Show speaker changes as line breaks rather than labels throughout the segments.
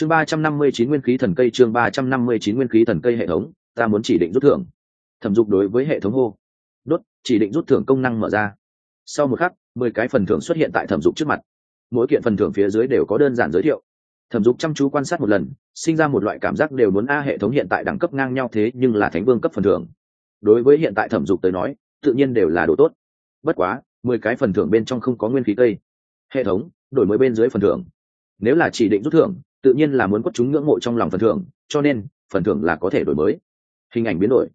chương ba trăm năm mươi chín nguyên khí thần cây, chương ba trăm năm mươi chín nguyên khí thần cây hệ thống, ta muốn chỉ định rút thưởng. Thẩm dục đối với hệ thống hô. Đốt, chỉ định rút thưởng công năng mở ra. Sau một khắc, mười cái phần thưởng xuất hiện tại thẩm dục trước mặt. Mỗi kiện phần thưởng phía dưới đều có đơn giản giới thiệu. Thẩm dục chăm chú quan sát một lần, sinh ra một loại cảm giác đều muốn a hệ thống hiện tại đẳng cấp ngang nhau thế, nhưng là thánh vương cấp phần thưởng. Đối với hiện tại thẩm dục tới nói, tự nhiên đều là đồ tốt. Bất quá, mười cái phần thưởng bên trong không có nguyên khí cây. Hệ thống, đổi mới bên dưới phần thưởng. Nếu là chỉ định rút thưởng tự nhiên là muốn quất chúng ngưỡng mộ trong lòng phần thưởng, cho nên, phần thưởng là có thể đổi mới. Hình ảnh biến đổi.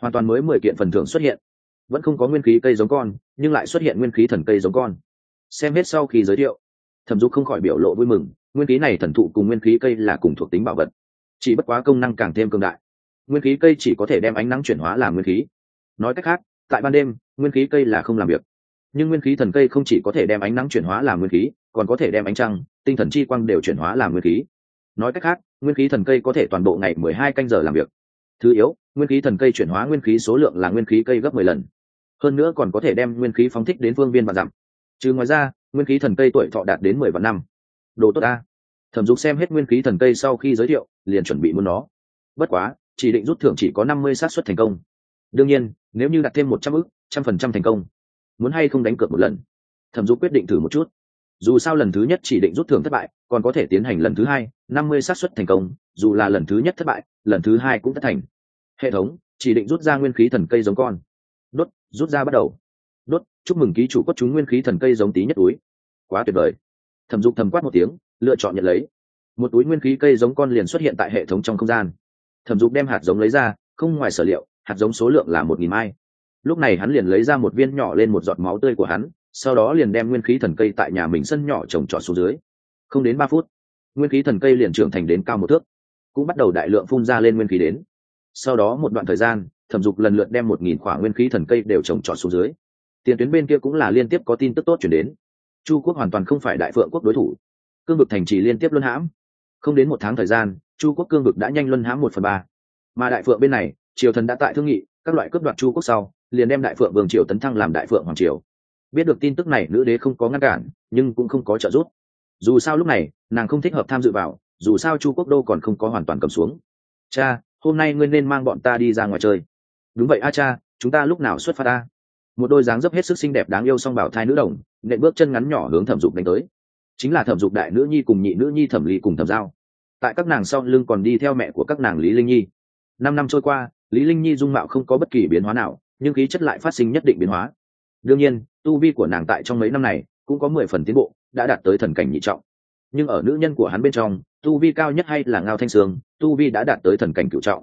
Hoàn toàn mới mười kiện phần thưởng xuất hiện. Vẫn không có nguyên khí cây giống con, nhưng lại xuất hiện nguyên khí thần cây giống con. Xem hết sau khi giới thiệu, thẩm dục không khỏi biểu lộ vui mừng, nguyên khí này thần thụ cùng nguyên khí cây là cùng thuộc tính bảo vật. Chỉ bất quá công năng càng thêm cường đại. Nguyên khí cây chỉ có thể đem ánh nắng chuyển hóa làm nguyên khí. Nói cách khác, tại ban đêm, nguyên khí cây là không làm việc. Nhưng nguyên khí thần cây không chỉ có thể đem ánh nắng chuyển hóa làm nguyên khí, còn có thể đem ánh trăng, tinh thần chi quang đều chuyển hóa làm nguyên khí nói cách khác, nguyên khí thần cây có thể toàn bộ ngày mười hai canh giờ làm việc. Thứ yếu, nguyên khí thần cây chuyển hóa nguyên khí số lượng là nguyên khí cây gấp mười lần. Hơn nữa còn có thể đem nguyên khí phóng thích đến phương viên và giảm trừ ngoài ra, nguyên khí thần cây tuổi thọ đạt đến mười vạn năm. Đồ tốt ta. Thẩm dục xem hết nguyên khí thần cây sau khi giới thiệu, liền chuẩn bị muốn nó. Bất quá, chỉ định rút thưởng chỉ có năm mươi xác suất thành công. Đương nhiên, nếu như đặt thêm một trăm ức, trăm phần trăm thành công, muốn hay không đánh cược một lần. Thẩm dục quyết định thử một chút dù sao lần thứ nhất chỉ định rút thưởng thất bại, còn có thể tiến hành lần thứ hai, năm mươi xác suất thành công, dù là lần thứ nhất thất bại, lần thứ hai cũng thất thành. Hệ thống, chỉ định rút ra nguyên khí thần cây giống con. Đốt, rút ra bắt đầu. Đốt, chúc mừng ký chủ cốt chúng nguyên khí thần cây giống tí nhất túi. Quá tuyệt vời. Thẩm dục thầm quát một tiếng, lựa chọn nhận lấy. Một túi nguyên khí cây giống con liền xuất hiện tại hệ thống trong không gian. Thẩm dục đem hạt giống lấy ra, không ngoài sở liệu, hạt giống số lượng là một nghìn mai. Lúc này hắn liền lấy ra một viên nhỏ lên một giọt máu tươi của hắn sau đó liền đem nguyên khí thần cây tại nhà mình sân nhỏ trồng trọt xuống dưới. Không đến ba phút, nguyên khí thần cây liền trưởng thành đến cao một thước, cũng bắt đầu đại lượng phun ra lên nguyên khí đến. Sau đó một đoạn thời gian, thẩm dục lần lượt đem một nghìn khoảng nguyên khí thần cây đều trồng trọt xuống dưới. Tiền tuyến bên kia cũng là liên tiếp có tin tức tốt chuyển đến. Chu quốc hoàn toàn không phải đại phượng quốc đối thủ. Cương vực thành trì liên tiếp luân hãm. Không đến một tháng thời gian, chu quốc cương vực đã nhanh luân hãm một phần ba. Mà đại phượng bên này, triều thần đã tại thương nghị, các loại cướp đoạt chu quốc sau, liền đem đại phượng vương triều tấn thăng làm đại phượng hoàng triều biết được tin tức này nữ đế không có ngăn cản, nhưng cũng không có trợ giúp. Dù sao lúc này, nàng không thích hợp tham dự vào, dù sao chu quốc đô còn không có hoàn toàn cầm xuống. Cha, hôm nay ngươi nên mang bọn ta đi ra ngoài chơi. Đúng vậy a cha, chúng ta lúc nào xuất phát ta một đôi dáng dấp hết sức xinh đẹp đáng yêu song bảo thai nữ đồng, nện bước chân ngắn nhỏ hướng thẩm dục đánh tới. Chính là thẩm dục đại nữ nhi cùng nhị nữ nhi thẩm lý cùng thẩm giao. Tại các nàng sau lưng còn đi theo mẹ của các nàng lý linh nhi. Năm năm trôi qua, lý linh nhi dung mạo không có bất kỳ biến hóa nào, nhưng khí chất lại phát sinh nhất định biến hóa đương nhiên, tu vi của nàng tại trong mấy năm này cũng có mười phần tiến bộ, đã đạt tới thần cảnh nhị trọng. Nhưng ở nữ nhân của hắn bên trong, tu vi cao nhất hay là ngao thanh sương, tu vi đã đạt tới thần cảnh cựu trọng.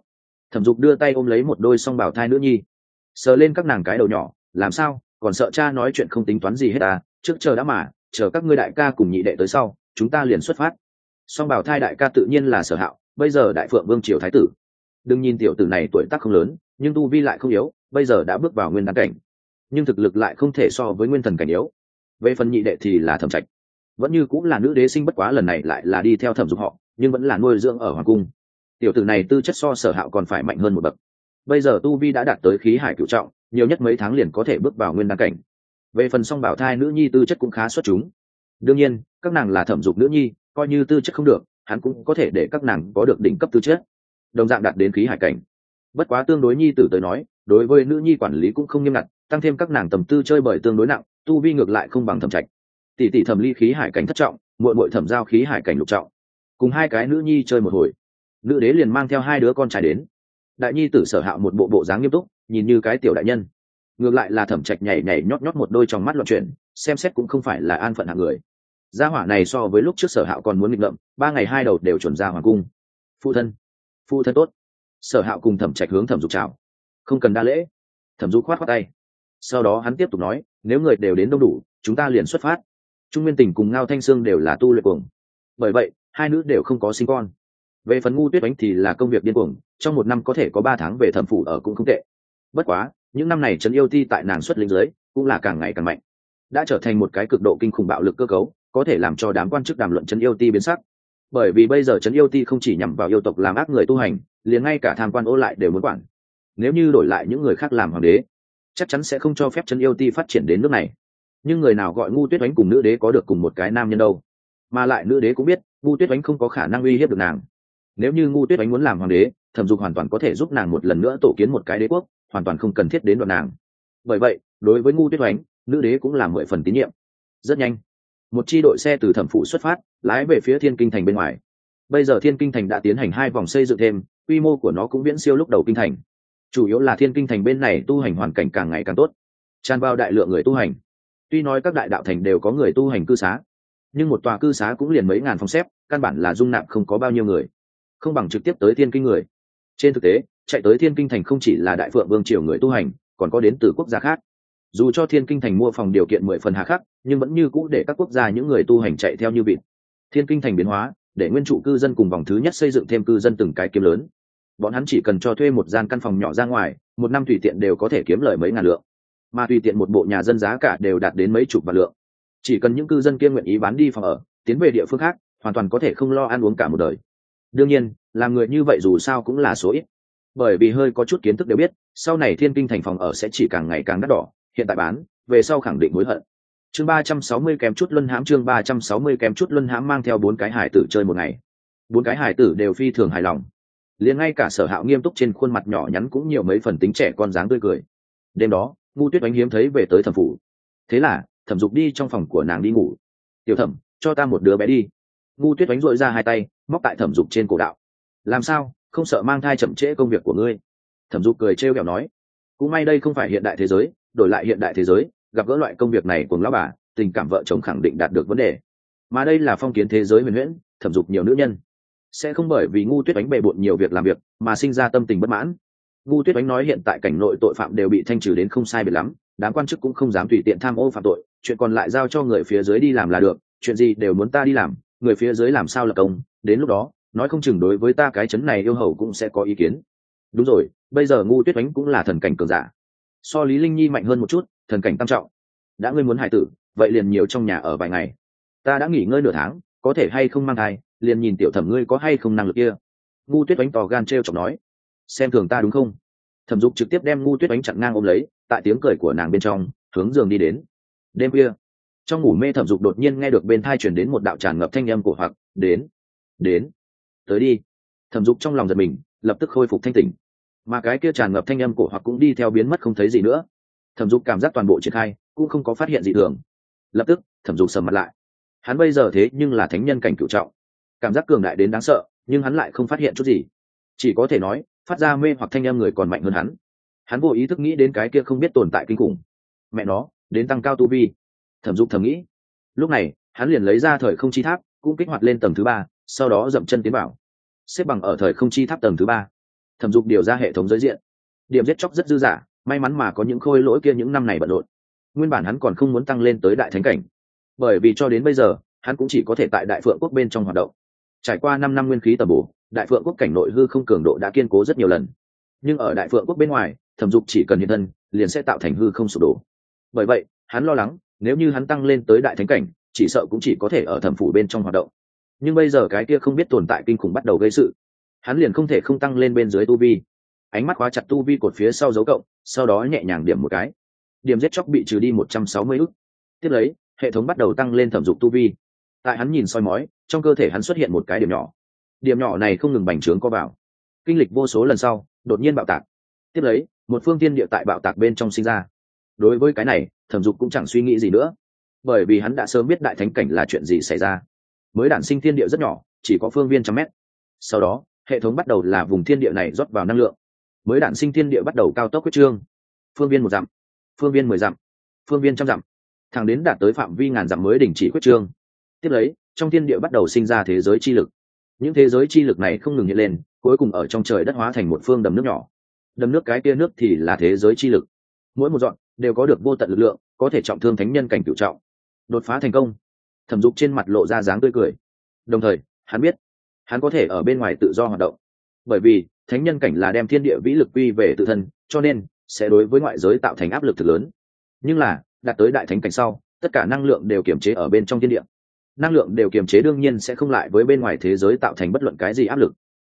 Thẩm dục đưa tay ôm lấy một đôi song bảo thai nữ nhi. Sờ lên các nàng cái đầu nhỏ, làm sao? Còn sợ cha nói chuyện không tính toán gì hết à? Trước chờ đã mà, chờ các ngươi đại ca cùng nhị đệ tới sau, chúng ta liền xuất phát. Song bảo thai đại ca tự nhiên là sở hạo, bây giờ đại phượng vương triều thái tử. Đừng nhìn tiểu tử này tuổi tác không lớn, nhưng tu vi lại không yếu, bây giờ đã bước vào nguyên đăng cảnh nhưng thực lực lại không thể so với nguyên thần cảnh yếu. Về phần nhị đệ thì là thẩm trạch. Vẫn như cũng là nữ đế sinh bất quá lần này lại là đi theo thẩm dục họ, nhưng vẫn là nuôi dưỡng ở hoàng cung. Tiểu tử này tư chất so sở hạo còn phải mạnh hơn một bậc. Bây giờ tu vi đã đạt tới khí hải cựu trọng, nhiều nhất mấy tháng liền có thể bước vào nguyên đăng cảnh. Về phần song bảo thai nữ nhi tư chất cũng khá xuất chúng. Đương nhiên, các nàng là thẩm dục nữ nhi, coi như tư chất không được, hắn cũng có thể để các nàng có được đỉnh cấp tư chất. Đồng dạng đạt đến khí hải cảnh. Bất quá tương đối nhi tử tới nói, đối với nữ nhi quản lý cũng không nghiêm ngặt tăng thêm các nàng tầm tư chơi bởi tương đối nặng, tu vi ngược lại không bằng thẩm trạch. Tỷ tỷ thẩm ly khí hải cảnh thất trọng, muội muội thẩm giao khí hải cảnh lục trọng. Cùng hai cái nữ nhi chơi một hồi. Nữ đế liền mang theo hai đứa con trai đến. Đại nhi tử sở hạo một bộ bộ dáng nghiêm túc, nhìn như cái tiểu đại nhân. Ngược lại là thẩm trạch nhảy nhảy nhót nhót một đôi trong mắt loạn chuyển, xem xét cũng không phải là an phận hạng người. Gia hỏa này so với lúc trước sở hạo còn muốn nghịch ngợm, ba ngày hai đầu đều chuẩn ra hoàng cung. Phụ thân phụ thân tốt. Sở hạo cùng thẩm trạch hướng thẩm dục chào. Không cần đa lễ. Thẩm dục khoát khoát tay sau đó hắn tiếp tục nói, nếu người đều đến đông đủ, chúng ta liền xuất phát. Trung nguyên tình cùng ngao thanh sương đều là tu luyện cuồng. Bởi vậy, hai nữ đều không có sinh con. Về phần ngu tuyết bánh thì là công việc điên cuồng, trong một năm có thể có ba tháng về thẩm phủ ở cũng không tệ. Bất quá, những năm này trấn yêu ti tại nàng xuất linh giới cũng là càng ngày càng mạnh. Đã trở thành một cái cực độ kinh khủng bạo lực cơ cấu, có thể làm cho đám quan chức đàm luận trấn yêu ti biến sắc. Bởi vì bây giờ trấn yêu ti không chỉ nhằm vào yêu tộc làm ác người tu hành, liền ngay cả tham quan ô lại đều muốn quản. Nếu như đổi lại những người khác làm hoàng đế chắc chắn sẽ không cho phép chân yêu ti phát triển đến nước này. Nhưng người nào gọi ngu tuyết oánh cùng nữ đế có được cùng một cái nam nhân đâu? Mà lại nữ đế cũng biết, ngu tuyết oánh không có khả năng uy hiếp được nàng. Nếu như ngu tuyết oánh muốn làm hoàng đế, thẩm dục hoàn toàn có thể giúp nàng một lần nữa tổ kiến một cái đế quốc, hoàn toàn không cần thiết đến đoạn nàng. Bởi vậy, đối với ngu tuyết oánh, nữ đế cũng là mười phần tín nhiệm. Rất nhanh, một chi đội xe từ thẩm phụ xuất phát, lái về phía thiên kinh thành bên ngoài. Bây giờ thiên kinh thành đã tiến hành hai vòng xây dựng thêm, quy mô của nó cũng viễn siêu lúc đầu kinh thành chủ yếu là thiên kinh thành bên này tu hành hoàn cảnh càng ngày càng tốt, tràn vào đại lượng người tu hành. Tuy nói các đại đạo thành đều có người tu hành cư xá, nhưng một tòa cư xá cũng liền mấy ngàn phòng xếp, căn bản là dung nạp không có bao nhiêu người, không bằng trực tiếp tới thiên kinh người. Trên thực tế, chạy tới thiên kinh thành không chỉ là đại phượng vương triều người tu hành, còn có đến từ quốc gia khác. Dù cho thiên kinh thành mua phòng điều kiện mười phần hà khắc, nhưng vẫn như cũ để các quốc gia những người tu hành chạy theo như vịt. Thiên kinh thành biến hóa, để nguyên trụ cư dân cùng vòng thứ nhất xây dựng thêm cư dân từng cái kiếm lớn bọn hắn chỉ cần cho thuê một gian căn phòng nhỏ ra ngoài, một năm tùy tiện đều có thể kiếm lời mấy ngàn lượng. Mà tùy tiện một bộ nhà dân giá cả đều đạt đến mấy chục vạn lượng. Chỉ cần những cư dân kia nguyện ý bán đi phòng ở, tiến về địa phương khác, hoàn toàn có thể không lo ăn uống cả một đời. Đương nhiên, làm người như vậy dù sao cũng là số ít. Bởi vì hơi có chút kiến thức đều biết, sau này thiên kinh thành phòng ở sẽ chỉ càng ngày càng đắt đỏ, hiện tại bán, về sau khẳng định hối hận. Chương ba trăm sáu mươi kém chút luân hãm, chương ba trăm sáu mươi kém chút luân hãm mang theo bốn cái hải tử chơi một ngày. Bốn cái hải tử đều phi thường hài lòng liền ngay cả sở hạo nghiêm túc trên khuôn mặt nhỏ nhắn cũng nhiều mấy phần tính trẻ con dáng tươi cười. Đêm đó ngu tuyết oánh hiếm thấy về tới thẩm phủ. Thế là, thẩm dục đi trong phòng của nàng đi ngủ. Tiểu thẩm, cho ta một đứa bé đi. Ngu tuyết oánh dội ra hai tay, móc tại thẩm dục trên cổ đạo. Làm sao? Không sợ mang thai chậm trễ công việc của ngươi? Thẩm dục cười trêu kẹo nói. Cũng may đây không phải hiện đại thế giới, đổi lại hiện đại thế giới, gặp gỡ loại công việc này cùng lão bà, tình cảm vợ chồng khẳng định đạt được vấn đề. Mà đây là phong kiến thế giới huyền huyễn, thẩm dục nhiều nữ nhân sẽ không bởi vì ngu tuyết đánh bề bộn nhiều việc làm việc mà sinh ra tâm tình bất mãn. Ngu tuyết đánh nói hiện tại cảnh nội tội phạm đều bị thanh trừ đến không sai biệt lắm, đám quan chức cũng không dám tùy tiện tham ô phạm tội, chuyện còn lại giao cho người phía dưới đi làm là được, chuyện gì đều muốn ta đi làm, người phía dưới làm sao là công, đến lúc đó, nói không chừng đối với ta cái chấn này yêu hầu cũng sẽ có ý kiến. Đúng rồi, bây giờ ngu tuyết đánh cũng là thần cảnh cường giả. So lý linh nhi mạnh hơn một chút, thần cảnh tam trọng. Đã ngươi muốn hại tử, vậy liền nhiều trong nhà ở vài ngày. Ta đã nghỉ ngơi nửa tháng, có thể hay không mang thai? Liền nhìn tiểu thẩm ngươi có hay không năng lực kia. Ngu tuyết đánh tò gan t r e o chọc nói. Xem thường ta đúng không? Thẩm dục trực tiếp đem ngu tuyết đánh chặn ngang ôm lấy, tại tiếng cười của nàng bên trong, hướng giường đi đến. Đêm kia trong ngủ mê thẩm dục đột nhiên nghe được bên thai chuyển đến một đạo tràn ngập thanh âm của hoặc, đến đến, tới đi. Thẩm dục trong lòng giật mình, lập tức khôi phục thanh tỉnh. Mà cái kia tràn ngập thanh âm của hoặc cũng đi theo biến mất không thấy gì nữa. Thẩm dục cảm giác toàn bộ triển khai, cũng không có phát hiện gì thường. Lập tức, thẩm dục sầm mặt lại. Hắn bây giờ thế nhưng là thánh nhân cảnh cựu trọng cảm giác cường đại đến đáng sợ, nhưng hắn lại không phát hiện chút gì. Chỉ có thể nói, phát ra mê hoặc thanh âm người còn mạnh hơn hắn. Hắn vô ý thức nghĩ đến cái kia không biết tồn tại kinh khủng. Mẹ nó, đến tăng cao tu vi. Thẩm dục thầm nghĩ. Lúc này, hắn liền lấy ra thời không chi tháp, cũng kích hoạt lên tầng thứ ba, sau đó dậm chân tiến bảo xếp bằng ở thời không chi tháp tầng thứ ba. Thẩm dục điều ra hệ thống giới diện. Điểm giết chóc rất dư dả, may mắn mà có những khôi lỗi kia những năm này bận rộn. Nguyên bản hắn còn không muốn tăng lên tới đại thánh cảnh. Bởi vì cho đến bây giờ, hắn cũng chỉ có thể tại đại phượng quốc bên trong hoạt động trải qua năm năm nguyên khí tầm bổ, đại phượng quốc cảnh nội hư không cường độ đã kiên cố rất nhiều lần. Nhưng ở đại phượng quốc bên ngoài, thẩm dục chỉ cần hiện thân, liền sẽ tạo thành hư không sụp đổ. Bởi vậy, hắn lo lắng, nếu như hắn tăng lên tới đại thánh cảnh, chỉ sợ cũng chỉ có thể ở thẩm phủ bên trong hoạt động. Nhưng bây giờ cái kia không biết tồn tại kinh khủng bắt đầu gây sự. Hắn liền không thể không tăng lên bên dưới tu vi. Ánh mắt khóa chặt tu vi cột phía sau dấu cộng, sau đó nhẹ nhàng điểm một cái. Điểm giết chóc bị trừ đi một trăm sáu mươi ức. Tiếp lấy, hệ thống bắt đầu tăng lên thẩm dục tu vi tại hắn nhìn soi mói, trong cơ thể hắn xuất hiện một cái điểm nhỏ. Điểm nhỏ này không ngừng bành trướng co vào. Kinh lịch vô số lần sau, đột nhiên bạo tạc. Tiếp lấy, một phương tiên địa tại bạo tạc bên trong sinh ra. Đối với cái này, thẩm dục cũng chẳng suy nghĩ gì nữa. Bởi vì hắn đã sớm biết đại thánh cảnh là chuyện gì xảy ra. Mới đản sinh thiên địa rất nhỏ, chỉ có phương viên trăm mét. Sau đó, hệ thống bắt đầu là vùng thiên địa này rót vào năng lượng. Mới đản sinh thiên địa bắt đầu cao tốc quyết trương. Phương viên một dặm, phương viên mười dặm, phương viên trăm dặm. Thẳng đến đạt tới phạm vi ngàn dặm mới đình chỉ quyết trương tiếp lấy, trong thiên địa bắt đầu sinh ra thế giới chi lực. Những thế giới chi lực này không ngừng hiện lên, cuối cùng ở trong trời đất hóa thành một phương đầm nước nhỏ. Đầm nước cái kia nước thì là thế giới chi lực. Mỗi một dọn đều có được vô tận lực lượng, có thể trọng thương thánh nhân cảnh cựu trọng. Đột phá thành công. Thẩm dục trên mặt lộ ra dáng tươi cười. Đồng thời, hắn biết, hắn có thể ở bên ngoài tự do hoạt động. Bởi vì, thánh nhân cảnh là đem thiên địa vĩ lực quy về tự thân, cho nên sẽ đối với ngoại giới tạo thành áp lực thực lớn. Nhưng là, đạt tới đại thánh cảnh sau, tất cả năng lượng đều kiểm chế ở bên trong thiên địa năng lượng đều kiềm chế đương nhiên sẽ không lại với bên ngoài thế giới tạo thành bất luận cái gì áp lực.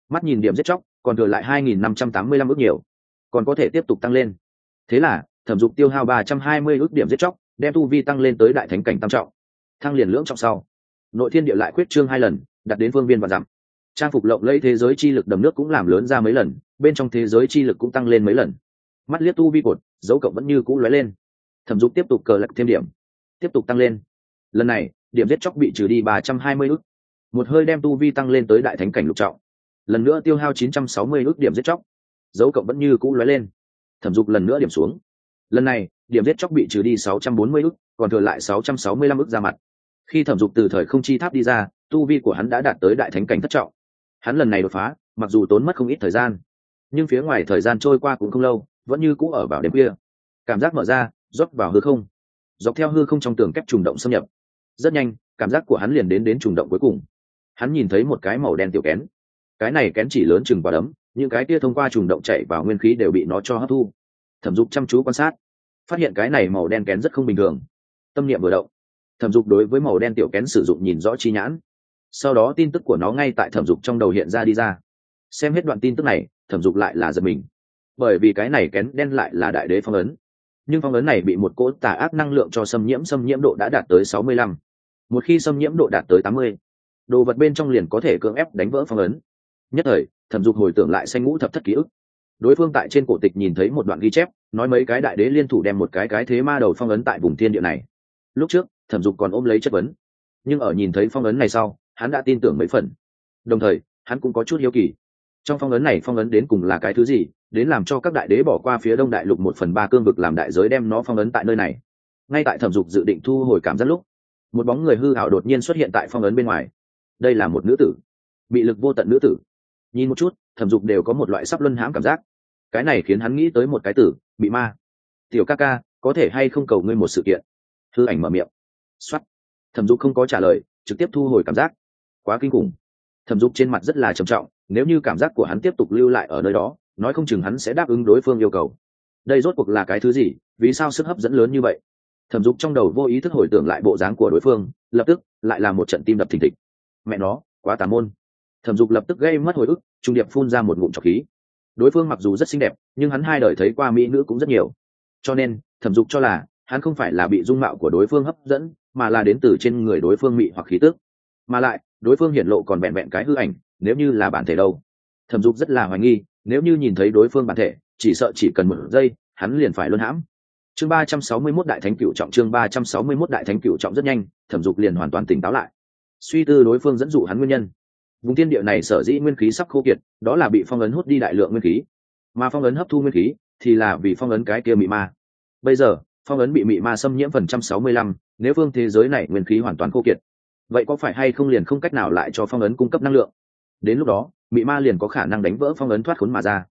Mắt nhìn điểm giết chóc, còn thừa lại 2.585 ước nhiều. Còn có thể tiếp tục tăng lên. Thế là, thẩm dục tiêu hao 320 ước điểm giết chóc, đem tu vi tăng lên tới đại thánh cảnh tam trọng. Thăng liền lưỡng trọng sau, nội thiên địa lại khuyết trương hai lần đặt đến phương viên và dặm. Trang phục lộng lẫy thế giới chi lực đầm nước cũng làm lớn ra mấy lần, bên trong thế giới chi lực cũng tăng lên mấy lần. Mắt liếc tu vi cột, dấu cộng vẫn như cũ lóe lên. Thẩm dục tiếp tục cờ lật thêm điểm, tiếp tục tăng lên. Lần này điểm giết chóc bị trừ đi ba trăm hai mươi ức, một hơi đem tu vi tăng lên tới đại thánh cảnh lục trọng. Lần nữa tiêu hao chín trăm sáu mươi ức điểm giết chóc. Dấu cộng vẫn như cũ lóe lên. Thẩm dục lần nữa điểm xuống. Lần này điểm giết chóc bị trừ đi sáu trăm bốn mươi ức, còn thừa lại sáu trăm sáu mươi lăm ức ra mặt. Khi thẩm dục từ thời không chi tháp đi ra tu vi của hắn đã đạt tới đại thánh cảnh thất trọng. Hắn lần này đột phá mặc dù tốn mất không ít thời gian nhưng phía ngoài thời gian trôi qua cũng không lâu vẫn như cũ ở vào đêm kia cảm giác mở ra rót vào hư không. Dọc theo hư không trong tường kép trùng động xâm nhập rất nhanh, cảm giác của hắn liền đến đến trùng động cuối cùng. Hắn nhìn thấy một cái màu đen tiểu kén. Cái này kén chỉ lớn chừng quả đấm những cái kia thông qua trùng động chạy vào nguyên khí đều bị nó cho hấp thu. Thẩm dục chăm chú quan sát. Phát hiện cái này màu đen kén rất không bình thường. Tâm niệm vừa động. Thẩm dục đối với màu đen tiểu kén sử dụng nhìn rõ chi nhãn. Sau đó tin tức của nó ngay tại thẩm dục trong đầu hiện ra đi ra. Xem hết đoạn tin tức này, thẩm dục lại là giật mình. Bởi vì cái này kén đen lại là đại đế phong ấn. Nhưng phong ấn này bị một cỗ tà ác năng lượng cho xâm nhiễm xâm nhiễm độ đã đạt tới sáu mươi lăm một khi xâm nhiễm độ đạt tới tám mươi, đồ vật bên trong liền có thể cưỡng ép đánh vỡ phong ấn. Nhất thời, thẩm dục hồi tưởng lại xanh ngũ thập thất ký ức. Đối phương tại trên cổ tịch nhìn thấy một đoạn ghi chép, nói mấy cái đại đế liên thủ đem một cái cái thế ma đầu phong ấn tại vùng thiên địa này. Lúc trước, thẩm dục còn ôm lấy chất vấn. Nhưng ở nhìn thấy phong ấn này sau, hắn đã tin tưởng mấy phần. Đồng thời, hắn cũng có chút hiếu kỳ. Trong phong ấn này phong ấn đến cùng là cái thứ gì, đến làm cho các đại đế bỏ qua phía đông đại lục một phần ba cương vực làm đại giới đem nó phong ấn tại nơi này. Ngay tại thẩm dục dự định thu hồi cảm giác lúc một bóng người hư hảo đột nhiên xuất hiện tại phong ấn bên ngoài. Đây là một nữ tử. Bị lực vô tận nữ tử. Nhìn một chút, thẩm dục đều có một loại sắp luân hãm cảm giác. Cái này khiến hắn nghĩ tới một cái tử, bị ma. Tiểu ca ca, có thể hay không cầu ngươi một sự kiện? Hư ảnh mở miệng. X o á t thẩm dục không có trả lời, trực tiếp thu hồi cảm giác. Quá kinh khủng. Thẩm dục trên mặt rất là trầm trọng, nếu như cảm giác của hắn tiếp tục lưu lại ở nơi đó, nói không chừng hắn sẽ đáp ứng đối phương yêu cầu. Đây rốt cuộc là cái thứ gì? Vì sao sức hấp dẫn lớn như vậy? Thẩm dục trong đầu vô ý thức hồi tưởng lại bộ dáng của đối phương, lập tức lại là một trận tim đập thình thịch. Mẹ nó, quá tà môn. Thẩm dục lập tức gây mất hồi ức, trung điệp phun ra một ngụm trọc khí. Đối phương mặc dù rất xinh đẹp, nhưng hắn hai đời thấy qua mỹ nữ cũng rất nhiều. Cho nên, thẩm dục cho là hắn không phải là bị dung mạo của đối phương hấp dẫn, mà là đến từ trên người đối phương mị hoặc khí tức. Mà lại, đối phương hiển lộ còn vẹn vẹn cái hư ảnh, nếu như là bản thể đâu. Thẩm dục rất là hoài nghi, nếu như nhìn thấy đối phương bản thể, chỉ sợ chỉ cần một giây, hắn liền phải luân hãm chương ba trăm sáu mươi mốt đại thánh cựu trọng, chương ba trăm sáu mươi mốt đại thánh cựu trọng rất nhanh, thẩm dục liền hoàn toàn tỉnh táo lại. Suy tư đối phương dẫn dụ hắn nguyên nhân. Vùng thiên địa này sở dĩ nguyên khí sắp khô kiệt, đó là bị phong ấn hút đi đại lượng nguyên khí. Mà phong ấn hấp thu nguyên khí, thì là vì phong ấn cái kia mị ma. Bây giờ, phong ấn bị mị ma xâm nhiễm phần trăm sáu mươi lăm, nếu phương thế giới này nguyên khí hoàn toàn khô kiệt, vậy có phải hay không liền không cách nào lại cho phong ấn cung cấp năng lượng? Đến lúc đó, mị ma liền có khả năng đánh vỡ phong ấn thoát khốn mà ra.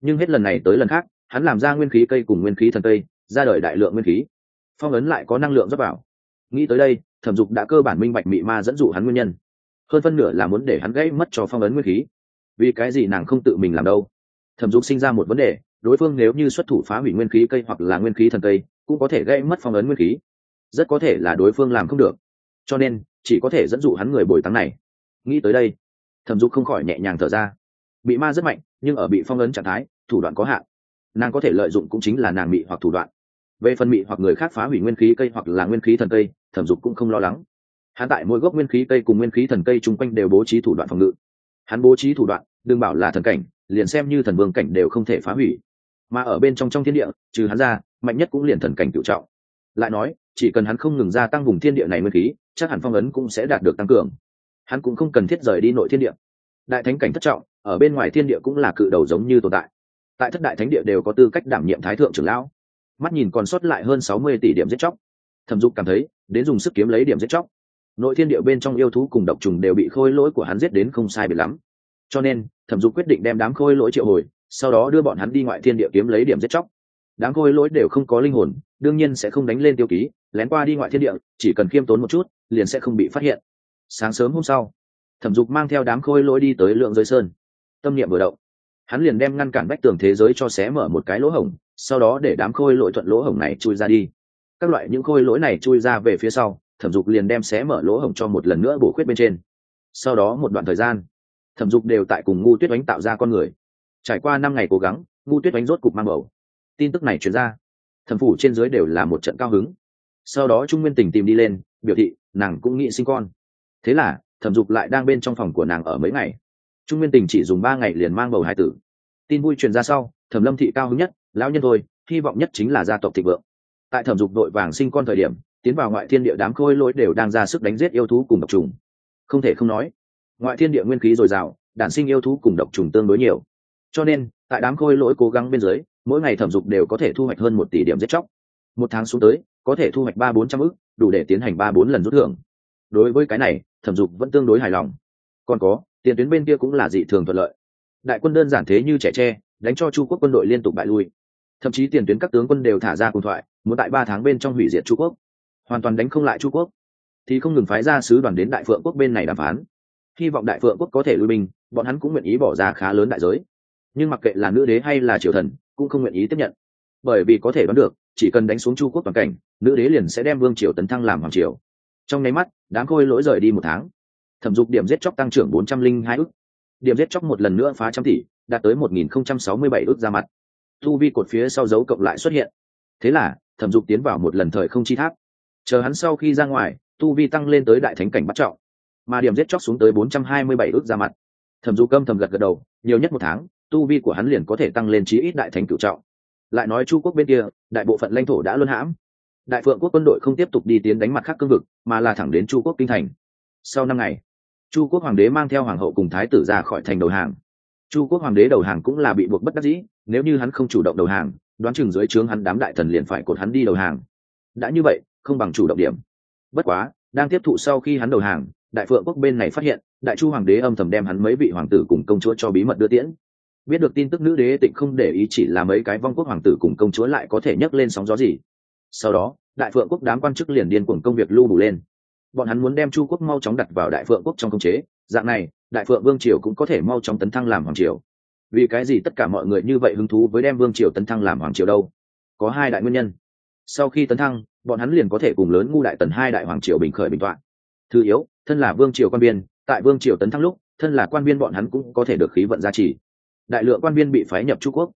Nhưng hết lần này tới lần khác, hắn làm ra nguyên khí cây cùng nguyên khí thần cây ra đời đại lượng nguyên khí. Phong ấn lại có năng lượng dốc vào. Nghĩ tới đây, thẩm dục đã cơ bản minh bạch mị ma dẫn dụ hắn nguyên nhân. Hơn phân nửa là muốn để hắn gãy mất cho phong ấn nguyên khí. Vì cái gì nàng không tự mình làm đâu? Thẩm dục sinh ra một vấn đề, đối phương nếu như xuất thủ phá hủy nguyên khí cây hoặc là nguyên khí thần cây, cũng có thể gây mất phong ấn nguyên khí. Rất có thể là đối phương làm không được. Cho nên, chỉ có thể dẫn dụ hắn người bồi tăng này. Nghĩ tới đây, thẩm dục không khỏi nhẹ nhàng thở ra. Bị ma rất mạnh, nhưng ở bị phong ấn trạng thái, thủ đoạn có hạn. Nàng có thể lợi dụng cũng chính là nàng bị hoặc thủ đoạn về phần mị hoặc người khác phá hủy nguyên khí cây hoặc là nguyên khí thần cây, thẩm dục cũng không lo lắng. Hắn tại mỗi gốc nguyên khí cây cùng nguyên khí thần cây chung quanh đều bố trí thủ đoạn phòng ngự. Hắn bố trí thủ đoạn, đừng bảo là thần cảnh, liền xem như thần vương cảnh đều không thể phá hủy. Mà ở bên trong trong thiên địa, trừ hắn ra, mạnh nhất cũng liền thần cảnh tự trọng. Lại nói, chỉ cần hắn không ngừng gia tăng vùng thiên địa này nguyên khí, chắc hẳn phong ấn cũng sẽ đạt được tăng cường. Hắn cũng không cần thiết rời đi nội thiên địa. Đại thánh cảnh thất trọng, ở bên ngoài thiên địa cũng là cự đầu giống như tồn tại. Tại thất đại thánh địa đều có tư cách đảm nhiệm thái thượng trưởng lão mắt nhìn còn sót lại hơn sáu mươi tỷ điểm giết chóc. Thẩm dục cảm thấy, đến dùng sức kiếm lấy điểm giết chóc. Nội thiên địa bên trong yêu thú cùng độc trùng đều bị khôi lỗi của hắn giết đến không sai biệt lắm. Cho nên, thẩm dục quyết định đem đám khôi lỗi triệu hồi, sau đó đưa bọn hắn đi ngoại thiên địa kiếm lấy điểm giết chóc. Đám khôi lỗi đều không có linh hồn, đương nhiên sẽ không đánh lên tiêu ký, lén qua đi ngoại thiên địa, chỉ cần khiêm tốn một chút, liền sẽ không bị phát hiện. Sáng sớm hôm sau, thẩm dục mang theo đám khôi lỗi đi tới lượng giới sơn. Tâm niệm vừa động, hắn liền đem ngăn cản bách tường thế giới cho xé mở một cái lỗ hổng sau đó để đám khôi lỗi thuận lỗ hổng này chui ra đi. Các loại những khôi lỗi này chui ra về phía sau, thẩm dục liền đem xé mở lỗ hổng cho một lần nữa bổ khuyết bên trên. Sau đó một đoạn thời gian, thẩm dục đều tại cùng ngu tuyết oánh tạo ra con người. Trải qua năm ngày cố gắng, ngu tuyết oánh rốt cục mang bầu. Tin tức này chuyển ra, thẩm phủ trên dưới đều là một trận cao hứng. Sau đó trung nguyên tình tìm đi lên, biểu thị nàng cũng nghĩ sinh con. Thế là, thẩm dục lại đang bên trong phòng của nàng ở mấy ngày. Trung nguyên tình chỉ dùng ba ngày liền mang bầu hai tử. Tin vui truyền ra sau, thẩm lâm thị cao hứng nhất lão nhân thôi, hy vọng nhất chính là gia tộc thịnh vượng. Tại thẩm dục đội vàng sinh con thời điểm, tiến vào ngoại thiên địa đám khôi lỗi đều đang ra sức đánh giết yêu thú cùng độc trùng. Không thể không nói, ngoại thiên địa nguyên khí dồi dào, đản sinh yêu thú cùng độc trùng tương đối nhiều. Cho nên, tại đám khôi lỗi cố gắng bên dưới, mỗi ngày thẩm dục đều có thể thu hoạch hơn một tỷ điểm giết chóc. Một tháng xuống tới, có thể thu hoạch ba bốn trăm ức, đủ để tiến hành ba bốn lần rút thưởng. Đối với cái này, thẩm dục vẫn tương đối hài lòng. Còn có, tiền tuyến bên kia cũng là dị thường thuận lợi. Đại quân đơn giản thế như trẻ tre, đánh cho chu quốc quân đội liên tục bại lui thậm chí tiền tuyến các tướng quân đều thả ra cùng thoại, muốn tại ba tháng bên trong hủy diệt chu quốc. Hoàn toàn đánh không lại chu quốc. Thì không ngừng phái ra sứ đoàn đến đại phượng quốc bên này đàm phán. Hy vọng đại phượng quốc có thể lui binh, bọn hắn cũng nguyện ý bỏ ra khá lớn đại giới. Nhưng mặc kệ là nữ đế hay là triều thần, cũng không nguyện ý tiếp nhận. Bởi vì có thể đoán được, chỉ cần đánh xuống chu quốc toàn cảnh, nữ đế liền sẽ đem vương triều tấn thăng làm hoàng triều. Trong nháy mắt, đám khôi lỗi rời đi một tháng. Thẩm dục điểm giết chóc tăng trưởng bốn trăm linh hai ước điểm giết chóc một lần nữa phá trăm tỷ, đạt tới một nghìn không trăm sáu mươi bảy ước ra mặt. Tu vi cột phía sau dấu cộng lại xuất hiện. Thế là, thẩm dục tiến vào một lần thời không chi tháp. Chờ hắn sau khi ra ngoài, tu vi tăng lên tới đại thánh cảnh bắt trọng. Mà điểm giết chóc xuống tới bốn trăm hai mươi bảy ước ra mặt. Thẩm dục câm thầm gật gật đầu, nhiều nhất một tháng, tu vi của hắn liền có thể tăng lên chí ít đại thánh cửu trọng. Lại nói chu quốc bên kia, đại bộ phận lãnh thổ đã luân hãm. Đại phượng quốc quân đội không tiếp tục đi tiến đánh mặt khác cương vực, mà là thẳng đến chu quốc kinh thành. Sau năm ngày, chu quốc hoàng đế mang theo hoàng hậu cùng thái tử ra khỏi thành đầu hàng. Chu quốc hoàng đế đầu hàng cũng là bị buộc bất đắc dĩ nếu như hắn không chủ động đầu hàng, đoán chừng dưới trướng hắn đám đại thần liền phải cột hắn đi đầu hàng. Đã như vậy, không bằng chủ động điểm. Bất quá, đang tiếp thụ sau khi hắn đầu hàng, đại phượng quốc bên này phát hiện, đại chu hoàng đế âm thầm đem hắn mấy vị hoàng tử cùng công chúa cho bí mật đưa tiễn. Biết được tin tức nữ đế tịnh không để ý chỉ là mấy cái vong quốc hoàng tử cùng công chúa lại có thể nhấc lên sóng gió gì. Sau đó, đại phượng quốc đám quan chức liền điên cuồng công việc lưu đủ lên. Bọn hắn muốn đem chu quốc mau chóng đặt vào đại phượng quốc trong công chế. Dạng này, đại phượng vương triều cũng có thể mau chóng tấn thăng làm hoàng triều vì cái gì tất cả mọi người như vậy hứng thú với đem vương triều tấn thăng làm hoàng triều đâu? Có hai đại nguyên nhân. Sau khi tấn thăng, bọn hắn liền có thể cùng lớn ngu đại tần hai đại hoàng triều bình khởi bình t thứ yếu, thân là vương triều quan biên, tại vương triều tấn thăng lúc, thân là quan biên bọn hắn cũng có thể được khí vận gia trì. Đại lượng quan biên bị phái nhập chu quốc,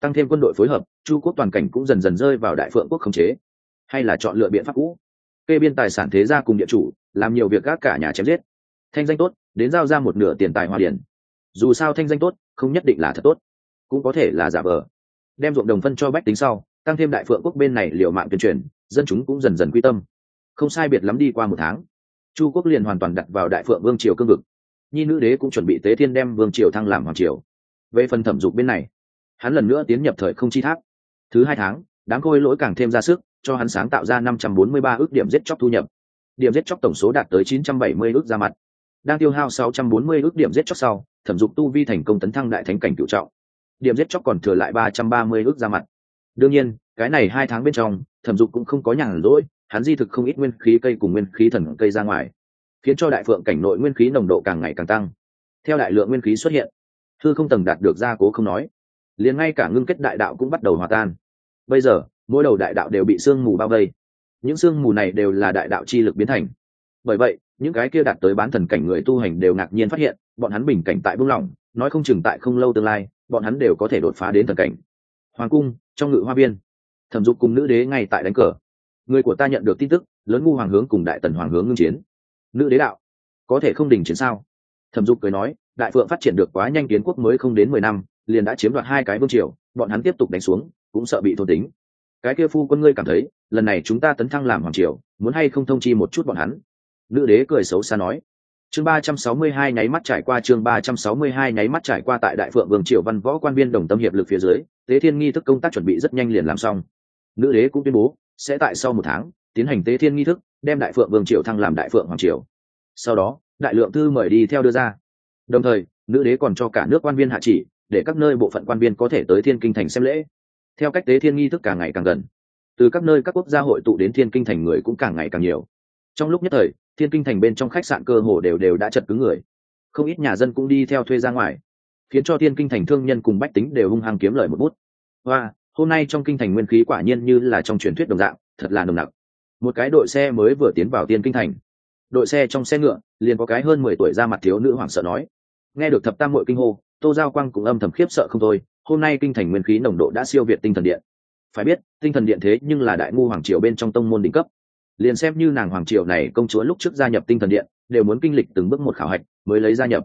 tăng thêm quân đội phối hợp, chu quốc toàn cảnh cũng dần dần rơi vào đại phượng quốc khống chế. Hay là chọn lựa biện pháp cũ? Kê biên tài sản thế gia cùng địa chủ, làm nhiều việc gác cả nhà chém giết. Thanh danh tốt, đến giao ra một nửa tiền tài hoa điển dù sao thanh danh tốt, không nhất định là thật tốt, cũng có thể là giả vờ. Đem ruộng đồng phân cho bách tính sau, tăng thêm đại phượng quốc bên này liều mạng tuyên truyền, dân chúng cũng dần dần quy tâm. Không sai biệt lắm đi qua một tháng, chu quốc liền hoàn toàn đặt vào đại phượng vương triều cương vực. Nhi nữ đế cũng chuẩn bị tế thiên đem vương triều thăng làm hoàng triều. Về phần thẩm dục bên này, hắn lần nữa tiến nhập thời không chi thác. thứ hai tháng, đám khôi lỗi càng thêm ra sức, cho hắn sáng tạo ra năm trăm bốn mươi ba ước điểm giết chóc thu nhập. Điểm giết chóc tổng số đạt tới chín trăm bảy mươi ước ra mặt đang tiêu hao sáu trăm bốn mươi ước điểm giết chóc sau, thẩm dục tu vi thành công tấn thăng đại thánh cảnh cửu trọng. Điểm giết chóc còn thừa lại ba trăm ba mươi ước ra mặt. Đương nhiên, cái này hai tháng bên trong, thẩm dục cũng không có nhàn rỗi, hắn di thực không ít nguyên khí cây cùng nguyên khí thần cây ra ngoài, khiến cho đại phượng cảnh nội nguyên khí nồng độ càng ngày càng tăng. Theo đại lượng nguyên khí xuất hiện hư không tầng đạt được gia cố không nói. Liền ngay cả ngưng kết đại đạo cũng bắt đầu hòa tan. Bây giờ, mỗi đầu đại đạo đều bị sương mù bao vây. Những sương mù này đều là đại đạo chi lực biến thành. Bởi vậy những cái kia đạt tới bán thần cảnh người tu hành đều ngạc nhiên phát hiện, bọn hắn bình cảnh tại buông lỏng, nói không chừng tại không lâu tương lai, bọn hắn đều có thể đột phá đến thần cảnh. Hoàng cung, trong ngự hoa viên thẩm dục cùng nữ đế ngay tại đánh cờ. Người của ta nhận được tin tức, lớn ngu hoàng hướng cùng đại tần hoàng hướng ngưng chiến. Nữ đế đạo, có thể không đình chiến sao? Thẩm dục cười nói, đại phượng phát triển được quá nhanh kiến quốc mới không đến mười năm, liền đã chiếm đoạt hai cái vương triều, bọn hắn tiếp tục đánh xuống, cũng sợ bị thôn tính. Cái kia phu quân ngươi cảm thấy, lần này chúng ta tấn thăng làm hoàng triều, muốn hay không thông chi một chút bọn hắn? Nữ đế cười xấu xa nói. Chương ba trăm sáu mươi hai nháy mắt trải qua chương ba trăm sáu mươi hai nháy mắt trải qua tại đại phượng vương triều văn võ quan viên đồng tâm hiệp lực phía dưới, tế thiên nghi thức công tác chuẩn bị rất nhanh liền làm xong. Nữ đế cũng tuyên bố, sẽ tại sau một tháng, tiến hành tế thiên nghi thức, đem đại phượng vương triều thăng làm đại phượng hoàng triều. Sau đó, đại lượng thư mời đi theo đưa ra. Đồng thời, nữ đế còn cho cả nước quan viên hạ chỉ, để các nơi bộ phận quan viên có thể tới thiên kinh thành xem lễ. Theo cách tế thiên nghi thức càng ngày càng gần, từ các nơi các quốc gia hội tụ đến thiên kinh thành người cũng càng ngày càng nhiều. Trong lúc nhất thời thiên kinh thành bên trong khách sạn cơ hồ đều đều đã chật cứng người. Không ít nhà dân cũng đi theo thuê ra ngoài. Khiến cho thiên kinh thành thương nhân cùng bách tính đều hung hăng kiếm lời một bút. Và hôm nay trong kinh thành nguyên khí quả nhiên như là trong truyền thuyết đồng dạng, thật là nồng nặc. Một cái đội xe mới vừa tiến vào tiên kinh thành. Đội xe trong xe ngựa, liền có cái hơn mười tuổi ra mặt thiếu nữ hoảng sợ nói. Nghe được thập tam mội kinh hô, tô giao quang cũng âm thầm khiếp sợ không thôi, hôm nay kinh thành nguyên khí nồng độ đã siêu việt tinh thần điện. Phải biết, tinh thần điện thế nhưng là đại ngu hoàng triều bên trong tông môn đỉnh cấp liền xem như nàng hoàng triều này công chúa lúc trước gia nhập tinh thần điện, đều muốn kinh lịch từng bước một khảo hạch mới lấy gia nhập.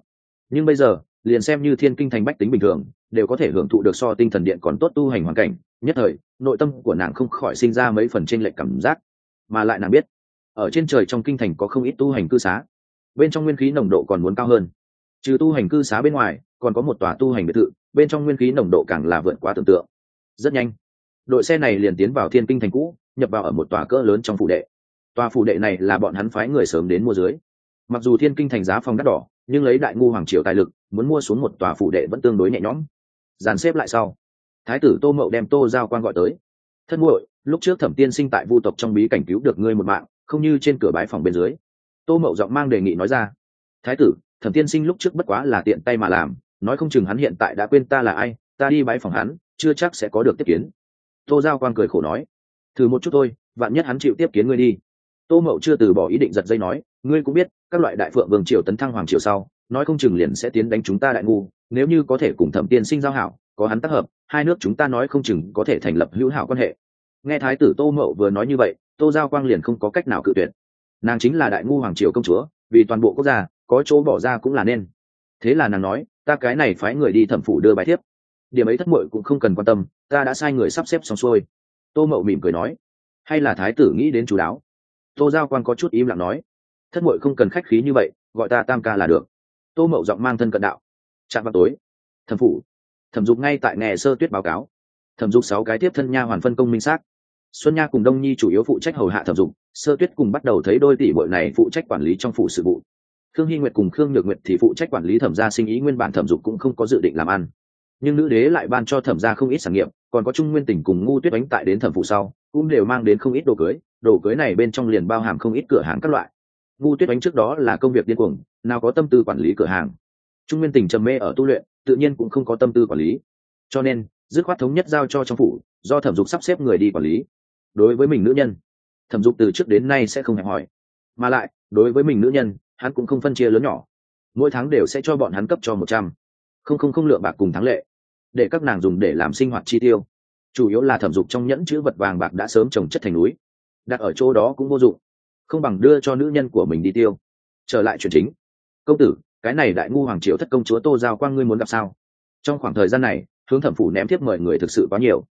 Nhưng bây giờ, liền xem như thiên kinh thành bách tính bình thường, đều có thể hưởng thụ được so tinh thần điện còn tốt tu hành hoàn cảnh, nhất thời, nội tâm của nàng không khỏi sinh ra mấy phần t r ê n lệch cảm giác. Mà lại nàng biết, ở trên trời trong kinh thành có không ít tu hành cư xá, bên trong nguyên khí nồng độ còn muốn cao hơn. Trừ tu hành cư xá bên ngoài, còn có một tòa tu hành biệt thự, bên trong nguyên khí nồng độ càng là vượt quá tưởng tượng. Rất nhanh, đội xe này liền tiến vào thiên kinh thành cũ, nhập vào ở một tòa cỡ lớn trong phủ đệ tòa phủ đệ này là bọn hắn phái người sớm đến mua dưới. Mặc dù thiên kinh thành giá phòng đắt đỏ, nhưng lấy đại ngu hoàng triều tài lực, muốn mua xuống một tòa phủ đệ vẫn tương đối nhẹ nhõm. Dàn xếp lại sau, thái tử tô mậu đem tô giao quan gọi tới. Thân muội, lúc trước thẩm tiên sinh tại vu tộc trong bí cảnh cứu được ngươi một mạng, không như trên cửa bái phòng bên dưới. Tô mậu giọng mang đề nghị nói ra. Thái tử, thẩm tiên sinh lúc trước bất quá là tiện tay mà làm, nói không chừng hắn hiện tại đã quên ta là ai, ta đi bái phòng hắn, chưa chắc sẽ có được tiếp kiến. Tô giao quan cười khổ nói. Thử một chút thôi, vạn nhất hắn chịu tiếp kiến ngươi đi tô mậu chưa từ bỏ ý định giật dây nói, ngươi cũng biết, các loại đại phượng vương triều tấn thăng hoàng triều sau, nói không chừng liền sẽ tiến đánh chúng ta đại ngu, nếu như có thể cùng thẩm tiên sinh giao hảo, có hắn tác hợp, hai nước chúng ta nói không chừng có thể thành lập hữu hảo quan hệ. Nghe thái tử tô mậu vừa nói như vậy, tô giao quang liền không có cách nào cự tuyệt. Nàng chính là đại ngu hoàng triều công chúa, vì toàn bộ quốc gia, có chỗ bỏ ra cũng là nên. Thế là nàng nói, ta cái này phái người đi thẩm phủ đưa bài thiếp. Điểm ấy thất mội cũng không cần quan tâm, ta đã sai người sắp xếp xong xuôi. Tô mậu mỉm cười nói, hay là thái tử nghĩ đến chú đáo tô giao quan có chút im lặng nói, thất bội không cần khách khí như vậy, gọi ta tam ca là được. Tô mậu giọng mang thân cận đạo chạm vào tối, thẩm phủ, thẩm dục ngay tại nghề sơ tuyết báo cáo, thẩm dục sáu cái tiếp thân nha hoàn phân công minh xác, xuân nha cùng đông nhi chủ yếu phụ trách hầu hạ thẩm dục, sơ tuyết cùng bắt đầu thấy đôi tỷ bội này phụ trách quản lý trong phủ sự vụ. Khương hy nguyệt cùng khương nhược nguyệt thì phụ trách quản lý thẩm gia sinh ý, nguyên bản thẩm dục cũng không có dự định làm ăn. Nhưng nữ đế lại ban cho thẩm gia không ít sản nghiệp, còn có trung nguyên tỉnh cùng ngu tuyết đánh tại đến thẩm phụ sau, cũng đều mang đến không ít đồ cưới đồ cưới này bên trong liền bao hàm không ít cửa hàng các loại. Ngu tuyết đánh trước đó là công việc điên cuồng, nào có tâm tư quản lý cửa hàng. Trung nguyên tỉnh trầm mê ở tu luyện, tự nhiên cũng không có tâm tư quản lý. Cho nên, dứt khoát thống nhất giao cho trong phủ, do thẩm dục sắp xếp người đi quản lý. Đối với mình nữ nhân, thẩm dục từ trước đến nay sẽ không hẹp hỏi. Mà lại, đối với mình nữ nhân, hắn cũng không phân chia lớn nhỏ. Mỗi tháng đều sẽ cho bọn hắn cấp cho một trăm. Không không không lượng bạc cùng thắng lệ. Để các nàng dùng để làm sinh hoạt chi tiêu. Chủ yếu là thẩm dục trong nhẫn chữ vật vàng bạc đã sớm trồng chất thành núi đặt ở chỗ đó cũng vô dụng. Không bằng đưa cho nữ nhân của mình đi tiêu. Trở lại chuyện chính. Công tử, cái này đại ngu hoàng triều thất công chúa tô giao quang ngươi muốn gặp sao? Trong khoảng thời gian này, hướng thẩm phủ ném thiếp mời người thực sự quá nhiều.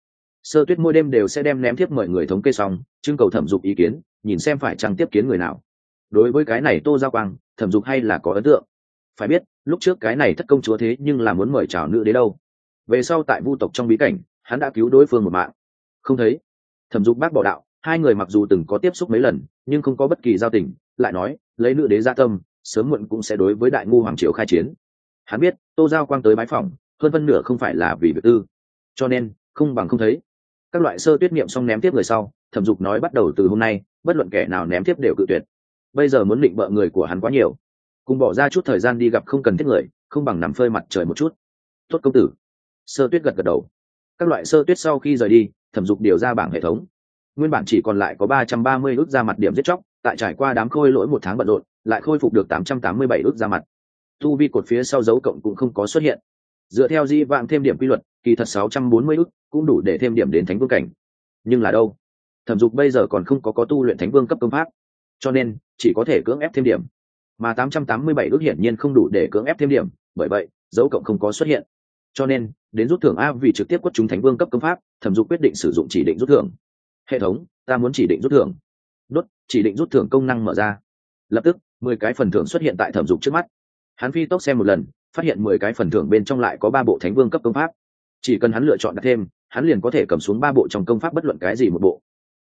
Sơ tuyết mỗi đêm đều sẽ đem ném thiếp mời người thống kê xong, trưng cầu thẩm dục ý kiến, nhìn xem phải chăng tiếp kiến người nào. Đối với cái này tô giao quang, thẩm dục hay là có ấn tượng? Phải biết, lúc trước cái này thất công chúa thế nhưng là muốn mời chào nữ đến đâu. Về sau tại vu tộc trong bí cảnh, hắn đã cứu đối phương một mạng. Không thấy. Thẩm dục bác bỏ đạo hai người mặc dù từng có tiếp xúc mấy lần, nhưng không có bất kỳ giao tình, lại nói, lấy nữ đế gia tâm, sớm muộn cũng sẽ đối với đại ngu hoàng triều khai chiến. Hắn biết, tô giao quang tới bái phòng hơn phân nửa không phải là vì việc tư. Cho nên, không bằng không thấy. Các loại sơ tuyết nghiệm xong ném tiếp người sau, thẩm dục nói bắt đầu từ hôm nay, bất luận kẻ nào ném tiếp đều cự tuyệt. Bây giờ muốn định bợ người của hắn quá nhiều. Cùng bỏ ra chút thời gian đi gặp không cần thiết người, không bằng nằm phơi mặt trời một chút. Tốt công tử. Sơ tuyết gật gật đầu. Các loại sơ tuyết sau khi rời đi, thẩm dục điều ra bảng hệ thống nguyên bản chỉ còn lại có ba trăm ba mươi ước ra mặt điểm giết chóc, tại trải qua đám khôi lỗi một tháng bận rộn, lại khôi phục được tám trăm tám mươi bảy ước ra mặt. Tu vi cột phía sau dấu cộng cũng không có xuất hiện. Dựa theo di vạn thêm điểm quy luật, kỳ thật sáu trăm bốn mươi ước cũng đủ để thêm điểm đến thánh vương cảnh. Nhưng là đâu? Thẩm dục bây giờ còn không có có tu luyện thánh vương cấp công pháp. Cho nên, chỉ có thể cưỡng ép thêm điểm. Mà tám trăm tám mươi bảy ước hiển nhiên không đủ để cưỡng ép thêm điểm, bởi vậy, dấu cộng không có xuất hiện. Cho nên, đến rút thưởng a vì trực tiếp quất chúng thánh vương cấp công pháp, thẩm dục quyết định sử dụng chỉ định rút thưởng hệ thống, ta muốn chỉ định rút thưởng. Đốt, chỉ định rút thưởng công năng mở ra. Lập tức, mười cái phần thưởng xuất hiện tại thẩm dục trước mắt. Hắn phi tốc xem một lần, phát hiện mười cái phần thưởng bên trong lại có ba bộ thánh vương cấp công pháp. Chỉ cần hắn lựa chọn đặt thêm, hắn liền có thể cầm xuống ba bộ trong công pháp bất luận cái gì một bộ.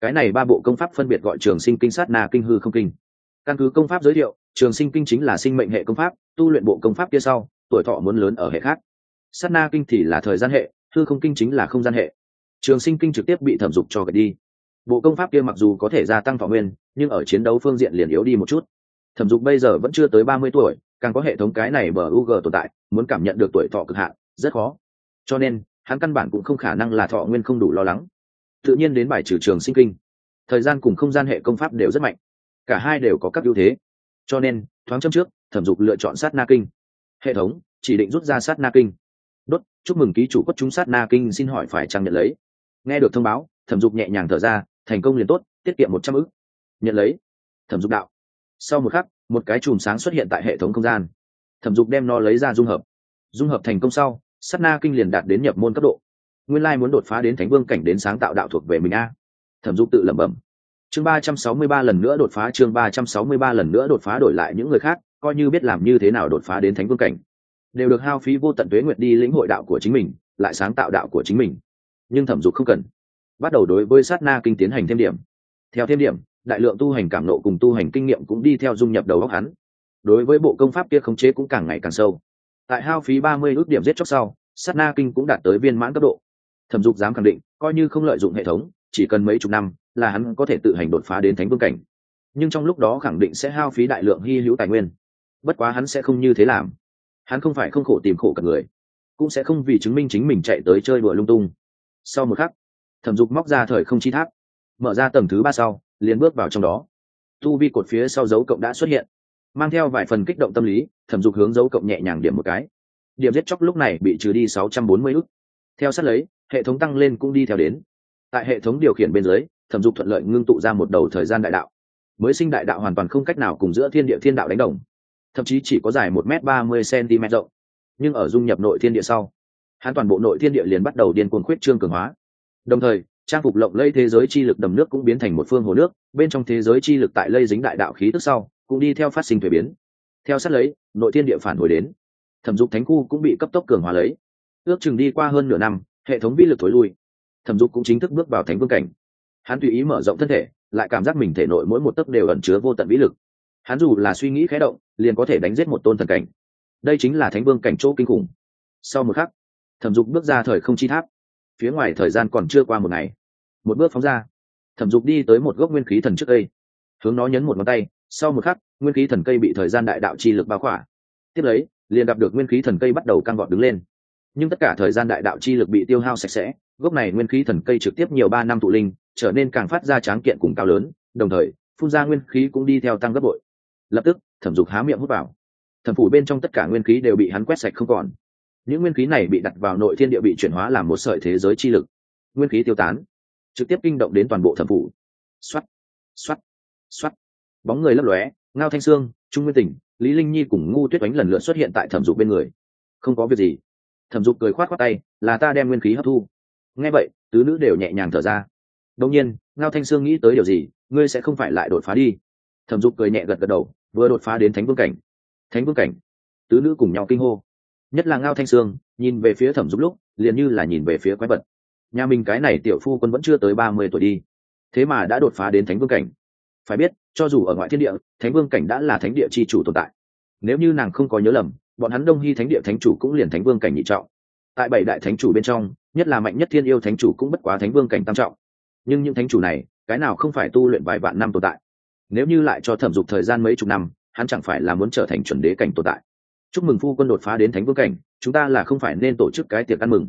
Cái này ba bộ công pháp phân biệt gọi trường sinh kinh sát na kinh hư không kinh. Căn cứ công pháp giới thiệu, trường sinh kinh chính là sinh mệnh hệ công pháp, tu luyện bộ công pháp kia sau, tuổi thọ muốn lớn ở hệ khác. Sát na kinh thì là thời gian hệ, hư không kinh chính là không gian hệ. Trường sinh kinh trực tiếp bị thẩm dục cho gật đi bộ công pháp kia mặc dù có thể gia tăng thọ nguyên, nhưng ở chiến đấu phương diện liền yếu đi một chút. Thẩm dục bây giờ vẫn chưa tới ba mươi tuổi, càng có hệ thống cái này bờ u g tồn tại, muốn cảm nhận được tuổi thọ cực hạn, rất khó. Cho nên, hắn căn bản cũng không khả năng là thọ nguyên không đủ lo lắng. Tự nhiên đến bài trừ trường sinh kinh. Thời gian cùng không gian hệ công pháp đều rất mạnh. Cả hai đều có các ưu thế. Cho nên, thoáng châm trước, thẩm dục lựa chọn sát na kinh. Hệ thống, chỉ định rút ra sát na kinh. Đốt, chúc mừng ký chủ quất chúng sát na kinh xin hỏi phải trang nhận lấy. Nghe được thông báo, thẩm dục nhẹ nhàng thở ra thành công liền tốt, tiết kiệm một trăm ư nhận lấy. Thẩm dục đạo. Sau một khắc, một cái chùm sáng xuất hiện tại hệ thống không gian. Thẩm dục đem nó lấy ra dung hợp. Dung hợp thành công sau s á t na kinh liền đạt đến nhập môn cấp độ. Nguyên lai muốn đột phá đến thánh vương cảnh đến sáng tạo đạo thuộc về mình a. Thẩm dục tự lẩm bẩm. Chương ba trăm sáu mươi ba lần nữa đột phá, chương ba trăm sáu mươi ba lần nữa đột phá đổi lại những người khác, coi như biết làm như thế nào đột phá đến thánh vương cảnh. Đều được hao phí vô tận tuế nguyệt đi lĩnh hội đạo của chính mình, lại sáng tạo đạo của chính mình. Nhưng thẩm dục không cần bắt đầu đối với sát na kinh tiến hành thêm điểm. Theo thêm điểm, đại lượng tu hành cảm nộ cùng tu hành kinh nghiệm cũng đi theo dung nhập đầu óc hắn. Đối với bộ công pháp kia khống chế cũng càng ngày càng sâu. Tại hao phí ba mươi ước điểm giết chóc sau, sát na kinh cũng đạt tới viên mãn cấp độ. Thẩm dục dám khẳng định, coi như không lợi dụng hệ thống, chỉ cần mấy chục năm là hắn có thể tự hành đột phá đến thánh vương cảnh. Nhưng trong lúc đó khẳng định sẽ hao phí đại lượng hy hữu tài nguyên. Bất quá hắn sẽ không như thế làm. Hắn không phải không khổ tìm khổ cả người, cũng sẽ không vì chứng minh chính mình chạy tới chơi đùa lung tung. Sau một khắc thẩm dục móc ra thời không chi tháp, mở ra tầng thứ ba sau, liền bước vào trong đó. Tu vi cột phía sau dấu cộng đã xuất hiện, mang theo vài phần kích động tâm lý, thẩm dục hướng dấu cộng nhẹ nhàng điểm một cái. Điểm giết chóc lúc này bị trừ đi sáu trăm bốn mươi ức. Theo sát lấy, hệ thống tăng lên cũng đi theo đến. Tại hệ thống điều khiển bên dưới, thẩm dục thuận lợi ngưng tụ ra một đầu thời gian đại đạo. Mới sinh đại đạo hoàn toàn không cách nào cùng giữa thiên địa thiên đạo đánh đồng. Thậm chí chỉ có dài một m ba mươi cm rộng. Nhưng ở dung nhập nội thiên địa sau, hắn toàn bộ nội thiên địa liền bắt đầu điên cuồng khuyết trương cường hóa đồng thời, trang phục lộng lây thế giới chi lực đầm nước cũng biến thành một phương hồ nước, bên trong thế giới chi lực tại lây dính đại đạo khí tức sau, cũng đi theo phát sinh thuế biến. Theo sát lấy, nội thiên địa phản hồi đến. Thẩm dục thánh khu cũng bị cấp tốc cường hóa lấy. Ước chừng đi qua hơn nửa năm, hệ thống vi lực thối lui. Thẩm dục cũng chính thức bước vào thánh vương cảnh. Hắn tùy ý mở rộng thân thể, lại cảm giác mình thể nội mỗi một tấc đều ẩn chứa vô tận vĩ lực. Hắn dù là suy nghĩ khé động, liền có thể đánh giết một tôn thần cảnh. Đây chính là thánh vương cảnh chỗ kinh khủng. Sau một khắc, thẩm dục bước ra thời không chi tháp phía ngoài thời gian còn chưa qua một ngày. Một bước phóng ra. Thẩm dục đi tới một gốc nguyên khí thần trước cây. Hướng nó nhấn một ngón tay, sau một khắc, nguyên khí thần cây bị thời gian đại đạo chi lực bao khỏa. Tiếp lấy, liền gặp được nguyên khí thần cây bắt đầu căng gọn đứng lên. Nhưng tất cả thời gian đại đạo chi lực bị tiêu hao sạch sẽ, gốc này nguyên khí thần cây trực tiếp nhiều ba năm tụ linh, trở nên càng phát ra tráng kiện cùng cao lớn, đồng thời, phun ra nguyên khí cũng đi theo tăng gấp bội. Lập tức, thẩm dục há miệng hút vào. Thẩm phủ bên trong tất cả nguyên khí đều bị hắn quét sạch không còn những nguyên khí này bị đặt vào nội thiên địa bị chuyển hóa làm một sợi thế giới chi lực. Nguyên khí tiêu tán, trực tiếp kinh động đến toàn bộ thẩm phủ. Xoắt xoắt xoắt bóng người lấp lóe, ngao thanh sương, trung nguyên tỉnh, lý linh nhi cùng ngu tuyết oánh lần lượt xuất hiện tại thẩm dục bên người. Không có việc gì. Thẩm dục cười khoát khoát tay, là ta đem nguyên khí hấp thu. Nghe vậy, tứ nữ đều nhẹ nhàng thở ra. Đông nhiên, ngao thanh sương nghĩ tới điều gì, ngươi sẽ không phải lại đột phá đi. Thẩm dục cười nhẹ gật gật đầu, vừa đột phá đến thánh vương cảnh. Thánh vương cảnh. Tứ nữ cùng nhau kinh hô nhất là ngao thanh sương, nhìn về phía thẩm dục lúc, liền như là nhìn về phía quái vật. Nhà mình cái này tiểu phu quân vẫn chưa tới ba mươi tuổi đi. Thế mà đã đột phá đến thánh vương cảnh. Phải biết, cho dù ở ngoại thiên địa, thánh vương cảnh đã là thánh địa c h i chủ tồn tại. Nếu như nàng không có nhớ lầm, bọn hắn đông hy thánh địa thánh chủ cũng liền thánh vương cảnh nhị trọng. Tại bảy đại thánh chủ bên trong, nhất là mạnh nhất thiên yêu thánh chủ cũng bất quá thánh vương cảnh tam trọng. Nhưng những thánh chủ này, cái nào không phải tu luyện vài vạn năm tồn tại? Nếu như lại cho thẩm dục thời gian mấy chục năm, hắn chẳng phải là muốn trở thành chuẩn đế cảnh tồn tại? Chúc mừng phu quân đột phá đến thánh vương cảnh, chúng ta là không phải nên tổ chức cái tiệc ăn mừng.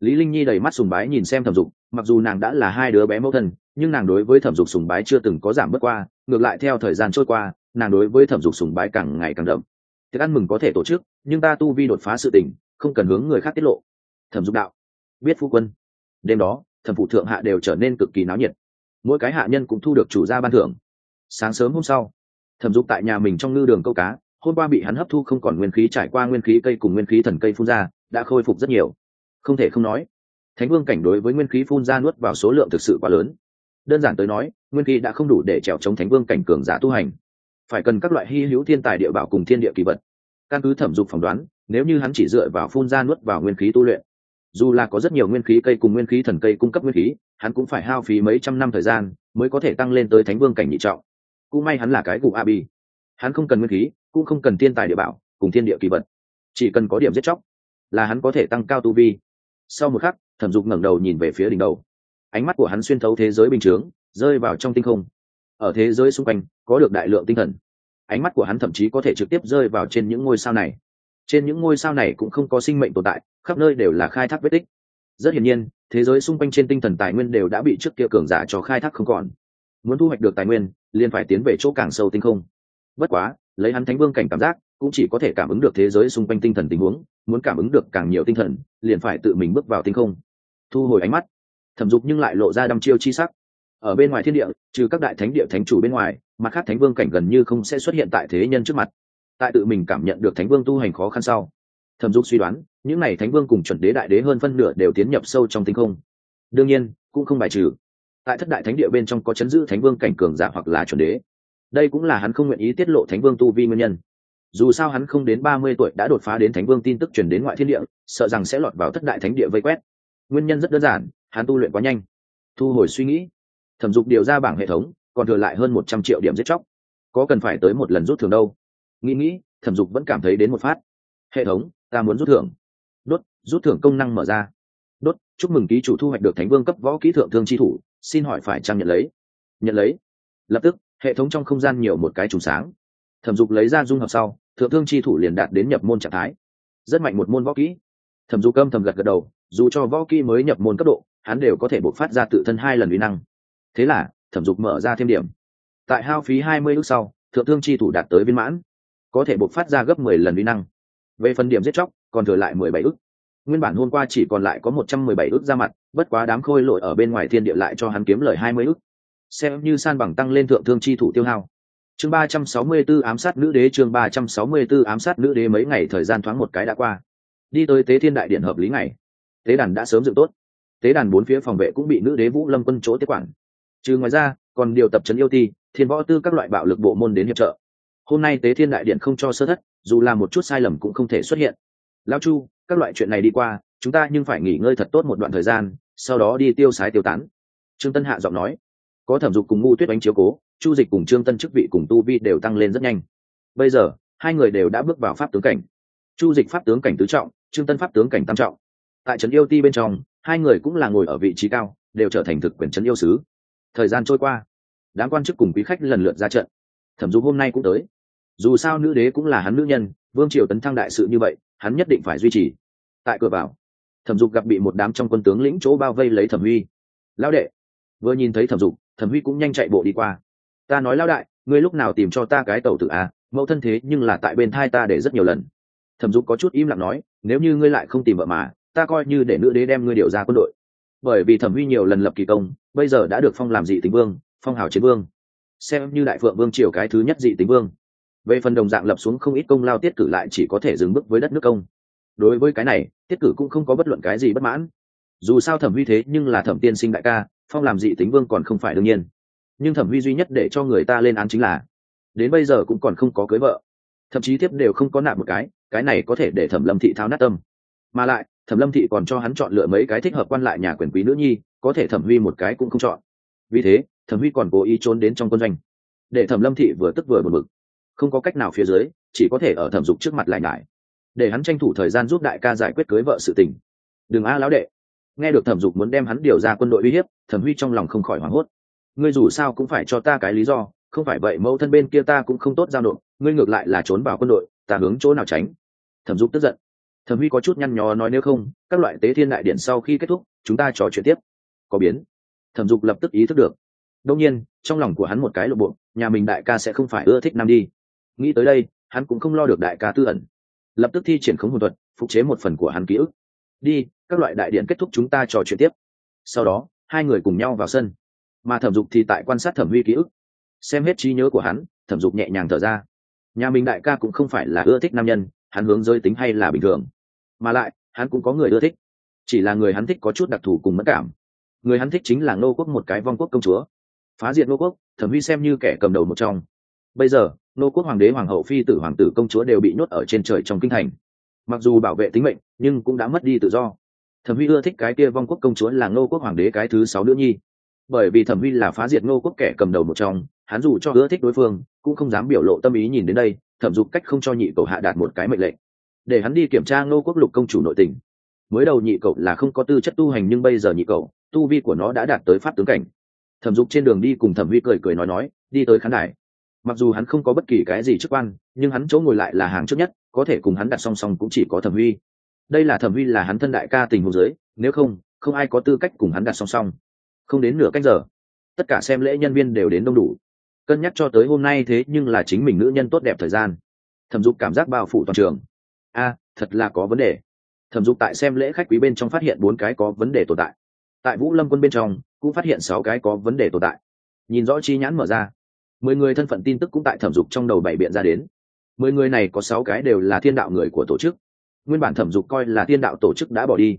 Lý linh nhi đầy mắt sùng bái nhìn xem thẩm dục, mặc dù nàng đã là hai đứa bé mẫu thân, nhưng nàng đối với thẩm dục sùng bái chưa từng có giảm bớt qua, ngược lại theo thời gian trôi qua, nàng đối với thẩm dục sùng bái càng ngày càng đậm. Tiệc ăn mừng có thể tổ chức, nhưng ta tu vi đột phá sự tình, không cần hướng người khác tiết lộ. Thẩm dục đạo, biết phu quân. Đêm đó, thẩm phụ thượng hạ đều trở nên cực kỳ náo nhiệt. Mỗi cái hạ nhân cũng thu được chủ gia ban thưởng. Sáng sớm hôm sau, thẩm dục tại nhà mình trong ngư đường câu cá hôm qua bị hắn hấp thu không còn nguyên khí trải qua nguyên khí cây cùng nguyên khí thần cây phun ra, đã khôi phục rất nhiều. Không thể không nói, thánh vương cảnh đối với nguyên khí phun ra nuốt vào số lượng thực sự quá lớn. Đơn giản tới nói, nguyên khí đã không đủ để trèo chống thánh vương cảnh cường giả tu hành. Phải cần các loại hy hữu thiên tài địa bảo cùng thiên địa kỳ vật. Căn cứ thẩm dục phỏng đoán, nếu như hắn chỉ dựa vào phun ra nuốt vào nguyên khí tu luyện, dù là có rất nhiều nguyên khí cây cùng nguyên khí thần cây cung cấp nguyên khí, hắn cũng phải hao phí mấy trăm năm thời gian mới có thể tăng lên tới thánh vương cảnh nhị trọng. Cũng may hắn là cái cụ a bi. Hắn không cần nguyên khí cũng không cần thiên tài địa bảo, cùng thiên địa kỳ vật. Chỉ cần có điểm giết chóc, là hắn có thể tăng cao tu vi. Sau một khắc, thẩm dục ngẩng đầu nhìn về phía đỉnh đầu. Ánh mắt của hắn xuyên thấu thế giới bình chướng, rơi vào trong tinh không. Ở thế giới xung quanh, có được đại lượng tinh thần. Ánh mắt của hắn thậm chí có thể trực tiếp rơi vào trên những ngôi sao này. Trên những ngôi sao này cũng không có sinh mệnh tồn tại, khắp nơi đều là khai thác vết tích. Rất hiển nhiên, thế giới xung quanh trên tinh thần tài nguyên đều đã bị trước kia cường giả cho khai thác không còn. Muốn thu hoạch được tài nguyên, liền phải tiến về chỗ càng sâu tinh không. Bất quá lấy hắn thánh vương cảnh cảm giác, cũng chỉ có thể cảm ứng được thế giới xung quanh tinh thần tình huống, muốn cảm ứng được càng nhiều tinh thần, liền phải tự mình bước vào tinh không. Thu hồi ánh mắt. Thẩm dục nhưng lại lộ ra đăm chiêu chi sắc. Ở bên ngoài thiên địa, trừ các đại thánh địa thánh chủ bên ngoài, mặt khác thánh vương cảnh gần như không sẽ xuất hiện tại thế nhân trước mặt. Tại tự mình cảm nhận được thánh vương tu hành khó khăn sau, thẩm dục suy đoán, những n à y thánh vương cùng chuẩn đế đại đế hơn phân nửa đều tiến nhập sâu trong tinh không. Đương nhiên, cũng không bài trừ. Tại thất đại thánh địa bên trong có chấn giữ thánh vương cảnh cường giả hoặc là chuẩn đế đây cũng là hắn không nguyện ý tiết lộ thánh vương tu vi nguyên nhân. Dù sao hắn không đến ba mươi tuổi đã đột phá đến thánh vương tin tức chuyển đến ngoại thiên địa, sợ rằng sẽ lọt vào thất đại thánh địa vây quét. Nguyên nhân rất đơn giản, hắn tu luyện quá nhanh, thu hồi suy nghĩ, thẩm dục điều ra bảng hệ thống, còn thừa lại hơn một trăm triệu điểm giết chóc. Có cần phải tới một lần rút thưởng đâu? Nghĩ nghĩ, thẩm dục vẫn cảm thấy đến một phát. Hệ thống, ta muốn rút thưởng. Đốt, rút thưởng công năng mở ra. Đốt, chúc mừng ký chủ thu hoạch được thánh vương cấp võ kỹ thượng thương chi thủ, xin hỏi phải trang nhận lấy? Nhận lấy. Lập tức hệ thống trong không gian nhiều một cái trùng sáng. Thẩm dục lấy ra dung hợp sau, thượng thương chi thủ liền đạt đến nhập môn trạng thái. Rất mạnh một môn võ kỹ. Thẩm dục âm thầm gật gật đầu, dù cho võ kỹ mới nhập môn cấp độ, hắn đều có thể bộc phát ra tự thân hai lần uy năng. Thế là, thẩm dục mở ra thêm điểm. Tại hao phí hai mươi lúc sau, thượng thương chi thủ đạt tới viên mãn. Có thể bộc phát ra gấp mười lần uy năng. Về phần điểm giết chóc, còn thừa lại mười bảy ức. nguyên bản hôm qua chỉ còn lại có một trăm mười bảy ức ra mặt, bất quá đám khôi lội ở bên ngoài thiên địa lại cho hắn kiếm lời hai mươi ức xem như san bằng tăng lên thượng thương chi thủ tiêu hao. Chương ba trăm sáu mươi 364 ám sát nữ đế, chương ba trăm sáu mươi 364 ám sát nữ đế mấy ngày thời gian thoáng một cái đã qua. Đi tới tế thiên đại điện hợp lý ngày. Tế đàn đã sớm dựng tốt. Tế đàn bốn phía phòng vệ cũng bị nữ đế vũ lâm quân chỗ tiếp quản. Trừ ngoài ra, còn điều tập trấn yêu ti, thiên võ tư các loại bạo lực bộ môn đến hiệp trợ. Hôm nay tế thiên đại điện không cho sơ thất, dù là một chút sai lầm cũng không thể xuất hiện. Lao chu, các loại chuyện này đi qua, chúng ta nhưng phải nghỉ ngơi thật tốt một đoạn thời gian, sau đó đi tiêu sái tiêu tán. Trương tân hạ giọng nói có thẩm dục cùng ngu tuyết đánh chiếu cố, chu dịch cùng trương tân chức vị cùng tu vi đều tăng lên rất nhanh. Bây giờ, hai người đều đã bước vào pháp tướng cảnh. Chu dịch pháp tướng cảnh tứ trọng, trương tân pháp tướng cảnh tam trọng. Tại trấn yêu ti bên trong, hai người cũng là ngồi ở vị trí cao, đều trở thành thực quyền trấn yêu sứ. Thời gian trôi qua, đám quan chức cùng quý khách lần lượt ra trận. Thẩm dục hôm nay cũng tới. Dù sao nữ đế cũng là hắn nữ nhân, vương triều tấn thăng đại sự như vậy, hắn nhất định phải duy trì. Tại cửa vào, thẩm dục gặp bị một đám trong quân tướng lĩnh chỗ bao vây lấy thẩm huy. Lão đệ. Vừa nhìn thấy thẩm dục thẩm huy cũng nhanh chạy bộ đi qua. Ta nói lao đại, ngươi lúc nào tìm cho ta cái tàu tự a à? mẫu thân thế nhưng là tại bên thai ta để rất nhiều lần. Thẩm dục có chút im lặng nói, nếu như ngươi lại không tìm vợ mà, ta coi như để nữ đế đem ngươi điều ra quân đội. Bởi vì thẩm huy nhiều lần lập kỳ công, bây giờ đã được phong làm dị tính vương, phong hào chiến vương. Xem như đại phượng vương triều cái thứ nhất dị tính vương. Về phần đồng dạng lập xuống không ít công lao tiết cử lại chỉ có thể dừng bước với đất nước công. Đối với cái này, tiết cử cũng không có bất luận cái gì bất mãn. Dù sao thẩm huy thế nhưng là thẩm tiên sinh đại ca phong làm dị tính vương còn không phải đương nhiên. Nhưng thẩm huy duy nhất để cho người ta lên án chính là, đến bây giờ cũng còn không có cưới vợ. Thậm chí tiếp đều không có nạp một cái cái này có thể để thẩm lâm thị tháo nát tâm. Mà lại, thẩm lâm thị còn cho hắn chọn lựa mấy cái thích hợp quan lại nhà quyền quý nữ nhi, có thể thẩm huy một cái cũng không chọn. Vì thế, thẩm huy còn cố ý trốn đến trong quân doanh. Để thẩm lâm thị vừa tức vừa buồn bực. Không có cách nào phía dưới, chỉ có thể ở thẩm dục trước mặt lại ngại để hắn tranh thủ thời gian giúp đại ca giải quyết cưới vợ sự tình. Đừng a lão đệ nghe được thẩm dục muốn đem hắn điều ra quân đội uy hiếp, thẩm huy trong lòng không khỏi hoảng hốt. Ngươi dù sao cũng phải cho ta cái lý do, không phải vậy mẫu thân bên kia ta cũng không tốt giao nộp, ngươi ngược lại là trốn vào quân đội, ta hướng chỗ nào tránh? Thẩm dục tức giận. Thẩm huy có chút nhăn nhó nói nếu không, các loại tế thiên đại điện sau khi kết thúc, chúng ta trò chuyện tiếp. Có biến. Thẩm dục lập tức ý thức được. Đông nhiên, trong lòng của hắn một cái lộ bộ, nhà mình đại ca sẽ không phải ưa thích nam đi. Nghĩ tới đây, hắn cũng không lo được đại ca tư ẩn. Lập tức thi triển khống hồn thuật, phục chế một phần của hắn ký ức. Đi các loại đại điện kết thúc chúng ta trò chuyện tiếp. Sau đó, hai người cùng nhau vào sân. Mà thẩm dục thì tại quan sát thẩm huy ký ức. Xem hết trí nhớ của hắn, thẩm dục nhẹ nhàng thở ra. Nhà mình đại ca cũng không phải là ưa thích nam nhân, hắn hướng giới tính hay là bình thường. Mà lại, hắn cũng có người ưa thích. Chỉ là người hắn thích có chút đặc thù cùng mất cảm. Người hắn thích chính là ngô quốc một cái vong quốc công chúa. Phá diệt ngô quốc, thẩm huy xem như kẻ cầm đầu một trong. Bây giờ, ngô quốc hoàng đế, hoàng hậu, phi tử, hoàng tử, công chúa đều bị nhốt ở trên trời trong kinh thành. Mặc dù bảo vệ tính mệnh, nhưng cũng đã mất đi tự do thẩm huy ưa thích cái kia vong quốc công chúa là ngô quốc hoàng đế cái thứ sáu nữ nhi. Bởi vì thẩm huy là phá diệt ngô quốc kẻ cầm đầu một trong, hắn dù cho ưa thích đối phương, cũng không dám biểu lộ tâm ý nhìn đến đây, thẩm dục cách không cho nhị cậu hạ đạt một cái mệnh lệnh. Để hắn đi kiểm tra ngô quốc lục công chủ nội tình. Mới đầu nhị cậu là không có tư chất tu hành nhưng bây giờ nhị cậu, tu vi của nó đã đạt tới pháp tướng cảnh. Thẩm dục trên đường đi cùng thẩm huy cười cười nói nói, đi tới khán đài. Mặc dù hắn không có bất kỳ cái gì chức quan, nhưng hắn chỗ ngồi lại là hàng trước nhất, có thể cùng hắn đặt song song cũng chỉ có thẩm huy đây là thẩm huy là hắn thân đại ca tình hồ dưới nếu không không ai có tư cách cùng hắn đặt song song. Không đến nửa cách giờ, tất cả xem lễ nhân viên đều đến đông đủ. Cân nhắc cho tới hôm nay thế nhưng là chính mình nữ nhân tốt đẹp thời gian. Thẩm dục cảm giác bao phủ toàn trường. A, thật là có vấn đề. Thẩm dục tại xem lễ khách quý bên trong phát hiện bốn cái có vấn đề tồn tại. Tại vũ lâm quân bên trong, cũng phát hiện sáu cái có vấn đề tồn tại. Nhìn rõ chi nhãn mở ra. Mười người thân phận tin tức cũng tại thẩm dục trong đầu bảy biện ra đến. Mười người này có sáu cái đều là thiên đạo người của tổ chức nguyên bản thẩm dục coi là thiên đạo tổ chức đã bỏ đi.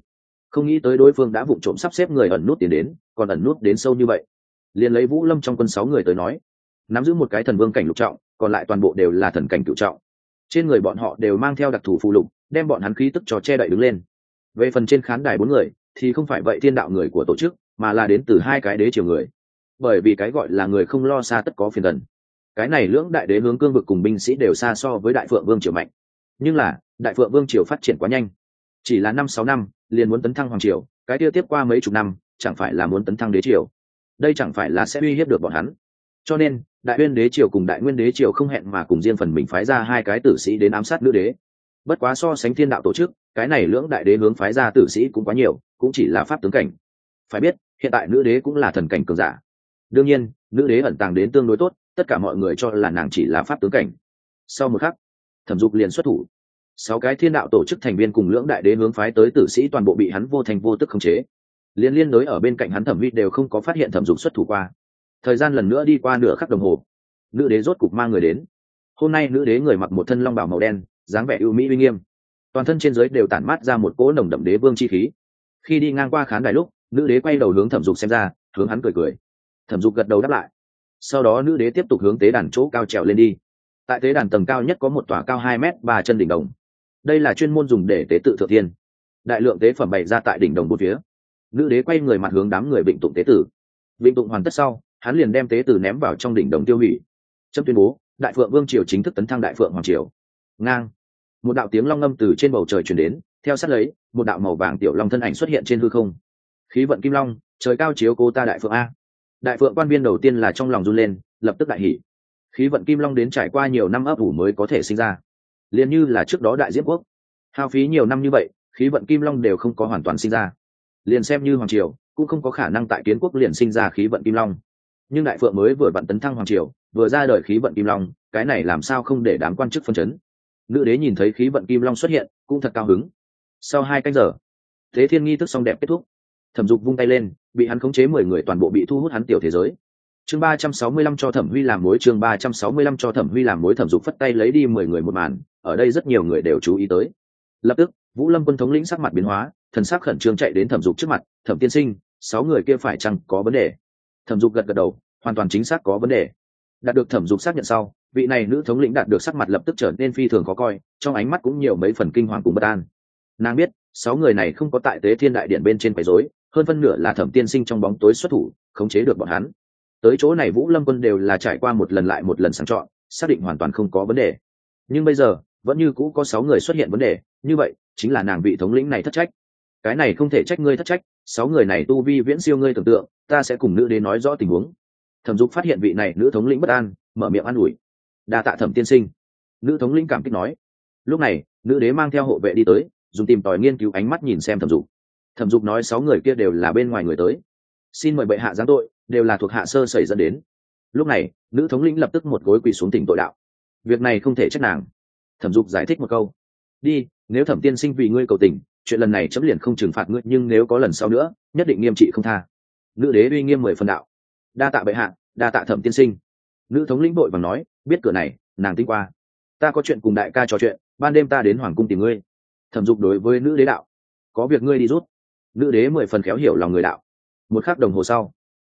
Không nghĩ tới đối phương đã vụ trộm sắp xếp người ẩn nút tiền đến, còn ẩn nút đến sâu như vậy. Liền lấy vũ lâm trong quân sáu người tới nói, nắm giữ một cái thần vương cảnh lục trọng, còn lại toàn bộ đều là thần cảnh cựu trọng. Trên người bọn họ đều mang theo đặc thù phụ lục, đem bọn hắn khí tức cho che đậy đứng lên. Về phần trên khán đài bốn người, thì không phải vậy thiên đạo người của tổ chức, mà là đến từ hai cái đế triều người. Bởi vì cái gọi là người không lo xa tất có phiền gần cái này lưỡng đại đế hướng cương vực cùng binh sĩ đều xa so với đại phượng vương triều mạnh nhưng là, đại phượng vương triều phát triển quá nhanh. Chỉ là năm sáu năm, liền muốn tấn thăng hoàng triều, cái kia tiếp qua mấy chục năm, chẳng phải là muốn tấn thăng đế triều. Đây chẳng phải là sẽ uy hiếp được bọn hắn. Cho nên, đại uyên đế triều cùng đại nguyên đế triều không hẹn mà cùng riêng phần mình phái ra hai cái tử sĩ đến ám sát nữ đế. Bất quá so sánh thiên đạo tổ chức, cái này lưỡng đại đế hướng phái ra tử sĩ cũng quá nhiều, cũng chỉ là pháp tướng cảnh. Phải biết, hiện tại nữ đế cũng là thần cảnh cường giả. Đương nhiên, nữ đế ẩn tàng đến tương đối tốt, tất cả mọi người cho là nàng chỉ là pháp tướng cảnh. Sau một khắc thẩm dục liền xuất thủ. Sáu cái thiên đạo tổ chức thành viên cùng lưỡng đại đế hướng phái tới tử sĩ toàn bộ bị hắn vô thành vô tức khống chế. Liên liên đối ở bên cạnh hắn thẩm vi đều không có phát hiện thẩm dục xuất thủ qua. Thời gian lần nữa đi qua nửa khắc đồng hồ, nữ đế rốt cục mang người đến. Hôm nay nữ đế người mặc một thân long Bảo màu đen, dáng vẻ ưu mỹ uy nghiêm. Toàn thân trên giới đều tản mát ra một cỗ nồng đậm đế vương chi khí. Khi đi ngang qua khán đài lúc, nữ đế quay đầu hướng thẩm dục xem ra, hướng hắn cười cười. Thẩm dục gật đầu đáp lại. Sau đó nữ đế tiếp tục hướng tế đàn chỗ cao trèo lên đi tại tế đàn tầng cao nhất có một tòa cao hai m ba chân đỉnh đồng. Đây là chuyên môn dùng để tế tự thượng thiên. Đại lượng tế phẩm bày ra tại đỉnh đồng bốn phía. Nữ đế quay người mặt hướng đám người bệnh tụng tế tử. Bệnh tụng hoàn tất sau, hắn liền đem tế tử ném vào trong đỉnh đồng tiêu hủy. Trâm tuyên bố, đại phượng vương triều chính thức tấn thăng đại phượng hoàng triều. Ngang. Một đạo tiếng long ngâm từ trên bầu trời chuyển đến, theo sát lấy, một đạo màu vàng tiểu long thân ảnh xuất hiện trên hư không. Khí vận kim long, trời cao chiếu cô ta đại phượng a. Đại phượng quan viên đầu tiên là trong lòng run lên, lập tức đại hỷ khí vận kim long đến trải qua nhiều năm ấp ủ mới có thể sinh ra. Liền như là trước đó đại diễm quốc. Hao phí nhiều năm như vậy, khí vận kim long đều không có hoàn toàn sinh ra. Liền xem như hoàng triều, cũng không có khả năng tại kiến quốc liền sinh ra khí vận kim long. Nhưng đại phượng mới vừa vặn tấn thăng hoàng triều, vừa ra đời khí vận kim long, cái này làm sao không để đám quan chức phân chấn? Nữ đế nhìn thấy khí vận kim long xuất hiện, cũng thật cao hứng. Sau hai canh giờ, thế thiên nghi thức xong đẹp kết thúc. Thẩm dục vung tay lên, bị hắn khống chế mười người toàn bộ bị thu hút hắn tiểu thế giới chương ba trăm sáu mươi lăm cho thẩm huy làm mối, chương ba trăm sáu mươi lăm cho thẩm huy làm mối, thẩm dục phất tay lấy đi mười người một màn, ở đây rất nhiều người đều chú ý tới. Lập tức, vũ lâm quân thống lĩnh sắc mặt biến hóa, thần sắc khẩn trương chạy đến thẩm dục trước mặt, thẩm tiên sinh, sáu người kia phải chăng có vấn đề? Thẩm dục gật gật đầu, hoàn toàn chính xác có vấn đề. Đạt được thẩm dục xác nhận sau, vị này nữ thống lĩnh đạt được sắc mặt lập tức trở nên phi thường khó coi, trong ánh mắt cũng nhiều mấy phần kinh hoàng cùng bất an. Nàng biết, sáu người này không có tại tế thiên đại điện bên trên quấy rối, hơn phân nửa là thẩm tiên sinh trong bóng tối xuất thủ, khống chế được bọn hắn tới chỗ này vũ lâm quân đều là trải qua một lần lại một lần sang chọn, xác định hoàn toàn không có vấn đề. Nhưng bây giờ, vẫn như cũ có sáu người xuất hiện vấn đề, như vậy, chính là nàng vị thống lĩnh này thất trách. Cái này không thể trách ngươi thất trách, sáu người này tu vi viễn siêu ngươi tưởng tượng, ta sẽ cùng nữ đế nói rõ tình huống. Thẩm dục phát hiện vị này nữ thống lĩnh bất an, mở miệng an ủi. Đa tạ thẩm tiên sinh. Nữ thống lĩnh cảm kích nói. Lúc này, nữ đế mang theo hộ vệ đi tới, dùng tìm tòi nghiên cứu ánh mắt nhìn xem thẩm dục. Thẩm dục nói sáu người kia đều là bên ngoài người tới. Xin mời bệ hạ giáng tội đều là thuộc hạ sơ sẩy dẫn đến. Lúc này, nữ thống lĩnh lập tức một gối quỳ xuống tỉnh tội đạo. Việc này không thể trách nàng. Thẩm dục giải thích một câu. Đi, nếu thẩm tiên sinh vì ngươi cầu tình, chuyện lần này chấm liền không trừng phạt ngươi, nhưng nếu có lần sau nữa, nhất định nghiêm trị không tha. Nữ đế uy nghiêm mười phần đạo. Đa tạ bệ hạ, đa tạ thẩm tiên sinh. Nữ thống lĩnh bội và nói, biết cửa này, nàng tinh qua. Ta có chuyện cùng đại ca trò chuyện, ban đêm ta đến hoàng cung tìm ngươi. Thẩm dục đối với nữ đế đạo, có việc ngươi đi rút. Nữ đế mười phần khéo hiểu lòng người đạo. Một khắc đồng hồ sau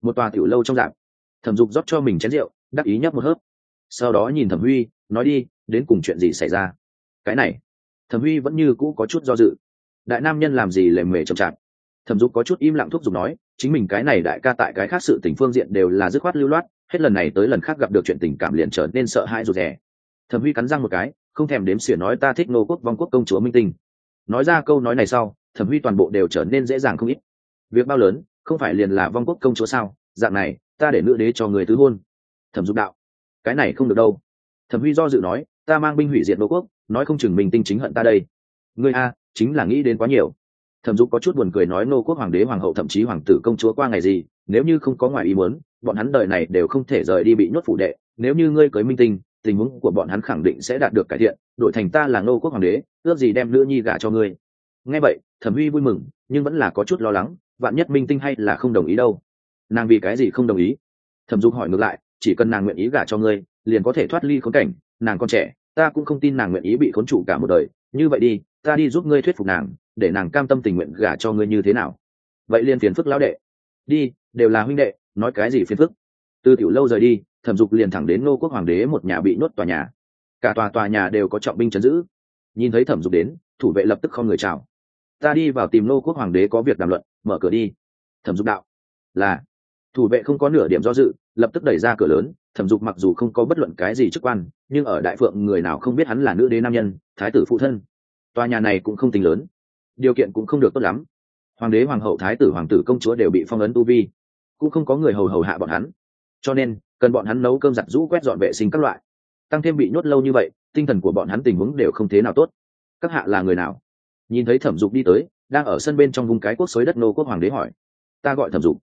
một tòa tiểu lâu trong dạp thẩm dục rót cho mình chén rượu, đắc ý nhấp một hớp. Sau đó nhìn thẩm huy, nói đi, đến cùng chuyện gì xảy ra? Cái này, thẩm huy vẫn như cũ có chút do dự. Đại nam nhân làm gì lề mề chậm chạp? Thẩm dục có chút im lặng thúc giục nói, chính mình cái này đại ca tại cái khác sự tình phương diện đều là dứt khoát lưu loát, hết lần này tới lần khác gặp được chuyện tình cảm liền trở nên sợ hãi rụt rè. Thẩm huy cắn răng một cái, không thèm đếm xỉa nói ta thích nô quốc vong quốc công chúa minh tinh. Nói ra câu nói này sau, thẩm huy toàn bộ đều trở nên dễ dàng không ít. Việc bao lớn không phải liền là vong quốc công chúa sao? Dạng này, ta để nữ đế cho người tứ hôn. Thẩm dục đạo, cái này không được đâu. Thẩm huy do dự nói, ta mang binh hủy diệt đô quốc, nói không chừng mình tinh chính hận ta đây. Ngươi a, chính là nghĩ đến quá nhiều. Thẩm dục có chút buồn cười nói, nô quốc hoàng đế, hoàng hậu, thậm chí hoàng tử công chúa qua ngày gì, nếu như không có ngoài ý muốn, bọn hắn đời này đều không thể rời đi bị nhốt phủ đệ. Nếu như ngươi cưới minh tinh, tình huống của bọn hắn khẳng định sẽ đạt được cải thiện, đổi thành ta là nô quốc hoàng đế, ước gì đem nữ nhi gả cho ngươi. Nghe vậy, thẩm huy vui mừng, nhưng vẫn là có chút lo lắng vạn nhất minh tinh hay là không đồng ý đâu. Nàng vì cái gì không đồng ý? Thẩm dục hỏi ngược lại, chỉ cần nàng nguyện ý gả cho ngươi, liền có thể thoát ly khốn cảnh, nàng còn trẻ, ta cũng không tin nàng nguyện ý bị khốn trụ cả một đời. Như vậy đi, ta đi giúp ngươi thuyết phục nàng, để nàng cam tâm tình nguyện gả cho ngươi như thế nào? Vậy liền phiền phức lão đệ. Đi, đều là huynh đệ, nói cái gì phiền phức? Từ tiểu lâu rời đi, thẩm dục liền thẳng đến nô quốc hoàng đế một nhà bị nhốt tòa nhà. Cả tòa tòa nhà đều có trọng binh chấn giữ. Nhìn thấy thẩm dục đến, thủ vệ lập tức không người chào. Ta đi vào tìm nô quốc hoàng đế có việc đàm luận mở cửa đi. Thẩm dục đạo, là. Thủ vệ không có nửa điểm do dự, lập tức đẩy ra cửa lớn. Thẩm dục mặc dù không có bất luận cái gì chức quan, nhưng ở đại phượng người nào không biết hắn là nữ đế nam nhân, thái tử phụ thân. Tòa nhà này cũng không tính lớn, điều kiện cũng không được tốt lắm. Hoàng đế, hoàng hậu, thái tử, hoàng tử, công chúa đều bị phong ấn tu vi, cũng không có người hầu hầu hạ bọn hắn. Cho nên, cần bọn hắn nấu cơm giặt rũ quét dọn vệ sinh các loại. Tăng thêm bị nhốt lâu như vậy, tinh thần của bọn hắn tình huống đều không thế nào tốt. Các hạ là người nào? Nhìn thấy thẩm dục đi tới đang ở sân bên trong vùng cái quốc xối đất nô quốc hoàng đế hỏi. Ta gọi thẩm dục.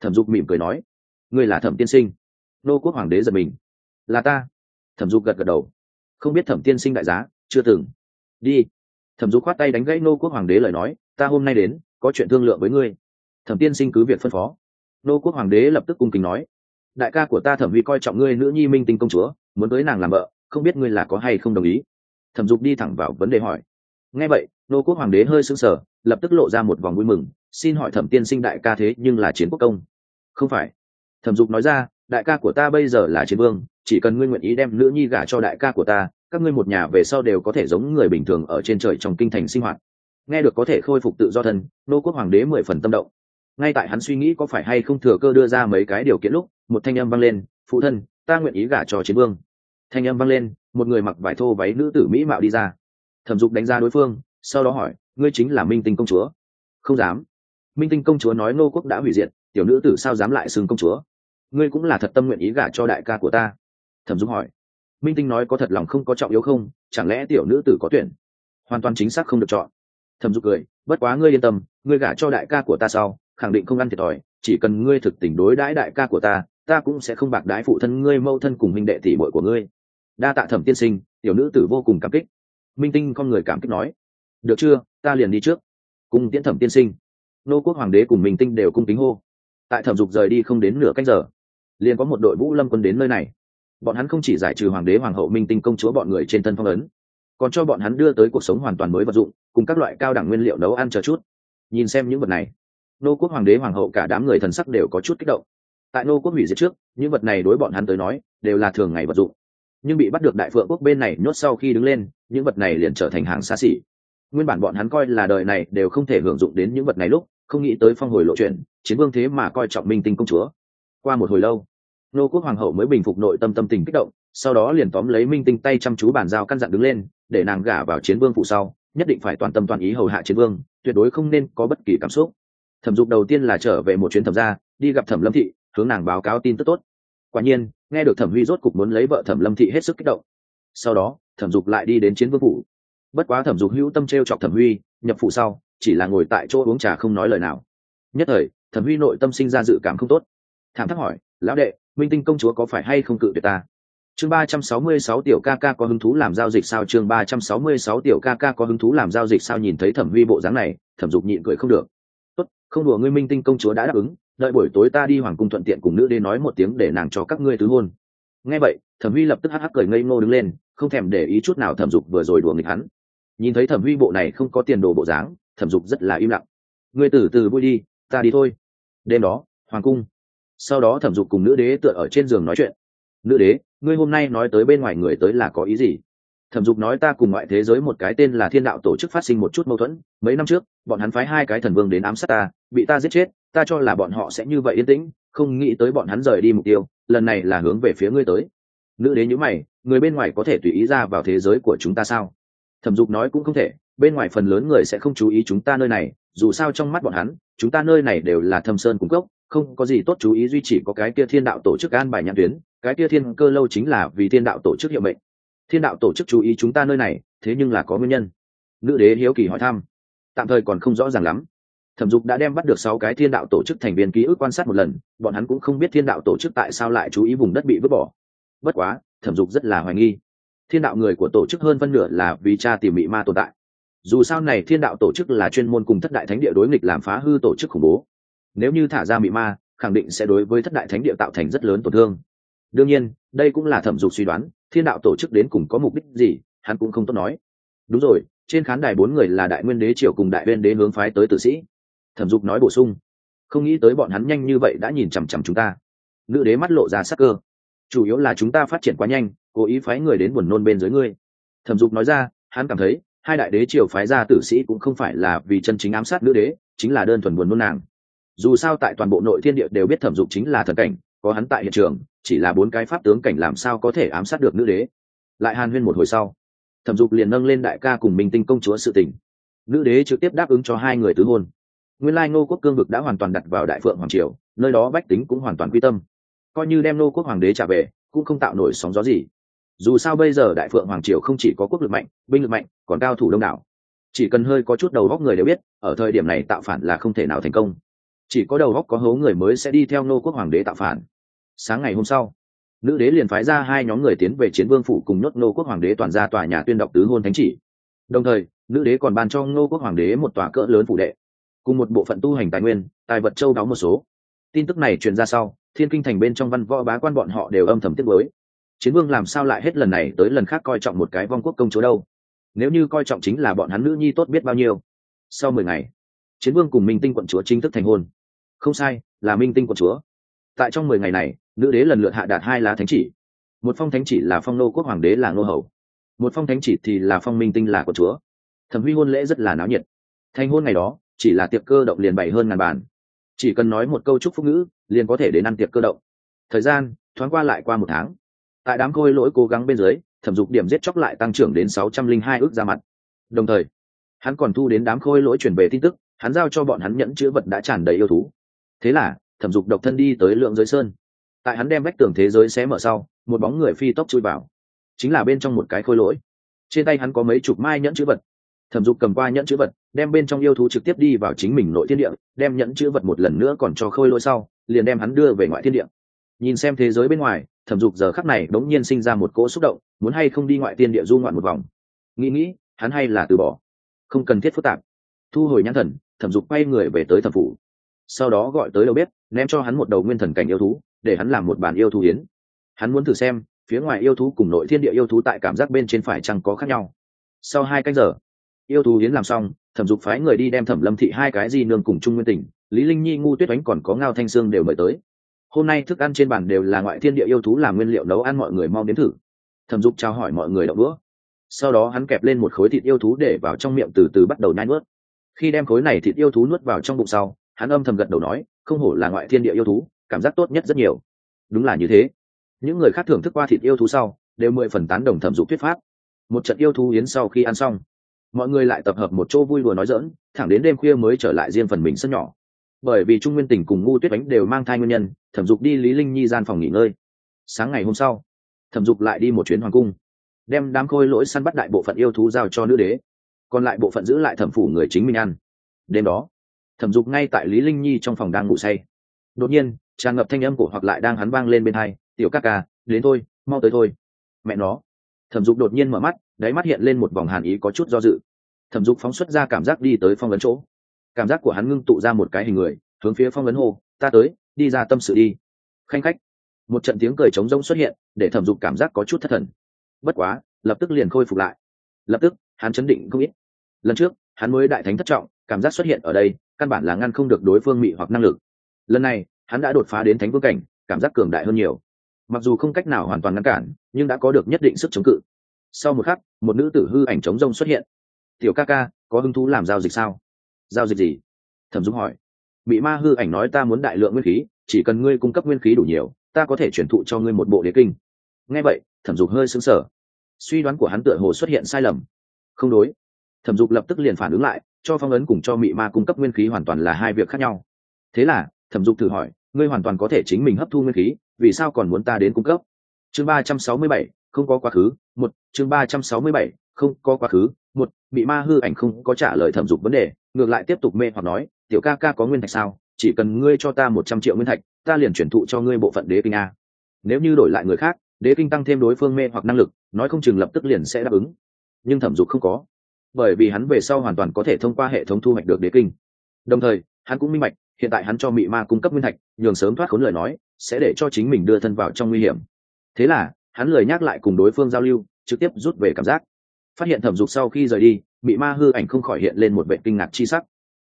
Thẩm dục mỉm cười nói. Ngươi là thẩm tiên sinh. Nô quốc hoàng đế giật mình. Là ta. Thẩm dục gật gật đầu. Không biết thẩm tiên sinh đại giá, chưa từng. Đi. Thẩm dục khoát tay đánh gãy nô quốc hoàng đế lời nói. Ta hôm nay đến, có chuyện thương lượng với ngươi. Thẩm tiên sinh cứ việc phân phó. Nô quốc hoàng đế lập tức cung kính nói. Đại ca của ta thẩm huy coi trọng ngươi nữ nhi minh tinh công chúa, muốn tới nàng làm vợ, không biết ngươi là có hay không đồng ý. Thẩm dục đi thẳng vào vấn đề hỏi. Nghe vậy, nô quốc hoàng đế hơi sững sờ lập tức lộ ra một vòng vui mừng, xin hỏi thẩm tiên sinh đại ca thế nhưng là chiến quốc công. Không phải. Thẩm dục nói ra, đại ca của ta bây giờ là chiến vương, chỉ cần ngươi nguyện ý đem nữ nhi gả cho đại ca của ta, các ngươi một nhà về sau đều có thể giống người bình thường ở trên trời trong kinh thành sinh hoạt. Nghe được có thể khôi phục tự do thân, nô quốc hoàng đế mười phần tâm động. Ngay tại hắn suy nghĩ có phải hay không thừa cơ đưa ra mấy cái điều kiện lúc, một thanh âm vang lên, phụ thân, ta nguyện ý gả cho chiến vương. Thanh âm vang lên, một người mặc vải thô váy nữ tử mỹ mạo đi ra. Thẩm dục đánh giá đối phương, sau đó hỏi ngươi chính là minh tinh công chúa. Không dám. Minh tinh công chúa nói nô quốc đã hủy diệt, tiểu nữ tử sao dám lại xưng công chúa? Ngươi cũng là thật tâm nguyện ý gả cho đại ca của ta. Thẩm Dung hỏi. Minh tinh nói có thật lòng không có trọng yếu không, chẳng lẽ tiểu nữ tử có tuyển? Hoàn toàn chính xác không được chọn. Thẩm dục cười, bất quá ngươi yên tâm, ngươi gả cho đại ca của ta sau, khẳng định không ăn thiệt thòi, chỉ cần ngươi thực tình đối đãi đại ca của ta ta cũng sẽ không bạc đái phụ thân ngươi mâu thân cùng minh đệ tỷ bội của ngươi. Đa tạ thẩm tiên sinh, tiểu nữ tử vô cùng cảm kích. Minh tinh con người cảm kích nói được chưa, ta liền đi trước. Cùng tiễn thẩm tiên sinh. Nô quốc hoàng đế cùng minh tinh đều cung kính hô. Tại thẩm dục rời đi không đến nửa cách giờ, liền có một đội vũ lâm quân đến nơi này. Bọn hắn không chỉ giải trừ hoàng đế, hoàng hậu minh tinh công chúa bọn người trên thân phong ấn, còn cho bọn hắn đưa tới cuộc sống hoàn toàn mới vật dụng, cùng các loại cao đẳng nguyên liệu nấu ăn chờ chút. Nhìn xem những vật này, nô quốc hoàng đế, hoàng hậu cả đám người thần sắc đều có chút kích động. Tại nô quốc hủy diệt trước, những vật này đối bọn hắn tới nói, đều là thường ngày vật dụng. Nhưng bị bắt được đại phượng quốc bên này nhốt sau khi đứng lên, những vật này liền trở thành hàng xa xỉ nguyên bản bọn hắn coi là đời này đều không thể hưởng dụng đến những vật này lúc, không nghĩ tới phong hồi lộ chuyện, chiến vương thế mà coi trọng minh tinh công chúa. Qua một hồi lâu, nô quốc hoàng hậu mới bình phục nội tâm tâm tình kích động, sau đó liền tóm lấy minh tinh tay chăm chú bàn giao căn dặn đứng lên, để nàng gả vào chiến vương phụ sau, nhất định phải toàn tâm toàn ý hầu hạ chiến vương, tuyệt đối không nên có bất kỳ cảm xúc. Thẩm dục đầu tiên là trở về một chuyến thẩm gia, đi gặp thẩm lâm thị, hướng nàng báo cáo tin tức tốt. Quả nhiên, nghe được thẩm huy rốt cục muốn lấy vợ thẩm lâm thị hết sức kích động. Sau đó, thẩm dục lại đi đến chiến vương phủ bất quá thẩm dục hữu tâm t r e o chọc thẩm huy, nhập phụ sau, chỉ là ngồi tại chỗ uống trà không nói lời nào. Nhất thời, thẩm huy nội tâm sinh ra dự cảm không tốt. Thảm thắc hỏi, lão đệ, minh tinh công chúa có phải hay không cự tuyệt ta? Chương ba trăm sáu mươi sáu tiểu ca ca có hứng thú làm giao dịch sao? Chương ba trăm sáu mươi sáu tiểu ca ca có hứng thú làm giao dịch sao? Nhìn thấy thẩm huy bộ dáng này, thẩm dục nhịn cười không được. Tốt, không đùa ngươi minh tinh công chúa đã đáp ứng, đợi buổi tối ta đi hoàng cung thuận tiện cùng nữ đế nói một tiếng để nàng cho các ngươi tứ hôn. Nghe vậy, thẩm huy lập tức hắc hắc cười ngây ngô đứng lên, không thèm để ý chút nào thẩm dục vừa rồi đùa nghịch hắn nhìn thấy thẩm huy bộ này không có tiền đồ bộ dáng, thẩm dục rất là im lặng. Ngươi từ từ vui đi, ta đi thôi. Đêm đó, hoàng cung. Sau đó thẩm dục cùng nữ đế tựa ở trên giường nói chuyện. Nữ đế, ngươi hôm nay nói tới bên ngoài người tới là có ý gì? Thẩm dục nói ta cùng ngoại thế giới một cái tên là thiên đạo tổ chức phát sinh một chút mâu thuẫn. Mấy năm trước, bọn hắn phái hai cái thần vương đến ám sát ta, bị ta giết chết. Ta cho là bọn họ sẽ như vậy yên tĩnh, không nghĩ tới bọn hắn rời đi mục tiêu, lần này là hướng về phía ngươi tới. Nữ đế nhữ mày, người bên ngoài có thể tùy ý ra vào thế giới của chúng ta sao? Thẩm dục nói cũng không thể, bên ngoài phần lớn người sẽ không chú ý chúng ta nơi này, dù sao trong mắt bọn hắn, chúng ta nơi này đều là thâm sơn cung cấp không có gì tốt chú ý duy chỉ có cái kia thiên đạo tổ chức an bài nhãn tuyến, cái kia thiên cơ lâu chính là vì thiên đạo tổ chức hiệu mệnh. Thiên đạo tổ chức chú ý chúng ta nơi này, thế nhưng là có nguyên nhân. Nữ đế hiếu kỳ hỏi thăm. Tạm thời còn không rõ ràng lắm. Thẩm dục đã đem bắt được sáu cái thiên đạo tổ chức thành viên ký ức quan sát một lần, bọn hắn cũng không biết thiên đạo tổ chức tại sao lại chú ý vùng đất bị vứt bỏ. Bất quá, thẩm dục rất là hoài nghi thiên đạo người của tổ chức hơn phân nửa là vì cha tìm mị ma tồn tại. Dù sao này thiên đạo tổ chức là chuyên môn cùng thất đại thánh địa đối nghịch làm phá hư tổ chức khủng bố. Nếu như thả ra mị ma, khẳng định sẽ đối với thất đại thánh địa tạo thành rất lớn tổn thương. Đương nhiên, đây cũng là thẩm dục suy đoán, thiên đạo tổ chức đến cùng có mục đích gì, hắn cũng không tốt nói. Đúng rồi, trên khán đài bốn người là đại nguyên đế triều cùng đại viên đế hướng phái tới tử sĩ. Thẩm dục nói bổ sung, không nghĩ tới bọn hắn nhanh như vậy đã nhìn chằm chằm chúng ta. Nữ đế mắt lộ ra sắc cơ. Chủ yếu là chúng ta phát triển quá nhanh cố ý phái người đến buồn nôn bên dưới ngươi. Thẩm dục nói ra, hắn cảm thấy, hai đại đế triều phái ra tử sĩ cũng không phải là vì chân chính ám sát nữ đế, chính là đơn thuần buồn nôn nàng. Dù sao tại toàn bộ nội thiên địa đều biết thẩm dục chính là thần cảnh, có hắn tại hiện trường, chỉ là bốn cái pháp tướng cảnh làm sao có thể ám sát được nữ đế. Lại hàn huyên một hồi sau, thẩm dục liền nâng lên đại ca cùng minh tinh công chúa sự tình. Nữ đế trực tiếp đáp ứng cho hai người tứ hôn. Nguyên lai ngô quốc cương vực đã hoàn toàn đặt vào đại phượng hoàng triều, nơi đó bách tính cũng hoàn toàn quy tâm. Coi như đem ngô quốc hoàng đế trả về, cũng không tạo nổi sóng gió gì dù sao bây giờ đại phượng hoàng triều không chỉ có quốc lực mạnh, binh lực mạnh, còn cao thủ đông đảo. Chỉ cần hơi có chút đầu góc người đều biết, ở thời điểm này tạo phản là không thể nào thành công. Chỉ có đầu góc có hố người mới sẽ đi theo nô quốc hoàng đế tạo phản. Sáng ngày hôm sau, nữ đế liền phái ra hai nhóm người tiến về chiến vương phủ cùng nhốt nô quốc hoàng đế toàn ra tòa nhà tuyên đọc tứ hôn thánh chỉ. Đồng thời, nữ đế còn ban cho nô quốc hoàng đế một tòa cỡ lớn phủ đệ, cùng một bộ phận tu hành tài nguyên, tài vật châu đáo một số. Tin tức này truyền ra sau, thiên kinh thành bên trong văn võ bá quan bọn họ đều âm thầm tiếc mới chiến vương làm sao lại hết lần này tới lần khác coi trọng một cái vong quốc công chúa đâu? Nếu như coi trọng chính là bọn hắn nữ nhi tốt biết bao nhiêu. Sau mười ngày, chiến vương cùng minh tinh quận chúa chính thức thành hôn. Không sai, là minh tinh quận chúa. Tại trong mười ngày này, nữ đế lần lượt hạ đạt hai lá thánh chỉ. Một phong thánh chỉ là phong nô quốc hoàng đế là ngô hầu. Một phong thánh chỉ thì là phong minh tinh là quận chúa. Thẩm huy hôn lễ rất là náo nhiệt. Thành hôn ngày đó, chỉ là tiệc cơ động liền bảy hơn ngàn bàn. Chỉ cần nói một câu chúc phúc ngữ, liền có thể đến ăn tiệc cơ động. Thời gian, thoáng qua lại qua một tháng tại đám khôi lỗi cố gắng bên dưới, thẩm dục điểm giết chóc lại tăng trưởng đến sáu trăm linh hai ước ra mặt. Đồng thời, hắn còn thu đến đám khôi lỗi chuyển về tin tức, hắn giao cho bọn hắn nhẫn chữ vật đã tràn đầy yêu thú. Thế là, thẩm dục độc thân đi tới lượng giới sơn. Tại hắn đem vách tường thế giới xé mở sau, một bóng người phi tốc chui vào. Chính là bên trong một cái khôi lỗi. Trên tay hắn có mấy chục mai nhẫn chữ vật. Thẩm dục cầm qua nhẫn chữ vật, đem bên trong yêu thú trực tiếp đi vào chính mình nội thiên địa, đem nhẫn chữ vật một lần nữa còn cho khôi lỗi sau, liền đem hắn đưa về ngoại thiên địa. Nhìn xem thế giới bên ngoài thẩm dục giờ khắc này đống nhiên sinh ra một cỗ xúc động, muốn hay không đi ngoại tiên địa du ngoạn một vòng. Nghĩ nghĩ, hắn hay là từ bỏ. Không cần thiết phức tạp. Thu hồi nhãn thần, thẩm dục quay người về tới thẩm phủ. Sau đó gọi tới đầu bếp, ném cho hắn một đầu nguyên thần cảnh yêu thú, để hắn làm một bản yêu thú hiến hắn muốn thử xem, phía ngoài yêu thú cùng nội thiên địa yêu thú tại cảm giác bên trên phải chăng có khác nhau. Sau hai canh giờ, yêu thú hiến làm xong, thẩm dục phái người đi đem thẩm lâm thị hai cái di nương cùng trung nguyên tỉnh, lý linh nhi, ngu tuyết oánh còn có ngao thanh sương đều mời tới hôm nay thức ăn trên bàn đều là ngoại thiên địa yêu thú làm nguyên liệu nấu ăn, mọi người mau đến thử. Thẩm dục trao hỏi mọi người đậu đũa. Sau đó hắn kẹp lên một khối thịt yêu thú để vào trong miệng từ từ bắt đầu nhai nuốt. Khi đem khối này thịt yêu thú nuốt vào trong bụng sau, hắn âm thầm gật đầu nói, không hổ là ngoại thiên địa yêu thú, cảm giác tốt nhất rất nhiều. Đúng là như thế. Những người khác thưởng thức qua thịt yêu thú sau, đều mười phần tán đồng thẩm dục thuyết pháp. Một trận yêu thú yến sau khi ăn xong, mọi người lại tập hợp một chỗ vui đùa nói dỡn thẳng đến đêm khuya mới trở lại riêng phần mình sân nhỏ bởi vì trung nguyên tỉnh cùng ngu tuyết bánh đều mang thai nguyên nhân, thẩm dục đi lý linh nhi gian phòng nghỉ ngơi. Sáng ngày hôm sau, thẩm dục lại đi một chuyến hoàng cung, đem đám khôi lỗi săn bắt đại bộ phận yêu thú giao cho nữ đế, còn lại bộ phận giữ lại thẩm phủ người chính mình ăn. Đêm đó, thẩm dục ngay tại lý linh nhi trong phòng đang ngủ say. Đột nhiên, tràn ngập thanh âm của hoặc lại đang hắn vang lên bên hai, tiểu các ca, đến thôi, mau tới thôi. Mẹ nó, thẩm dục đột nhiên mở mắt, đáy mắt hiện lên một vòng hàn ý có chút do dự. Thẩm dục phóng xuất ra cảm giác đi tới phong ấn chỗ cảm giác của hắn ngưng tụ ra một cái hình người, hướng phía phong ấn hô, ta tới, đi ra tâm sự đi. Khanh khách. Một trận tiếng cười trống rỗng xuất hiện, để thẩm dục cảm giác có chút thất thần. Bất quá, lập tức liền khôi phục lại. Lập tức, hắn chấn định không ít. Lần trước, hắn mới đại thánh thất trọng, cảm giác xuất hiện ở đây, căn bản là ngăn không được đối phương mị hoặc năng lực. Lần này, hắn đã đột phá đến thánh vương cảnh, cảm giác cường đại hơn nhiều. Mặc dù không cách nào hoàn toàn ngăn cản, nhưng đã có được nhất định sức chống cự. Sau một khắc, một nữ tử hư ảnh chống rông xuất hiện. Tiểu ca ca, có hứng thú làm giao dịch sao? Giao dịch gì? Thẩm dung hỏi. Bị ma hư ảnh nói ta muốn đại lượng nguyên khí, chỉ cần ngươi cung cấp nguyên khí đủ nhiều, ta có thể chuyển thụ cho ngươi một bộ đế kinh. Nghe vậy, thẩm dục hơi xứng sở suy đoán của hắn tựa hồ xuất hiện sai lầm. Không đối. Thẩm dục lập tức liền phản ứng lại, cho phong ấn cùng cho mị ma cung cấp nguyên khí hoàn toàn là hai việc khác nhau. Thế là, thẩm dục thử hỏi, ngươi hoàn toàn có thể chính mình hấp thu nguyên khí, vì sao còn muốn ta đến cung cấp? Chương ba trăm sáu mươi bảy, không có quá khứ, một, chương ba trăm sáu mươi bảy, không có quá khứ, một bị ma hư ảnh không có trả lời thẩm dục vấn đề ngược lại tiếp tục mê hoặc nói, tiểu ca ca có nguyên thạch sao? Chỉ cần ngươi cho ta một trăm triệu nguyên thạch, ta liền chuyển thụ cho ngươi bộ phận đế kinh a. Nếu như đổi lại người khác, đế kinh tăng thêm đối phương mê hoặc năng lực, nói không chừng lập tức liền sẽ đáp ứng. Nhưng thẩm dục không có, bởi vì hắn về sau hoàn toàn có thể thông qua hệ thống thu hoạch được đế kinh. Đồng thời, hắn cũng minh bạch, hiện tại hắn cho mị ma cung cấp nguyên thạch, nhường sớm thoát khốn lời nói, sẽ để cho chính mình đưa thân vào trong nguy hiểm. Thế là, hắn lời nhắc lại cùng đối phương giao lưu, trực tiếp rút về cảm giác. Phát hiện thẩm dục sau khi rời đi bị ma hư ảnh không khỏi hiện lên một vệ kinh ngạc chi sắc.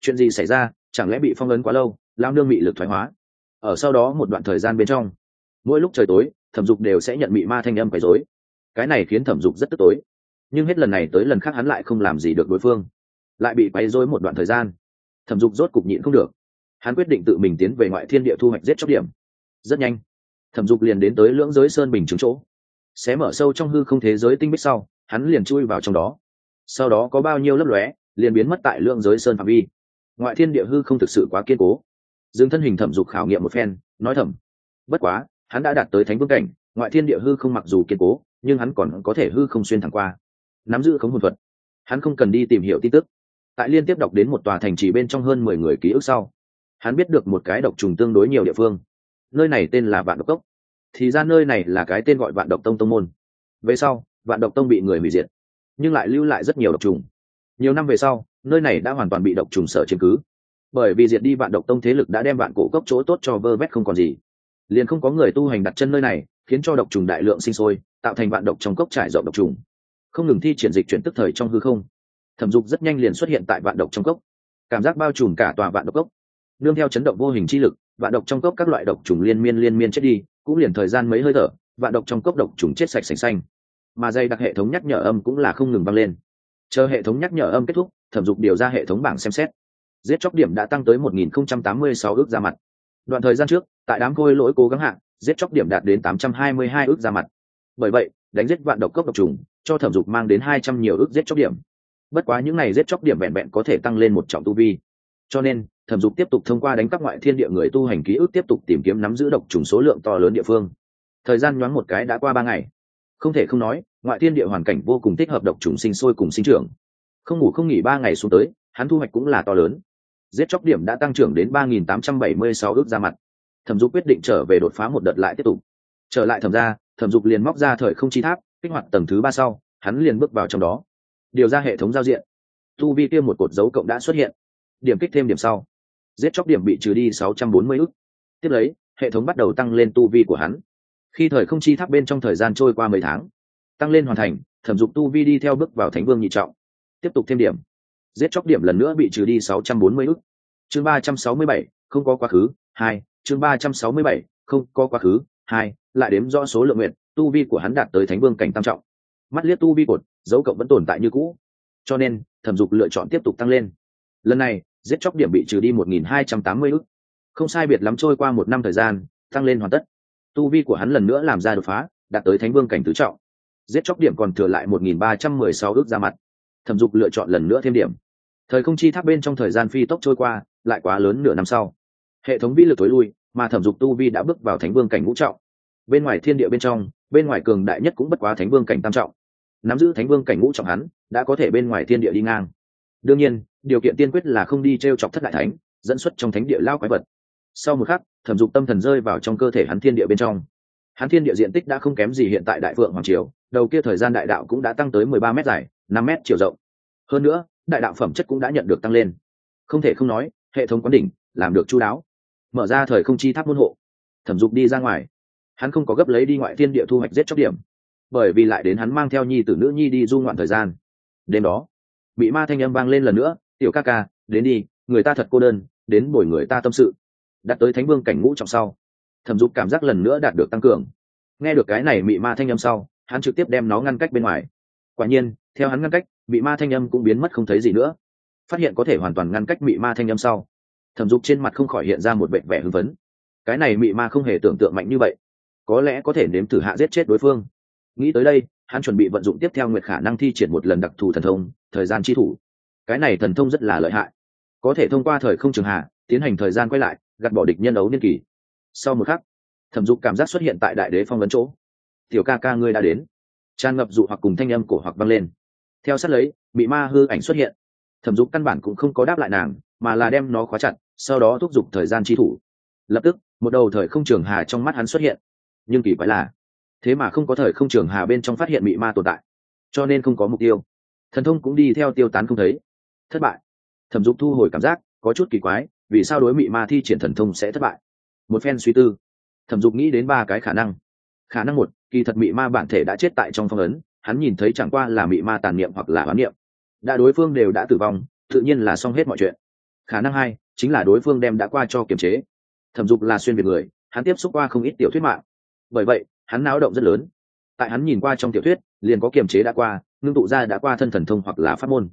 Chuyện gì xảy ra? Chẳng lẽ bị phong ấn quá lâu lao nương bị lực thoái hóa? Ở sau đó một đoạn thời gian bên trong, mỗi lúc trời tối, thẩm dục đều sẽ nhận bị ma thanh âm quấy dối cái này khiến thẩm dục rất tức tối. Nhưng hết lần này tới lần khác hắn lại không làm gì được đối phương. Lại bị quấy dối một đoạn thời gian. Thẩm dục rốt cục nhịn không được. Hắn quyết định tự mình tiến về ngoại thiên địa thu hoạch giết chóc điểm. Rất nhanh, thẩm dục liền đến tới lưỡng giới sơn bình chứng chỗ. Xé mở sâu trong hư không thế giới tinh bích sau, hắn liền chui vào trong đó sau đó có bao nhiêu lấp lóe, liền biến mất tại lưỡng giới sơn phạm vi. Ngoại thiên địa hư không thực sự quá kiên cố. Dương thân hình thẩm dục khảo nghiệm một phen, nói thầm, bất quá, hắn đã đạt tới thánh vương cảnh, ngoại thiên địa hư không mặc dù kiên cố, nhưng hắn còn có thể hư không xuyên thẳng qua, nắm giữ khống hồn thuật. Hắn không cần đi tìm hiểu tin tức. Tại liên tiếp đọc đến một tòa thành trì bên trong hơn mười người ký ức sau, hắn biết được một cái độc trùng tương đối nhiều địa phương. Nơi này tên là vạn độc cốc thì ra nơi này là cái tên gọi vạn độc tông tông môn. Về sau, vạn độc tông bị người hủy diệt nhưng lại lưu lại rất nhiều độc trùng. Nhiều năm về sau, nơi này đã hoàn toàn bị độc trùng sở chiếm cứ. Bởi vì diệt đi vạn độc tông thế lực đã đem vạn cổ cốc chỗ tốt cho vơ vét không còn gì. Liền không có người tu hành đặt chân nơi này, khiến cho độc trùng đại lượng sinh sôi, tạo thành vạn độc trong cốc trải rộng độc trùng. Không ngừng thi triển dịch chuyển tức thời trong hư không. Thẩm dục rất nhanh liền xuất hiện tại vạn độc trong cốc. Cảm giác bao trùm cả tòa vạn độc cốc. Nương theo chấn động vô hình chi lực, vạn độc trong cốc các loại độc trùng liên miên liên miên chết đi, cũng liền thời gian mấy hơi thở, vạn độc trong cốc độc trùng chết sạch sành xanh mà dây đặc hệ thống nhắc nhở âm cũng là không ngừng vang lên. Chờ hệ thống nhắc nhở âm kết thúc, thẩm dục điều ra hệ thống bảng xem xét. Giết chóc điểm đã tăng tới 1086 ước ra mặt. Đoạn thời gian trước, tại đám khôi lỗi cố gắng hạng giết chóc điểm đạt đến 822 ước ra mặt. Bởi vậy, đánh giết vạn độc cốc độc trùng, cho thẩm dục mang đến 200 nhiều ước giết chóc điểm. Bất quá những này giết chóc điểm vẹn vẹn có thể tăng lên một trọng tu vi. Cho nên, thẩm dục tiếp tục thông qua đánh các ngoại thiên địa người tu hành ký ức tiếp tục tìm kiếm nắm giữ độc trùng số lượng to lớn địa phương. Thời gian nhoáng một cái đã qua ba ngày. Không thể không nói ngoại thiên địa hoàn cảnh vô cùng thích hợp độc trùng sinh sôi cùng sinh trưởng. Không ngủ không nghỉ ba ngày xuống tới, hắn thu hoạch cũng là to lớn. Giết chóc điểm đã tăng trưởng đến ba nghìn tám trăm bảy mươi sáu ước ra mặt. Thẩm dục quyết định trở về đột phá một đợt lại tiếp tục. Trở lại thẩm ra thẩm dục liền móc ra thời không chi tháp, kích hoạt tầng thứ ba sau, hắn liền bước vào trong đó. Điều ra hệ thống giao diện. Tu vi kia một cột dấu cộng đã xuất hiện. Điểm kích thêm điểm sau. Giết chóc điểm bị trừ đi sáu trăm bốn mươi ước tiếp lấy, hệ thống bắt đầu tăng lên tu vi của hắn. Khi thời không chi tháp bên trong thời gian trôi qua mấy tháng tăng lên hoàn thành, thẩm dục tu vi đi theo bước vào thánh vương nhị trọng. Tiếp tục thêm điểm. Giết chóc điểm lần nữa bị trừ đi sáu trăm bốn mươi ước chương ba trăm sáu mươi bảy, không có quá khứ, hai, chương ba trăm sáu mươi bảy, không có quá khứ, hai, lại đếm rõ số lượng nguyện tu vi của hắn đạt tới thánh vương cảnh tam trọng. Mắt liếc tu vi cột, dấu cộng vẫn tồn tại như cũ. Cho nên, thẩm dục lựa chọn tiếp tục tăng lên. Lần này, giết chóc điểm bị trừ đi một nghìn hai trăm tám mươi ước không sai biệt lắm trôi qua một năm thời gian, tăng lên hoàn tất. Tu vi của hắn lần nữa làm ra đột phá, đạt tới thánh vương cảnh tứ trọng giết chóc điểm còn thừa lại một nghìn ba trăm mười sáu ước ra mặt. Thẩm dục lựa chọn lần nữa thêm điểm. Thời không chi tháp bên trong thời gian phi tốc trôi qua, lại quá lớn nửa năm sau. Hệ thống vi lực tối lui, mà thẩm dục tu vi đã bước vào thánh vương cảnh ngũ trọng. Bên ngoài thiên địa bên trong, bên ngoài cường đại nhất cũng bất quá thánh vương cảnh tam trọng. Nắm giữ thánh vương cảnh ngũ trọng hắn, đã có thể bên ngoài thiên địa đi ngang. Đương nhiên, điều kiện tiên quyết là không đi treo chọc thất đại thánh, dẫn xuất trong thánh địa lao quái vật. Sau một khắc, thẩm dục tâm thần rơi vào trong cơ thể hắn thiên địa bên trong. Hắn thiên địa diện tích đã không kém gì hiện tại đại phượng hoàng triều đầu kia thời gian đại đạo cũng đã tăng tới mười ba m dài, năm m chiều rộng. Hơn nữa, đại đạo phẩm chất cũng đã nhận được tăng lên. Không thể không nói, hệ thống quán đỉnh làm được chú đáo. Mở ra thời không chi tháp môn hộ, thẩm dục đi ra ngoài. Hắn không có gấp lấy đi ngoại thiên địa thu hoạch giết chóc điểm, bởi vì lại đến hắn mang theo nhi tử nữ nhi đi du ngoạn thời gian. Đêm đó, bị ma thanh âm vang lên lần nữa, tiểu ca ca, đến đi, người ta thật cô đơn, đến bồi người ta tâm sự. Đặt tới thánh vương cảnh ngũ trọng sau, thẩm dục cảm giác lần nữa đạt được tăng cường. Nghe được cái này bị ma thanh âm sau hắn trực tiếp đem nó ngăn cách bên ngoài. Quả nhiên, theo hắn ngăn cách bị ma thanh âm cũng biến mất không thấy gì nữa. Phát hiện có thể hoàn toàn ngăn cách bị ma thanh âm sau, thẩm dục trên mặt không khỏi hiện ra một bệnh vẻ hưng phấn. Cái này bị ma không hề tưởng tượng mạnh như vậy. Có lẽ có thể nếm thử hạ giết chết đối phương. Nghĩ tới đây, hắn chuẩn bị vận dụng tiếp theo nguyệt khả năng thi triển một lần đặc thù thần thông, thời gian chi thủ. Cái này thần thông rất là lợi hại. Có thể thông qua thời không trường hạ, tiến hành thời gian quay lại, gạt bỏ địch nhân ấu niên kỳ. Sau một khắc, thẩm dục cảm giác xuất hiện tại đại đế phong vấn chỗ tiểu ca ca ngươi đã đến. Tràn ngập dụ hoặc cùng thanh âm cổ hoặc văng lên. Theo sát lấy, bị ma hư ảnh xuất hiện. Thẩm dục căn bản cũng không có đáp lại nàng, mà là đem nó khóa chặt, sau đó thúc giục thời gian chi thủ. Lập tức, một đầu thời không trường hà trong mắt hắn xuất hiện. Nhưng kỳ quái là, thế mà không có thời không trường hà bên trong phát hiện bị ma tồn tại, cho nên không có mục tiêu. Thần thông cũng đi theo tiêu tán không thấy. Thất bại. Thẩm dục thu hồi cảm giác, có chút kỳ quái, vì sao đối mị ma thi triển thần thông sẽ thất bại? Một phen suy tư, thẩm dục nghĩ đến ba cái khả năng khả năng một, kỳ thật mị ma bản thể đã chết tại trong phong ấn, hắn nhìn thấy chẳng qua là mị ma tàn niệm hoặc là bán niệm. Đã đối phương đều đã tử vong, tự nhiên là xong hết mọi chuyện. Khả năng hai, chính là đối phương đem đã qua cho kiềm chế. Thẩm dục là xuyên việt người, hắn tiếp xúc qua không ít tiểu thuyết mạng. Bởi vậy, hắn náo động rất lớn. Tại hắn nhìn qua trong tiểu thuyết, liền có kiềm chế đã qua, ngưng tụ ra đã qua thân thần thông hoặc là phát môn.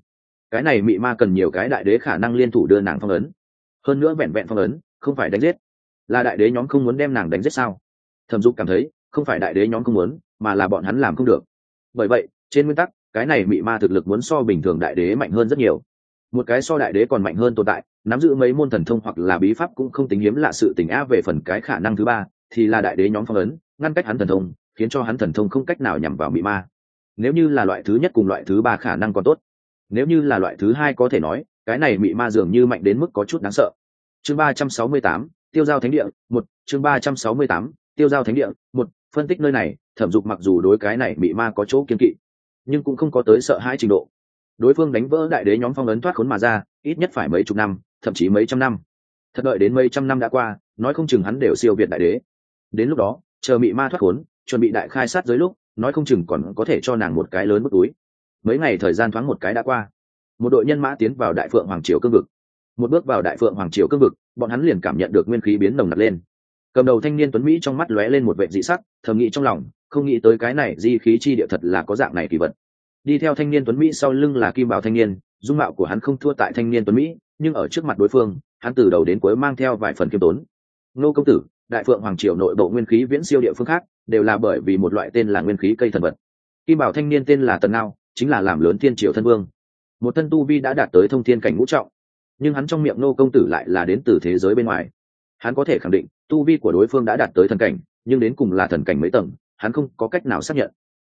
Cái này mị ma cần nhiều cái đại đế khả năng liên thủ đưa nàng phong ấn. Hơn nữa vẹn vẹn phong ấn, không phải đánh giết. Là đại đế nhóm không muốn đem nàng đánh giết sao? Thẩm dục cảm thấy không phải đại đế nhóm không muốn, mà là bọn hắn làm không được. Bởi vậy, trên nguyên tắc, cái này mị ma thực lực muốn so bình thường đại đế mạnh hơn rất nhiều. Một cái so đại đế còn mạnh hơn tồn tại, nắm giữ mấy môn thần thông hoặc là bí pháp cũng không tính hiếm lạ sự tình á về phần cái khả năng thứ ba, thì là đại đế nhóm phong ấn, ngăn cách hắn thần thông, khiến cho hắn thần thông không cách nào nhằm vào mị ma. Nếu như là loại thứ nhất cùng loại thứ ba khả năng còn tốt. Nếu như là loại thứ hai có thể nói, cái này mị ma dường như mạnh đến mức có chút đáng sợ. Chương ba trăm sáu mươi tám, tiêu giao thánh địa một, chương ba trăm sáu mươi tám, tiêu giao thánh địa một phân tích nơi này, thẩm dục mặc dù đối cái này bị ma có chỗ kiên kỵ, nhưng cũng không có tới sợ hãi trình độ. Đối phương đánh vỡ đại đế nhóm phong ấn thoát khốn mà ra, ít nhất phải mấy chục năm, thậm chí mấy trăm năm. Thật đợi đến mấy trăm năm đã qua, nói không chừng hắn đều siêu việt đại đế. Đến lúc đó, chờ mị ma thoát khốn, chuẩn bị đại khai sát dưới lúc, nói không chừng còn có thể cho nàng một cái lớn mất túi. Mấy ngày thời gian thoáng một cái đã qua, một đội nhân mã tiến vào đại phượng hoàng triều cương vực. Một bước vào đại phượng hoàng triều cương vực, bọn hắn liền cảm nhận được nguyên khí biến nồng nặc lên cầm đầu thanh niên tuấn mỹ trong mắt lóe lên một vệ dị sắc, thầm nghĩ trong lòng, không nghĩ tới cái này di khí chi địa thật là có dạng này kỳ vật. Đi theo thanh niên tuấn mỹ sau lưng là kim bảo thanh niên, dung mạo của hắn không thua tại thanh niên tuấn mỹ, nhưng ở trước mặt đối phương, hắn từ đầu đến cuối mang theo vài phần kiêm tốn. Nô công tử, đại phượng hoàng triều nội bộ nguyên khí viễn siêu địa phương khác, đều là bởi vì một loại tên là nguyên khí cây thần vật. Kim bảo thanh niên tên là tần nao chính là làm lớn thiên triều thân vương. Một thân tu vi đã đạt tới thông thiên cảnh ngũ trọng, nhưng hắn trong miệng nô công tử lại là đến từ thế giới bên ngoài hắn có thể khẳng định, tu vi của đối phương đã đạt tới thần cảnh, nhưng đến cùng là thần cảnh mấy tầng, hắn không có cách nào xác nhận.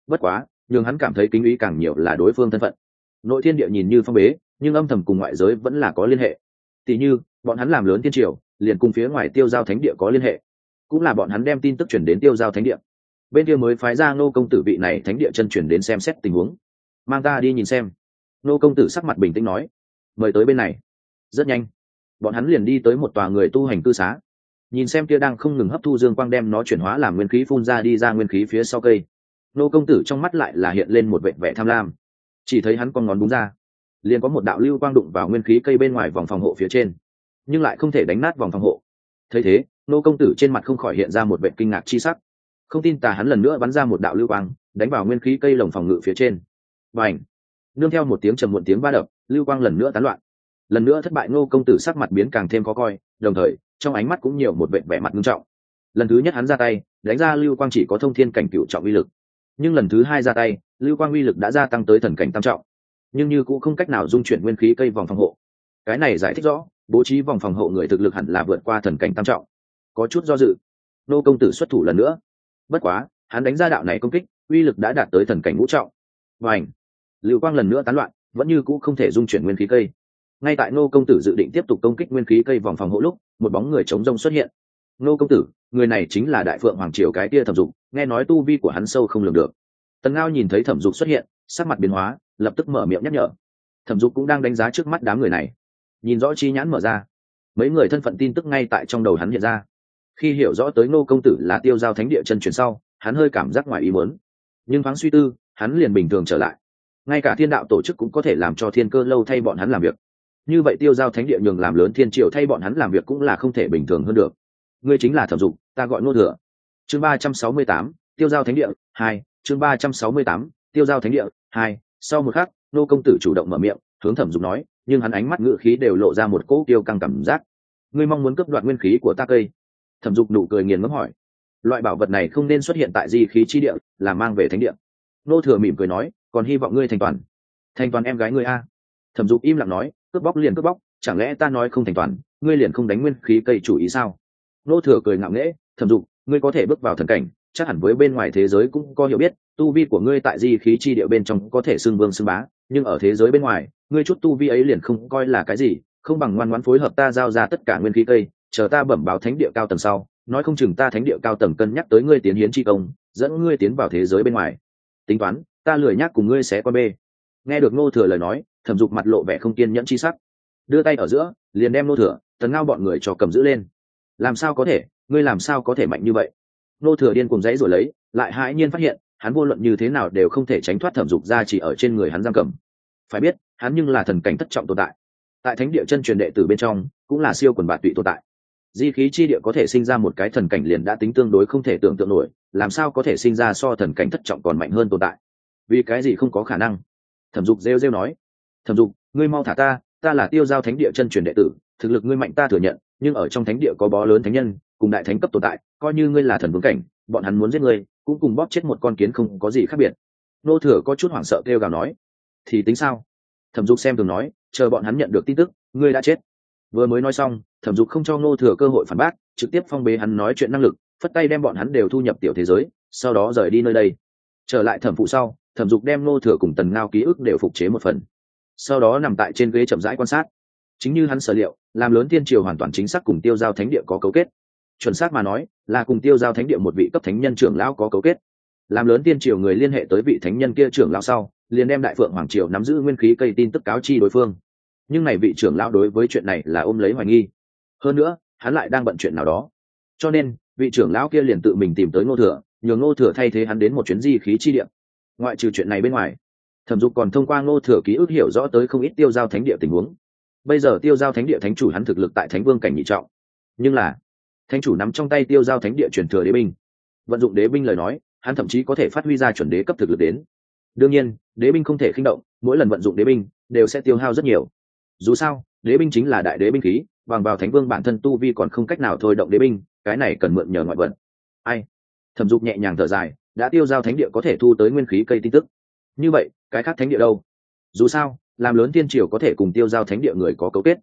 Bất quá nhưng hắn cảm thấy kính ý càng nhiều là đối phương thân phận. Nội thiên địa nhìn như phong bế, nhưng âm thầm cùng ngoại giới vẫn là có liên hệ. Tỉ như, bọn hắn làm lớn tiên triều, liền cùng phía ngoài tiêu giao thánh địa có liên hệ. Cũng là bọn hắn đem tin tức chuyển đến tiêu giao thánh địa. Bên kia mới phái ra nô công tử vị này thánh địa chân chuyển đến xem xét tình huống. Mang ta đi nhìn xem. Nô công tử sắc mặt bình tĩnh nói, mời tới bên này. Rất nhanh bọn hắn liền đi tới một tòa người tu hành cư xá. Nhìn xem kia đang không ngừng hấp thu dương quang đem nó chuyển hóa làm nguyên khí phun ra đi ra nguyên khí phía sau cây, nô công tử trong mắt lại là hiện lên một vệ vẻ tham lam. Chỉ thấy hắn con ngón búng ra, liền có một đạo lưu quang đụng vào nguyên khí cây bên ngoài vòng phòng hộ phía trên, nhưng lại không thể đánh nát vòng phòng hộ. Thấy thế, nô công tử trên mặt không khỏi hiện ra một vệ kinh ngạc chi sắc. Không tin tà hắn lần nữa bắn ra một đạo lưu quang, đánh vào nguyên khí cây lồng phòng ngự phía trên. Và ảnh nương theo một tiếng trầm muộn tiếng va đập, lưu quang lần nữa tán loạn lần nữa thất bại ngô công tử sắc mặt biến càng thêm khó coi, đồng thời, trong ánh mắt cũng nhiều một vệ vẻ mặt nghiêm trọng. Lần thứ nhất hắn ra tay, đánh ra lưu quang chỉ có thông thiên cảnh cựu trọng uy lực. Nhưng lần thứ hai ra tay, lưu quang uy lực đã gia tăng tới thần cảnh tam trọng. Nhưng như cũng không cách nào dung chuyển nguyên khí cây vòng phòng hộ. Cái này giải thích rõ, bố trí vòng phòng hộ người thực lực hẳn là vượt qua thần cảnh tam trọng. Có chút do dự nô công tử xuất thủ lần nữa. Bất quá, hắn đánh ra đạo này công kích, uy lực đã đạt tới thần cảnh ngũ trọng. Và ảnh, lưu quang lần nữa tán loạn, vẫn như cũ không thể dung chuyển nguyên khí cây ngay tại nô công tử dự định tiếp tục công kích nguyên khí cây vòng phòng hộ lúc, một bóng người chống rông xuất hiện. Nô công tử, người này chính là đại phượng hoàng triều cái kia thẩm dục, nghe nói tu vi của hắn sâu không lường được. Tần ngao nhìn thấy thẩm dục xuất hiện, sắc mặt biến hóa, lập tức mở miệng nhắc nhở. Thẩm dục cũng đang đánh giá trước mắt đám người này. Nhìn rõ chi nhãn mở ra. Mấy người thân phận tin tức ngay tại trong đầu hắn hiện ra. Khi hiểu rõ tới nô công tử là tiêu giao thánh địa chân truyền sau, hắn hơi cảm giác ngoài ý muốn. Nhưng thoáng suy tư, hắn liền bình thường trở lại. Ngay cả thiên đạo tổ chức cũng có thể làm cho thiên cơ lâu thay bọn hắn làm việc như vậy tiêu giao thánh địa nhường làm lớn thiên triều thay bọn hắn làm việc cũng là không thể bình thường hơn được. Ngươi chính là thẩm dục, ta gọi ngô thừa. Chương ba trăm sáu mươi tám, tiêu giao thánh địa, hai, chương ba trăm sáu mươi tám, tiêu giao thánh địa, hai. Sau một khắc nô công tử chủ động mở miệng, hướng thẩm dục nói, nhưng hắn ánh mắt ngự khí đều lộ ra một cỗ tiêu căng cảm giác. Ngươi mong muốn cướp đoạt nguyên khí của ta cây? Thẩm dục nụ cười nghiền ngẫm hỏi. Loại bảo vật này không nên xuất hiện tại di khí chi địa, là mang về thánh địa. Nô thừa mỉm cười nói, còn hy vọng ngươi thành toàn. Thành toàn em gái ngươi a. Thẩm dục im lặng nói cướp bóc liền cướp bóc, chẳng lẽ ta nói không thành toàn, ngươi liền không đánh nguyên khí cây chủ ý sao? Nô thừa cười ngạo nghễ thẩm dục, ngươi có thể bước vào thần cảnh, chắc hẳn với bên ngoài thế giới cũng có hiểu biết, tu vi của ngươi tại di khí chi địa bên trong có thể xưng vương xưng bá, nhưng ở thế giới bên ngoài, ngươi chút tu vi ấy liền không coi là cái gì, không bằng ngoan ngoãn phối hợp ta giao ra tất cả nguyên khí cây, chờ ta bẩm báo thánh địa cao tầng sau, nói không chừng ta thánh địa cao tầng cân nhắc tới ngươi tiến hiến chi công, dẫn ngươi tiến vào thế giới bên ngoài. Tính toán, ta lười nhắc cùng ngươi sẽ qua bê. Nghe được ngô thừa lời nói thẩm dục mặt lộ vẻ không kiên nhẫn chi sắc. Đưa tay ở giữa, liền đem nô thừa, tần ngao bọn người cho cầm giữ lên. Làm sao có thể? Ngươi làm sao có thể mạnh như vậy? Nô thừa điên cùng dãy rồi lấy, lại hãi nhiên phát hiện, hắn vô luận như thế nào đều không thể tránh thoát thẩm dục ra chỉ ở trên người hắn giam cầm. Phải biết, hắn nhưng là thần cảnh thất trọng tồn tại. Tại thánh địa chân truyền đệ tử bên trong, cũng là siêu quần bạt tụy tồn tại. Di khí chi địa có thể sinh ra một cái thần cảnh liền đã tính tương đối không thể tưởng tượng nổi, làm sao có thể sinh ra so thần cảnh thất trọng còn mạnh hơn tồn tại? Vì cái gì không có khả năng? Thẩm dục rêu rêu nói thẩm dục, ngươi mau thả ta ta là tiêu giao thánh địa chân truyền đệ tử, thực lực ngươi mạnh ta thừa nhận, nhưng ở trong thánh địa có bó lớn thánh nhân, cùng đại thánh cấp tồn tại, coi như ngươi là thần vương cảnh, bọn hắn muốn giết ngươi, cũng cùng bóp chết một con kiến không có gì khác biệt. Nô thừa có chút hoảng sợ kêu gào nói, thì tính sao? Thẩm dục xem thường nói, chờ bọn hắn nhận được tin tức, ngươi đã chết. Vừa mới nói xong, thẩm dục không cho nô thừa cơ hội phản bác, trực tiếp phong bế hắn nói chuyện năng lực, phất tay đem bọn hắn đều thu nhập tiểu thế giới, sau đó rời đi nơi đây. Trở lại thẩm phụ sau, thẩm dục đem nô thừa cùng tần ngao ký ức đều phục chế một phần sau đó nằm tại trên ghế chậm rãi quan sát. Chính như hắn sở liệu, làm lớn tiên triều hoàn toàn chính xác cùng tiêu giao thánh địa có cấu kết. Chuẩn xác mà nói, là cùng tiêu giao thánh địa một vị cấp thánh nhân trưởng lão có cấu kết. Làm lớn tiên triều người liên hệ tới vị thánh nhân kia trưởng lão sau, liền đem đại phượng hoàng triều nắm giữ nguyên khí cây tin tức cáo chi đối phương. Nhưng này vị trưởng lão đối với chuyện này là ôm lấy hoài nghi. Hơn nữa, hắn lại đang bận chuyện nào đó. Cho nên, vị trưởng lão kia liền tự mình tìm tới ngô thừa nhường ngô thừa thay thế hắn đến một chuyến di khí chi điện ngoại trừ chuyện này bên ngoài thẩm dục còn thông qua ngô thừa ký ức hiểu rõ tới không ít tiêu giao thánh địa tình huống. Bây giờ tiêu giao thánh địa thánh chủ hắn thực lực tại thánh vương cảnh nhị trọng. Nhưng là, thánh chủ nắm trong tay tiêu giao thánh địa truyền thừa đế binh. Vận dụng đế binh lời nói, hắn thậm chí có thể phát huy ra chuẩn đế cấp thực lực đến. Đương nhiên, đế binh không thể khinh động, mỗi lần vận dụng đế binh, đều sẽ tiêu hao rất nhiều. Dù sao, đế binh chính là đại đế binh khí, bằng vào thánh vương bản thân tu vi còn không cách nào thôi động đế binh, cái này cần mượn nhờ ngoại vận. Ai? Thẩm dục nhẹ nhàng thở dài, đã tiêu giao thánh địa có thể thu tới nguyên khí cây tin tức như vậy, cái khác thánh địa đâu? Dù sao, làm lớn tiên triều có thể cùng tiêu giao thánh địa người có cấu kết.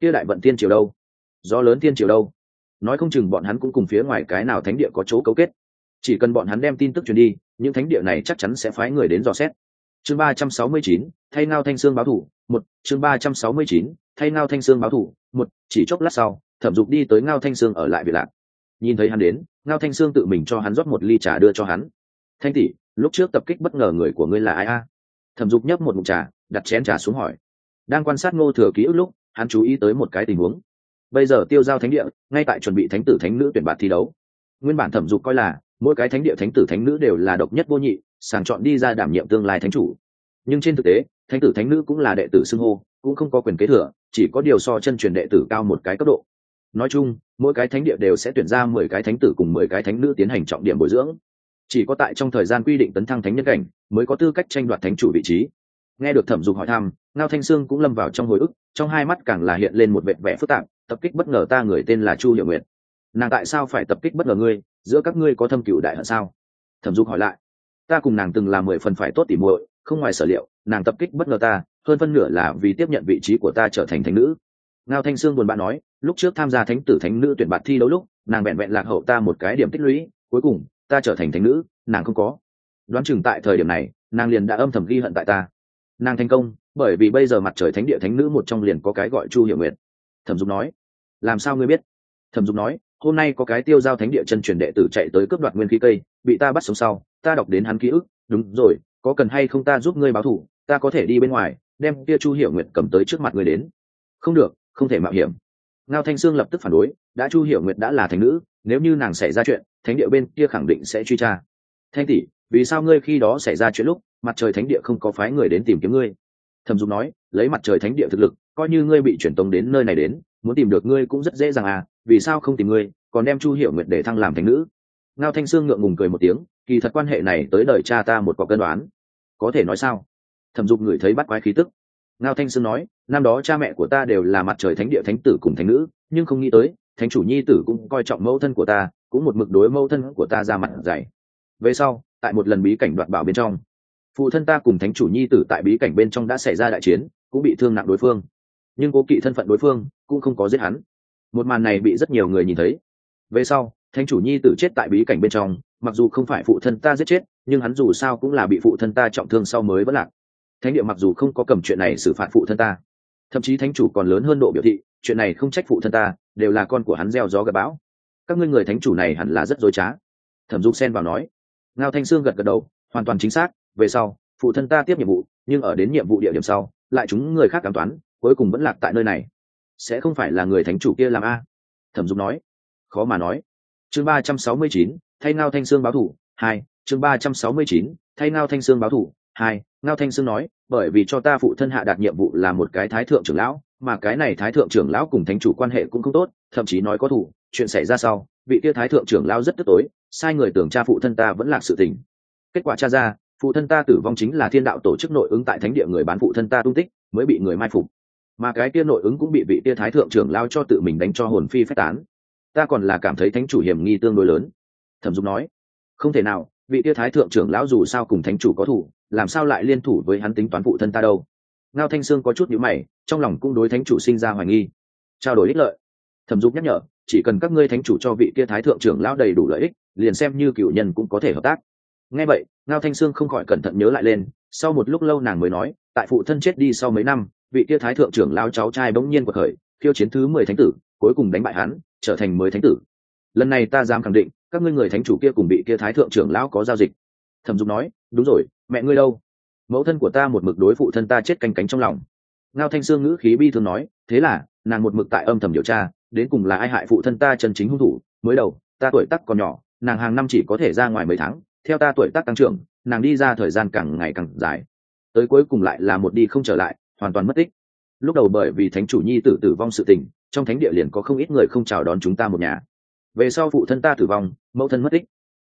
Kia đại vận tiên triều đâu? Do lớn tiên triều đâu? Nói không chừng bọn hắn cũng cùng phía ngoài cái nào thánh địa có chỗ cấu kết. Chỉ cần bọn hắn đem tin tức truyền đi, những thánh địa này chắc chắn sẽ phái người đến dò xét. Chương ba trăm sáu mươi chín, thay ngao thanh sương báo thủ, một, chương ba trăm sáu mươi chín, thay ngao thanh sương báo thủ, một, chỉ chốc lát sau, thẩm dục đi tới ngao thanh sương ở lại việt lạc. Nhìn thấy hắn đến, ngao thanh sương tự mình cho hắn rót một ly trà đưa cho hắn thanh tỷ, lúc trước tập kích bất ngờ người của ngươi là ai a? Thẩm dục nhấp một mụn trà, đặt chén trà xuống hỏi. Đang quan sát ngô thừa ký ức lúc, hắn chú ý tới một cái tình huống. Bây giờ tiêu giao thánh địa, ngay tại chuẩn bị thánh tử thánh nữ tuyển bạt thi đấu. Nguyên bản thẩm dục coi là, mỗi cái thánh địa thánh tử thánh nữ đều là độc nhất vô nhị, sàng chọn đi ra đảm nhiệm tương lai thánh chủ. Nhưng trên thực tế, thánh tử thánh nữ cũng là đệ tử xưng hô, cũng không có quyền kế thừa, chỉ có điều so chân truyền đệ tử cao một cái cấp độ. Nói chung, mỗi cái thánh địa đều sẽ tuyển ra mười cái thánh tử cùng mười cái thánh nữ tiến hành trọng điểm bồi dưỡng chỉ có tại trong thời gian quy định tấn thăng thánh nhân cảnh mới có tư cách tranh đoạt thánh chủ vị trí. Nghe được thẩm dục hỏi thăm, ngao thanh sương cũng lâm vào trong hồi ức, trong hai mắt càng là hiện lên một vệ vẻ phức tạp, tập kích bất ngờ ta người tên là chu hiệu nguyệt. Nàng tại sao phải tập kích bất ngờ ngươi, giữa các ngươi có thâm cựu đại hận sao? Thẩm dục hỏi lại. Ta cùng nàng từng là mười phần phải tốt tỉ muội, không ngoài sở liệu, nàng tập kích bất ngờ ta, hơn phân nửa là vì tiếp nhận vị trí của ta trở thành thánh nữ. Ngao thanh sương buồn bã nói, lúc trước tham gia thánh tử thánh nữ tuyển bạt thi đấu lúc, nàng vẹn vẹn lạc hậu ta một cái điểm tích lũy, cuối cùng ta trở thành thánh nữ, nàng không có. Đoán chừng tại thời điểm này, nàng liền đã âm thầm ghi hận tại ta. Nàng thành công, bởi vì bây giờ mặt trời thánh địa thánh nữ một trong liền có cái gọi chu hiệu nguyện thẩm dục nói, làm sao ngươi biết? Thẩm dục nói, hôm nay có cái tiêu giao thánh địa chân truyền đệ tử chạy tới cướp đoạt nguyên khí cây, bị ta bắt sống sau, ta đọc đến hắn ký ức, đúng rồi, có cần hay không ta giúp ngươi báo thủ, ta có thể đi bên ngoài, đem kia chu hiểu nguyệt cầm tới trước mặt ngươi đến. Không được, không thể mạo hiểm ngao thanh sương lập tức phản đối, đã chu hiểu nguyệt đã là thành nữ, nếu như nàng xảy ra chuyện, thánh địa bên kia khẳng định sẽ truy tra. Thanh tỷ, vì sao ngươi khi đó xảy ra chuyện lúc, mặt trời thánh địa không có phái người đến tìm kiếm ngươi? Thẩm dục nói, lấy mặt trời thánh địa thực lực, coi như ngươi bị chuyển tống đến nơi này đến, muốn tìm được ngươi cũng rất dễ dàng à vì sao không tìm ngươi, còn đem chu hiểu nguyệt để thăng làm thánh nữ? Ngao thanh sương ngượng ngùng cười một tiếng, kỳ thật quan hệ này tới đời cha ta một quả cân đoán. Có thể nói sao? Thẩm dục ngửi thấy bắt quái khí tức ngao thanh sương nói, năm đó cha mẹ của ta đều là mặt trời thánh địa thánh tử cùng thánh nữ, nhưng không nghĩ tới, thánh chủ nhi tử cũng coi trọng mẫu thân của ta, cũng một mực đối mẫu thân của ta ra mặt dày. Về sau, tại một lần bí cảnh đoạt bảo bên trong, phụ thân ta cùng thánh chủ nhi tử tại bí cảnh bên trong đã xảy ra đại chiến, cũng bị thương nặng đối phương. Nhưng cố kỵ thân phận đối phương cũng không có giết hắn. Một màn này bị rất nhiều người nhìn thấy. Về sau, thánh chủ nhi tử chết tại bí cảnh bên trong, mặc dù không phải phụ thân ta giết chết, nhưng hắn dù sao cũng là bị phụ thân ta trọng thương sau mới vẫn lạc thánh địa mặc dù không có cầm chuyện này xử phạt phụ thân ta, thậm chí thánh chủ còn lớn hơn độ biểu thị, chuyện này không trách phụ thân ta, đều là con của hắn gieo gió gặp bão. Các ngươi người thánh chủ này hẳn là rất dối trá. Thẩm dục xen vào nói. Ngao thanh sương gật gật đầu, hoàn toàn chính xác, về sau, phụ thân ta tiếp nhiệm vụ, nhưng ở đến nhiệm vụ địa điểm sau, lại chúng người khác cảm toán, cuối cùng vẫn lạc tại nơi này. Sẽ không phải là người thánh chủ kia làm a? Thẩm dục nói. Khó mà nói. Chương ba trăm sáu mươi chín, thay ngao thanh sương báo thủ, hai, chương ba trăm sáu mươi chín, thay ngao thanh sương báo thủ, hai ngao thanh sương nói, bởi vì cho ta phụ thân hạ đạt nhiệm vụ là một cái thái thượng trưởng lão, mà cái này thái thượng trưởng lão cùng thánh chủ quan hệ cũng không tốt, thậm chí nói có thủ, chuyện xảy ra sau, vị kia thái thượng trưởng lão rất tức tối, sai người tưởng cha phụ thân ta vẫn lạc sự tình. Kết quả cha ra, phụ thân ta tử vong chính là thiên đạo tổ chức nội ứng tại thánh địa người bán phụ thân ta tung tích, mới bị người mai phục. Mà cái kia nội ứng cũng bị vị kia thái thượng trưởng lao cho tự mình đánh cho hồn phi phách tán. Ta còn là cảm thấy thánh chủ hiểm nghi tương đối lớn. Thẩm Dung nói, không thể nào, vị kia thái thượng trưởng lão dù sao cùng thánh chủ có thủ làm sao lại liên thủ với hắn tính toán phụ thân ta đâu? Ngao thanh sương có chút nhữ mày, trong lòng cũng đối thánh chủ sinh ra hoài nghi. Trao đổi ích lợi. Thẩm dục nhắc nhở, chỉ cần các ngươi thánh chủ cho vị kia thái thượng trưởng lão đầy đủ lợi ích, liền xem như cựu nhân cũng có thể hợp tác. Nghe vậy, ngao thanh sương không khỏi cẩn thận nhớ lại lên, sau một lúc lâu nàng mới nói, tại phụ thân chết đi sau mấy năm, vị kia thái thượng trưởng lao cháu trai bỗng nhiên cuộc khởi, khiêu chiến thứ mười thánh tử, cuối cùng đánh bại hắn, trở thành mới thánh tử. Lần này ta dám khẳng định, các ngươi người thánh chủ kia cùng bị kia thái thượng trưởng lão có giao dịch thẩm dục nói, đúng rồi, mẹ ngươi đâu? Mẫu thân của ta một mực đối phụ thân ta chết canh cánh trong lòng. Ngao thanh sương ngữ khí bi thương nói, thế là, nàng một mực tại âm thầm điều tra, đến cùng là ai hại phụ thân ta chân chính hung thủ. Mới đầu, ta tuổi tắc còn nhỏ, nàng hàng năm chỉ có thể ra ngoài mấy tháng. Theo ta tuổi tác tăng trưởng, nàng đi ra thời gian càng ngày càng dài. Tới cuối cùng lại là một đi không trở lại, hoàn toàn mất tích. Lúc đầu bởi vì thánh chủ nhi tử tử vong sự tình, trong thánh địa liền có không ít người không chào đón chúng ta một nhà. Về sau phụ thân ta tử vong, mẫu thân mất tích.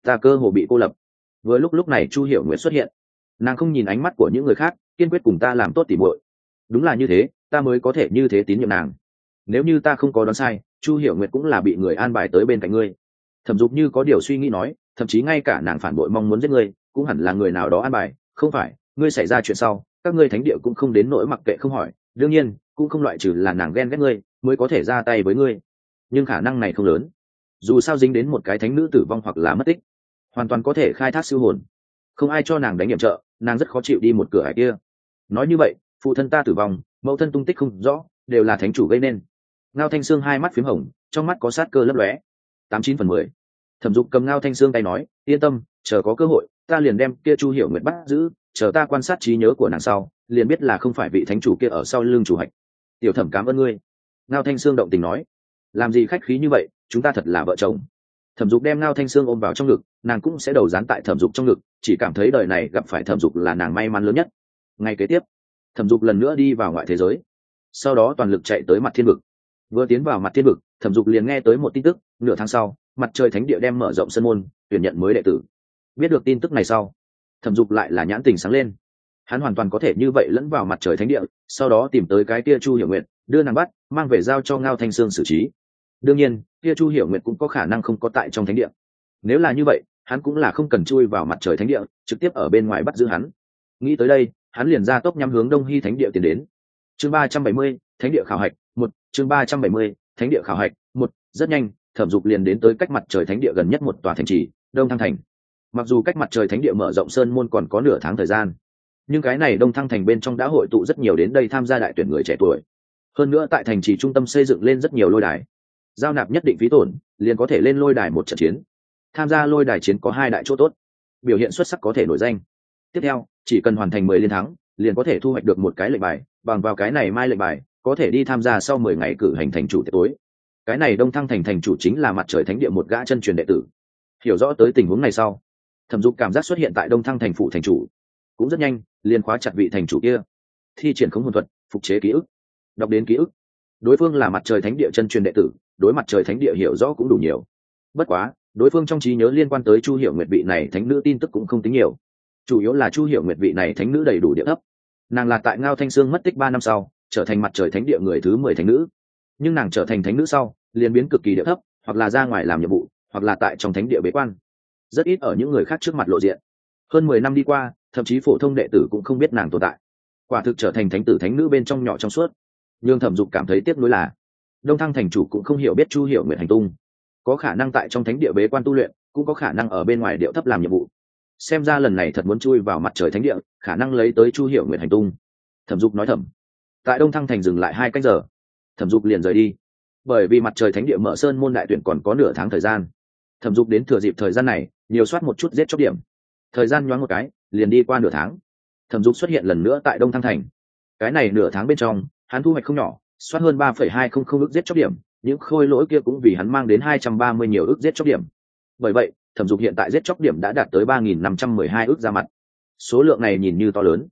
Ta cơ hồ bị cô lập vừa lúc lúc này chu hiểu nguyện xuất hiện. Nàng không nhìn ánh mắt của những người khác, kiên quyết cùng ta làm tốt tỉ muội. Đúng là như thế, ta mới có thể như thế tín nhiệm nàng. Nếu như ta không có đoán sai, chu hiểu nguyệt cũng là bị người an bài tới bên cạnh ngươi. Thẩm dục như có điều suy nghĩ nói, thậm chí ngay cả nàng phản bội mong muốn giết ngươi, cũng hẳn là người nào đó an bài, không phải, ngươi xảy ra chuyện sau, các ngươi thánh địa cũng không đến nỗi mặc kệ không hỏi, đương nhiên, cũng không loại trừ là nàng ghen ghét ngươi, mới có thể ra tay với ngươi. Nhưng khả năng này không lớn. Dù sao dính đến một cái thánh nữ tử vong hoặc là mất tích hoàn toàn có thể khai thác siêu hồn. Không ai cho nàng đánh nhiệm trợ, nàng rất khó chịu đi một cửa hải kia. Nói như vậy, phụ thân ta tử vong, mẫu thân tung tích không rõ, đều là thánh chủ gây nên. Ngao thanh sương hai mắt p h í m hồng, trong mắt có sát cơ lấp lóe. Tám chín phần mười. Thẩm dục cầm ngao thanh sương tay nói, yên tâm, chờ có cơ hội, ta liền đem kia chu hiểu nguyện bắt giữ, chờ ta quan sát trí nhớ của nàng sau, liền biết là không phải vị thánh chủ kia ở sau lưng chủ hạch. Tiểu thẩm, cảm ơn ngươi. Ngao thanh sương động tình nói, làm gì khách khí như vậy, chúng ta thật là vợ chồng thẩm dục đem ngao thanh sương ôm vào trong ngực, nàng cũng sẽ đầu dán tại thẩm dục trong ngực, chỉ cảm thấy đời này gặp phải thẩm dục là nàng may mắn lớn nhất. Ngay kế tiếp, thẩm dục lần nữa đi vào ngoại thế giới. Sau đó toàn lực chạy tới mặt thiên vực. Vừa tiến vào mặt thiên vực, thẩm dục liền nghe tới một tin tức, nửa tháng sau, mặt trời thánh địa đem mở rộng sân môn, tuyển nhận mới đệ tử. Biết được tin tức này sau, thẩm dục lại là nhãn tình sáng lên. Hắn hoàn toàn có thể như vậy lẫn vào mặt trời thánh địa, sau đó tìm tới cái tia chu hiểu nguyện đưa nàng bắt, mang về giao cho ngao thanh sương xử trí đương nhiên, kia chu hiểu nguyện cũng có khả năng không có tại trong thánh địa. Nếu là như vậy, hắn cũng là không cần chui vào mặt trời thánh địa, trực tiếp ở bên ngoài bắt giữ hắn. Nghĩ tới đây, hắn liền ra tốc nhắm hướng đông hy thánh địa tiến đến. Chương ba trăm bảy mươi, thánh địa khảo hạch, một, chương ba trăm bảy mươi, thánh địa khảo hạch, một, rất nhanh, thẩm dục liền đến tới cách mặt trời thánh địa gần nhất một tòa thành trì, đông thăng thành. Mặc dù cách mặt trời thánh địa mở rộng sơn môn còn có nửa tháng thời gian, nhưng cái này đông thăng thành bên trong đã hội tụ rất nhiều đến đây tham gia đại tuyển người trẻ tuổi. Hơn nữa tại thành trì trung tâm xây dựng lên rất nhiều lôi đài giao nạp nhất định phí tổn, liền có thể lên lôi đài một trận chiến. Tham gia lôi đài chiến có hai đại chỗ tốt. Biểu hiện xuất sắc có thể nổi danh. Tiếp theo, chỉ cần hoàn thành mười liên thắng, liền có thể thu hoạch được một cái lệnh bài, bằng vào cái này mai lệnh bài, có thể đi tham gia sau mười ngày cử hành thành chủ tiệc tối. Cái này đông thăng thành thành chủ chính là mặt trời thánh địa một gã chân truyền đệ tử. Hiểu rõ tới tình huống này sau, thẩm dục cảm giác xuất hiện tại đông thăng thành phụ thành chủ. Cũng rất nhanh, liền khóa chặt vị thành chủ kia. Thi triển khống hồn thuật, phục chế ký ức. Đọc đến ký ức. Đối phương là mặt trời thánh địa chân truyền đệ tử đối mặt trời thánh địa hiểu rõ cũng đủ nhiều. Bất quá, đối phương trong trí nhớ liên quan tới chu hiểu nguyệt vị này thánh nữ tin tức cũng không tính nhiều. Chủ yếu là chu hiểu nguyệt vị này thánh nữ đầy đủ địa thấp. Nàng là tại ngao thanh sương mất tích ba năm sau, trở thành mặt trời thánh địa người thứ mười thánh nữ. Nhưng nàng trở thành thánh nữ sau, liền biến cực kỳ địa thấp, hoặc là ra ngoài làm nhiệm vụ, hoặc là tại trong thánh địa bế quan. Rất ít ở những người khác trước mặt lộ diện. Hơn mười năm đi qua, thậm chí phổ thông đệ tử cũng không biết nàng tồn tại. Quả thực trở thành thánh tử thánh nữ bên trong nhỏ trong suốt. Nhưng thẩm dục cảm thấy tiếc nuối là đông thăng thành chủ cũng không hiểu biết chu hiểu nguyện hành tung. Có khả năng tại trong thánh địa bế quan tu luyện, cũng có khả năng ở bên ngoài điệu thấp làm nhiệm vụ. Xem ra lần này thật muốn chui vào mặt trời thánh địa, khả năng lấy tới chu hiểu nguyện hành tung. Thẩm dục nói thẩm tại đông thăng thành dừng lại hai canh giờ. Thẩm dục liền rời đi. Bởi vì mặt trời thánh địa mở sơn môn đại tuyển còn có nửa tháng thời gian. Thẩm dục đến thừa dịp thời gian này, nhiều soát một chút giết chóc điểm. Thời gian nhoáng một cái, liền đi qua nửa tháng. Thẩm dục xuất hiện lần nữa tại đông thăng thành. Cái này nửa tháng bên trong, hắn thu hoạch không nhỏ soát hơn ba phẩy hai không không ước giết chóc điểm, những khôi lỗi kia cũng vì hắn mang đến hai trăm ba mươi nhiều ước giết chóc điểm. Bởi vậy, thẩm dục hiện tại giết chóc điểm đã đạt tới ba nghìn năm trăm mười hai ước ra mặt. Số lượng này nhìn như to lớn,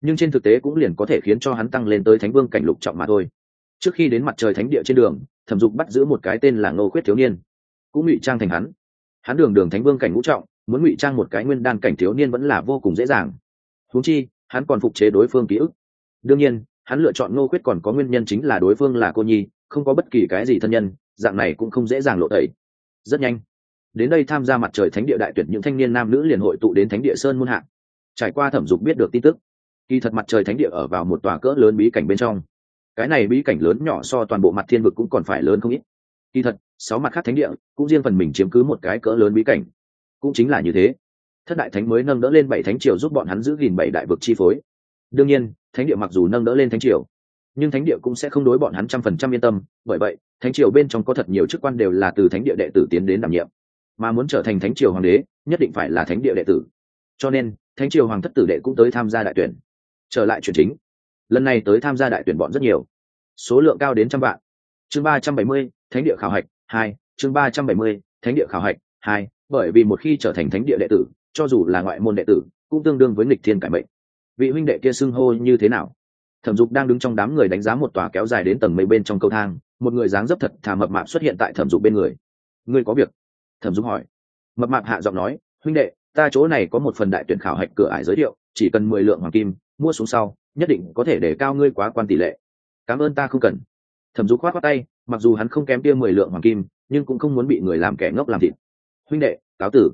nhưng trên thực tế cũng liền có thể khiến cho hắn tăng lên tới thánh vương cảnh lục trọng mà thôi. Trước khi đến mặt trời thánh địa trên đường, thẩm dục bắt giữ một cái tên là ngô khuyết thiếu niên, cũng ngụy trang thành hắn. Hắn đường đường thánh vương cảnh ngũ trọng, muốn ngụy trang một cái nguyên đan cảnh thiếu niên vẫn là vô cùng dễ dàng. Huống chi, hắn còn phục chế đối phương ký ức. Đương nhiên hắn lựa chọn ngô quyết còn có nguyên nhân chính là đối phương là cô nhi, không có bất kỳ cái gì thân nhân, dạng này cũng không dễ dàng lộ tẩy. Rất nhanh, đến đây tham gia mặt trời thánh địa đại tuyển những thanh niên nam nữ liền hội tụ đến thánh địa sơn muôn hạng trải qua thẩm dục biết được tin tức, kỳ thật mặt trời thánh địa ở vào một tòa cỡ lớn bí cảnh bên trong. Cái này bí cảnh lớn nhỏ so toàn bộ mặt thiên vực cũng còn phải lớn không ít. Kỳ thật, sáu mặt khác thánh địa, cũng riêng phần mình chiếm cứ một cái cỡ lớn bí cảnh. Cũng chính là như thế. Thất đại thánh mới nâng đỡ lên bảy thánh triều giúp bọn hắn giữ gìn bảy đại vực chi phối đương nhiên, thánh địa mặc dù nâng đỡ lên thánh triều, nhưng thánh địa cũng sẽ không đối bọn hắn trăm phần trăm yên tâm. Bởi vậy, thánh triều bên trong có thật nhiều chức quan đều là từ thánh địa đệ tử tiến đến đảm nhiệm. Mà muốn trở thành thánh triều hoàng đế, nhất định phải là thánh địa đệ tử. Cho nên, thánh triều hoàng thất tử đệ cũng tới tham gia đại tuyển. Trở lại chuyện chính. Lần này tới tham gia đại tuyển bọn rất nhiều. Số lượng cao đến trăm vạn. Chương ba trăm bảy mươi, thánh địa khảo hạch hai. Chương ba trăm bảy mươi, thánh địa khảo hạch hai. Bởi vì một khi trở thành thánh địa đệ tử, cho dù là ngoại môn đệ tử, cũng tương đương với nghịch thiên cải mệnh vị huynh đệ kia xưng hô như thế nào? Thẩm dục đang đứng trong đám người đánh giá một tòa kéo dài đến tầng mấy bên trong cầu thang, một người dáng dấp thật thà mập mạp xuất hiện tại thẩm dục bên người. Ngươi có việc? Thẩm dục hỏi. Mập mạp hạ giọng nói, huynh đệ, ta chỗ này có một phần đại tuyển khảo hạch cửa ải giới thiệu, chỉ cần mười lượng hoàng kim, mua xuống sau, nhất định có thể để cao ngươi quá quan tỷ lệ. Cảm ơn ta không cần. Thẩm dục khoát khoát tay, mặc dù hắn không kém kia mười lượng hoàng kim, nhưng cũng không muốn bị người làm kẻ ngốc làm thịt. Huynh đệ, cáo tử.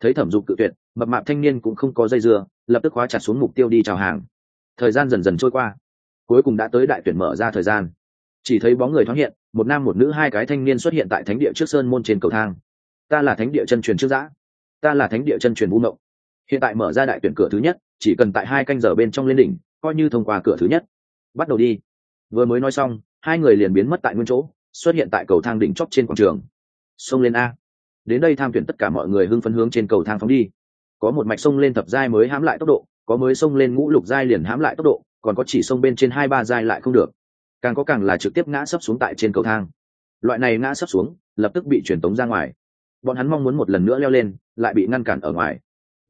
Thấy thẩm dục cự tuyệt mập mạp thanh niên cũng không có dây dưa, lập tức khóa chặt xuống mục tiêu đi chào hàng. Thời gian dần dần trôi qua, cuối cùng đã tới đại tuyển mở ra thời gian. Chỉ thấy bóng người thoáng hiện, một nam một nữ hai cái thanh niên xuất hiện tại thánh địa trước sơn môn trên cầu thang. Ta là thánh địa chân truyền trước giã. Ta là thánh địa chân truyền vũ mộng. Hiện tại mở ra đại tuyển cửa thứ nhất, chỉ cần tại hai canh giờ bên trong lên đỉnh, coi như thông qua cửa thứ nhất. Bắt đầu đi. Vừa mới nói xong, hai người liền biến mất tại nguyên chỗ, xuất hiện tại cầu thang đỉnh chóp trên quảng trường. Xông lên a. Đến đây tham tuyển tất cả mọi người hưng phấn hướng trên cầu thang phóng đi có một mạch sông lên thập giai mới hãm lại tốc độ, có mới sông lên ngũ lục giai liền hãm lại tốc độ, còn có chỉ sông bên trên hai ba giai lại không được. Càng có càng là trực tiếp ngã sấp xuống tại trên cầu thang. Loại này ngã sấp xuống, lập tức bị truyền tống ra ngoài. Bọn hắn mong muốn một lần nữa leo lên, lại bị ngăn cản ở ngoài.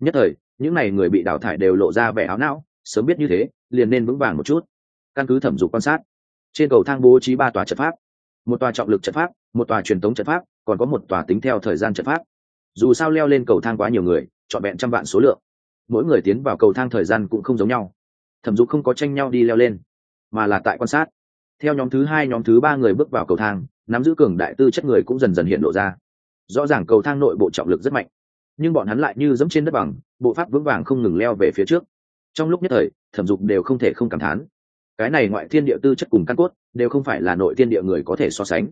Nhất thời, những n à y người bị đào thải đều lộ ra vẻ áo não, sớm biết như thế, liền nên vững vàng một chút. Căn cứ thẩm dục quan sát, trên cầu thang bố trí ba tòa trận pháp. Một tòa trọng lực trận pháp, một tòa truyền thống trận pháp, còn có một tòa tính theo thời gian trận pháp. Dù sao leo lên cầu thang quá nhiều người chọn vẹn trăm vạn số lượng. Mỗi người tiến vào cầu thang thời gian cũng không giống nhau. Thẩm dục không có tranh nhau đi leo lên, mà là tại quan sát. Theo nhóm thứ hai, nhóm thứ ba người bước vào cầu thang, nắm giữ cường đại tư chất người cũng dần dần hiện lộ ra. Rõ ràng cầu thang nội bộ trọng lực rất mạnh, nhưng bọn hắn lại như dẫm trên đất bằng, bộ pháp vững vàng không ngừng leo về phía trước. Trong lúc nhất thời, thẩm dục đều không thể không cảm thán. Cái này ngoại thiên địa tư chất cùng căn cốt, đều không phải là nội thiên địa người có thể so sánh.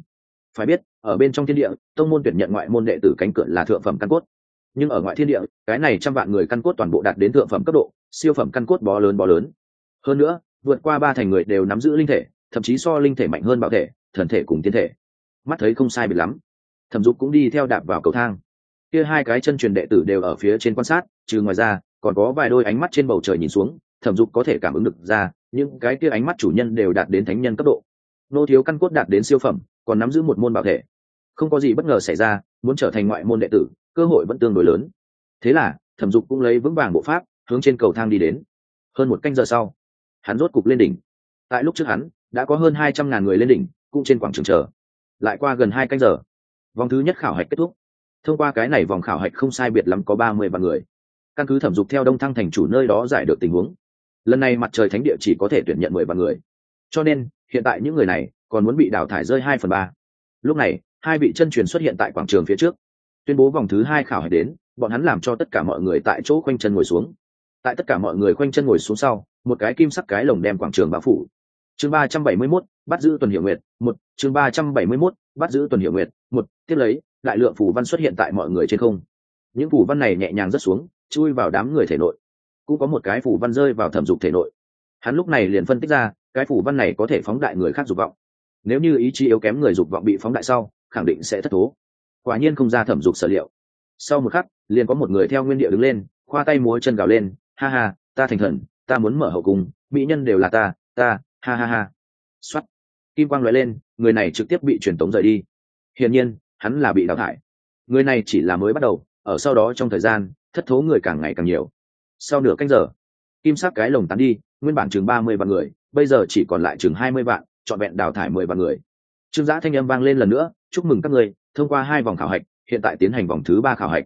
Phải biết, ở bên trong thiên địa, tông môn tuyển nhận ngoại môn đệ tử cánh cửa là thượng phẩm căn cốt nhưng ở ngoại thiên địa, cái này trăm vạn người căn cốt toàn bộ đạt đến thượng phẩm cấp độ, siêu phẩm căn cốt bó lớn bó lớn. Hơn nữa, vượt qua ba thành người đều nắm giữ linh thể, thậm chí so linh thể mạnh hơn bảo thể, thần thể cùng tiên thể. Mắt thấy không sai biệt lắm. Thẩm dục cũng đi theo đạp vào cầu thang. Kia hai cái chân truyền đệ tử đều ở phía trên quan sát, trừ ngoài ra, còn có vài đôi ánh mắt trên bầu trời nhìn xuống, thẩm dục có thể cảm ứng được ra, những cái kia ánh mắt chủ nhân đều đạt đến thánh nhân cấp độ. Nô thiếu căn cốt đạt đến siêu phẩm, còn nắm giữ một môn bảo thể. Không có gì bất ngờ xảy ra muốn trở thành ngoại môn đệ tử, cơ hội vẫn tương đối lớn. Thế là, thẩm dục cũng lấy vững vàng bộ pháp, hướng trên cầu thang đi đến. Hơn một canh giờ sau, hắn rốt cục lên đỉnh. Tại lúc trước hắn, đã có hơn hai trăm ngàn người lên đỉnh, cũng trên quảng trường chờ. Lại qua gần hai canh giờ, vòng thứ nhất khảo hạch kết thúc. Thông qua cái này vòng khảo hạch không sai biệt lắm có ba mươi vạn người. Căn cứ thẩm dục theo đông thăng thành chủ nơi đó giải được tình huống, lần này mặt trời thánh địa chỉ có thể tuyển nhận mười vạn người. Cho nên, hiện tại những người này còn muốn bị đào thải rơi hai phần ba. Lúc này hai vị chân truyền xuất hiện tại quảng trường phía trước. Tuyên bố vòng thứ hai khảo hạch đến, bọn hắn làm cho tất cả mọi người tại chỗ khoanh chân ngồi xuống. Tại tất cả mọi người khoanh chân ngồi xuống sau, một cái kim sắc cái lồng đem quảng trường bao phủ. Chương ba trăm bảy mươi mốt, bắt giữ tuần hiệu nguyệt, một, chương ba trăm bảy mươi mốt, bắt giữ tuần hiệu nguyệt, một, tiếp lấy, đại lượng phủ văn xuất hiện tại mọi người trên không. Những phủ văn này nhẹ nhàng rớt xuống, chui vào đám người thể nội. Cũng có một cái phủ văn rơi vào thẩm dục thể nội. Hắn lúc này liền phân tích ra, cái phủ văn này có thể phóng đại người khác dục vọng. Nếu như ý chí yếu kém người dục vọng bị phóng đại sau khẳng định sẽ thất thố. Quả nhiên không ra thẩm dục sở liệu. Sau một khắc, liền có một người theo nguyên địa đứng lên, khoa tay múa chân gào lên, ha ha, ta thành thần, ta muốn mở hậu cung, mỹ nhân đều là ta ta, ha ha ha. Xuất kim quang nói lên, người này trực tiếp bị truyền tống rời đi. Hiển nhiên, hắn là bị đào thải. Người này chỉ là mới bắt đầu, ở sau đó trong thời gian, thất thố người càng ngày càng nhiều. Sau nửa canh giờ, kim sắc cái lồng tán đi, nguyên bản chừng ba mươi vạn người, bây giờ chỉ còn lại chừng hai mươi vạn, trọn vẹn đào thải mười vạn người. Trương giã thanh âm vang lên lần nữa chúc mừng các người thông qua hai vòng khảo hạch, hiện tại tiến hành vòng thứ ba khảo hạch.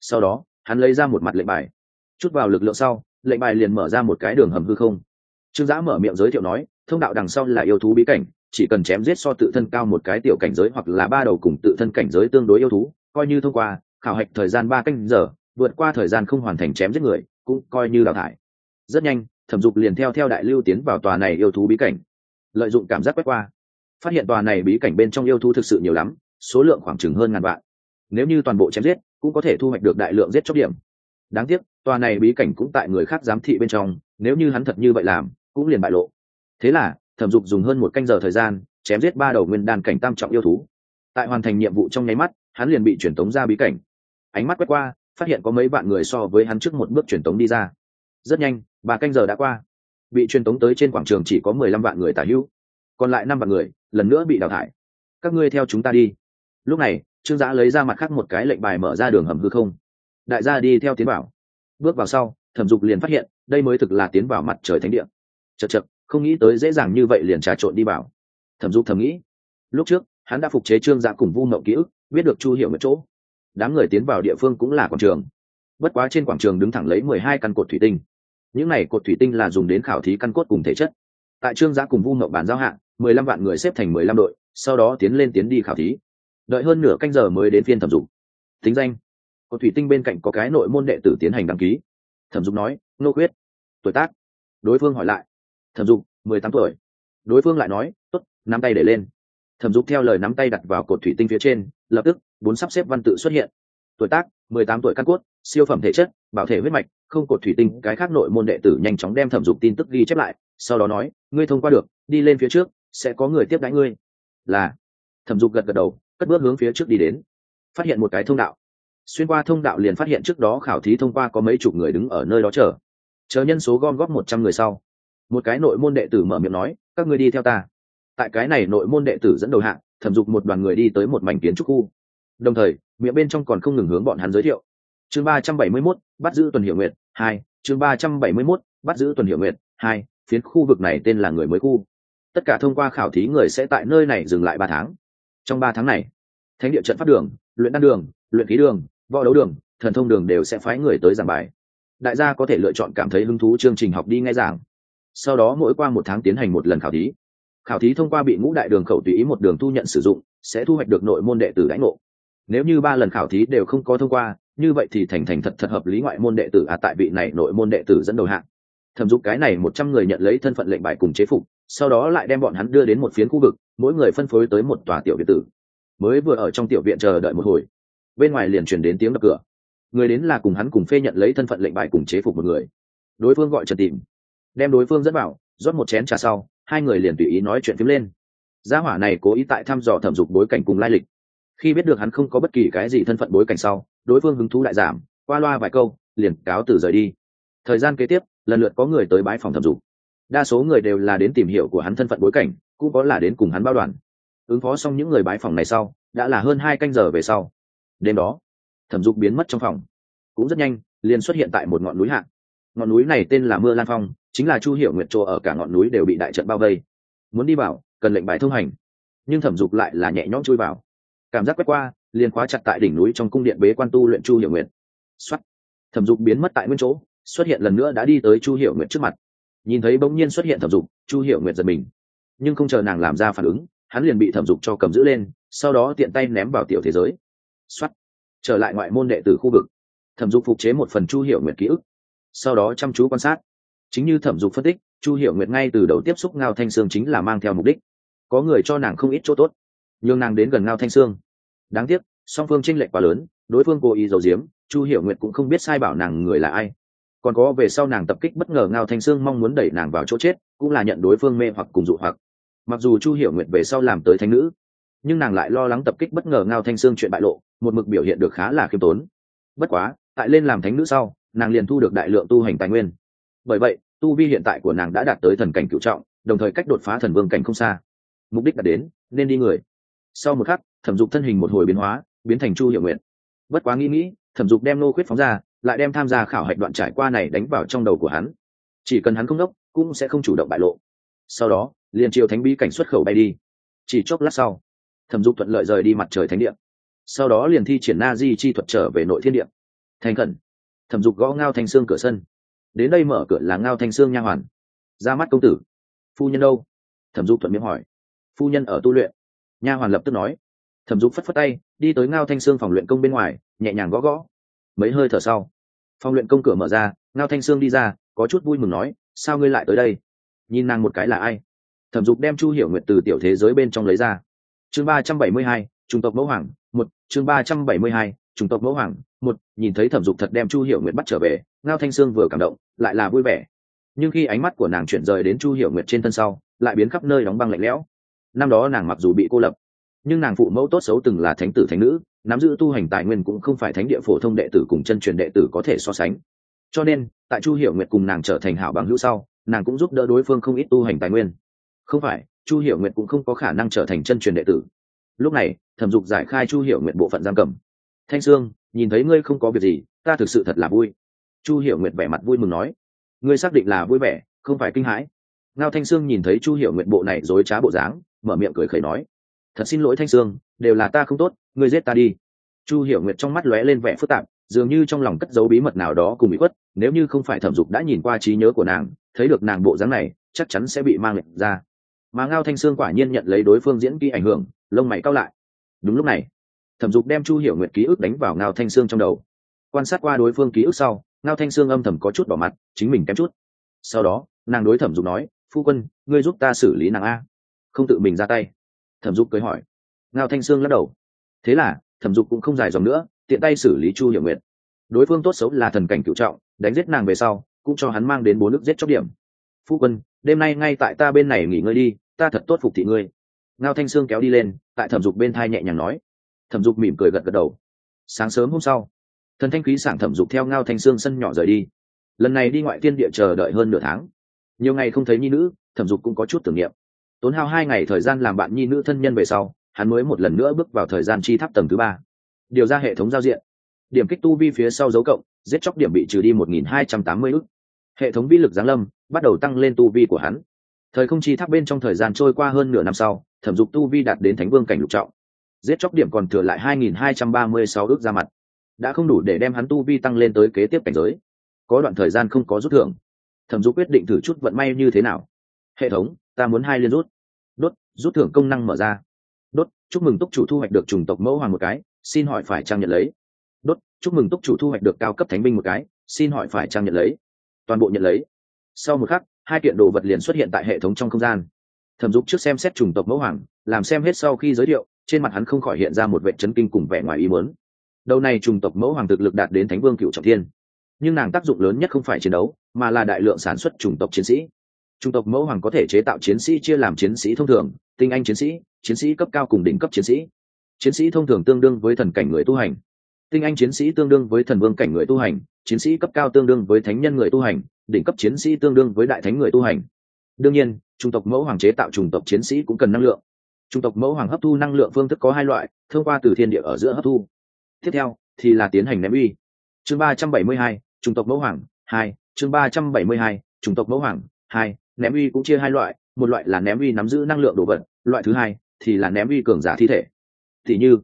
Sau đó, hắn lấy ra một mặt lệnh bài. Chút vào lực lượng sau, lệnh bài liền mở ra một cái đường hầm hư không. Trương giã mở miệng giới thiệu nói, thông đạo đằng sau là yêu thú bí cảnh, chỉ cần chém giết so tự thân cao một cái tiểu cảnh giới hoặc là ba đầu cùng tự thân cảnh giới tương đối yêu thú, coi như thông qua khảo hạch thời gian ba canh giờ, vượt qua thời gian không hoàn thành chém giết người, cũng coi như đào thải. Rất nhanh, thẩm dục liền theo theo đại lưu tiến vào tòa này yêu thú bí cảnh. Lợi dụng cảm giác quét qua phát hiện tòa này bí cảnh bên trong yêu thú thực sự nhiều lắm, số lượng khoảng chừng hơn ngàn vạn. Nếu như toàn bộ chém giết, cũng có thể thu hoạch được đại lượng giết chóc điểm. Đáng tiếc, tòa này bí cảnh cũng tại người khác giám thị bên trong, nếu như hắn thật như vậy làm, cũng liền bại lộ. Thế là, thẩm dục dùng hơn một canh giờ thời gian, chém giết ba đầu nguyên đan cảnh tam trọng yêu thú. Tại hoàn thành nhiệm vụ trong nháy mắt, hắn liền bị truyền tống ra bí cảnh. Ánh mắt quét qua, phát hiện có mấy bạn người so với hắn trước một bước truyền tống đi ra. Rất nhanh, ba canh giờ đã qua. Bị truyền tống tới trên quảng trường chỉ có mười lăm vạn người tả hữu còn lại năm vạn người, lần nữa bị đào thải. Các ngươi theo chúng ta đi. Lúc này, trương giã lấy ra mặt khác một cái lệnh bài mở ra đường hầm hư không. Đại gia đi theo tiến bảo bước vào sau, thẩm dục liền phát hiện, đây mới thực là tiến vào mặt trời thánh địa. Chật chật không nghĩ tới dễ dàng như vậy liền trà trộn đi vào. Thẩm dục thầm nghĩ. Lúc trước, hắn đã phục chế trương giã cùng vu mậu ký ức, biết được chu hiểu một chỗ. Đám người tiến vào địa phương cũng là quảng trường. Bất quá trên quảng trường đứng thẳng lấy mười hai căn cột thủy tinh. Những này cột thủy tinh là dùng đến khảo thí căn cốt cùng thể chất. Tại trương giã cùng vu mậu bàn giao hạng mười lăm vạn người xếp thành mười lăm đội, sau đó tiến lên tiến đi khảo thí. Đợi hơn nửa canh giờ mới đến phiên thẩm dục. Tính danh. Cột thủy tinh bên cạnh có cái nội môn đệ tử tiến hành đăng ký. Thẩm dục nói, nô quyết tuổi tác? Đối phương hỏi lại. Thẩm dục, mười tám tuổi. Đối phương lại nói t ố t nắm tay để lên. Thẩm dục theo lời nắm tay đặt vào cột thủy tinh phía trên, lập tức, bốn sắp xếp văn tự xuất hiện. Tuổi tác, mười tám tuổi căn cốt, siêu phẩm thể chất, bảo thể huyết mạch, không cột thủy tinh, cái khác nội môn đệ tử nhanh chóng đem thẩm dục tin tức ghi chép lại, sau đó nói, ngươi thông qua được, đi lên phía trước sẽ có người tiếp đãi ngươi. Là. Thẩm dục gật gật đầu, cất bước hướng phía trước đi đến. Phát hiện một cái thông đạo. Xuyên qua thông đạo liền phát hiện trước đó khảo thí thông qua có mấy chục người đứng ở nơi đó chờ. Chờ nhân số gom góp một trăm người sau, một cái nội môn đệ tử mở miệng nói, các ngươi đi theo ta. Tại cái này nội môn đệ tử dẫn đầu hạng thẩm dục một đoàn người đi tới một mảnh kiến trúc khu. Đồng thời, miệng bên trong còn không ngừng hướng bọn hắn giới thiệu. Chương ba trăm bảy mươi mốt, bắt giữ tuần hiệu nguyệt hai, chương ba trăm bảy mươi mốt, bắt giữ tuần hiệu nguyệt hai, phiến khu vực này tên là người mới khu tất cả thông qua khảo thí người sẽ tại nơi này dừng lại ba tháng. Trong ba tháng này, thánh địa trận phát đường, luyện đan đường, luyện khí đường, võ đấu đường, thần thông đường đều sẽ phái người tới giảng bài. Đại gia có thể lựa chọn cảm thấy hứng thú chương trình học đi nghe giảng. Sau đó mỗi qua một tháng tiến hành một lần khảo thí. Khảo thí thông qua bị ngũ đại đường khẩu tùy ý một đường thu nhận sử dụng, sẽ thu hoạch được nội môn đệ tử đánh ngộ. Nếu như ba lần khảo thí đều không có thông qua, như vậy thì thành thành thật thật hợp lý ngoại môn đệ tử à tại vị này nội môn đệ tử dẫn đầu hạng. Thẩm dục cái này một trăm người nhận lấy thân phận lệnh bài cùng chế phục sau đó lại đem bọn hắn đưa đến một phiến khu vực, mỗi người phân phối tới một tòa tiểu viện tử. Mới vừa ở trong tiểu viện chờ đợi một hồi, bên ngoài liền truyền đến tiếng đập cửa. Người đến là cùng hắn cùng phê nhận lấy thân phận lệnh bài cùng chế phục một người. Đối phương gọi trần tìm. Đem đối phương dẫn vào, rót một chén trà sau, hai người liền tùy ý nói chuyện phím lên. Gia hỏa này cố ý tại thăm dò thẩm dục bối cảnh cùng lai lịch. Khi biết được hắn không có bất kỳ cái gì thân phận bối cảnh sau, đối phương hứng thú lại giảm, qua loa vài câu, liền cáo từ rời đi. Thời gian kế tiếp, lần lượt có người tới bãi phòng thẩm dục đa số người đều là đến tìm hiểu của hắn thân phận bối cảnh, cũng có là đến cùng hắn bao đoàn. Ứng phó xong những người bái phòng này sau, đã là hơn hai canh giờ về sau. Đêm đó, thẩm dục biến mất trong phòng. Cũng rất nhanh, liền xuất hiện tại một ngọn núi hạng ngọn núi này tên là mưa lan phong, chính là chu hiệu nguyệt chỗ ở cả ngọn núi đều bị đại trận bao vây. Muốn đi vào, cần lệnh bài thông hành. Nhưng thẩm dục lại là nhẹ nhõm chui vào. Cảm giác quét qua, liền khóa chặt tại đỉnh núi trong cung điện bế quan tu luyện chu hiệu nguyệt. Xuất thẩm dục biến mất tại nguyên chỗ, xuất hiện lần nữa đã đi tới chu hiệu nguyệt trước mặt nhìn thấy bỗng nhiên xuất hiện thẩm dục, chu hiệu nguyệt giật mình. Nhưng không chờ nàng làm ra phản ứng, hắn liền bị thẩm dục cho cầm giữ lên, sau đó tiện tay ném vào tiểu thế giới. Xuất trở lại ngoại môn đệ tử khu vực. Thẩm dục phục chế một phần chu hiệu nguyệt ký ức. Sau đó chăm chú quan sát. Chính như thẩm dục phân tích, chu hiệu nguyệt ngay từ đầu tiếp xúc ngao thanh sương chính là mang theo mục đích. Có người cho nàng không ít chỗ tốt nhưng nàng đến gần ngao thanh sương. Đáng tiếc, song phương tranh lệch quá lớn, đối phương cố ý giấu giếm, chu hiệu nguyệt cũng không biết sai bảo nàng người là ai còn có về sau nàng tập kích bất ngờ ngao thanh sương mong muốn đẩy nàng vào chỗ chết, cũng là nhận đối phương mê hoặc cùng dụ hoặc. Mặc dù chu hiểu nguyệt về sau làm tới thanh nữ, nhưng nàng lại lo lắng tập kích bất ngờ ngao thanh sương chuyện bại lộ, một mực biểu hiện được khá là khiêm tốn. Bất quá, tại lên làm thánh nữ sau, nàng liền thu được đại lượng tu hành tài nguyên. Bởi vậy, tu vi hiện tại của nàng đã đạt tới thần cảnh cựu trọng, đồng thời cách đột phá thần vương cảnh không xa. Mục đích đã đến, nên đi người. Sau một khắc, thẩm dục thân hình một hồi biến hóa, biến thành chu hiệu nguyện bất quá nghĩ nghĩ, thẩm dục đem nô khuyết phóng ra lại đem tham gia khảo hạch đoạn trải qua này đánh vào trong đầu của hắn. Chỉ cần hắn không đốc, cũng sẽ không chủ động bại lộ. Sau đó, liền triều thánh bí cảnh xuất khẩu bay đi. Chỉ chốc lát sau, thẩm dục thuận lợi rời đi mặt trời thánh điện sau đó liền thi triển na di chi thuật trở về nội thiên điện thành khẩn, thẩm dục gõ ngao thanh xương cửa sân. Đến đây mở cửa là ngao thanh xương nha hoàn. Ra mắt công tử. Phu nhân đâu? Thẩm dục thuận miệng hỏi. Phu nhân ở tu luyện. Nha hoàn lập tức nói. Thẩm dục phất phất tay, đi tới ngao thanh xương phòng luyện công bên ngoài, nhẹ nhàng gõ gõ mấy hơi thở sau. Phòng luyện công cửa mở ra, ngao thanh xương đi ra, có chút vui mừng nói, sao ngươi lại tới đây? Nhìn nàng một cái là ai? Thẩm dục đem chu hiểu nguyện từ tiểu thế giới bên trong lấy ra. Chương ba trăm bảy mươi hai chủng tộc mẫu hoàng, một, chương ba trăm bảy mươi hai chủng tộc mẫu hoàng, một, nhìn thấy thẩm dục thật đem chu hiểu nguyện bắt trở về, ngao thanh sương vừa cảm động, lại là vui vẻ. Nhưng khi ánh mắt của nàng chuyển rời đến chu hiểu nguyện trên thân sau, lại biến khắp nơi đóng băng lạnh lẽo. Năm đó nàng mặc dù bị cô lập, nhưng nàng phụ mẫu tốt xấu từng là thánh tử thánh nữ nắm giữ tu hành tài nguyên cũng không phải thánh địa phổ thông đệ tử cùng chân truyền đệ tử có thể so sánh. Cho nên, tại chu hiểu nguyệt cùng nàng trở thành hảo bằng hữu sau, nàng cũng giúp đỡ đối phương không ít tu hành tài nguyên. Không phải, chu hiểu nguyệt cũng không có khả năng trở thành chân truyền đệ tử. Lúc này, thẩm dục giải khai chu hiểu nguyệt bộ phận giam cầm. Thanh sương, nhìn thấy ngươi không có việc gì, ta thực sự thật là vui. Chu hiểu nguyệt vẻ mặt vui mừng nói. Ngươi xác định là vui vẻ, không phải kinh hãi. Ngao thanh sương nhìn thấy chu hiểu nguyệt bộ này dối trá bộ dáng, mở miệng cười khẩy nói thật xin lỗi thanh sương, đều là ta không tốt, ngươi giết ta đi. Chu hiểu nguyệt trong mắt lóe lên vẻ phức tạp, dường như trong lòng cất giấu bí mật nào đó cùng bị khuất, nếu như không phải thẩm dục đã nhìn qua trí nhớ của nàng, thấy được nàng bộ dáng này, chắc chắn sẽ bị mang lệnh ra. Mà ngao thanh sương quả nhiên nhận lấy đối phương diễn kỹ ảnh hưởng, lông mày cao lại. Đúng lúc này, thẩm dục đem chu hiểu nguyệt ký ức đánh vào ngao thanh sương trong đầu. Quan sát qua đối phương ký ức sau, ngao thanh sương âm thầm có chút bỏ mặt, chính mình kém chút. Sau đó, nàng đối thẩm dục nói, phu quân, ngươi giúp ta xử lý nàng a. Không tự mình ra tay thẩm dục cưới hỏi. Ngao thanh sương lắc đầu. Thế là, thẩm dục cũng không dài dòng nữa, tiện tay xử lý chu hiểu nguyệt. Đối phương tốt xấu là thần cảnh cựu trọng, đánh giết nàng về sau, cũng cho hắn mang đến bốn nước giết chóc điểm. Phu quân, đêm nay ngay tại ta bên này nghỉ ngơi đi, ta thật tốt phục thị ngươi. Ngao thanh sương kéo đi lên, tại thẩm dục bên thai nhẹ nhàng nói. Thẩm dục mỉm cười gật gật đầu. Sáng sớm hôm sau, thần thanh khí sảng thẩm dục theo ngao thanh sương sân nhỏ rời đi. Lần này đi ngoại tiên địa chờ đợi hơn nửa tháng. Nhiều ngày không thấy nhi nữ, thẩm dục cũng có chút tưởng niệm tốn hao hai ngày thời gian làm bạn nhi nữ thân nhân về sau, hắn mới một lần nữa bước vào thời gian chi tháp tầng thứ ba. Điều ra hệ thống giao diện. Điểm kích tu vi phía sau dấu cộng, giết chóc điểm bị trừ đi một nghìn hai trăm tám mươi ức. Hệ thống vi lực giáng lâm, bắt đầu tăng lên tu vi của hắn. Thời không chi tháp bên trong thời gian trôi qua hơn nửa năm sau, thẩm dục tu vi đạt đến thánh vương cảnh lục trọng. Giết chóc điểm còn thừa lại hai nghìn hai trăm ba mươi sáu ước ra mặt. Đã không đủ để đem hắn tu vi tăng lên tới kế tiếp cảnh giới. Có đoạn thời gian không có rút thưởng. Thẩm dục quyết định thử chút vận may như thế nào. Hệ thống ta muốn hai liên rút. Đốt, rút thưởng công năng mở ra. Đốt, chúc mừng túc chủ thu hoạch được chủng tộc mẫu hoàng một cái, xin hỏi phải trang nhận lấy. Đốt, chúc mừng túc chủ thu hoạch được cao cấp thánh binh một cái, xin hỏi phải trang nhận lấy. Toàn bộ nhận lấy. Sau một khắc, hai kiện đồ vật liền xuất hiện tại hệ thống trong không gian. Thẩm dục trước xem xét chủng tộc mẫu hoàng, làm xem hết sau khi giới thiệu, trên mặt hắn không khỏi hiện ra một vệ chấn kinh cùng vẻ ngoài ý muốn. Đầu này chủng tộc mẫu hoàng thực lực đạt đến thánh vương cựu trọng thiên. Nhưng nàng tác dụng lớn nhất không phải chiến đấu, mà là đại lượng sản xuất chủng tộc chiến sĩ. Trung tộc mẫu hoàng có thể chế tạo chiến sĩ chia làm chiến sĩ thông thường, tinh anh chiến sĩ chiến sĩ cấp cao cùng đỉnh cấp chiến sĩ. Chiến sĩ thông thường tương đương với thần cảnh người tu hành. Tinh anh chiến sĩ tương đương với thần vương cảnh người tu hành, chiến sĩ cấp cao tương đương với thánh nhân người tu hành, đỉnh cấp chiến sĩ tương đương với đại thánh người tu hành. Đương nhiên chủng tộc mẫu hoàng chế tạo chủng tộc chiến sĩ cũng cần năng lượng. Chủng tộc mẫu hoàng hấp thu năng lượng phương thức có hai loại, thông qua từ thiên địa ở giữa hấp thu. Tiếp theo, thì là tiến hành ném uy. Chương ba trăm bảy mươi hai chủng tộc mẫu hoàng, hai. Chương ba trăm bảy mươi hai chủng tộc mẫu hoàng, hai ném uy cũng chia hai loại, một loại là ném uy nắm giữ năng lượng đồ vật, loại thứ hai thì là ném uy cường giả thi thể. Thì như,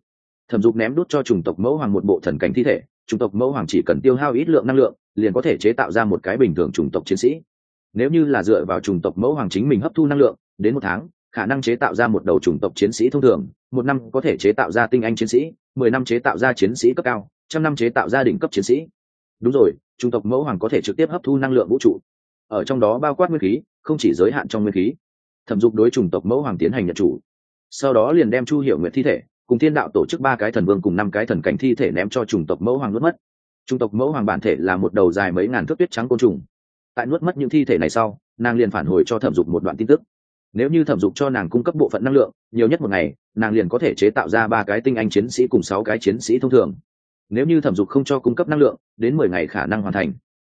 thẩm dục ném đút cho chủng tộc mẫu hoàng một bộ thần cảnh thi thể, chủng tộc mẫu hoàng chỉ cần tiêu hao ít lượng năng lượng, liền có thể chế tạo ra một cái bình thường chủng tộc chiến sĩ. Nếu như là dựa vào chủng tộc mẫu hoàng chính mình hấp thu năng lượng, đến một tháng, khả năng chế tạo ra một đầu chủng tộc chiến sĩ thông thường, một năm có thể chế tạo ra tinh anh chiến sĩ, mười năm chế tạo ra chiến sĩ cấp cao, trăm năm chế tạo ra đỉnh cấp chiến sĩ. Đúng rồi, chủng tộc mẫu hoàng có thể trực tiếp hấp thu năng lượng vũ trụ. Ở trong đó bao quát nguyên khí không chỉ giới hạn trong nguyên khí, thẩm dục đối chủng tộc mẫu hoàng tiến hành nhận chủ. Sau đó liền đem chu hiệu nguyện thi thể, cùng thiên đạo tổ chức ba cái thần vương cùng năm cái thần cảnh thi thể ném cho chủng tộc mẫu hoàng nuốt mất. Chủng tộc mẫu hoàng bản thể là một đầu dài mấy ngàn thước tuyết trắng côn trùng. Tại nuốt mất những thi thể này sau, nàng liền phản hồi cho thẩm dục một đoạn tin tức. Nếu như thẩm dục cho nàng cung cấp bộ phận năng lượng, nhiều nhất một ngày, nàng liền có thể chế tạo ra ba cái tinh anh chiến sĩ cùng sáu cái chiến sĩ thông thường. Nếu như thẩm dục không cho cung cấp năng lượng, đến mười ngày khả năng hoàn thành.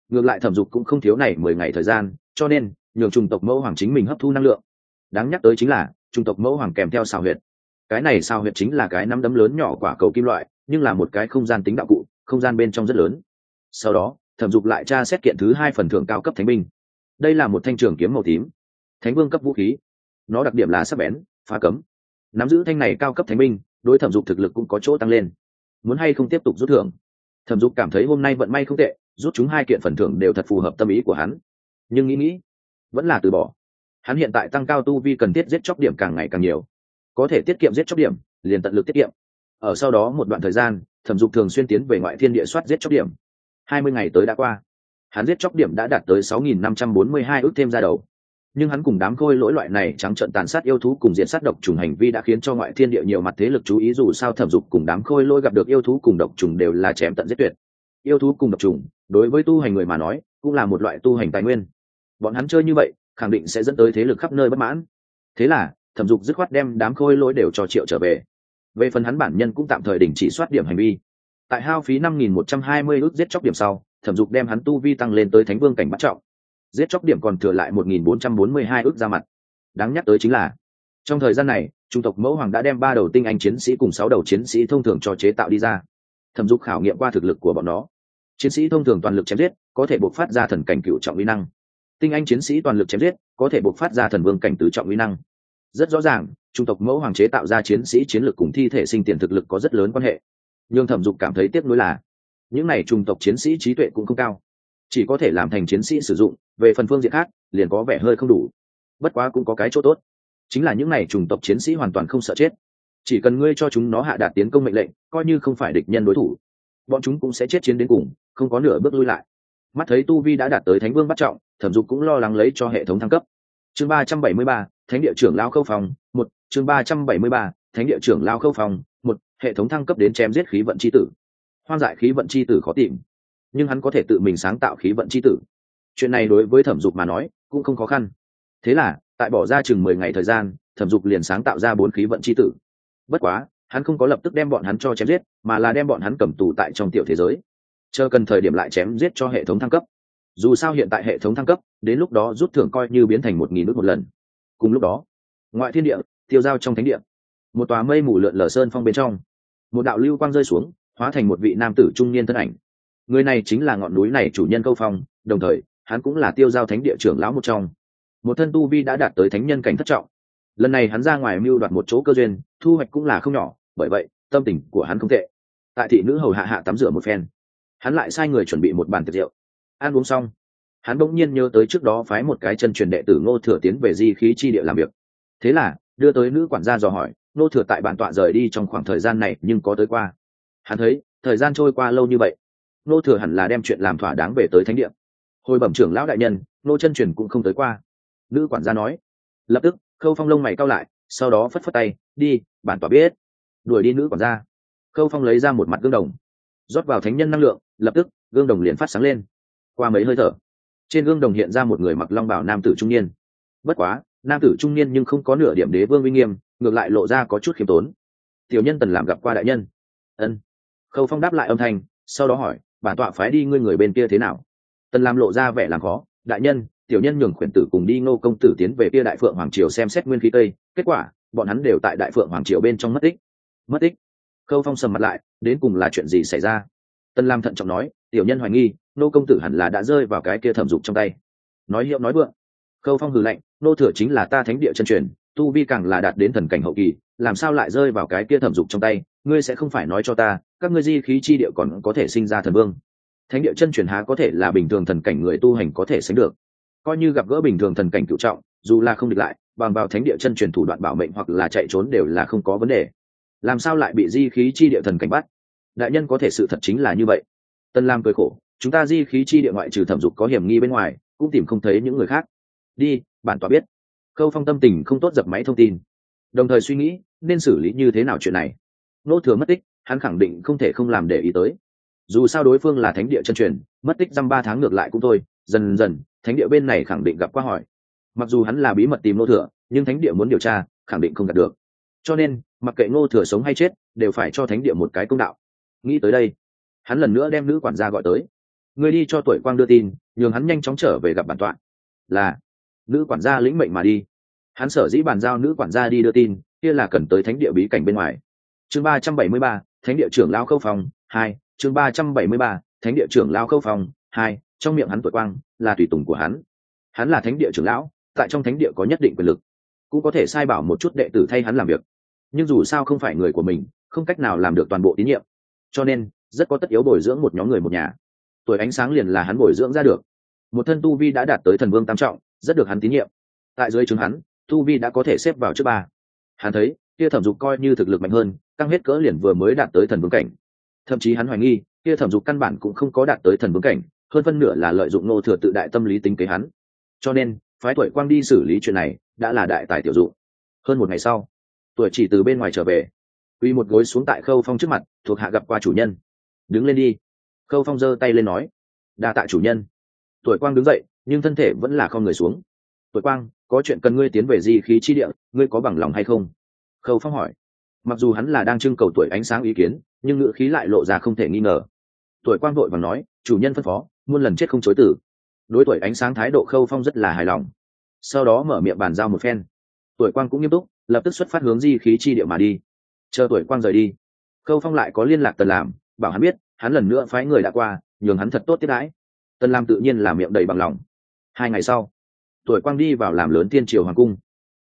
Ngược lại thẩm dục cũng không thiếu này mười ngày thời gian, cho nên nhường chủng tộc mẫu hoàng chính mình hấp thu năng lượng. Đáng nhắc tới chính là, chủng tộc mẫu hoàng kèm theo xào huyệt. Cái này xào huyệt chính là cái nắm đấm lớn nhỏ quả cầu kim loại, nhưng là một cái không gian tính đạo cụ, không gian bên trong rất lớn. Sau đó, thẩm dục lại tra xét kiện thứ hai phần thưởng cao cấp thánh binh. Đây là một thanh trường kiếm màu tím. Thánh vương cấp vũ khí. Nó đặc điểm là sắc bén phá cấm. Nắm giữ thanh này cao cấp thánh binh, đối thẩm dục thực lực cũng có chỗ tăng lên. Muốn hay không tiếp tục rút thưởng? Thẩm dục cảm thấy hôm nay vận may không tệ, rút chúng hai kiện phần thưởng đều thật phù hợp tâm ý của hắn. Nhưng nghĩ nghĩ vẫn là từ bỏ. Hắn hiện tại tăng cao tu vi cần thiết giết chóc điểm càng ngày càng nhiều. Có thể tiết kiệm giết chóc điểm, liền tận lực tiết kiệm. Ở sau đó một đoạn thời gian, thẩm dục thường xuyên tiến về ngoại thiên địa soát giết chóc điểm. Hai mươi ngày tới đã qua. Hắn giết chóc điểm đã đạt tới sáu nghìn năm trăm bốn mươi hai ước thêm ra đầu. Nhưng hắn cùng đám khôi lỗi loại này trắng trợn tàn sát yêu thú cùng diện sát độc trùng hành vi đã khiến cho ngoại thiên địa nhiều mặt thế lực chú ý dù sao thẩm dục cùng đám khôi lỗi gặp được yêu thú cùng độc trùng đều là chém tận giết tuyệt. Yêu thú cùng độc trùng, đối với tu hành người mà nói, cũng là một loại tu hành tài nguyên bọn hắn chơi như vậy, khẳng định sẽ dẫn tới thế lực khắp nơi bất mãn. Thế là, thẩm dục dứt khoát đem đám khôi lỗi đều cho triệu trở về. Về phần hắn bản nhân cũng tạm thời đình chỉ soát điểm hành vi. Tại hao phí năm nghìn một trăm hai mươi ước giết chóc điểm sau, thẩm dục đem hắn tu vi tăng lên tới thánh vương cảnh bắt trọng. Giết chóc điểm còn thừa lại một nghìn bốn trăm bốn mươi hai ước ra mặt. Đáng nhắc tới chính là, trong thời gian này, trung tộc mẫu hoàng đã đem ba đầu tinh anh chiến sĩ cùng sáu đầu chiến sĩ thông thường cho chế tạo đi ra. Thẩm dục khảo nghiệm qua thực lực của bọn nó. Chiến sĩ thông thường toàn lực chém giết, có thể buộc phát ra thần cảnh cựu trọng uy năng tinh anh chiến sĩ toàn lực chém giết, có thể buộc phát ra thần vương cảnh tứ trọng uy năng. Rất rõ ràng, trung tộc mẫu hoàng chế tạo ra chiến sĩ chiến lược cùng thi thể sinh tiền thực lực có rất lớn quan hệ. Nhưng thẩm dục cảm thấy tiếc nuối là, những này trung tộc chiến sĩ trí tuệ cũng không cao. Chỉ có thể làm thành chiến sĩ sử dụng, về phần phương diện khác, liền có vẻ hơi không đủ. Bất quá cũng có cái chỗ tốt. Chính là những này chủng tộc chiến sĩ hoàn toàn không sợ chết. Chỉ cần ngươi cho chúng nó hạ đạt tiến công mệnh lệnh, coi như không phải địch nhân đối thủ, bọn chúng cũng sẽ chết chiến đến cùng, không có nửa bước lui lại mắt thấy tu vi đã đạt tới thánh vương bắt trọng, thẩm dục cũng lo lắng lấy cho hệ thống thăng cấp. Chương ba trăm bảy mươi ba, thánh địa trưởng lao khâu phòng một, chương ba trăm bảy mươi ba, thánh địa trưởng lao khâu phòng một, hệ thống thăng cấp đến chém giết khí vận c h i tử. Hoang dại khí vận c h i tử khó tìm, nhưng hắn có thể tự mình sáng tạo khí vận c h i tử. Chuyện này đối với thẩm dục mà nói, cũng không khó khăn. Thế là, tại bỏ ra chừng mười ngày thời gian, thẩm dục liền sáng tạo ra bốn khí vận c h i tử. Bất quá, hắn không có lập tức đem bọn hắn cho chém giết, mà là đem bọn hắn cầm tù tại trong tiểu thế giới chờ cần thời điểm lại chém giết cho hệ thống thăng cấp. Dù sao hiện tại hệ thống thăng cấp, đến lúc đó rút thưởng coi như biến thành một nghìn nước một lần. Cùng lúc đó, ngoại thiên địa, tiêu giao trong thánh địa. Một tòa mây mù lượn lờ sơn phong bên trong. Một đạo lưu quang rơi xuống, hóa thành một vị nam tử trung niên thân ảnh. Người này chính là ngọn núi này chủ nhân câu phong, đồng thời, hắn cũng là tiêu giao thánh địa trưởng lão một trong. Một thân tu vi đã đạt tới thánh nhân cảnh thất trọng. Lần này hắn ra ngoài mưu đoạt một chỗ cơ duyên, thu hoạch cũng là không nhỏ, bởi vậy, tâm tình của hắn không tệ. Tại thị nữ hầu hạ hạ tắm rửa một phen hắn lại sai người chuẩn bị một bàn tiệc rượu. Ăn uống xong, hắn bỗng nhiên nhớ tới trước đó phái một cái chân truyền đệ tử ngô thừa tiến về di khí chi địa làm việc. Thế là, đưa tới nữ quản gia dò hỏi, ngô thừa tại bản tọa rời đi trong khoảng thời gian này nhưng có tới qua? Hắn thấy, thời gian trôi qua lâu như vậy, Ngô thừa hẳn là đem chuyện làm thỏa đáng về tới thánh địa. Hồi bẩm trưởng lão đại nhân, Ngô chân truyền cũng không tới qua. Nữ quản gia nói, lập tức, khâu phong lông mày cao lại, sau đó phất phất tay, đi, bản tỏa biết. Đuổi đi nữ quản gia. Khâu phong lấy ra một mặt gương đồng, rót vào thánh nhân năng lượng lập tức, gương đồng liền phát sáng lên. Qua mấy hơi thở, trên gương đồng hiện ra một người mặc long bảo nam tử trung niên. Bất quá, nam tử trung niên nhưng không có nửa điểm đế vương uy nghiêm, ngược lại lộ ra có chút khiêm tốn. Tiểu nhân tần làm gặp qua đại nhân. Ân. Khâu phong đáp lại âm thanh, sau đó hỏi, bản tọa phái đi ngươi người bên kia thế nào? Tần làm lộ ra vẻ làm khó, đại nhân, tiểu nhân nhường khuyển tử cùng đi ngô công tử tiến về kia đại phượng hoàng triều xem xét nguyên khí tây, kết quả, bọn hắn đều tại đại phượng hoàng triều bên trong mất tích. Mất tích? Khâu phong sầm mặt lại, đến cùng là chuyện gì xảy ra? Tân lam thận trọng nói, tiểu nhân hoài nghi, nô công tử hẳn là đã rơi vào cái kia thẩm dục trong tay. Nói hiệu nói vượng, khâu phong hừ lạnh, nô thừa chính là ta thánh địa chân truyền, tu vi càng là đạt đến thần cảnh hậu kỳ, làm sao lại rơi vào cái kia thẩm dục trong tay? Ngươi sẽ không phải nói cho ta, các ngươi di khí chi địa còn có thể sinh ra thần vương. Thánh địa chân truyền há có thể là bình thường thần cảnh người tu hành có thể sánh được. Coi như gặp gỡ bình thường thần cảnh cựu trọng, dù là không địch lại, bằng vào thánh địa chân truyền thủ đoạn bảo mệnh hoặc là chạy trốn đều là không có vấn đề. Làm sao lại bị di khí chi địa thần cảnh bắt? Đại nhân có thể sự thật chính là như vậy. Tân lam cười khổ, chúng ta di khí chi địa ngoại trừ thẩm dục có hiểm nghi bên ngoài, cũng tìm không thấy những người khác. Đi, bản tọa biết. Khâu phong tâm tình không tốt dập máy thông tin. Đồng thời suy nghĩ, nên xử lý như thế nào chuyện này. Nỗ thừa mất tích, hắn khẳng định không thể không làm để ý tới. Dù sao đối phương là thánh địa chân truyền, mất tích dăm ba tháng ngược lại cũng thôi, dần dần, thánh địa bên này khẳng định gặp qua hỏi. Mặc dù hắn là bí mật tìm nô thừa, nhưng thánh địa muốn điều tra, khẳng định không đạt được. Cho nên, mặc kệ ngô thừa sống hay chết, đều phải cho thánh địa một cái công đạo nghĩ tới đây, hắn lần nữa đem nữ quản gia gọi tới. Người đi cho tuổi quang đưa tin, nhường hắn nhanh chóng trở về gặp bản tọa. Là, nữ quản gia lĩnh mệnh mà đi. Hắn sở dĩ bàn giao nữ quản gia đi đưa tin, kia là cần tới thánh địa bí cảnh bên ngoài. Chương ba trăm bảy mươi ba, thánh địa trưởng lao khâu phòng, hai, chương ba trăm bảy mươi ba, thánh địa trưởng lao khâu phòng, hai, trong miệng hắn tuổi quang, là tùy tùng của hắn. Hắn là thánh địa trưởng lão, tại trong thánh địa có nhất định quyền lực, cũng có thể sai bảo một chút đệ tử thay hắn làm việc. Nhưng dù sao không phải người của mình, không cách nào làm được toàn bộ tín nhiệm cho nên, rất có tất yếu bồi dưỡng một nhóm người một nhà. Tuổi ánh sáng liền là hắn bồi dưỡng ra được. Một thân tu vi đã đạt tới thần vương tam trọng, rất được hắn tín nhiệm. Tại dưới chứng hắn, tu vi đã có thể xếp vào trước ba. Hắn thấy, kia thẩm dục coi như thực lực mạnh hơn, căng hết cỡ liền vừa mới đạt tới thần vương cảnh. Thậm chí hắn hoài nghi, kia thẩm dục căn bản cũng không có đạt tới thần vương cảnh, hơn phân nửa là lợi dụng nô thừa tự đại tâm lý tính kế hắn. Cho nên, phái tuổi quang đi xử lý chuyện này, đã là đại tài tiểu dụng. Hơn một ngày sau, tuổi chỉ từ bên ngoài trở về quy một gối xuống tại khâu phong trước mặt, thuộc hạ gặp qua chủ nhân. Đứng lên đi. Khâu phong giơ tay lên nói. Đa tạ chủ nhân. Tuổi quang đứng dậy, nhưng thân thể vẫn là không người xuống. Tuổi quang, có chuyện cần ngươi tiến về di khí chi địa, ngươi có bằng lòng hay không? Khâu phong hỏi. Mặc dù hắn là đang trưng cầu tuổi ánh sáng ý kiến, nhưng ngữ khí lại lộ ra không thể nghi ngờ. Tuổi quang vội và nói, chủ nhân phân phó, muôn lần chết không chối tử đối tuổi ánh sáng thái độ khâu phong rất là hài lòng. Sau đó mở miệng bàn giao một phen. Tuổi quang cũng nghiêm túc, lập tức xuất phát hướng di khí chi địa mà đi chờ tuổi quang rời đi. Khâu phong lại có liên lạc tần làm bảo hắn biết, hắn lần nữa phái người đã qua, nhường hắn thật tốt tiếp đãi. Tần lam tự nhiên là miệng đầy bằng lòng. Hai ngày sau, tuổi quang đi vào làm lớn tiên triều hoàng cung.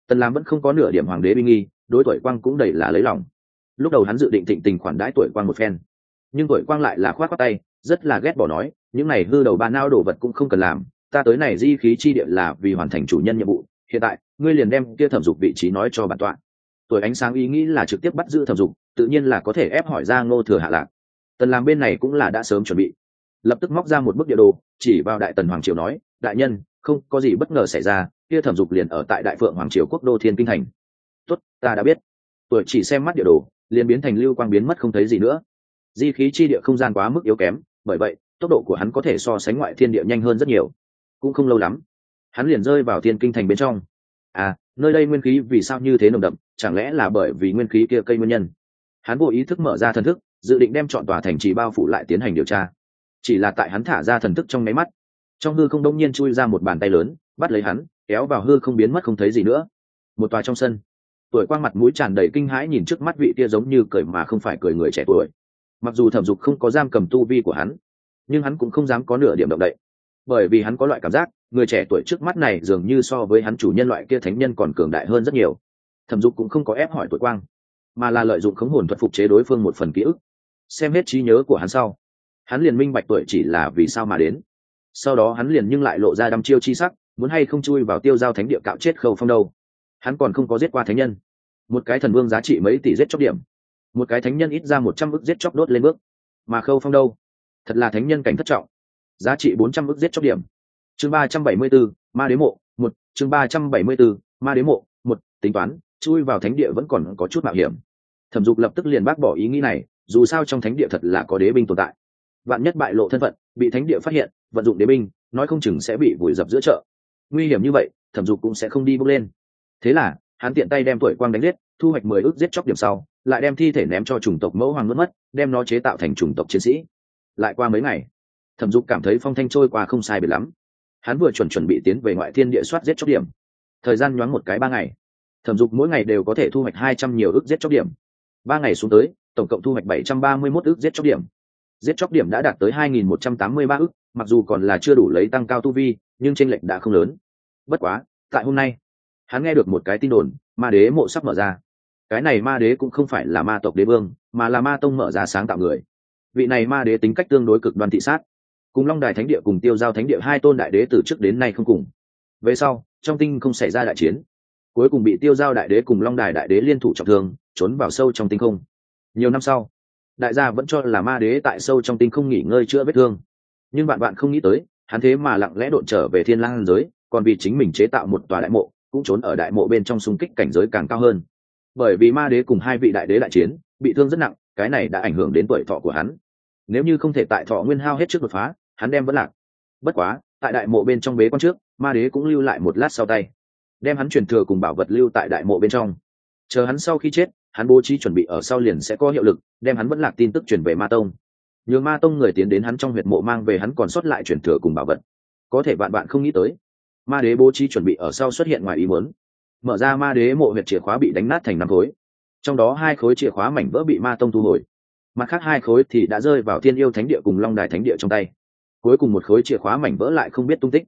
Tần lam vẫn không có nửa điểm hoàng đế binh nghi, đối tuổi quang cũng đầy là lấy lòng. Lúc đầu hắn dự định thịnh tình khoản đãi tuổi quang một phen. Nhưng tuổi quang lại là khoát khoát tay, rất là ghét bỏ nói, những này hư đầu ba nao đồ vật cũng không cần làm, ta tới này di khí chi địa là vì hoàn thành chủ nhân nhiệm vụ. Hiện tại, ngươi liền đem kia thẩm dục vị trí nói cho bản tọa tuổi ánh sáng ý nghĩ là trực tiếp bắt giữ thẩm dục tự nhiên là có thể ép hỏi ra ngô thừa hạ lạc. Tần làm bên này cũng là đã sớm chuẩn bị. Lập tức móc ra một bức địa đồ chỉ vào đại tần hoàng triều nói đại nhân không có gì bất ngờ xảy ra kia thẩm dục liền ở tại đại phượng hoàng triều quốc đô thiên kinh thành. Tuất, ta đã biết. Tuổi chỉ xem mắt địa đồ liền biến thành lưu quang biến mất không thấy gì nữa. Di khí chi địa không gian quá mức yếu kém bởi vậy tốc độ của hắn có thể so sánh ngoại thiên địa nhanh hơn rất nhiều. Cũng không lâu lắm hắn liền rơi vào thiên kinh thành bên trong à nơi đây nguyên khí vì sao như thế nồng đậm, chẳng lẽ là bởi vì nguyên khí kia cây nguyên nhân? Hắn vô ý thức mở ra thần thức, dự định đem chọn tòa thành trì bao phủ lại tiến hành điều tra. Chỉ là tại hắn thả ra thần thức trong máy mắt, trong hư không đông nhiên chui ra một bàn tay lớn, bắt lấy hắn, kéo vào hư không biến mất không thấy gì nữa. Một tòa trong sân. Tuổi quang mặt mũi tràn đầy kinh hãi nhìn trước mắt vị kia giống như cười mà không phải cười người trẻ tuổi. Mặc dù thẩm dục không có giam cầm tu vi của hắn, nhưng hắn cũng không dám có nửa điểm động đậy. Bởi vì hắn có loại cảm giác người trẻ tuổi trước mắt này dường như so với hắn chủ nhân loại kia thánh nhân còn cường đại hơn rất nhiều. Thẩm dục cũng không có ép hỏi tuổi quang, mà là lợi dụng khống hồn thuật phục chế đối phương một phần ký ức, xem hết trí nhớ của hắn sau. Hắn liền minh bạch tuổi chỉ là vì sao mà đến. Sau đó hắn liền nhưng lại lộ ra đăm chiêu chi sắc, muốn hay không chui vào tiêu giao thánh địa cạo chết khâu phong đâu. Hắn còn không có giết qua thánh nhân. Một cái thần vương giá trị mấy tỷ giết chóc điểm. Một cái thánh nhân ít ra một trăm ức giết chóc đốt lên bước. Mà khâu phong đâu? Thật là thánh nhân cảnh thất trọng. Giá trị bốn trăm ức giết chóc điểm chương ba trăm bảy mươi bốn ma đế mộ, một, chương ba trăm bảy mươi bốn ma đế mộ, một, tính toán, chui vào thánh địa vẫn còn có chút mạo hiểm. Thẩm dục lập tức liền bác bỏ ý nghĩ này, dù sao trong thánh địa thật là có đế binh tồn tại. Vạn nhất bại lộ thân phận, bị thánh địa phát hiện, vận dụng đế binh, nói không chừng sẽ bị vùi dập giữa chợ. Nguy hiểm như vậy, thẩm dục cũng sẽ không đi bước lên. Thế là, hắn tiện tay đem tuổi quang đánh giết, thu hoạch mười ước giết chóc điểm sau, lại đem thi thể ném cho chủng tộc mẫu hoàng mất mất, đem nó chế tạo thành chủng tộc chiến sĩ. Lại qua mấy ngày, thẩm dục cảm thấy phong thanh trôi qua không sai biệt lắm hắn vừa chuẩn chuẩn bị tiến về ngoại thiên địa soát giết chóc điểm. Thời gian nhoáng một cái ba ngày. Thẩm dục mỗi ngày đều có thể thu hoạch hai trăm nhiều ước giết chóc điểm. Ba ngày xuống tới, tổng cộng thu hoạch bảy trăm ba mươi mốt ước giết chóc điểm. Giết chóc điểm đã đạt tới hai nghìn một trăm tám mươi ba ước, mặc dù còn là chưa đủ lấy tăng cao tu vi, nhưng tranh lệch đã không lớn. Bất quá, tại hôm nay, hắn nghe được một cái tin đồn, ma đế mộ sắp mở ra. Cái này ma đế cũng không phải là ma tộc đế vương, mà là ma tông mở ra sáng tạo người. Vị này ma đế tính cách tương đối cực đoan thị sát cùng long đài thánh địa cùng tiêu giao thánh địa hai tôn đại đế từ trước đến nay không cùng. Về sau, trong tinh không xảy ra đại chiến. Cuối cùng bị tiêu giao đại đế cùng long đài đại đế liên thủ trọng thương, trốn vào sâu trong tinh không. Nhiều năm sau, đại gia vẫn cho là ma đế tại sâu trong tinh không nghỉ ngơi chữa vết thương. Nhưng bạn bạn không nghĩ tới, hắn thế mà lặng lẽ độn trở về thiên lang giới, còn vì chính mình chế tạo một tòa đại mộ, cũng trốn ở đại mộ bên trong xung kích cảnh giới càng cao hơn. Bởi vì ma đế cùng hai vị đại đế đại chiến, bị thương rất nặng, cái này đã ảnh hưởng đến tuổi thọ của hắn. Nếu như không thể tại thọ nguyên hao hết trước đột phá hắn đem vẫn lạc. Bất quá, tại đại mộ bên trong bế quan trước, ma đế cũng lưu lại một lát sau tay, đem hắn truyền thừa cùng bảo vật lưu tại đại mộ bên trong. Chờ hắn sau khi chết, hắn bố trí chuẩn bị ở sau liền sẽ có hiệu lực, đem hắn vẫn lạc tin tức chuyển về ma tông. Nhường ma tông người tiến đến hắn trong huyệt mộ mang về hắn còn sót lại truyền thừa cùng bảo vật. Có thể bạn bạn không nghĩ tới, ma đế bố trí chuẩn bị ở sau xuất hiện ngoài ý muốn. Mở ra ma đế mộ huyệt chìa khóa bị đánh nát thành năm khối. Trong đó hai khối chìa khóa mảnh vỡ bị ma tông thu hồi. Mặt khác hai khối thì đã rơi vào thiên yêu thánh địa cùng long đài thánh địa trong tay cuối cùng một khối chìa khóa mảnh vỡ lại không biết tung tích.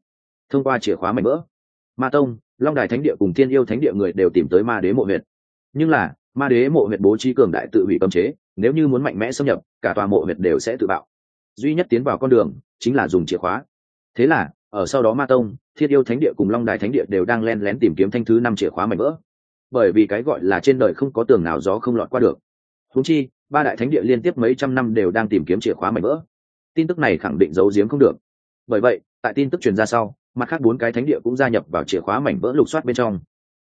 Thông qua chìa khóa mảnh vỡ, ma tông, long đài thánh địa cùng thiên yêu thánh địa người đều tìm tới ma đế mộ huyệt. Nhưng là, ma đế mộ huyệt bố trí cường đại tự hủy cấm chế, nếu như muốn mạnh mẽ xâm nhập, cả tòa mộ huyệt đều sẽ tự bạo. Duy nhất tiến vào con đường, chính là dùng chìa khóa. Thế là, ở sau đó ma tông, thiên yêu thánh địa cùng long đài thánh địa đều đang len lén tìm kiếm thanh thứ năm chìa khóa mảnh vỡ. Bởi vì cái gọi là trên đời không có tường nào gió không lọt qua được. Húng chi, ba đại thánh địa liên tiếp mấy trăm năm đều đang tìm kiếm chìa khóa mảnh vỡ tin tức này khẳng định giấu giếm không được. Bởi vậy, tại tin tức truyền ra sau, mặt khác bốn cái thánh địa cũng gia nhập vào chìa khóa mảnh vỡ lục soát bên trong.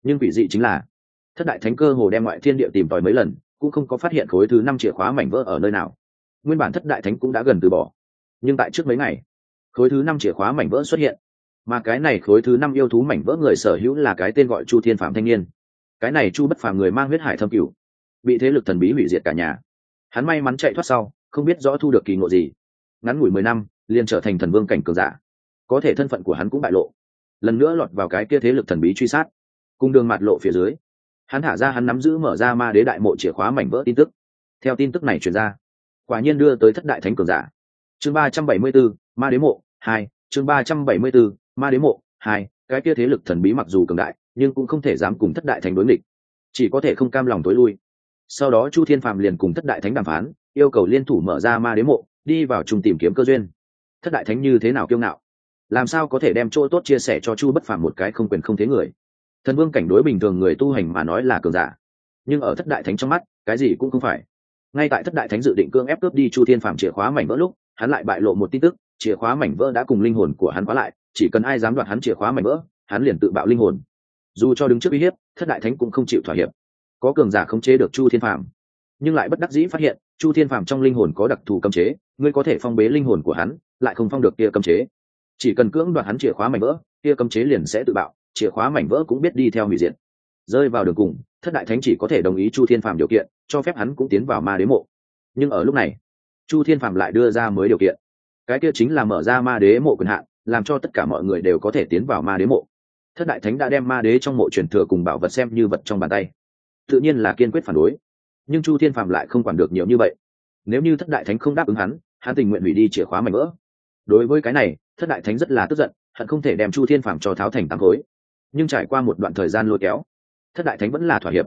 Nhưng vị dị chính là, thất đại thánh cơ hồ đem ngoại thiên địa tìm tòi mấy lần, cũng không có phát hiện khối thứ năm chìa khóa mảnh vỡ ở nơi nào. Nguyên bản thất đại thánh cũng đã gần từ bỏ. Nhưng tại trước mấy ngày, khối thứ năm chìa khóa mảnh vỡ xuất hiện. Mà cái này khối thứ năm yêu thú mảnh vỡ người sở hữu là cái tên gọi chu thiên phạm thanh niên. Cái này chu bất phàm người mang huyết hải thâm cửu, bị thế lực thần bí hủy diệt cả nhà. Hắn may mắn chạy thoát sau, không biết rõ thu được kỳ ngộ gì ngắn ngủi mười năm, liền trở thành thần vương cảnh cường giả. Có thể thân phận của hắn cũng bại lộ. Lần nữa lọt vào cái kia thế lực thần bí truy sát. Cung đường mặt lộ phía dưới, hắn thả ra hắn nắm giữ mở ra ma đế đại mộ chìa khóa mảnh vỡ tin tức. Theo tin tức này truyền ra, quả nhiên đưa tới thất đại thánh cường giả. Chương ba trăm bảy mươi b ố ma đế mộ, hai, chương ba trăm bảy mươi b ố ma đế mộ, hai, cái kia thế lực thần bí mặc dù cường đại, nhưng cũng không thể dám cùng thất đại thánh đối nghịch. Chỉ có thể không cam lòng tối lui. Sau đó chu thiên phạm liền cùng thất đại thánh đàm phán, yêu cầu liên thủ mở ra ma đế mộ đi vào chung tìm kiếm cơ duyên. Thất đại thánh như thế nào kiêu ngạo? Làm sao có thể đem chỗ tốt chia sẻ cho chu bất phàm một cái không quyền không thế người? Thần vương cảnh đối bình thường người tu hành mà nói là cường giả. Nhưng ở thất đại thánh trong mắt, cái gì cũng không phải. Ngay tại thất đại thánh dự định cương ép cướp đi chu thiên phàm chìa khóa mảnh vỡ lúc, hắn lại bại lộ một tin tức, chìa khóa mảnh vỡ đã cùng linh hồn của hắn khóa lại, chỉ cần ai dám đoạt hắn chìa khóa mảnh vỡ, hắn liền tự bạo linh hồn. Dù cho đứng trước uy hiếp, thất đại thánh cũng không chịu thỏa hiệp. Có cường giả khống chế được chu thiên phàm nhưng lại bất đắc dĩ phát hiện, chu thiên phàm trong linh hồn có đặc thù cấm chế, ngươi có thể phong bế linh hồn của hắn, lại không phong được kia cấm chế. Chỉ cần cưỡng đoạt hắn chìa khóa mảnh vỡ, kia cấm chế liền sẽ tự bạo, chìa khóa mảnh vỡ cũng biết đi theo hủy diệt. Rơi vào đường cùng, thất đại thánh chỉ có thể đồng ý chu thiên phàm điều kiện, cho phép hắn cũng tiến vào ma đế mộ. Nhưng ở lúc này, chu thiên phàm lại đưa ra mới điều kiện. Cái kia chính là mở ra ma đế mộ quyền hạn, làm cho tất cả mọi người đều có thể tiến vào ma đế mộ. Thất đại thánh đã đem ma đế trong mộ truyền thừa cùng bảo vật xem như vật trong bàn tay. Tự nhiên là kiên quyết phản đối nhưng chu thiên phàm lại không quản được nhiều như vậy. Nếu như thất đại thánh không đáp ứng hắn hắn tình nguyện hủy đi chìa khóa mảnh vỡ. Đối với cái này, thất đại thánh rất là tức giận, hận không thể đem chu thiên phàm cho tháo thành tám khối. Nhưng trải qua một đoạn thời gian lôi kéo, thất đại thánh vẫn là thỏa hiệp.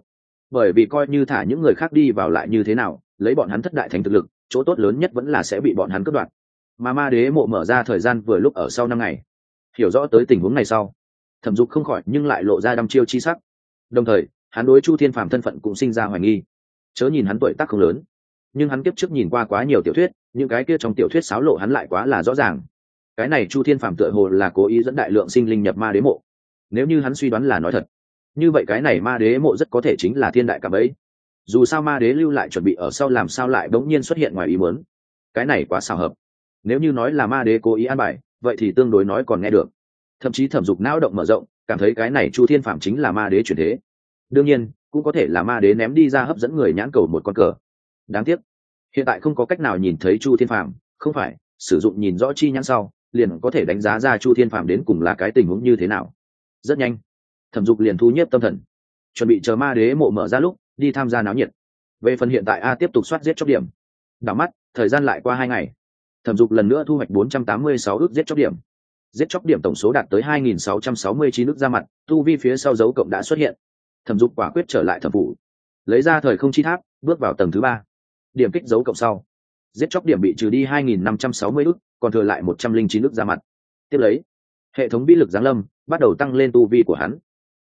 Bởi vì coi như thả những người khác đi vào lại như thế nào, lấy bọn hắn thất đại thánh thực lực, chỗ tốt lớn nhất vẫn là sẽ bị bọn hắn cướp đoạt. Mà ma đế mộ mở ra thời gian vừa lúc ở sau năm ngày. Hiểu rõ tới tình huống này sau, thẩm dục không khỏi nhưng lại lộ ra đăm chiêu chi sắc. Đồng thời, hắn đối chu thiên phàm thân phận cũng sinh ra hoài nghi chớ nhìn hắn tuổi tác không lớn, nhưng hắn kiếp trước nhìn qua quá nhiều tiểu thuyết, những cái kia trong tiểu thuyết xáo lộ hắn lại quá là rõ ràng. Cái này chu thiên Phạm tựa hồ là cố ý dẫn đại lượng sinh linh nhập ma đế mộ. Nếu như hắn suy đoán là nói thật, như vậy cái này ma đế mộ rất có thể chính là thiên đại cảm ấy. Dù sao ma đế lưu lại chuẩn bị ở sau làm sao lại bỗng nhiên xuất hiện ngoài ý muốn. Cái này quá xào hợp. Nếu như nói là ma đế cố ý an bài, vậy thì tương đối nói còn nghe được. Thậm chí thẩm dục não động mở rộng, cảm thấy cái này chu thiên phạm chính là ma đế chuyển thế. Đương nhiên cũng có thể là ma đế ném đi ra hấp dẫn người nhãn cầu một con cờ. Đáng tiếc, hiện tại không có cách nào nhìn thấy chu thiên phàm, không phải, sử dụng nhìn rõ chi nhãn sau, liền có thể đánh giá ra chu thiên phàm đến cùng là cái tình huống như thế nào. Rất nhanh, thẩm dục liền thu nhếp tâm thần, chuẩn bị chờ ma đế mộ mở ra lúc, đi tham gia náo nhiệt. Về phần hiện tại a tiếp tục soát giết chóc điểm. Đảo mắt, thời gian lại qua hai ngày. Thẩm dục lần nữa thu hoạch bốn trăm tám mươi sáu ước giết chóc điểm. Giết chóc điểm tổng số đạt tới hai nghìn sáu trăm sáu mươi chín ước ra mặt, tu vi phía sau dấu cộng đã xuất hiện thẩm dục quả quyết trở lại thẩm phủ, lấy ra thời không chi tháp, bước vào tầng thứ ba. Điểm kích dấu cộng sau. Giết chóc điểm bị trừ đi hai nghìn năm trăm sáu mươi ước còn thừa lại một trăm linh chín ước ra mặt. Tiếp lấy, hệ thống bí lực giáng lâm, bắt đầu tăng lên tu vi của hắn.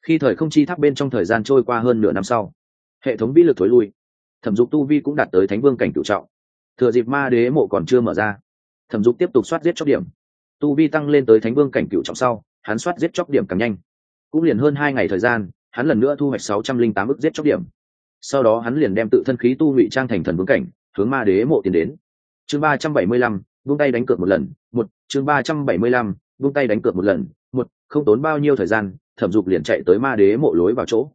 Khi thời không chi tháp bên trong thời gian trôi qua hơn nửa năm sau, hệ thống bí lực thối lui. Thẩm dục tu vi cũng đạt tới thánh vương cảnh cựu trọng. Thừa dịp ma đế mộ còn chưa mở ra, thẩm dục tiếp tục soát giết chóc điểm. Tu vi tăng lên tới thánh vương cảnh cựu trọng sau, hắn soát giết chóc điểm càng nhanh. Cũng liền hơn hai ngày thời gian hắn lần nữa thu hoạch sáu trăm linh tám ức giết chóc điểm. Sau đó hắn liền đem tự thân khí tu ngụy trang thành thần vương cảnh, hướng ma đế mộ tiến đến. Chương ba trăm bảy mươi lăm, vung tay đánh cược một lần, một, chương ba trăm bảy mươi lăm, vung tay đánh cược một lần, một, không tốn bao nhiêu thời gian, thẩm dục liền chạy tới ma đế mộ lối vào chỗ.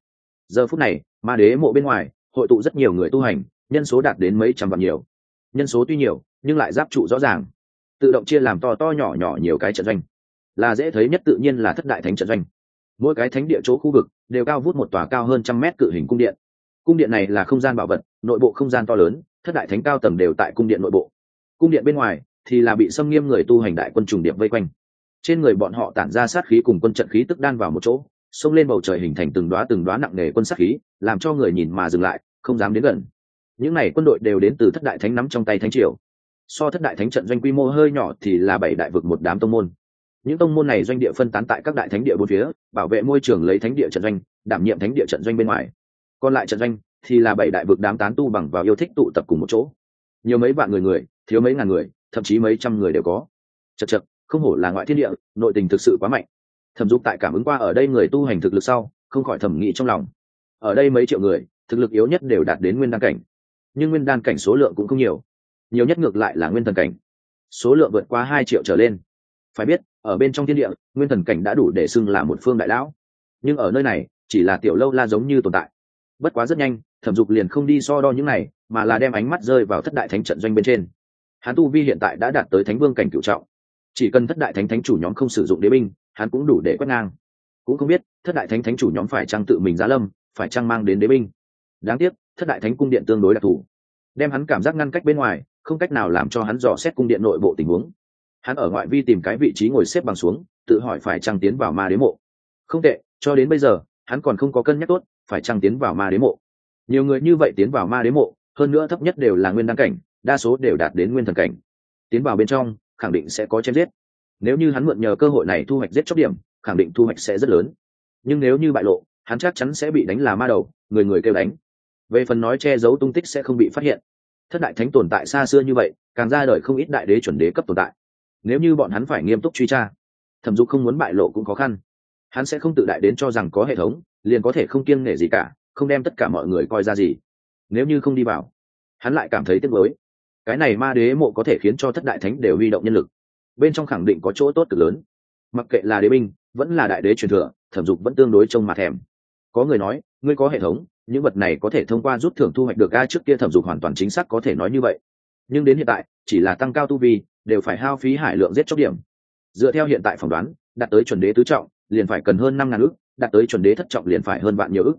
Giờ phút này, ma đế mộ bên ngoài, hội tụ rất nhiều người tu hành, nhân số đạt đến mấy trăm vạn nhiều. Nhân số tuy nhiều, nhưng lại giáp trụ rõ ràng. Tự động chia làm to to nhỏ nhỏ nhiều cái trận doanh. Là dễ thấy nhất tự nhiên là thất đại thánh trận doanh. Mỗi cái thánh địa chỗ khu vực đều cao vút một tòa cao hơn trăm mét cự hình cung điện. Cung điện này là không gian bảo vật, nội bộ không gian to lớn, thất đại thánh cao tầng đều tại cung điện nội bộ. Cung điện bên ngoài thì là bị xâm nghiêm người tu hành đại quân trùng điệp vây quanh. Trên người bọn họ tản ra sát khí cùng quân trận khí tức đan vào một chỗ, xông lên bầu trời hình thành từng đoá từng đoá nặng nề quân sát khí, làm cho người nhìn mà dừng lại, không dám đến gần. Những n à y quân đội đều đến từ thất đại thánh nắm trong tay thánh triều. So thất đại thánh trận doanh quy mô hơi nhỏ thì là bảy đại vực một đám tông môn những tông môn này doanh địa phân tán tại các đại thánh địa bốn phía, bảo vệ môi trường lấy thánh địa trận doanh, đảm nhiệm thánh địa trận doanh bên ngoài. Còn lại trận doanh thì là bảy đại vực đám tán tu bằng vào yêu thích tụ tập cùng một chỗ. Nhiều mấy vạn người người, thiếu mấy ngàn người, thậm chí mấy trăm người đều có. Chật chật, không hổ là ngoại thiên địa, nội tình thực sự quá mạnh. Thẩm dục tại cảm ứng qua ở đây người tu hành thực lực sau, không khỏi thẩm nghĩ trong lòng. Ở đây mấy triệu người, thực lực yếu nhất đều đạt đến nguyên đan cảnh. Nhưng nguyên đan cảnh số lượng cũng không nhiều. Nhiều nhất ngược lại là nguyên thần cảnh. Số lượng vượt qua hai triệu trở lên. Phải biết ở bên trong thiên địa, nguyên thần cảnh đã đủ để xưng là một phương đại lão. Nhưng ở nơi này, chỉ là tiểu lâu la giống như tồn tại. Bất quá rất nhanh, thẩm dục liền không đi so đo những này, mà là đem ánh mắt rơi vào thất đại thánh trận doanh bên trên. Hắn tu vi hiện tại đã đạt tới thánh vương cảnh cựu trọng. Chỉ cần thất đại thánh thánh chủ nhóm không sử dụng đế binh, hắn cũng đủ để quét ngang. Cũng không biết, thất đại thánh thánh chủ nhóm phải trang tự mình giá lâm, phải trang mang đến đế binh. Đáng tiếc, thất đại thánh cung điện tương đối đặc thù. Đem hắn cảm giác ngăn cách bên ngoài, không cách nào làm cho hắn dò xét cung điện nội bộ tình huống hắn ở ngoại vi tìm cái vị trí ngồi xếp bằng xuống, tự hỏi phải trăng tiến vào ma đế mộ. Không tệ, cho đến bây giờ, hắn còn không có cân nhắc tốt, phải trăng tiến vào ma đế mộ. Nhiều người như vậy tiến vào ma đế mộ, hơn nữa thấp nhất đều là nguyên đăng cảnh, đa số đều đạt đến nguyên thần cảnh. Tiến vào bên trong, khẳng định sẽ có chém giết. Nếu như hắn mượn nhờ cơ hội này thu hoạch giết chóc điểm, khẳng định thu hoạch sẽ rất lớn. Nhưng nếu như bại lộ, hắn chắc chắn sẽ bị đánh là ma đầu, người người kêu đánh. Về phần nói che giấu tung tích sẽ không bị phát hiện. Thất đại thánh tồn tại xa xưa như vậy, càng ra đời không ít đại đế chuẩn đế cấp tồn tại nếu như bọn hắn phải nghiêm túc truy tra, thẩm dục không muốn bại lộ cũng khó khăn. Hắn sẽ không tự đại đến cho rằng có hệ thống, liền có thể không kiêng nể gì cả, không đem tất cả mọi người coi ra gì. Nếu như không đi vào, hắn lại cảm thấy tiếc lối cái này ma đế mộ có thể khiến cho thất đại thánh đều huy động nhân lực. Bên trong khẳng định có chỗ tốt cực lớn. Mặc kệ là đế binh, vẫn là đại đế truyền thừa, thẩm dục vẫn tương đối trông mà thèm. Có người nói, ngươi có hệ thống, những vật này có thể thông qua rút thưởng thu hoạch được ga trước kia thẩm dục hoàn toàn chính xác có thể nói như vậy. Nhưng đến hiện tại, chỉ là tăng cao tu vi đều phải hao phí hải lượng giết chóc điểm. Dựa theo hiện tại phỏng đoán, đạt tới chuẩn đế tứ trọng, liền phải cần hơn năm ngàn ước đạt tới chuẩn đế thất trọng liền phải hơn vạn nhiều ước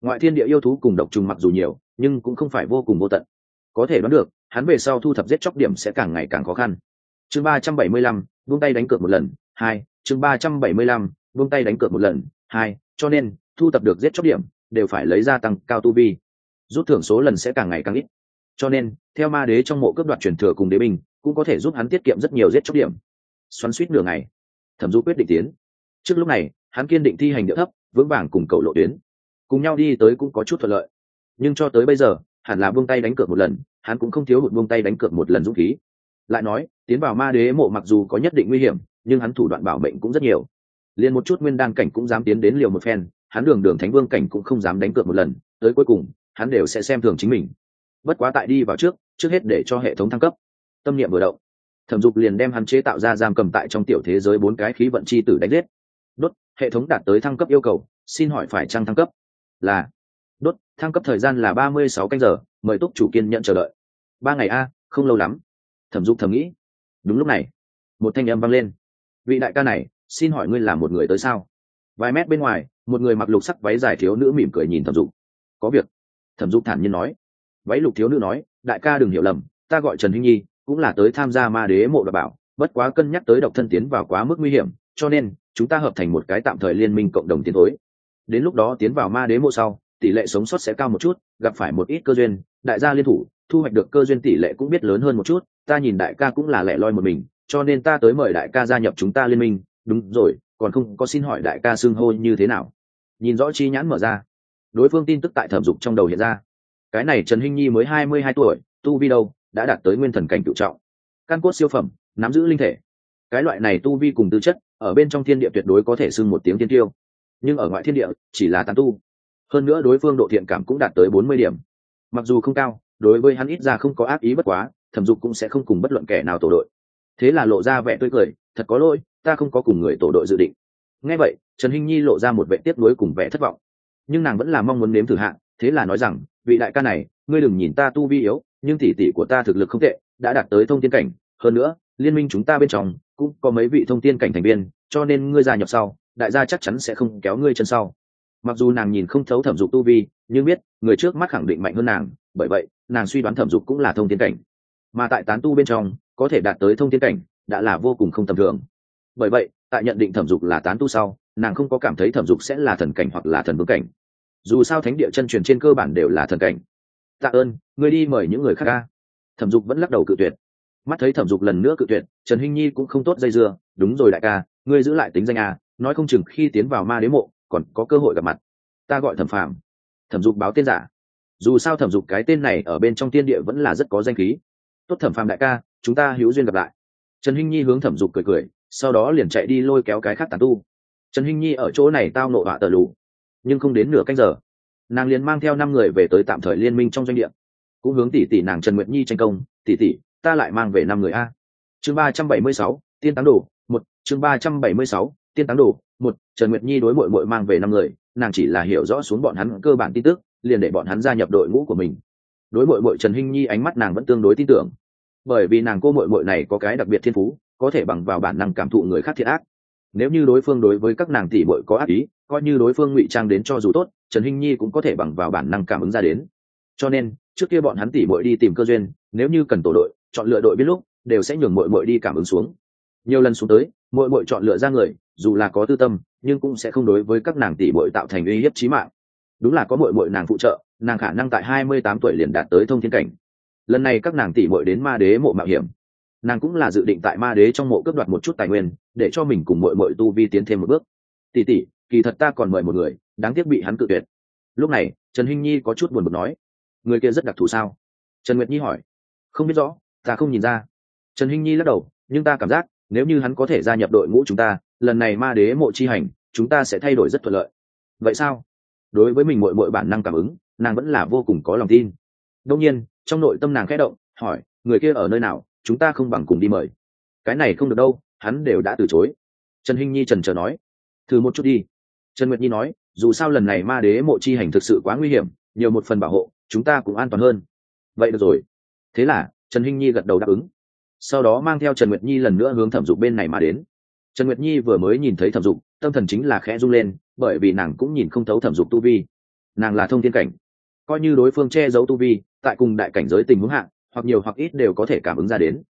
ngoại thiên địa yêu thú cùng độc trùng mặc dù nhiều, nhưng cũng không phải vô cùng vô tận. Có thể đoán được, hắn về sau thu thập giết chóc điểm sẽ càng ngày càng khó khăn. Chương ba trăm bảy mươi lăm, buông tay đánh cược một lần, hai, chương ba trăm bảy mươi lăm, buông tay đánh cược một lần, hai, cho nên, thu thập được giết chóc điểm, đều phải lấy ra tăng cao tu vi. Rút thưởng số lần sẽ càng ngày càng ít. Cho nên, theo ma đế trong mộ cướp đoạt truyền thừa cùng đế binh cũng có thể giúp hắn tiết kiệm rất nhiều giết chóc điểm. Xoắn suýt nửa ngày, thẩm du quyết định tiến. Trước lúc này, hắn kiên định thi hành địa thấp, vững vàng cùng cầu lộ tuyến. Cùng nhau đi tới cũng có chút thuận lợi. Nhưng cho tới bây giờ, hẳn là buông tay đánh cược một lần, hắn cũng không thiếu hụt buông tay đánh cược một lần dũng khí. Lại nói, tiến vào ma đế mộ mặc dù có nhất định nguy hiểm, nhưng hắn thủ đoạn bảo mệnh cũng rất nhiều. Liền một chút nguyên đan cảnh cũng dám tiến đến liều một phen, hắn đường đường thánh vương cảnh cũng không dám đánh cược một lần, tới cuối cùng, hắn đều sẽ xem thường chính mình. Bất quá tại đi vào trước trước hết để cho hệ thống thăng cấp tâm niệm vừa động. Thẩm dục liền đem hắn chế tạo ra giam cầm tại trong tiểu thế giới bốn cái khí vận chi tử đánh giết. Đốt, hệ thống đạt tới thăng cấp yêu cầu, xin hỏi phải trăng thăng cấp? Là. Đốt, thăng cấp thời gian là ba mươi sáu canh giờ, mời túc chủ kiên nhận chờ đợi. Ba ngày a, không lâu lắm. Thẩm dục thầm nghĩ. Đúng lúc này, một thanh âm vang lên. Vị đại ca này, xin hỏi ngươi là một người tới sao? Vài mét bên ngoài, một người mặc lục sắc váy dài thiếu nữ mỉm cười nhìn thẩm dục. Có việc. Thẩm dục thản nhiên nói. Váy lục thiếu nữ nói, đại ca đừng hiểu lầm, ta gọi trần hinh nhi cũng là tới tham gia ma đế mộ đ bảo, bất quá cân nhắc tới độc thân tiến vào quá mức nguy hiểm, cho nên, chúng ta hợp thành một cái tạm thời liên minh cộng đồng tiến thối. Đến lúc đó tiến vào ma đế mộ sau, tỷ lệ sống sót sẽ cao một chút, gặp phải một ít cơ duyên, đại gia liên thủ, thu hoạch được cơ duyên tỷ lệ cũng biết lớn hơn một chút, ta nhìn đại ca cũng là lẻ loi một mình, cho nên ta tới mời đại ca gia nhập chúng ta liên minh. Đúng rồi, còn không có xin hỏi đại ca xưng hô như thế nào. Nhìn rõ chi nhãn mở ra. Đối phương tin tức tại thẩm dục trong đầu hiện ra. Cái này trần hinh nhi mới hai mươi hai tuổi, tu vi đâu? Đã đạt tới nguyên thần cảnh cựu trọng. Căn cốt siêu phẩm, nắm giữ linh thể. Cái loại này tu vi cùng tư chất, ở bên trong thiên địa tuyệt đối có thể xưng một tiếng tiên tiêu. Nhưng ở ngoại thiên địa, chỉ là tàn tu. Hơn nữa đối phương độ thiện cảm cũng đạt tới bốn mươi điểm. Mặc dù không cao, đối với hắn ít ra không có ác ý bất quá, thẩm dục cũng sẽ không cùng bất luận kẻ nào tổ đội. Thế là lộ ra vẻ tươi cười, thật có lỗi, ta không có cùng người tổ đội dự định. Nghe vậy, trần hinh nhi lộ ra một vẻ tiếc nuối cùng vẻ thất vọng. Nhưng nàng vẫn là mong muốn nếm thử hạn thế là nói rằng, vị đại ca này, ngươi đừng nhìn ta tu vi yếu nhưng tỷ tỷ của ta thực lực không tệ, đã đạt tới thông tiên cảnh. Hơn nữa, liên minh chúng ta bên trong cũng có mấy vị thông tiên cảnh thành viên, cho nên ngươi gia nhập sau, đại gia chắc chắn sẽ không kéo ngươi chân sau. Mặc dù nàng nhìn không thấu thẩm dục tu vi, nhưng biết, người trước mắt khẳng định mạnh hơn nàng, bởi vậy, nàng suy đoán thẩm dục cũng là thông tiên cảnh. Mà tại tán tu bên trong, có thể đạt tới thông tiên cảnh, đã là vô cùng không tầm thường. Bởi vậy, tại nhận định thẩm dục là tán tu sau, nàng không có cảm thấy thẩm dục sẽ là thần cảnh hoặc là thần vương cảnh. Dù sao thánh địa chân truyền trên cơ bản đều là thần cảnh tạ ơn, ngươi đi mời những người khác ca. Thẩm dục vẫn lắc đầu cự tuyệt. Mắt thấy thẩm dục lần nữa cự tuyệt, trần hinh nhi cũng không tốt dây dưa. Đúng rồi đại ca, ngươi giữ lại tính danh a nói không chừng khi tiến vào ma đế mộ, còn có cơ hội gặp mặt. Ta gọi thẩm phạm thẩm dục báo tên giả. Dù sao thẩm dục cái tên này ở bên trong tiên địa vẫn là rất có danh khí. Tốt thẩm phạm đại ca, chúng ta hữu duyên gặp lại. Trần hinh nhi hướng thẩm dục cười cười, sau đó liền chạy đi lôi kéo cái khác tàn tu. Trần hinh nhi ở chỗ này tao nộ họa tờ lù, nhưng không đến nửa canh giờ nàng liền mang theo năm người về tới tạm thời liên minh trong doanh địa. Cũng hướng tỷ tỷ nàng trần nguyệt nhi tranh công, tỷ tỷ, ta lại mang về năm người a. Chương ba trăm bảy mươi sáu, tiên táng đồ, một. Chương ba trăm bảy mươi sáu, tiên táng đồ, một. Trần nguyệt nhi đối mội mội mang về năm người, nàng chỉ là hiểu rõ xuống bọn hắn cơ bản tin tức, liền để bọn hắn gia nhập đội ngũ của mình. Đối mội mội trần hinh nhi ánh mắt nàng vẫn tương đối tin tưởng. Bởi vì nàng cô mội mội này có cái đặc biệt thiên phú, có thể bằng vào bản năng cảm thụ người khác thiệt ác. Nếu như đối phương đối với các nàng tỷ bội có ác ý, coi như đối phương ngụy trang đến cho dù tốt trần hinh nhi cũng có thể bằng vào bản năng cảm ứng ra đến. Cho nên, trước kia bọn hắn tỷ mội đi tìm cơ duyên, nếu như cần tổ đội, chọn lựa đội biết lúc, đều sẽ nhường mội mội đi cảm ứng xuống. Nhiều lần xuống tới mội mội chọn lựa ra người, dù là có tư tâm, nhưng cũng sẽ không đối với các nàng tỷ mội tạo thành uy hiếp trí mạng. Đúng là có mội mội nàng phụ trợ, nàng khả năng tại hai mươi tám tuổi liền đạt tới thông thiên cảnh. Lần này các nàng tỷ mội đến ma đế mộ mạo hiểm. Nàng cũng là dự định tại ma đế trong mộ cướp đoạt một chút tài nguyên, để cho mình cùng mội mội tu vi tiến thêm một bước. Tỷ tỷ kỳ thật ta còn mời một người, đáng tiếc bị hắn cự tuyệt. Lúc này, trần hinh nhi có chút buồn bực nói, người kia rất đặc thù sao? Trần nguyệt nhi hỏi, không biết rõ, ta không nhìn ra. Trần hinh nhi lắc đầu, nhưng ta cảm giác, nếu như hắn có thể gia nhập đội ngũ chúng ta, lần này ma đế mộ chi hành, chúng ta sẽ thay đổi rất thuận lợi. Vậy sao? Đối với mình mội mội bản năng cảm ứng, nàng vẫn là vô cùng có lòng tin. Đông nhiên, trong nội tâm nàng khẽ động, hỏi, người kia ở nơi nào? Chúng ta không bằng cùng đi mời. Cái này không được đâu, hắn đều đã từ chối. Trần hinh nhi trần trờ nói, thử một chút đi trần nguyệt nhi nói, dù sao lần này ma đế mộ chi hành thực sự quá nguy hiểm, nhiều một phần bảo hộ, chúng ta cũng an toàn hơn. Vậy được rồi. Thế là, trần hinh nhi gật đầu đáp ứng. Sau đó mang theo trần nguyệt nhi lần nữa hướng thẩm dục bên này mà đến. Trần nguyệt nhi vừa mới nhìn thấy thẩm dục, tâm thần chính là khẽ rung lên, bởi vì nàng cũng nhìn không thấu thẩm dục tu vi. Nàng là thông thiên cảnh. Coi như đối phương che giấu tu vi, tại cùng đại cảnh giới tình huống hạng hoặc nhiều hoặc ít đều có thể cảm ứng ra đến.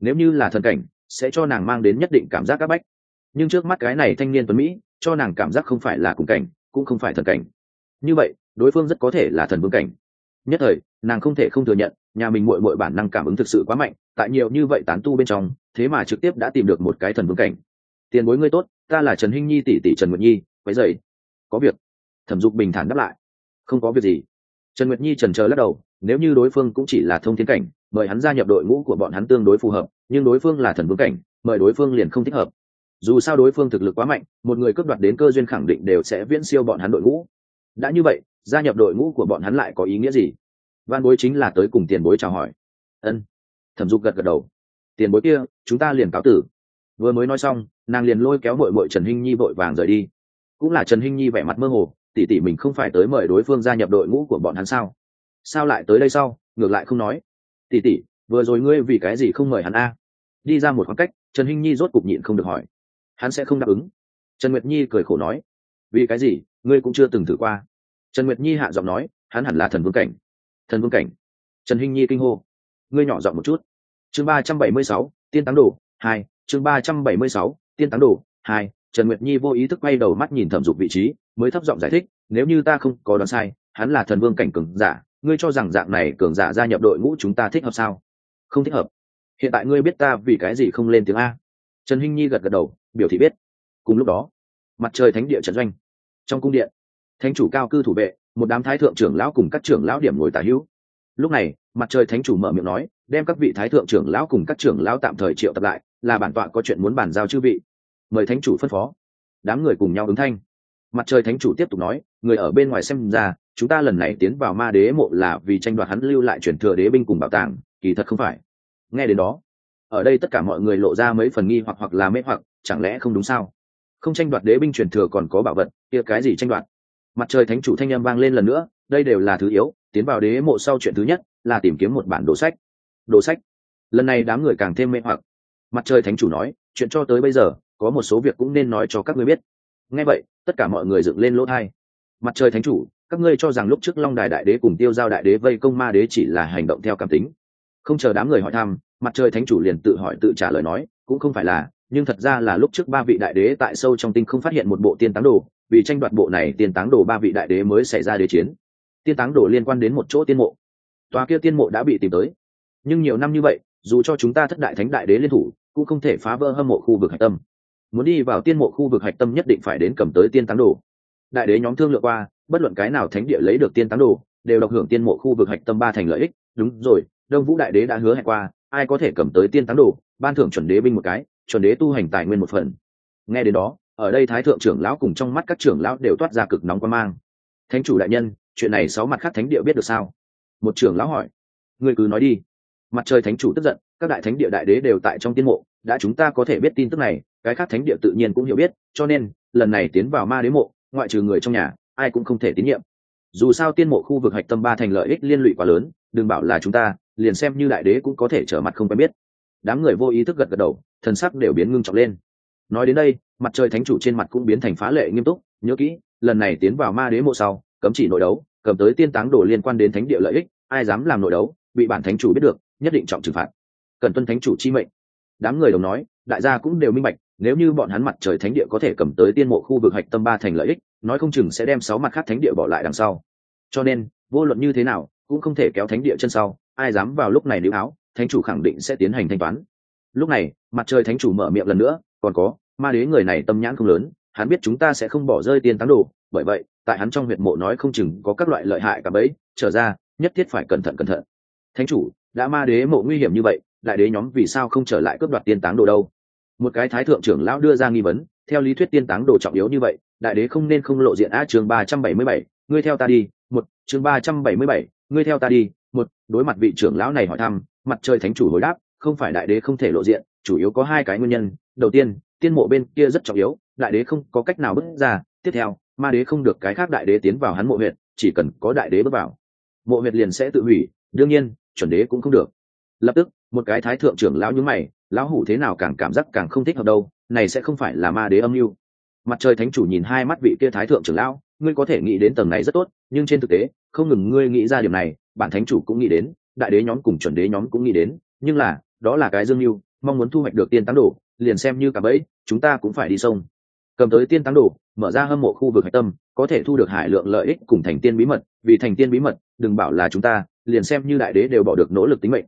Nếu như là thần cảnh, sẽ cho nàng mang đến nhất định cảm giác áp bách. Nhưng trước mắt cái này thanh niên tuấn mỹ cho nàng cảm giác không phải là cùng cảnh, cũng không phải thần cảnh. Như vậy, đối phương rất có thể là thần vương cảnh. Nhất thời, nàng không thể không thừa nhận, nhà mình muội muội bản năng cảm ứng thực sự quá mạnh, tại nhiều như vậy tán tu bên trong, thế mà trực tiếp đã tìm được một cái thần vương cảnh. Tiền bối ngươi tốt, ta là trần hinh nhi tỷ tỷ trần nguyệt nhi, quấy dậy có việc. Thẩm dục bình thản đáp lại. Không có việc gì. Trần nguyệt nhi trần trờ lắc đầu, nếu như đối phương cũng chỉ là thông thiên cảnh, mời hắn gia nhập đội ngũ của bọn hắn tương đối phù hợp, nhưng đối phương là thần vương cảnh, mời đối phương liền không thích hợp dù sao đối phương thực lực quá mạnh, một người cướp đoạt đến cơ duyên khẳng định đều sẽ viễn siêu bọn hắn đội ngũ. Đã như vậy, gia nhập đội ngũ của bọn hắn lại có ý nghĩa gì? Văn bối chính là tới cùng tiền bối chào hỏi. Ân. Thẩm dục gật gật đầu. Tiền bối kia, chúng ta liền cáo tử. Vừa mới nói xong, nàng liền lôi kéo mội mội trần hinh nhi vội vàng rời đi. Cũng là trần hinh nhi vẻ mặt mơ hồ, tỉ tỉ mình không phải tới mời đối phương gia nhập đội ngũ của bọn hắn sao? Sao lại tới đây sau, ngược lại không nói. Tỉ tỉ, vừa rồi ngươi vì cái gì không mời hắn a? Đi ra một khoảng cách, trần hinh nhi rốt cục nhịn không được hỏi hắn sẽ không đáp ứng. Trần nguyệt nhi cười khổ nói, vì cái gì? Ngươi cũng chưa từng thử qua. Trần nguyệt nhi hạ giọng nói, hắn hẳn là thần vương cảnh. Thần vương cảnh? Trần hinh nhi kinh hô, ngươi nhỏ giọng một chút. Chương ba trăm bảy mươi sáu, tiên táng đồ hai, chương ba trăm bảy mươi sáu, tiên táng đồ hai, trần nguyệt nhi vô ý thức quay đầu mắt nhìn thẩm dục vị trí, mới thấp giọng giải thích, nếu như ta không có đoán sai, hắn là thần vương cảnh cường giả, ngươi cho rằng dạng này cường giả gia nhập đội ngũ chúng ta thích hợp sao? Không thích hợp. Hiện tại ngươi biết ta vì cái gì không lên tiếng a? Trần hinh nhi gật gật đầu biểu thị biết. Cùng lúc đó, mặt trời thánh địa trận doanh, trong cung điện, thánh chủ cao cư thủ vệ, một đám thái thượng trưởng lão cùng các trưởng lão điểm ngồi tả hữu. Lúc này, mặt trời thánh chủ mở miệng nói, đem các vị thái thượng trưởng lão cùng các trưởng lão tạm thời triệu tập lại, là bản tọa có chuyện muốn bàn giao chư vị. Mời thánh chủ phân phó. Đám người cùng nhau ứng thanh. Mặt trời thánh chủ tiếp tục nói, người ở bên ngoài xem ra, chúng ta lần này tiến vào ma đế mộ là vì tranh đoạt hắn lưu lại truyền thừa đế binh cùng bảo tàng, kỳ thật không phải. Nghe đến đó, ở đây tất cả mọi người lộ ra mấy phần nghi hoặc hoặc là mê hoặc chẳng lẽ không đúng sao? Không tranh đoạt đế binh truyền thừa còn có bảo vật, kia cái gì tranh đoạt? Mặt trời thánh chủ thanh â m vang lên lần nữa, đây đều là thứ yếu, tiến vào đế mộ sau chuyện thứ nhất là tìm kiếm một bản đồ sách. Đồ sách? Lần này đám người càng thêm mê hoặc. Mặt trời thánh chủ nói, chuyện cho tới bây giờ, có một số việc cũng nên nói cho các ngươi biết. Nghe vậy, tất cả mọi người dựng lên lỗ thai. Mặt trời thánh chủ, các ngươi cho rằng lúc trước long đài đại đế cùng tiêu giao đại đế vây công ma đế chỉ là hành động theo cảm tính. Không chờ đám người hỏi thăm, mặt trời thánh chủ liền tự hỏi tự trả lời nói, cũng không phải là nhưng thật ra là lúc trước ba vị đại đế tại sâu trong tinh không phát hiện một bộ tiên táng đồ, vì tranh đoạt bộ này tiên táng đồ ba vị đại đế mới xảy ra đế chiến. Tiên táng đồ liên quan đến một chỗ tiên mộ. Tòa kia tiên mộ đã bị tìm tới. Nhưng nhiều năm như vậy, dù cho chúng ta thất đại thánh đại đế liên thủ, cũng không thể phá vỡ hâm mộ khu vực hạch tâm. Muốn đi vào tiên mộ khu vực hạch tâm nhất định phải đến cầm tới tiên táng đồ. Đại đế nhóm thương lượng qua, bất luận cái nào thánh địa lấy được tiên táng đồ, đều độc hưởng tiên mộ khu vực hạch tâm ba thành lợi ích. Đúng rồi, đông vũ đại đế đã hứa hẹn qua, ai có thể cầm tới tiên táng đồ, ban thưởng chuẩn đế binh một cái chuẩn đế tu hành tài nguyên một phần. Nghe đến đó, ở đây thái thượng trưởng lão cùng trong mắt các trưởng lão đều toát ra cực nóng quan mang. Thánh chủ đại nhân, chuyện này sáu mặt khác thánh địa biết được sao? Một trưởng lão hỏi. Người cứ nói đi. Mặt trời thánh chủ tức giận, các đại thánh địa đại đế đều tại trong tiên mộ, đã chúng ta có thể biết tin tức này, cái khác thánh địa tự nhiên cũng hiểu biết, cho nên, lần này tiến vào ma đế mộ, ngoại trừ người trong nhà, ai cũng không thể tín nhiệm. Dù sao tiên mộ khu vực hạch tâm ba thành lợi ích liên lụy quá lớn, đừng bảo là chúng ta, liền xem như đại đế cũng có thể trở mặt không quen biết. Đám người vô ý thức gật gật đầu thần sắc đều biến ngưng trọng lên. Nói đến đây, mặt trời thánh chủ trên mặt cũng biến thành phá lệ nghiêm túc, nhớ kỹ, lần này tiến vào ma đế mộ sau, cấm chỉ nội đấu, cầm tới tiên táng đồ liên quan đến thánh địa lợi ích, ai dám làm nội đấu, bị bản thánh chủ biết được, nhất định trọng trừng phạt. Cần tuân thánh chủ chi mệnh. Đám người đồng nói, đại gia cũng đều minh bạch, nếu như bọn hắn mặt trời thánh địa có thể cầm tới tiên mộ khu vực hạch tâm ba thành lợi ích, nói không chừng sẽ đem sáu mặt khác thánh địa bỏ lại đằng sau. Cho nên, vô luận như thế nào, cũng không thể kéo thánh địa chân sau, ai dám vào lúc này nếu áo, thánh chủ khẳng định sẽ tiến hành thanh toán lúc này, mặt trời thánh chủ mở miệng lần nữa, còn có, ma đế người này tâm nhãn không lớn, hắn biết chúng ta sẽ không bỏ rơi tiền tán đồ, bởi vậy, tại hắn trong huyệt mộ nói không chừng có các loại lợi hại cả bấy, trở ra, nhất thiết phải cẩn thận cẩn thận. Thánh chủ, đã ma đế mộ nguy hiểm như vậy, đại đế nhóm vì sao không trở lại cướp đoạt tiên táng đồ đâu? Một cái thái thượng trưởng lão đưa ra nghi vấn, theo lý thuyết tiên táng đồ trọng yếu như vậy, đại đế không nên không lộ diện. A, chương ba trăm bảy mươi bảy, ngươi theo ta đi, một, chương ba trăm bảy mươi bảy, ngươi theo ta đi, một. Đối mặt vị trưởng lão này hỏi thăm, mặt trời thánh chủ hồi đáp không phải đại đế không thể lộ diện, chủ yếu có hai cái nguyên nhân. Đầu tiên tiên mộ bên kia rất trọng yếu, đại đế không có cách nào bước ra. Tiếp theo, ma đế không được cái khác đại đế tiến vào hắn mộ huyệt, chỉ cần có đại đế bước vào. Mộ huyệt liền sẽ tự hủy, đương nhiên, chuẩn đế cũng không được. Lập tức, một cái thái thượng trưởng lão nhúng mày, lão hủ thế nào càng cảm giác càng không thích hợp đâu, này sẽ không phải là ma đế âm mưu. Mặt trời thánh chủ nhìn hai mắt vị kia thái thượng trưởng lão, ngươi có thể nghĩ đến tầng này rất tốt, nhưng trên thực tế, không ngừng ngươi nghĩ ra điểm này, bản thánh chủ cũng nghĩ đến, đại đế nhóm cùng chuẩn đế nhóm cũng nghĩ đến, nhưng là đó là cái dương mưu, mong muốn thu hoạch được tiên tán đồ, liền xem như cả bẫy, chúng ta cũng phải đi sông. Cầm tới tiên tán đồ, mở ra hâm mộ khu vực hạch tâm, có thể thu được hải lượng lợi ích cùng thành tiên bí mật, vì thành tiên bí mật, đừng bảo là chúng ta, liền xem như đại đế đều bỏ được nỗ lực tính mệnh.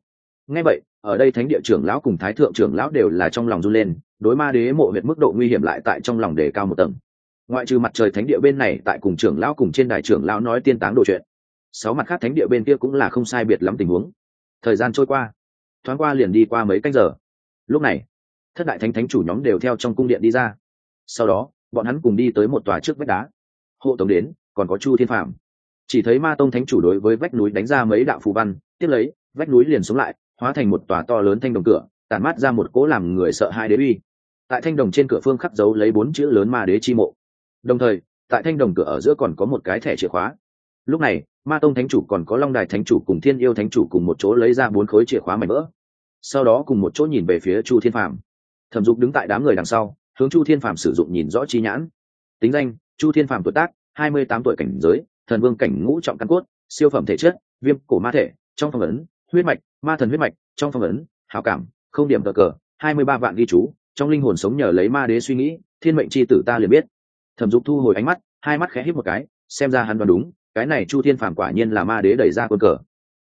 Ngay vậy, ở đây thánh địa trưởng lão cùng thái thượng trưởng lão đều là trong lòng run lên, đối ma đế mộ huyệt mức độ nguy hiểm lại tại trong lòng đề cao một tầng. Ngoại trừ mặt trời thánh địa bên này, tại cùng trưởng lão cùng trên đài trưởng lão nói tiên táng đồ chuyện, sáu mặt khác thánh địa bên kia cũng là không sai biệt lắm tình huống. Thời gian trôi qua thoáng qua liền đi qua mấy canh giờ. Lúc này, thất đại thánh thánh chủ nhóm đều theo trong cung điện đi ra. Sau đó, bọn hắn cùng đi tới một tòa trước vách đá. Hộ tống đến, còn có chu thiên phạm chỉ thấy ma tông thánh chủ đối với vách núi đánh ra mấy đạo phù văn, tiếp lấy, vách núi liền xuống lại, hóa thành một tòa to lớn thanh đồng cửa, tản mát ra một cỗ làm người sợ hai đế uy. Tại thanh đồng trên cửa phương khắc dấu lấy bốn chữ lớn ma đế chi mộ. Đồng thời, tại thanh đồng cửa ở giữa còn có một cái thẻ chìa khóa. Lúc này, ma tông thánh chủ còn có long đài thánh chủ cùng thiên yêu thánh chủ cùng một chỗ lấy ra bốn khối chìa khóa mảnh vỡ sau đó cùng một chỗ nhìn về phía chu thiên phạm thẩm dục đứng tại đám người đằng sau, hướng chu thiên phạm sử dụng nhìn rõ chi nhãn. Tính danh, chu thiên phạm tuổi tác, hai mươi tám tuổi cảnh giới, thần vương cảnh ngũ trọng căn cốt, siêu phẩm thể chất, viêm cổ ma thể, trong phong ấn, huyết mạch, ma thần huyết mạch, trong phong ấn, hảo cảm, không điểm cờ cờ, hai mươi ba vạn ghi chú, trong linh hồn sống nhờ lấy ma đế suy nghĩ, thiên mệnh c h i tử ta liền biết. Thẩm dục thu hồi ánh mắt, hai mắt khẽ hít một cái, xem ra hắn đoán đúng, cái này chu thiên phàm quả nhiên là ma đế đẩy ra quân cờ.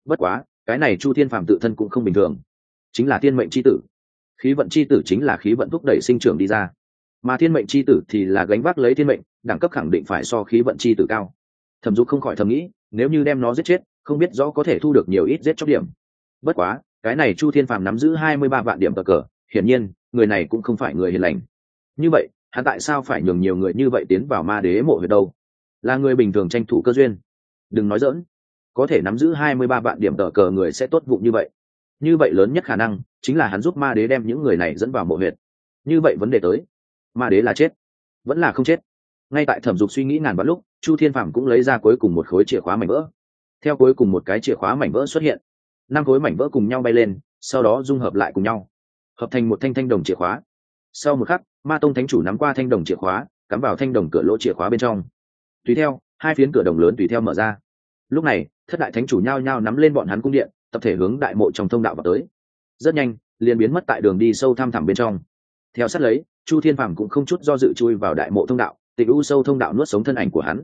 Bất quá, cái này chu thiên phàm tự thân cũng không bình thường chính là thiên mệnh c h i tử. Khí vận c h i tử chính là khí vận thúc đẩy sinh trưởng đi ra. Mà thiên mệnh c h i tử thì là gánh vác lấy thiên mệnh, đẳng cấp khẳng định phải so khí vận c h i tử cao. Thẩm dục không khỏi thầm nghĩ, nếu như đem nó giết chết, không biết rõ có thể thu được nhiều ít giết chóc điểm. Bất quá, cái này chu thiên phàm nắm giữ hai mươi ba vạn điểm cờ cờ, hiển nhiên, người này cũng không phải người hiền lành. Như vậy, hắn tại sao phải nhường nhiều người như vậy tiến vào ma đế mộ huyệt đâu? Là người bình thường tranh thủ cơ duyên. Đừng nói dỡn có thể nắm giữ hai mươi ba vạn điểm tờ cờ người sẽ tốt vụng như vậy như vậy lớn nhất khả năng chính là hắn giúp ma đế đem những người này dẫn vào mộ huyệt. Như vậy vấn đề tới, ma đế là chết, vẫn là không chết. Ngay tại thẩm dục suy nghĩ ngàn vạn lúc, chu thiên phạm cũng lấy ra cuối cùng một khối chìa khóa mảnh vỡ. Theo cuối cùng một cái chìa khóa mảnh vỡ xuất hiện, năm khối mảnh vỡ cùng nhau bay lên, sau đó dung hợp lại cùng nhau, hợp thành một thanh thanh đồng chìa khóa. Sau một khắc, ma tông thánh chủ nắm qua thanh đồng chìa khóa, cắm vào thanh đồng cửa lỗ chìa khóa bên trong. Tùy theo, hai phiến cửa đồng lớn tùy theo mở ra. Lúc này, thất đại thánh chủ nhao nhao nắm lên bọn hắn cung điện tập thể hướng đại mộ trong thông đạo vào tới. Rất nhanh, liền biến mất tại đường đi sâu thăm thẳm bên trong. Theo sát lấy, chu thiên phàm cũng không chút do dự chui vào đại mộ thông đạo, tịch u sâu thông đạo nuốt sống thân ảnh của hắn.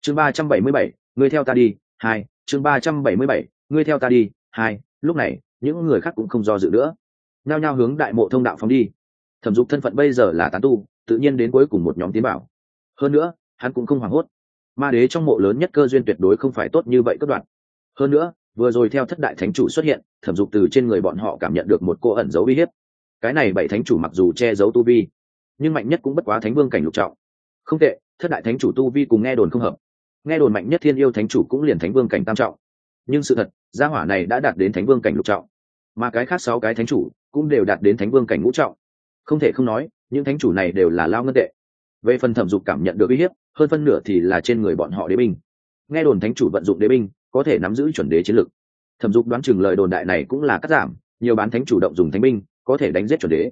Chương ba trăm bảy mươi bảy, ngươi theo ta đi, hai, chương ba trăm bảy mươi bảy, ngươi theo ta đi, hai, lúc này, những người khác cũng không do dự nữa. Nao nhao hướng đại mộ thông đạo phóng đi. Thẩm dục thân phận bây giờ là tán tu, tự nhiên đến cuối cùng một nhóm tiến bảo. Hơn nữa, hắn cũng không hoảng hốt. Ma đế trong mộ lớn nhất cơ duyên tuyệt đối không phải tốt như vậy cất đoạn. Hơn nữa vừa rồi theo thất đại thánh chủ xuất hiện, thẩm dục từ trên người bọn họ cảm nhận được một cô ẩn dấu uy hiếp. Cái này bảy thánh chủ mặc dù che giấu tu vi, nhưng mạnh nhất cũng bất quá thánh vương cảnh lục trọng. Không tệ, thất đại thánh chủ tu vi cùng nghe đồn không hợp. Nghe đồn mạnh nhất thiên yêu thánh chủ cũng liền thánh vương cảnh tam trọng. Nhưng sự thật, gia hỏa này đã đạt đến thánh vương cảnh lục trọng. Mà cái khác sáu cái thánh chủ cũng đều đạt đến thánh vương cảnh ngũ trọng. Không thể không nói, những thánh chủ này đều là lao ngân tệ. Về phần thẩm dục cảm nhận được uy hiếp, hơn phân nửa thì là trên người bọn họ đế binh. Nghe đồn thánh chủ vận dụng đế binh có thể nắm giữ chuẩn đế chiến lực. Thẩm dục đoán chừng lời đồn đại này cũng là cắt giảm, nhiều bán thánh chủ động dùng thánh binh, có thể đánh giết chuẩn đế.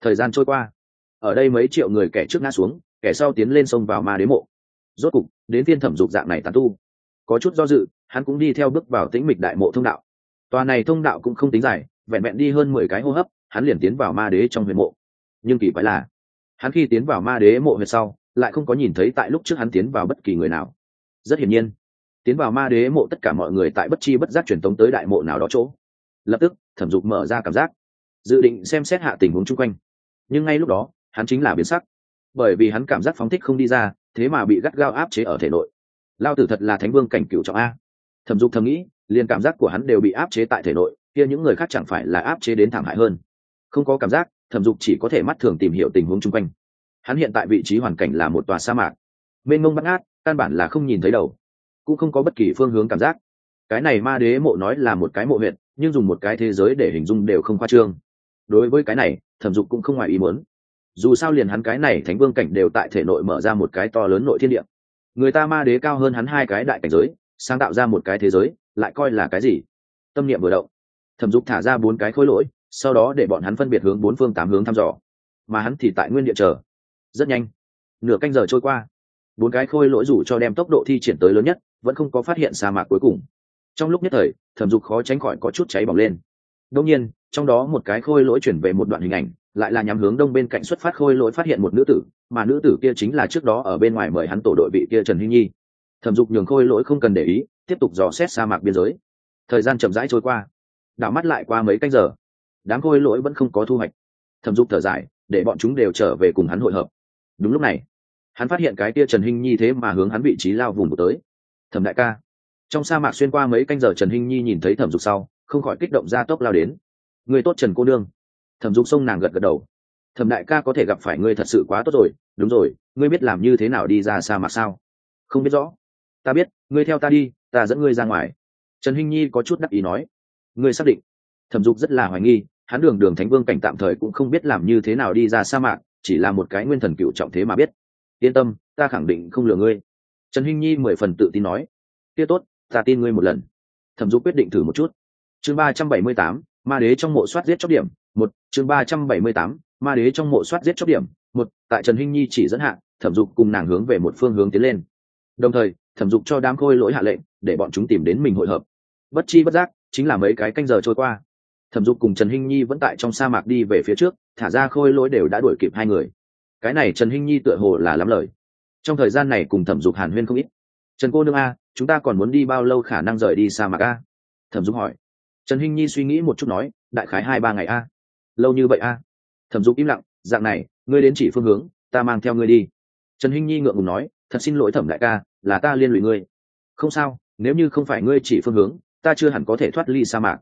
Thời gian trôi qua, ở đây mấy triệu người kẻ trước ngã xuống, kẻ sau tiến lên sông vào ma đế mộ. Rốt cục, đến phiên thẩm dục dạng này tàn tu. Có chút do dự, hắn cũng đi theo bước vào tĩnh mịch đại mộ thông đạo. Tòa này thông đạo cũng không tính dài, vẹn vẹn đi hơn mười cái hô hấp, hắn liền tiến vào ma đế trong huyền mộ. Nhưng kỳ quái là, hắn khi tiến vào ma đế mộ huyệt sau, lại không có nhìn thấy tại lúc trước hắn tiến vào bất kỳ người nào. Rất hiển nhiên tiến vào ma đế mộ tất cả mọi người tại bất chi bất giác truyền tống tới đại mộ nào đó chỗ. Lập tức, thẩm dục mở ra cảm giác, dự định xem xét hạ tình huống chung quanh. Nhưng ngay lúc đó, hắn chính là biến sắc. Bởi vì hắn cảm giác phóng thích không đi ra, thế mà bị gắt gao áp chế ở thể nội. Lao tử thật là thánh vương cảnh cựu trọng a. Thẩm dục thầm nghĩ, liền cảm giác của hắn đều bị áp chế tại thể nội, kia những người khác chẳng phải là áp chế đến thảm hại hơn. Không có cảm giác, thẩm dục chỉ có thể mắt thường tìm hiểu tình huống chung quanh. Hắn hiện tại vị trí hoàn cảnh là một tòa sa mạc. Mênh mông bắt ngát, căn bản là không nhìn thấy đầu cũng không có bất kỳ phương hướng cảm giác. Cái này ma đế mộ nói là một cái mộ huyện nhưng dùng một cái thế giới để hình dung đều không khoa trương. Đối với cái này, thẩm dục cũng không ngoài ý muốn. Dù sao liền hắn cái này thánh vương cảnh đều tại thể nội mở ra một cái to lớn nội thiên địa. Người ta ma đế cao hơn hắn hai cái đại cảnh giới, sáng tạo ra một cái thế giới, lại coi là cái gì? Tâm niệm vừa động. Thẩm dục thả ra bốn cái khối lỗi, sau đó để bọn hắn phân biệt hướng bốn phương tám hướng thăm dò. Mà hắn thì tại nguyên địa chờ. Rất nhanh. Nửa canh giờ trôi qua. Bốn cái khôi lỗi rủ cho đem tốc độ thi triển tới lớn nhất vẫn không có phát hiện sa mạc cuối cùng. Trong lúc nhất thời, thẩm dục khó tránh khỏi có chút cháy bỏng lên. Đông nhiên, trong đó một cái khôi lỗi chuyển về một đoạn hình ảnh, lại là nhắm hướng đông bên cạnh xuất phát khôi lỗi phát hiện một nữ tử, mà nữ tử kia chính là trước đó ở bên ngoài mời hắn tổ đội vị kia trần huy nhi. Thẩm dục nhường khôi lỗi không cần để ý, tiếp tục dò xét sa mạc biên giới. Thời gian chậm rãi trôi qua, đảo mắt lại qua mấy canh giờ, đám khôi lỗi vẫn không có thu hoạch. Thẩm dục thở dài, để bọn chúng đều trở về cùng hắn hội hợp. Đúng lúc này, hắn phát hiện cái kia trần hinh nhi thế mà hướng hắn vị trí lao vùng tới thẩm đại ca. Trong sa mạc xuyên qua mấy canh giờ trần hinh nhi nhìn thấy thẩm dục sau, không khỏi kích động ra tốc lao đến. Người tốt trần cô nương. Thẩm dục sông nàng gật gật đầu. Thẩm đại ca có thể gặp phải ngươi thật sự quá tốt rồi. Đúng rồi, ngươi biết làm như thế nào đi ra sa mạc sao? Không biết rõ. Ta biết, ngươi theo ta đi, ta dẫn ngươi ra ngoài. Trần hinh nhi có chút đắc ý nói. Ngươi xác định. Thẩm dục rất là hoài nghi, hắn đường đường thánh vương cảnh tạm thời cũng không biết làm như thế nào đi ra sa mạc, chỉ là một cái nguyên thần cựu trọng thế mà biết. Yên tâm, ta khẳng định không lừa ngươi trần hinh nhi mười phần tự tin nói kia tốt ta tin ngươi một lần. Thẩm dục quyết định thử một chút. Chương ba trăm bảy mươi tám ma đế trong mộ soát giết chóc điểm một chương ba trăm bảy mươi tám ma đế trong mộ soát giết chóc điểm một tại trần hinh nhi chỉ dẫn hạ, thẩm dục cùng nàng hướng về một phương hướng tiến lên. Đồng thời thẩm dục cho đám khôi lỗi hạ lệnh để bọn chúng tìm đến mình hội hợp. Bất chi bất giác chính là mấy cái canh giờ trôi qua. Thẩm dục cùng trần hinh nhi vẫn tại trong sa mạc đi về phía trước thả ra khôi lỗi đều đã đuổi kịp hai người. Cái này trần hinh nhi tựa hồ là lắm lời trong thời gian này cùng thẩm dục hàn huyên không ít. Trần cô nương a, chúng ta còn muốn đi bao lâu khả năng rời đi sa mạc a? Thẩm dục hỏi. Trần hinh nhi suy nghĩ một chút nói, đại khái hai ba ngày a. Lâu như vậy a. Thẩm dục im lặng, dạng này, ngươi đến chỉ phương hướng, ta mang theo ngươi đi. Trần hinh nhi ngượng ngùng nói, thật xin lỗi thẩm đại ca, là ta liên lụy ngươi. Không sao, nếu như không phải ngươi chỉ phương hướng, ta chưa hẳn có thể thoát ly sa mạc.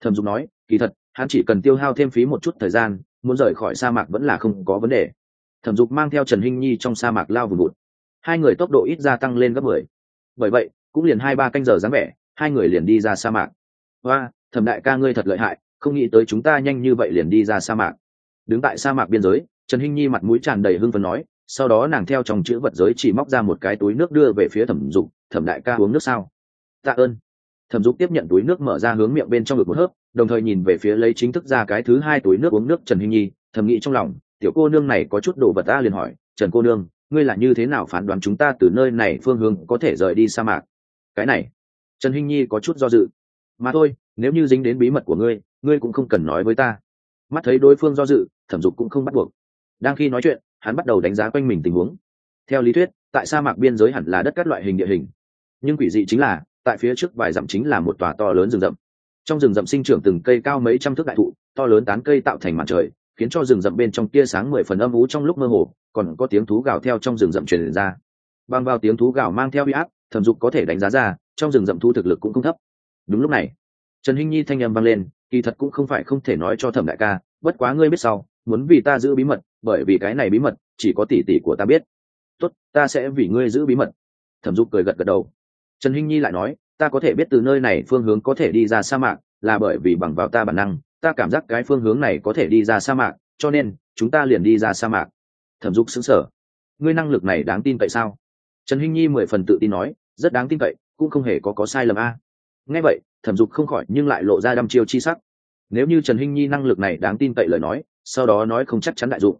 Thẩm dục nói, kỳ thật, hắn chỉ cần tiêu hao thêm phí một chút thời gian, muốn rời khỏi sa mạc vẫn là không có vấn đề. Thẩm dục mang theo trần hinh nhi trong sa mạc lao vùng vụt hai người tốc độ ít gia tăng lên gấp mười. Bởi vậy, cũng liền hai ba canh giờ dáng vẻ, hai người liền đi ra sa mạc. Và thẩm đại ca ngươi thật lợi hại, không nghĩ tới chúng ta nhanh như vậy liền đi ra sa mạc. Đứng tại sa mạc biên giới, trần hinh nhi mặt mũi tràn đầy hưng phấn nói, sau đó nàng theo trong chữ vật giới chỉ móc ra một cái túi nước đưa về phía thẩm dục, thẩm đại ca uống nước sao? Tạ ơn. Thẩm dục tiếp nhận túi nước mở ra hướng miệng bên trong ngực một hớp, đồng thời nhìn về phía lấy chính thức ra cái thứ hai túi nước uống nước trần hinh nhi, thầm nghĩ trong lòng, tiểu cô nương này có chút đồ vật ta liền hỏi, trần cô nương ngươi là như thế nào phán đoán chúng ta từ nơi này phương hướng có thể rời đi sa mạc? Cái này, trần hinh nhi có chút do dự. Mà thôi, nếu như dính đến bí mật của ngươi ngươi cũng không cần nói với ta. Mắt thấy đối phương do dự, thẩm dục cũng không bắt buộc. Đang khi nói chuyện, hắn bắt đầu đánh giá quanh mình tình huống. Theo lý thuyết, tại sa mạc biên giới hẳn là đất các loại hình địa hình. Nhưng quỷ dị chính là, tại phía trước vài dặm chính là một tòa to lớn rừng rậm. Trong rừng rậm sinh trưởng từng cây cao mấy trăm thước đại thụ, to lớn tán cây tạo thành mặt trời khiến cho rừng rậm bên trong tia sáng mười phần âm ú trong lúc mơ hồ, còn có tiếng thú gào theo trong rừng rậm truyền ra. Bằng vào tiếng thú gào mang theo huy áp, thẩm dục có thể đánh giá ra, trong rừng rậm thu thực lực cũng không thấp. Đúng lúc này, trần hinh nhi thanh â m vang lên, kỳ thật cũng không phải không thể nói cho thẩm đại ca, bất quá ngươi biết sau muốn vì ta giữ bí mật, bởi vì cái này bí mật, chỉ có tỷ tỷ của ta biết. Tốt, ta sẽ vì ngươi giữ bí mật. Thẩm dục cười gật gật đầu. Trần hinh nhi lại nói, ta có thể biết từ nơi này phương hướng có thể đi ra sa mạc, là bởi vì bằng vào ta bản năng ta cảm giác cái phương hướng này có thể đi ra sa mạc, cho nên, chúng ta liền đi ra sa mạc. Thẩm dục xứng sở ngươi năng lực này đáng tin cậy sao? Trần hinh nhi mười phần tự tin nói, rất đáng tin cậy, cũng không hề có có sai lầm a. Nghe vậy, thẩm dục không khỏi nhưng lại lộ ra đăm chiêu chi sắc. Nếu như trần hinh nhi năng lực này đáng tin cậy lời nói, sau đó nói không chắc chắn đại dụng.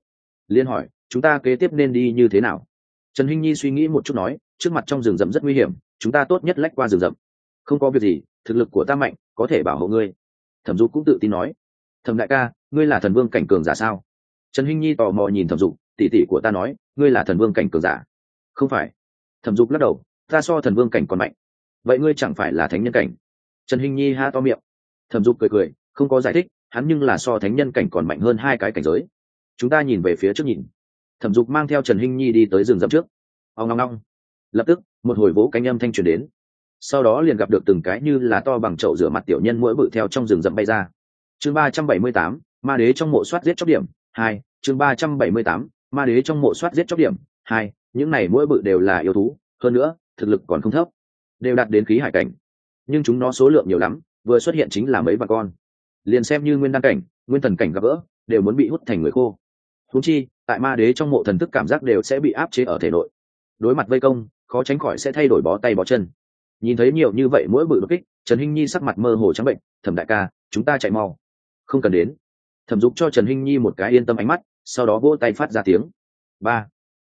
Liên hỏi, chúng ta kế tiếp nên đi như thế nào? Trần hinh nhi suy nghĩ một chút nói, trước mặt trong rừng rậm rất nguy hiểm, chúng ta tốt nhất lách qua rừng rậm. Không có việc gì, thực lực của ta mạnh, có thể bảo hộ ngươi thẩm dục cũng tự tin nói, thẩm đại ca, ngươi là thần vương cảnh cường giả sao? Trần hinh nhi tò mò nhìn thẩm dục tỉ tỉ của ta nói, ngươi là thần vương cảnh cường giả. Không phải. Thẩm dục lắc đầu, ta so thần vương cảnh còn mạnh. Vậy ngươi chẳng phải là thánh nhân cảnh? Trần hinh nhi ha to miệng. Thẩm dục cười cười, không có giải thích, hắn nhưng là so thánh nhân cảnh còn mạnh hơn hai cái cảnh giới. Chúng ta nhìn về phía trước nhìn. Thẩm dục mang theo trần hinh nhi đi tới rừng rậm trước. Ao ngong ngong lập tức, một hồi vỗ cánh âm thanh truyền đến sau đó liền gặp được từng cái như là to bằng chậu rửa mặt tiểu nhân mỗi bự theo trong rừng rậm bay ra. Chương ba trăm bảy mươi tám, ma đế trong mộ soát giết chóc điểm, hai, chương ba trăm bảy mươi tám, ma đế trong mộ soát giết chóc điểm, hai, những này mỗi bự đều là yêu thú, hơn nữa, thực lực còn không thấp, đều đạt đến khí hải cảnh. Nhưng chúng nó số lượng nhiều lắm, vừa xuất hiện chính là mấy bà con. Liền xem như nguyên đăng cảnh, nguyên thần cảnh gặp gỡ, đều muốn bị hút thành người khô. Thú chi, tại ma đế trong mộ thần thức cảm giác đều sẽ bị áp chế ở thể nội. Đối mặt vây công, khó tránh khỏi sẽ thay đổi bó tay bó chân nhìn thấy nhiều như vậy mỗi bự đột kích, trần hinh nhi sắc mặt mơ hồ trắng bệnh, thẩm đại ca, chúng ta chạy mau. Không cần đến. Thẩm dục cho trần hinh nhi một cái yên tâm ánh mắt, sau đó vỗ tay phát ra tiếng. Ba.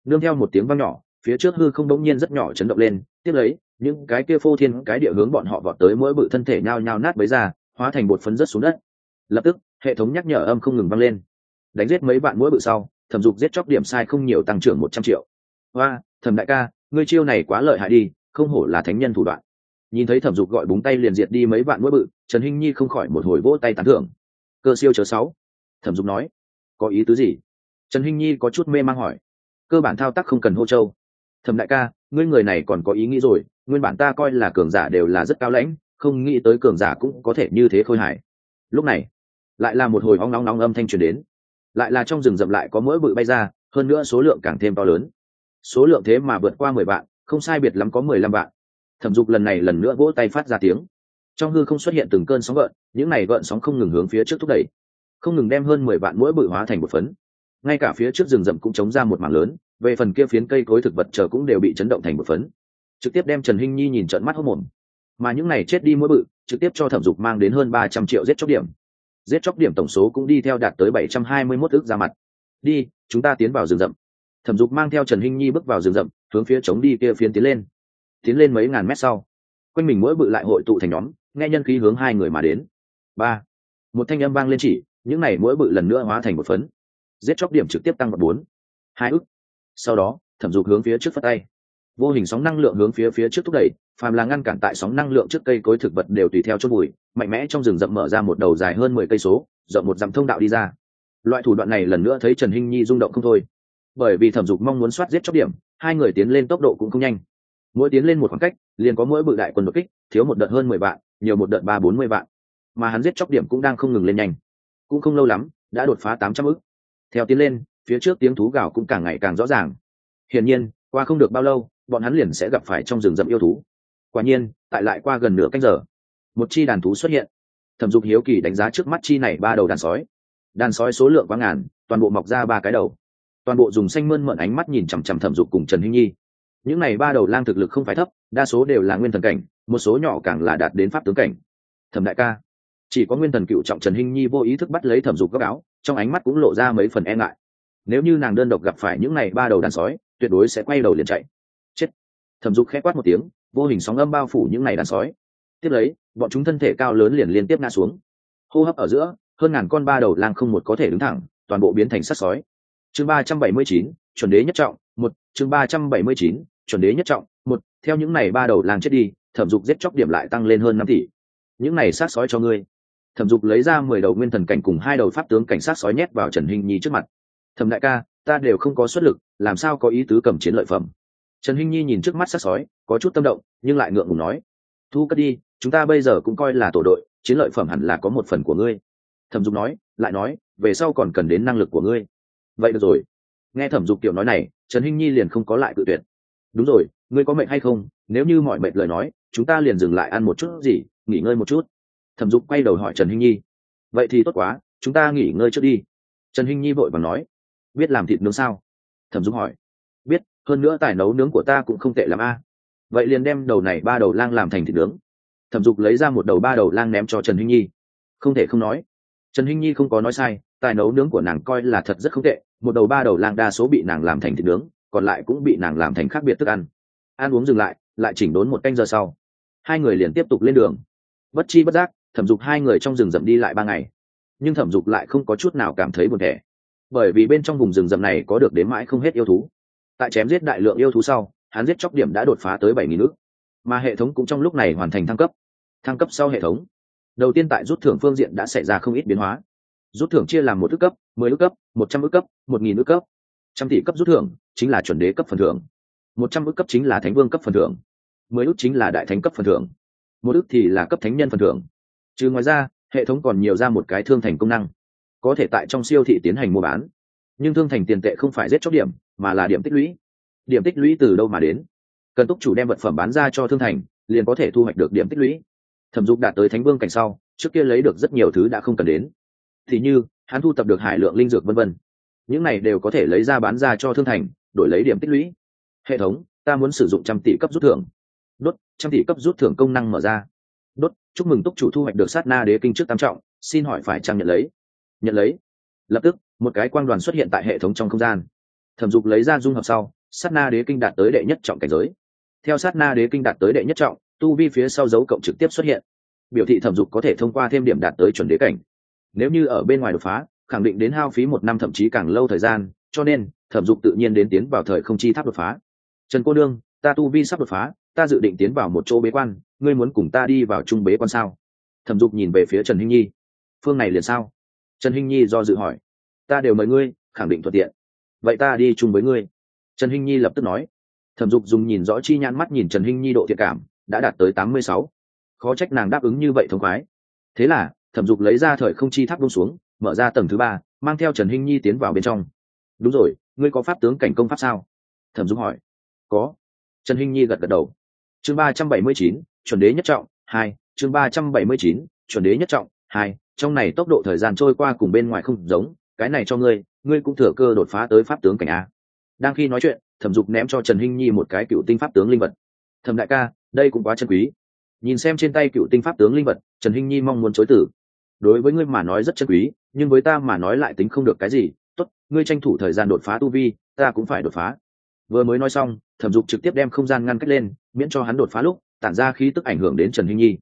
Nương theo một tiếng vang nhỏ, phía trước hư không đống nhiên rất nhỏ chấn động lên, tiếp lấy, những cái kia phô thiên cái địa hướng bọn họ vọt tới mỗi bự thân thể nhao nhao nát bấy ra, hóa thành bột phấn rất xuống đất. Lập tức, hệ thống nhắc nhở âm không ngừng vang lên. Đánh giết mấy bạn mỗi bự sau, thẩm dục giết chóc điểm sai không nhiều tăng trưởng một trăm triệu. Hoa thẩm đại ca, ngươi chiêu này quá lợi hại đi không hổ là thánh nhân thủ đoạn. Nhìn thấy thẩm dục gọi búng tay liền diệt đi mấy vạn mũi bự, trần hinh nhi không khỏi một hồi vỗ tay tán thưởng. Cơ siêu chờ sáu. Thẩm dục nói, có ý tứ gì? Trần hinh nhi có chút mê mang hỏi, cơ bản thao tác không cần hô châu. Thẩm đại ca, ngươi người này còn có ý nghĩ rồi, nguyên bản ta coi là cường giả đều là rất cao lãnh, không nghĩ tới cường giả cũng có thể như thế khôi hài. Lúc này, lại là một hồi hoang nóng nóng âm thanh truyền đến. Lại là trong rừng rậm lại có mỗi bự bay ra, hơn nữa số lượng càng thêm to lớn. Số lượng thế mà vượt qua mười vạn không sai biệt lắm có mười lăm vạn. Thẩm dục lần này lần nữa vỗ tay phát ra tiếng. Trong hư không xuất hiện từng cơn sóng gợn, những này gợn sóng không ngừng hướng phía trước thúc đẩy. Không ngừng đem hơn mười vạn mỗi bự hóa thành một phấn. Ngay cả phía trước rừng rậm cũng chống ra một mảng lớn, về phần kia phiến cây cối thực vật chờ cũng đều bị chấn động thành một phấn. Trực tiếp đem trần hinh nhi nhìn trận mắt hốc mồm. Mà những này chết đi mỗi bự, trực tiếp cho thẩm dục mang đến hơn ba trăm triệu giết chóc điểm. Giết chóc điểm tổng số cũng đi theo đạt tới bảy trăm hai mươi mốt ước ra mặt. Đi, chúng ta tiến vào rừng rậm thẩm dục mang theo trần hinh nhi bước vào rừng rậm, hướng phía chống đi kia phiến tiến lên. Tiến lên mấy ngàn mét sau, quanh mình mỗi bự lại hội tụ thành nhóm, nghe nhân khí hướng hai người mà đến. Ba, một thanh âm vang lên chỉ, những này mỗi bự lần nữa hóa thành một phấn. Giết chóc điểm trực tiếp tăng vào bốn, hai ức. Sau đó, thẩm dục hướng phía trước phất tay. Vô hình sóng năng lượng hướng phía phía trước thúc đẩy, phàm là ngăn cản tại sóng năng lượng trước cây cối thực vật đều tùy theo chốt bụi mạnh mẽ trong rừng rậm mở ra một đầu dài hơn mười cây số, rộng một dặm thông đạo đi ra. Loại thủ đoạn này lần nữa thấy trần hinh nhi rung động không thôi bởi vì thẩm dục mong muốn soát giết chóc điểm, hai người tiến lên tốc độ cũng không nhanh. Mỗi tiến lên một khoảng cách, liền có mỗi bự đại quân đột kích, thiếu một đợt hơn mười vạn, nhiều một đợt ba bốn mươi vạn. Mà hắn giết chóc điểm cũng đang không ngừng lên nhanh. Cũng không lâu lắm, đã đột phá tám trăm ức. Theo tiến lên, phía trước tiếng thú gào cũng càng ngày càng rõ ràng. Hiển nhiên, qua không được bao lâu, bọn hắn liền sẽ gặp phải trong rừng rậm yêu thú. Quả nhiên, tại lại qua gần nửa canh giờ, một chi đàn thú xuất hiện. Thẩm dục hiếu kỳ đánh giá trước mắt chi này ba đầu đàn sói. Đàn sói số lượng quá ngàn, toàn bộ mọc ra ba cái đầu toàn bộ dùng xanh mơn mận ánh mắt nhìn chằm chằm thẩm dục cùng trần hinh nhi. Những này ba đầu lang thực lực không phải thấp, đa số đều là nguyên thần cảnh, một số nhỏ càng là đạt đến pháp tướng cảnh. Thẩm đại ca, chỉ có nguyên thần cựu trọng trần hinh nhi vô ý thức bắt lấy thẩm dục góc áo, trong ánh mắt cũng lộ ra mấy phần e ngại. Nếu như nàng đơn độc gặp phải những này ba đầu đàn sói, tuyệt đối sẽ quay đầu liền chạy. Chết. Thẩm dục khẽ quát một tiếng, vô hình sóng âm bao phủ những này đàn sói. Tiếp lấy, bọn chúng thân thể cao lớn liền liên tiếp ngã xuống. Hô hấp ở giữa, hơn ngàn con ba đầu lang không một có thể đứng thẳng, toàn bộ biến thành sắt sói chương ba trăm bảy mươi chín, chuẩn đế nhất trọng, một, chương ba trăm bảy mươi chín, chuẩn đế nhất trọng, một, theo những này ba đầu lang chết đi, thẩm dục giết chóc điểm lại tăng lên hơn năm tỷ. Những này sát sói cho ngươi. Thẩm dục lấy ra mười đầu nguyên thần cảnh cùng hai đầu pháp tướng cảnh sát sói nhét vào trần hình nhi trước mặt. Thẩm đại ca, ta đều không có xuất lực, làm sao có ý tứ cầm chiến lợi phẩm? Trần hình nhi nhìn trước mắt sát sói, có chút tâm động, nhưng lại ngượng ngùng nói, thu cất đi, chúng ta bây giờ cũng coi là tổ đội, chiến lợi phẩm hẳn là có một phần của ngươi. Thẩm dục nói, lại nói, về sau còn cần đến năng lực của ngươi vậy được rồi. Nghe thẩm dục kiểu nói này, trần hinh nhi liền không có lại tự tuyệt. Đúng rồi, ngươi có mệnh hay không? Nếu như mọi mệnh lời nói, chúng ta liền dừng lại ăn một chút gì, nghỉ ngơi một chút. Thẩm dục quay đầu hỏi trần hinh nhi. Vậy thì tốt quá, chúng ta nghỉ ngơi trước đi. Trần hinh nhi vội và nói. Biết làm thịt nướng sao? Thẩm dục hỏi. Biết, hơn nữa tài nấu nướng của ta cũng không tệ l a. Vậy liền đem đầu này ba đầu lang làm thành thịt nướng. Thẩm dục lấy ra một đầu ba đầu lang ném cho trần hinh nhi. Không thể không nói. Trần hinh nhi không có nói sai tài nấu nướng của nàng coi là thật rất không tệ, một đầu ba đầu lang đa số bị nàng làm thành thịt nướng, còn lại cũng bị nàng làm thành khác biệt thức ăn. Ăn uống dừng lại lại chỉnh đốn một canh giờ sau. Hai người liền tiếp tục lên đường. Bất chi bất giác, thẩm dục hai người trong rừng rậm đi lại ba ngày. Nhưng thẩm dục lại không có chút nào cảm thấy buồn thẻ bởi vì bên trong vùng rừng rậm này có được đến mãi không hết yêu thú. Tại chém giết đại lượng yêu thú sau, hắn giết chóc điểm đã đột phá tới bảy nghìn nước mà hệ thống cũng trong lúc này hoàn thành thăng cấp. Thăng cấp sau hệ thống, đầu tiên tại rút thưởng phương diện đã xảy ra không ít biến hóa rút thưởng chia làm một ước cấp, mười ước cấp, một trăm ước cấp, một nghìn ước cấp. Trăm tỷ cấp rút thưởng chính là chuẩn đế cấp phần thưởng. Một trăm ước cấp chính là thánh vương cấp phần thưởng. Mười ước chính là đại thánh cấp phần thưởng. Một ước thì là cấp thánh nhân phần thưởng. Trừ ngoài ra, hệ thống còn nhiều ra một cái thương thành công năng. Có thể tại trong siêu thị tiến hành mua bán. Nhưng thương thành tiền tệ không phải giết chóc điểm, mà là điểm tích lũy. Điểm tích lũy từ đâu mà đến? Cần túc chủ đem vật phẩm bán ra cho thương thành, liền có thể thu hoạch được điểm tích lũy. Thẩm dục đạt tới thánh vương cảnh sau, trước kia lấy được rất nhiều thứ đã không cần đến thì như, hắn thu tập được hải lượng linh dược vân vân. Những này đều có thể lấy ra bán ra cho thương thành, đổi lấy điểm tích lũy. Hệ thống, ta muốn sử dụng trăm tỷ cấp rút thưởng. Đốt, trăm tỷ cấp rút thưởng công năng mở ra. Đốt, chúc mừng túc chủ thu hoạch được sát na đế kinh trước tam trọng, xin hỏi phải trang nhận lấy? Nhận lấy. Lập tức, một cái quang đoàn xuất hiện tại hệ thống trong không gian. Thẩm dục lấy ra dung hợp sau, sát na đế kinh đạt tới đệ nhất trọng cảnh giới. Theo sát na đế kinh đạt tới đệ nhất trọng, tu vi phía sau dấu cộng trực tiếp xuất hiện. Biểu thị thẩm dục có thể thông qua thêm điểm đạt tới chuẩn đế cảnh nếu như ở bên ngoài đột phá, khẳng định đến hao phí một năm thậm chí càng lâu thời gian, cho nên, thẩm dục tự nhiên đến tiến vào thời không chi tháp đột phá. Trần cô đương ta tu vi sắp đột phá, ta dự định tiến vào một chỗ bế quan, ngươi muốn cùng ta đi vào trung bế quan sao? Thẩm dục nhìn về phía trần hinh nhi. Phương này liền sao? Trần hinh nhi do dự hỏi. Ta đều mời ngươi, khẳng định thuận tiện. Vậy ta đi chung với ngươi. Trần hinh nhi lập tức nói. Thẩm dục dùng nhìn rõ chi nhãn mắt nhìn trần hinh nhi độ thiệt cảm, đã đạt tới tám mươi sáu. Khó trách nàng đáp ứng như vậy thông khoái. Thế là thẩm dục lấy ra thời không chi tháp bông xuống, mở ra tầng thứ ba, mang theo trần hinh nhi tiến vào bên trong. Đúng rồi, ngươi có pháp tướng cảnh công pháp sao? Thẩm dục hỏi. Có. Trần hinh nhi gật gật đầu. Chương ba trăm bảy mươi chín, chuẩn đế nhất trọng, hai, chương ba trăm bảy mươi chín, chuẩn đế nhất trọng, hai, trong này tốc độ thời gian trôi qua cùng bên ngoài không giống, cái này cho ngươi ngươi cũng thừa cơ đột phá tới pháp tướng cảnh a. Đang khi nói chuyện, thẩm dục ném cho trần hinh nhi một cái cựu tinh pháp tướng linh vật. Thẩm đại ca, đây cũng quá chân quý. Nhìn xem trên tay cựu tinh pháp tướng linh vật, trần hinh nhi mong muốn chối tử đối với ngươi mà nói rất chân quý, nhưng với ta mà nói lại tính không được cái gì. Tốt, ngươi tranh thủ thời gian đột phá tu vi, ta cũng phải đột phá. Vừa mới nói xong, thẩm dục trực tiếp đem không gian ngăn cách lên, miễn cho hắn đột phá lúc, tản ra khí tức ảnh hưởng đến trần hinh nhi.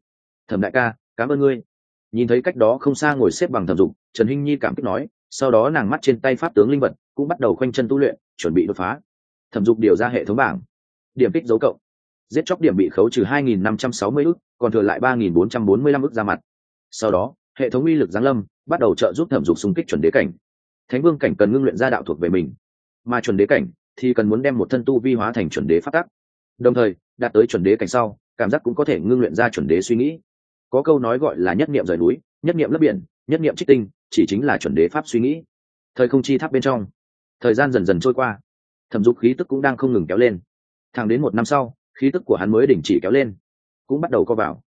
Thẩm đại ca, cảm ơn ngươi. Nhìn thấy cách đó không xa ngồi xếp bằng thẩm dục, trần hinh nhi cảm kích nói, sau đó nàng mắt trên tay pháp tướng linh vật cũng bắt đầu khoanh chân tu luyện, chuẩn bị đột phá. Thẩm dục điều ra hệ thống bảng. Điểm kích dấu cộng. Giết chóc điểm bị khấu trừ 2.560 ức, còn thừa lại 3.445 ức ra mặt. Sau đó hệ thống uy lực giáng lâm, bắt đầu trợ giúp thẩm dục xung kích chuẩn đế cảnh. Thánh vương cảnh cần ngưng luyện ra đạo thuộc về mình. Mà chuẩn đế cảnh thì cần muốn đem một thân tu vi hóa thành chuẩn đế phát tắc. Đồng thời, đạt tới chuẩn đế cảnh sau, cảm giác cũng có thể ngưng luyện ra chuẩn đế suy nghĩ. Có câu nói gọi là nhất niệm rời núi, nhất niệm lấp biển, nhất niệm trích tinh, chỉ chính là chuẩn đế pháp suy nghĩ. Thời không chi tháp bên trong, thời gian dần dần trôi qua. Thẩm dục khí tức cũng đang không ngừng kéo lên. Thẳng đến một năm sau, khí tức của hắn mới đình chỉ kéo lên. Cũng bắt đầu co vào.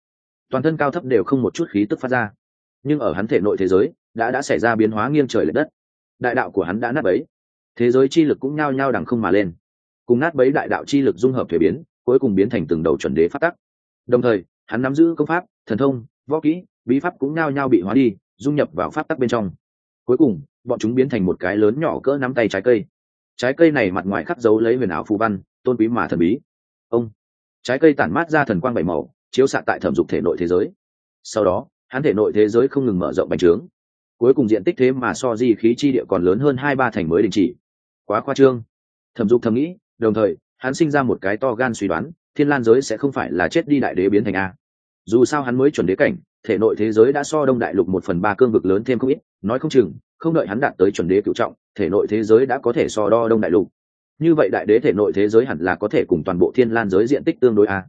Toàn thân cao thấp đều không một chút khí tức phát ra nhưng ở hắn thể nội thế giới, đã đã xảy ra biến hóa nghiêng trời lệch đất. Đại đạo của hắn đã nát bấy. Thế giới chi lực cũng nhao nhao đằng không mà lên. Cùng nát bấy đại đạo chi lực dung hợp thuế biến, cuối cùng biến thành từng đầu chuẩn đế phát tắc. Đồng thời, hắn nắm giữ công pháp, thần thông, võ kỹ, bí pháp cũng nhao nhao bị hóa đi, dung nhập vào pháp tắc bên trong. Cuối cùng, bọn chúng biến thành một cái lớn nhỏ cỡ nắm tay trái cây. Trái cây này mặt ngoài khắc dấu lấy huyền ảo phù văn, tôn quý mà thần bí. Ông, trái cây tản mát ra thần quang bảy màu, chiếu xạ tại thẩm dục thể nội thế giới. Sau đó hắn thể nội thế giới không ngừng mở rộng bành trướng. Cuối cùng diện tích thế mà so di khí chi địa còn lớn hơn hai ba thành mới đình chỉ. Quá khoa trương. Thẩm dục thầm nghĩ, đồng thời, hắn sinh ra một cái to gan suy đoán, thiên lan giới sẽ không phải là chết đi đại đế biến thành a. Dù sao hắn mới chuẩn đế cảnh, thể nội thế giới đã so đông đại lục một phần ba cương vực lớn thêm không ít, nói không chừng, không đợi hắn đạt tới chuẩn đế cựu trọng, thể nội thế giới đã có thể so đo đông đại lục. Như vậy đại đế thể nội thế giới hẳn là có thể cùng toàn bộ thiên lan giới diện tích tương đối a.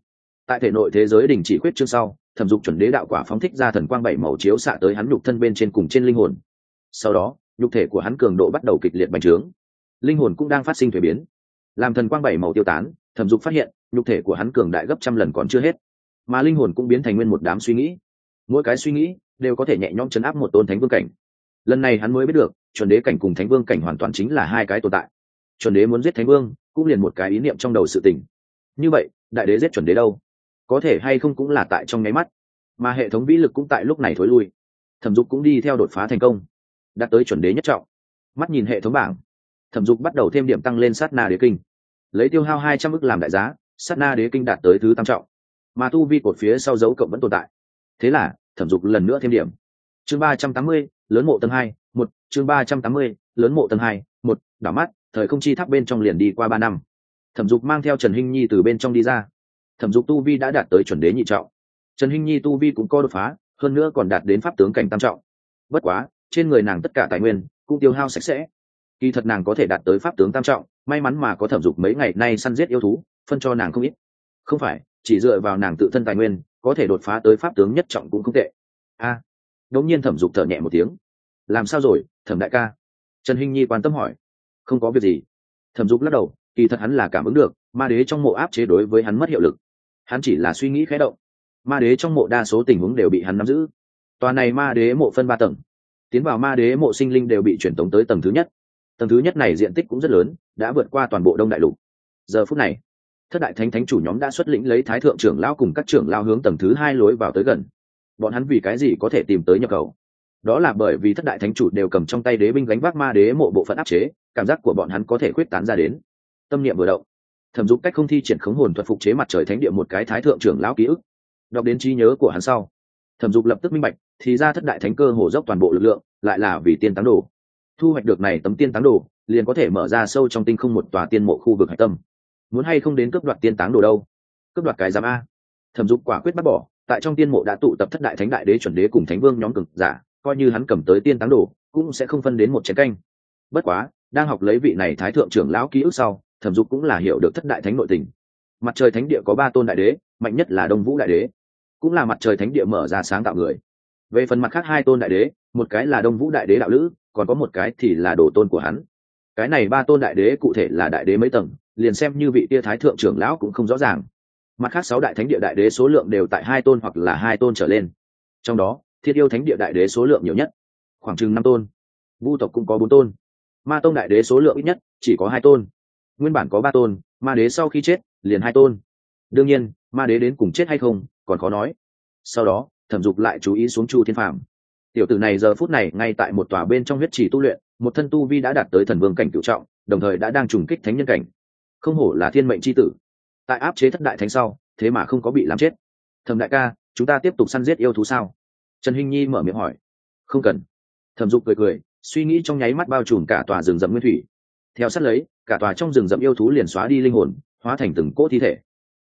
Tại thể nội thế giới đình chỉ khuyết chương sau thẩm dục chuẩn đế đạo quả phóng thích ra thần quang bảy màu chiếu xạ tới hắn nhục thân bên trên cùng trên linh hồn. Sau đó, nhục thể của hắn cường độ bắt đầu kịch liệt bành trướng. Linh hồn cũng đang phát sinh thuế biến. Làm thần quang bảy màu tiêu tán, thẩm dục phát hiện, nhục thể của hắn cường đại gấp trăm lần còn chưa hết. Mà linh hồn cũng biến thành nguyên một đám suy nghĩ. Mỗi cái suy nghĩ đều có thể nhẹ nhõm chấn áp một tôn thánh vương cảnh. Lần này hắn mới biết được, chuẩn đế cảnh cùng thánh vương cảnh hoàn toàn chính là hai cái tồn tại. Chuẩn đế muốn giết thánh vương, cũng liền một cái ý niệm trong đầu sự tình. Như vậy, đại đế giết chuẩn đế đâu? Có thể hay không cũng là tại trong nháy mắt. Mà hệ thống vĩ lực cũng tại lúc này thối lui. Thẩm dục cũng đi theo đột phá thành công. Đạt tới chuẩn đế nhất trọng. Mắt nhìn hệ thống bảng. Thẩm dục bắt đầu thêm điểm tăng lên sát na đế kinh. Lấy tiêu hao hai trăm ức làm đại giá, sát na đế kinh đạt tới thứ tam trọng. Mà tu vi cột phía sau dấu cộng vẫn tồn tại. Thế là, thẩm dục lần nữa thêm điểm. Chương ba trăm tám mươi, lớn mộ tầng hai, một, chương ba trăm tám mươi, lớn mộ tầng hai, một, đảo mắt, thời không chi tháp bên trong liền đi qua ba năm. Thẩm dục mang theo trần hinh nhi từ bên trong đi ra thẩm dục tu vi đã đạt tới chuẩn đế nhị trọng. Trần hinh nhi tu vi cũng có đột phá hơn nữa còn đạt đến pháp tướng cảnh tam trọng. Bất quá trên người nàng tất cả tài nguyên cũng tiêu hao sạch sẽ. Kỳ thật nàng có thể đạt tới pháp tướng tam trọng may mắn mà có thẩm dục mấy ngày nay săn giết yêu thú phân cho nàng không ít. Không phải chỉ dựa vào nàng tự thân tài nguyên có thể đột phá tới pháp tướng nhất trọng cũng không tệ. A. À, nhiên thẩm dục thở nhẹ một tiếng. Làm sao rồi thẩm đại ca? Trần hinh nhi quan tâm hỏi. Không có việc gì. Thẩm dục lắc đầu kỳ thật hắn là cảm ứng được, ma đế trong mộ áp chế đối với hắn mất hiệu lực. Hắn chỉ là suy nghĩ khẽ động. Ma đế trong mộ đa số tình huống đều bị hắn nắm giữ. Tòa này ma đế mộ phân ba tầng. Tiến vào ma đế mộ sinh linh đều bị chuyển tống tới tầng thứ nhất. Tầng thứ nhất này diện tích cũng rất lớn, đã vượt qua toàn bộ đông đại lục. Giờ phút này, thất đại thánh thánh chủ nhóm đã xuất lĩnh lấy thái thượng trưởng lao cùng các trưởng lao hướng tầng thứ hai lối vào tới gần. Bọn hắn vì cái gì có thể tìm tới nhập khẩu? Đó là bởi vì thất đại thánh chủ đều cầm trong tay đế binh gánh vác ma đế mộ bộ phận áp chế, cảm giác của bọn hắn có thể khuyết tán ra đến tâm niệm vừa động. Thẩm dục cách không thi triển khống hồn thuật phục chế mặt trời thánh địa một cái thái thượng trưởng lão ký ức. Đọc đến trí nhớ của hắn sau, thẩm dục lập tức minh bạch, thì ra thất đại thánh cơ hồ dốc toàn bộ lực lượng, lại là vì tiên táng đồ. Thu hoạch được này tấm tiên táng đồ, liền có thể mở ra sâu trong tinh không một tòa tiên mộ khu vực hạch tâm. Muốn hay không đến cướp đoạt tiên táng đồ đâu? Cướp đoạt cái giám a. Thẩm dục quả quyết bắt bỏ, tại trong tiên mộ đã tụ tập thất đại thánh đại đế chuẩn đế cùng thánh vương nhóm cực giả, coi như hắn cầm tới tiên táng đồ, cũng sẽ không phân đến một chén canh. Bất quá, đang học lấy vị này thái thượng trưởng lão ký ức sau thẩm dục cũng là hiểu được thất đại thánh nội tình. Mặt trời thánh địa có ba tôn đại đế, mạnh nhất là đông vũ đại đế. Cũng là mặt trời thánh địa mở ra sáng tạo người. Về phần mặt khác hai tôn đại đế, một cái là đông vũ đại đế đạo lữ, còn có một cái thì là đồ tôn của hắn. Cái này ba tôn đại đế cụ thể là đại đế mấy tầng, liền xem như vị tia thái thượng trưởng lão cũng không rõ ràng. Mặt khác sáu đại thánh địa đại đế số lượng đều tại hai tôn hoặc là hai tôn trở lên. Trong đó, thiết yêu thánh địa đại đế số lượng nhiều nhất, khoảng chừng năm tôn. Vu tộc cũng có bốn tôn. Ma tông đại đế số lượng ít nhất chỉ có hai tôn nguyên bản có ba tôn, ma đế sau khi chết, liền hai tôn. Đương nhiên, ma đế đến cùng chết hay không, còn khó nói. Sau đó, thẩm dục lại chú ý xuống chu thiên phàm. tiểu tử này giờ phút này ngay tại một tòa bên trong huyết trì tu luyện, một thân tu vi đã đạt tới thần vương cảnh cựu trọng, đồng thời đã đang trùng kích thánh nhân cảnh. Không hổ là thiên mệnh c h i tử. Tại áp chế thất đại thánh sau, thế mà không có bị làm chết. Thẩm đại ca, chúng ta tiếp tục săn giết yêu thú sao? Trần hinh nhi mở miệng hỏi. Không cần. Thẩm dục cười cười, suy nghĩ trong nháy mắt bao trùm cả tòa rừng rậm nguyên thủy theo sát lấy, cả tòa trong rừng rậm yêu thú liền xóa đi linh hồn, hóa thành từng cỗ thi thể.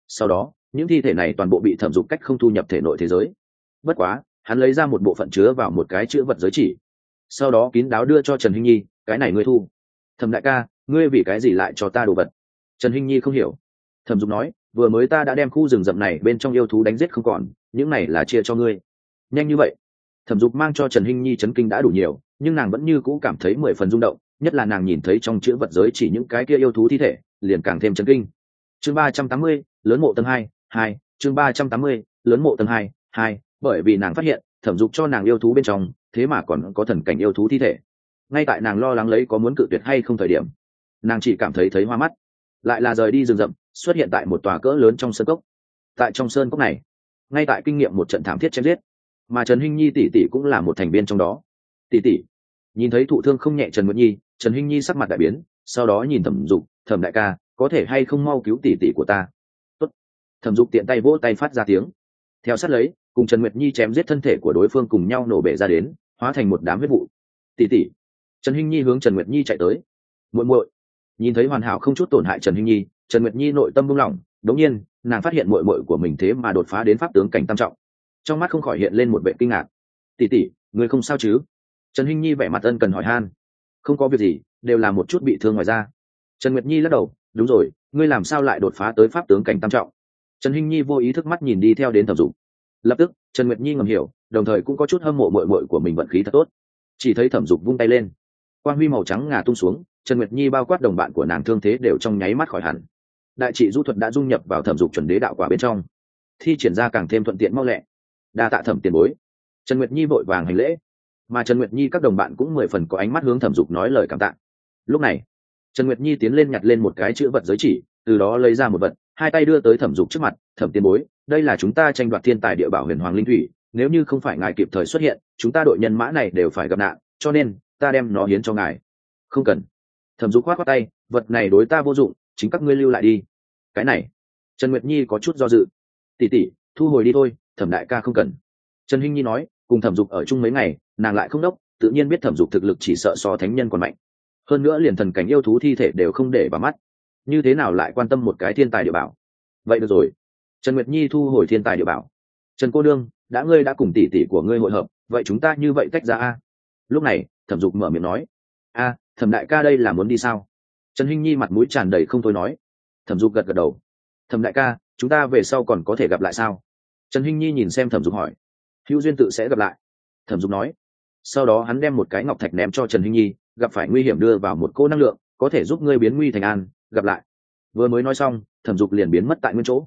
Sau đó, những thi thể này toàn bộ bị thẩm dục cách không thu nhập thể nội thế giới. Bất quá, hắn lấy ra một bộ phận chứa vào một cái chữ vật giới chỉ. Sau đó kín đáo đưa cho trần hinh nhi, cái này ngươi thu. Thẩm đại ca, ngươi vì cái gì lại cho ta đồ vật? Trần hinh nhi không hiểu. Thẩm dục nói, vừa mới ta đã đem khu rừng rậm này bên trong yêu thú đánh giết không còn, những này là chia cho ngươi. Nhanh như vậy. Thẩm dục mang cho trần hinh nhi chấn kinh đã đủ nhiều, nhưng nàng vẫn như cũ cảm thấy mười phần rung động nhất là nàng nhìn thấy trong chữ vật giới chỉ những cái kia yêu thú thi thể, liền càng thêm chấn kinh. Chương ba trăm tám mươi, lớn mộ tầng hai hai, chương ba trăm tám mươi, lớn mộ tầng hai hai, bởi vì nàng phát hiện, thẩm dục cho nàng yêu thú bên trong, thế mà còn có thần cảnh yêu thú thi thể. Ngay tại nàng lo lắng lấy có muốn cự tuyệt hay không thời điểm, nàng chỉ cảm thấy thấy hoa mắt. Lại là rời đi rừng rậm, xuất hiện tại một tòa cỡ lớn trong sơn cốc. Tại trong sơn cốc này, ngay tại kinh nghiệm một trận thảm thiết chém giết, mà trần hinh nhi tỷ tỷ cũng là một thành viên trong đó. Tỷ tỷ nhìn thấy thụ thương không nhẹ trần nguyệt nhi, trần hinh nhi sắc mặt đại biến, sau đó nhìn thẩm dục, thẩm đại ca, có thể hay không mau cứu tỷ tỷ của ta? Tốt. thẩm dục tiện tay vỗ tay phát ra tiếng. Theo sát lấy, cùng trần nguyệt nhi chém giết thân thể của đối phương cùng nhau nổ bể ra đến, hóa thành một đám huyết vụ. Tỷ tỷ. Trần hinh nhi hướng trần nguyệt nhi chạy tới. Muội muội. Nhìn thấy hoàn hảo không chút tổn hại trần hinh nhi, trần nguyệt nhi nội tâm buông lỏng. Đống nhiên, nàng phát hiện muội muội của mình thế mà đột phá đến pháp tướng cảnh tam trọng. Trong mắt không khỏi hiện lên một vệ kinh ngạc. Tỷ tỷ người không sao chứ? Trần hinh nhi vẻ mặt ân cần hỏi han. Không có việc gì, đều là một chút bị thương ngoài ra trần nguyệt nhi lắc đầu, đúng rồi, ngươi làm sao lại đột phá tới pháp tướng cảnh tam trọng? Trần hinh nhi vô ý thức mắt nhìn đi theo đến thẩm dục. Lập tức, trần nguyệt nhi ngầm hiểu, đồng thời cũng có chút hâm mộ mội mội của mình vận khí thật tốt. Chỉ thấy thẩm dục vung tay lên. Quan huy màu trắng ngà tung xuống, trần nguyệt nhi bao quát đồng bạn của nàng thương thế đều trong nháy mắt khỏi hẳn. Đại trị du thuật đã dung nhập vào thẩm dục chuẩn đế đạo quả bên trong, thi triển ra càng thêm thuận tiện mau lẹ. Đa tạ thẩm tiền bối. Trần nguyệt nhi vội vàng hành lễ mà trần nguyệt nhi các đồng bạn cũng mười phần có ánh mắt hướng thẩm dục nói lời cảm tạ. Lúc này, trần nguyệt nhi tiến lên nhặt lên một cái chữ vật giới chỉ, từ đó lấy ra một vật, hai tay đưa tới thẩm dục trước mặt, thẩm tiền bối, đây là chúng ta tranh đoạt thiên tài địa bảo huyền hoàng linh thủy, nếu như không phải ngài kịp thời xuất hiện, chúng ta đội nhân mã này đều phải gặp nạn, cho nên ta đem nó hiến cho ngài. Không cần. Thẩm dục khoát khoát tay, vật này đối ta vô dụng, chính các ngươi lưu lại đi. Cái này? Trần nguyệt nhi có chút do dự. Tỉ tỉ thu hồi đi thôi, thẩm đại ca không cần. Trần hinh nhi nói, cùng thẩm dục ở chung mấy ngày nàng lại không đốc, tự nhiên biết thẩm dục thực lực chỉ sợ so thánh nhân còn mạnh. Hơn nữa liền thần cảnh yêu thú thi thể đều không để vào mắt. Như thế nào lại quan tâm một cái thiên tài địa bảo? Vậy được rồi. Trần nguyệt nhi thu hồi thiên tài địa bảo. Trần cô đương đã ngươi đã cùng tỷ tỷ của ngươi hội hợp, vậy chúng ta như vậy tách ra a? Lúc này, thẩm dục mở miệng nói. A, thẩm đại ca đây là muốn đi sao? Trần hinh nhi mặt mũi tràn đầy không thôi nói. Thẩm dục gật gật đầu. Thẩm đại ca, chúng ta về sau còn có thể gặp lại sao? Trần hinh nhi nhìn xem thẩm dục hỏi. Hữu duyên tự sẽ gặp lại. Thẩm dục nói sau đó hắn đem một cái ngọc thạch ném cho trần hinh nhi, gặp phải nguy hiểm đưa vào một cô năng lượng, có thể giúp ngươi biến nguy thành an, gặp lại. Vừa mới nói xong, thẩm dục liền biến mất tại nguyên chỗ.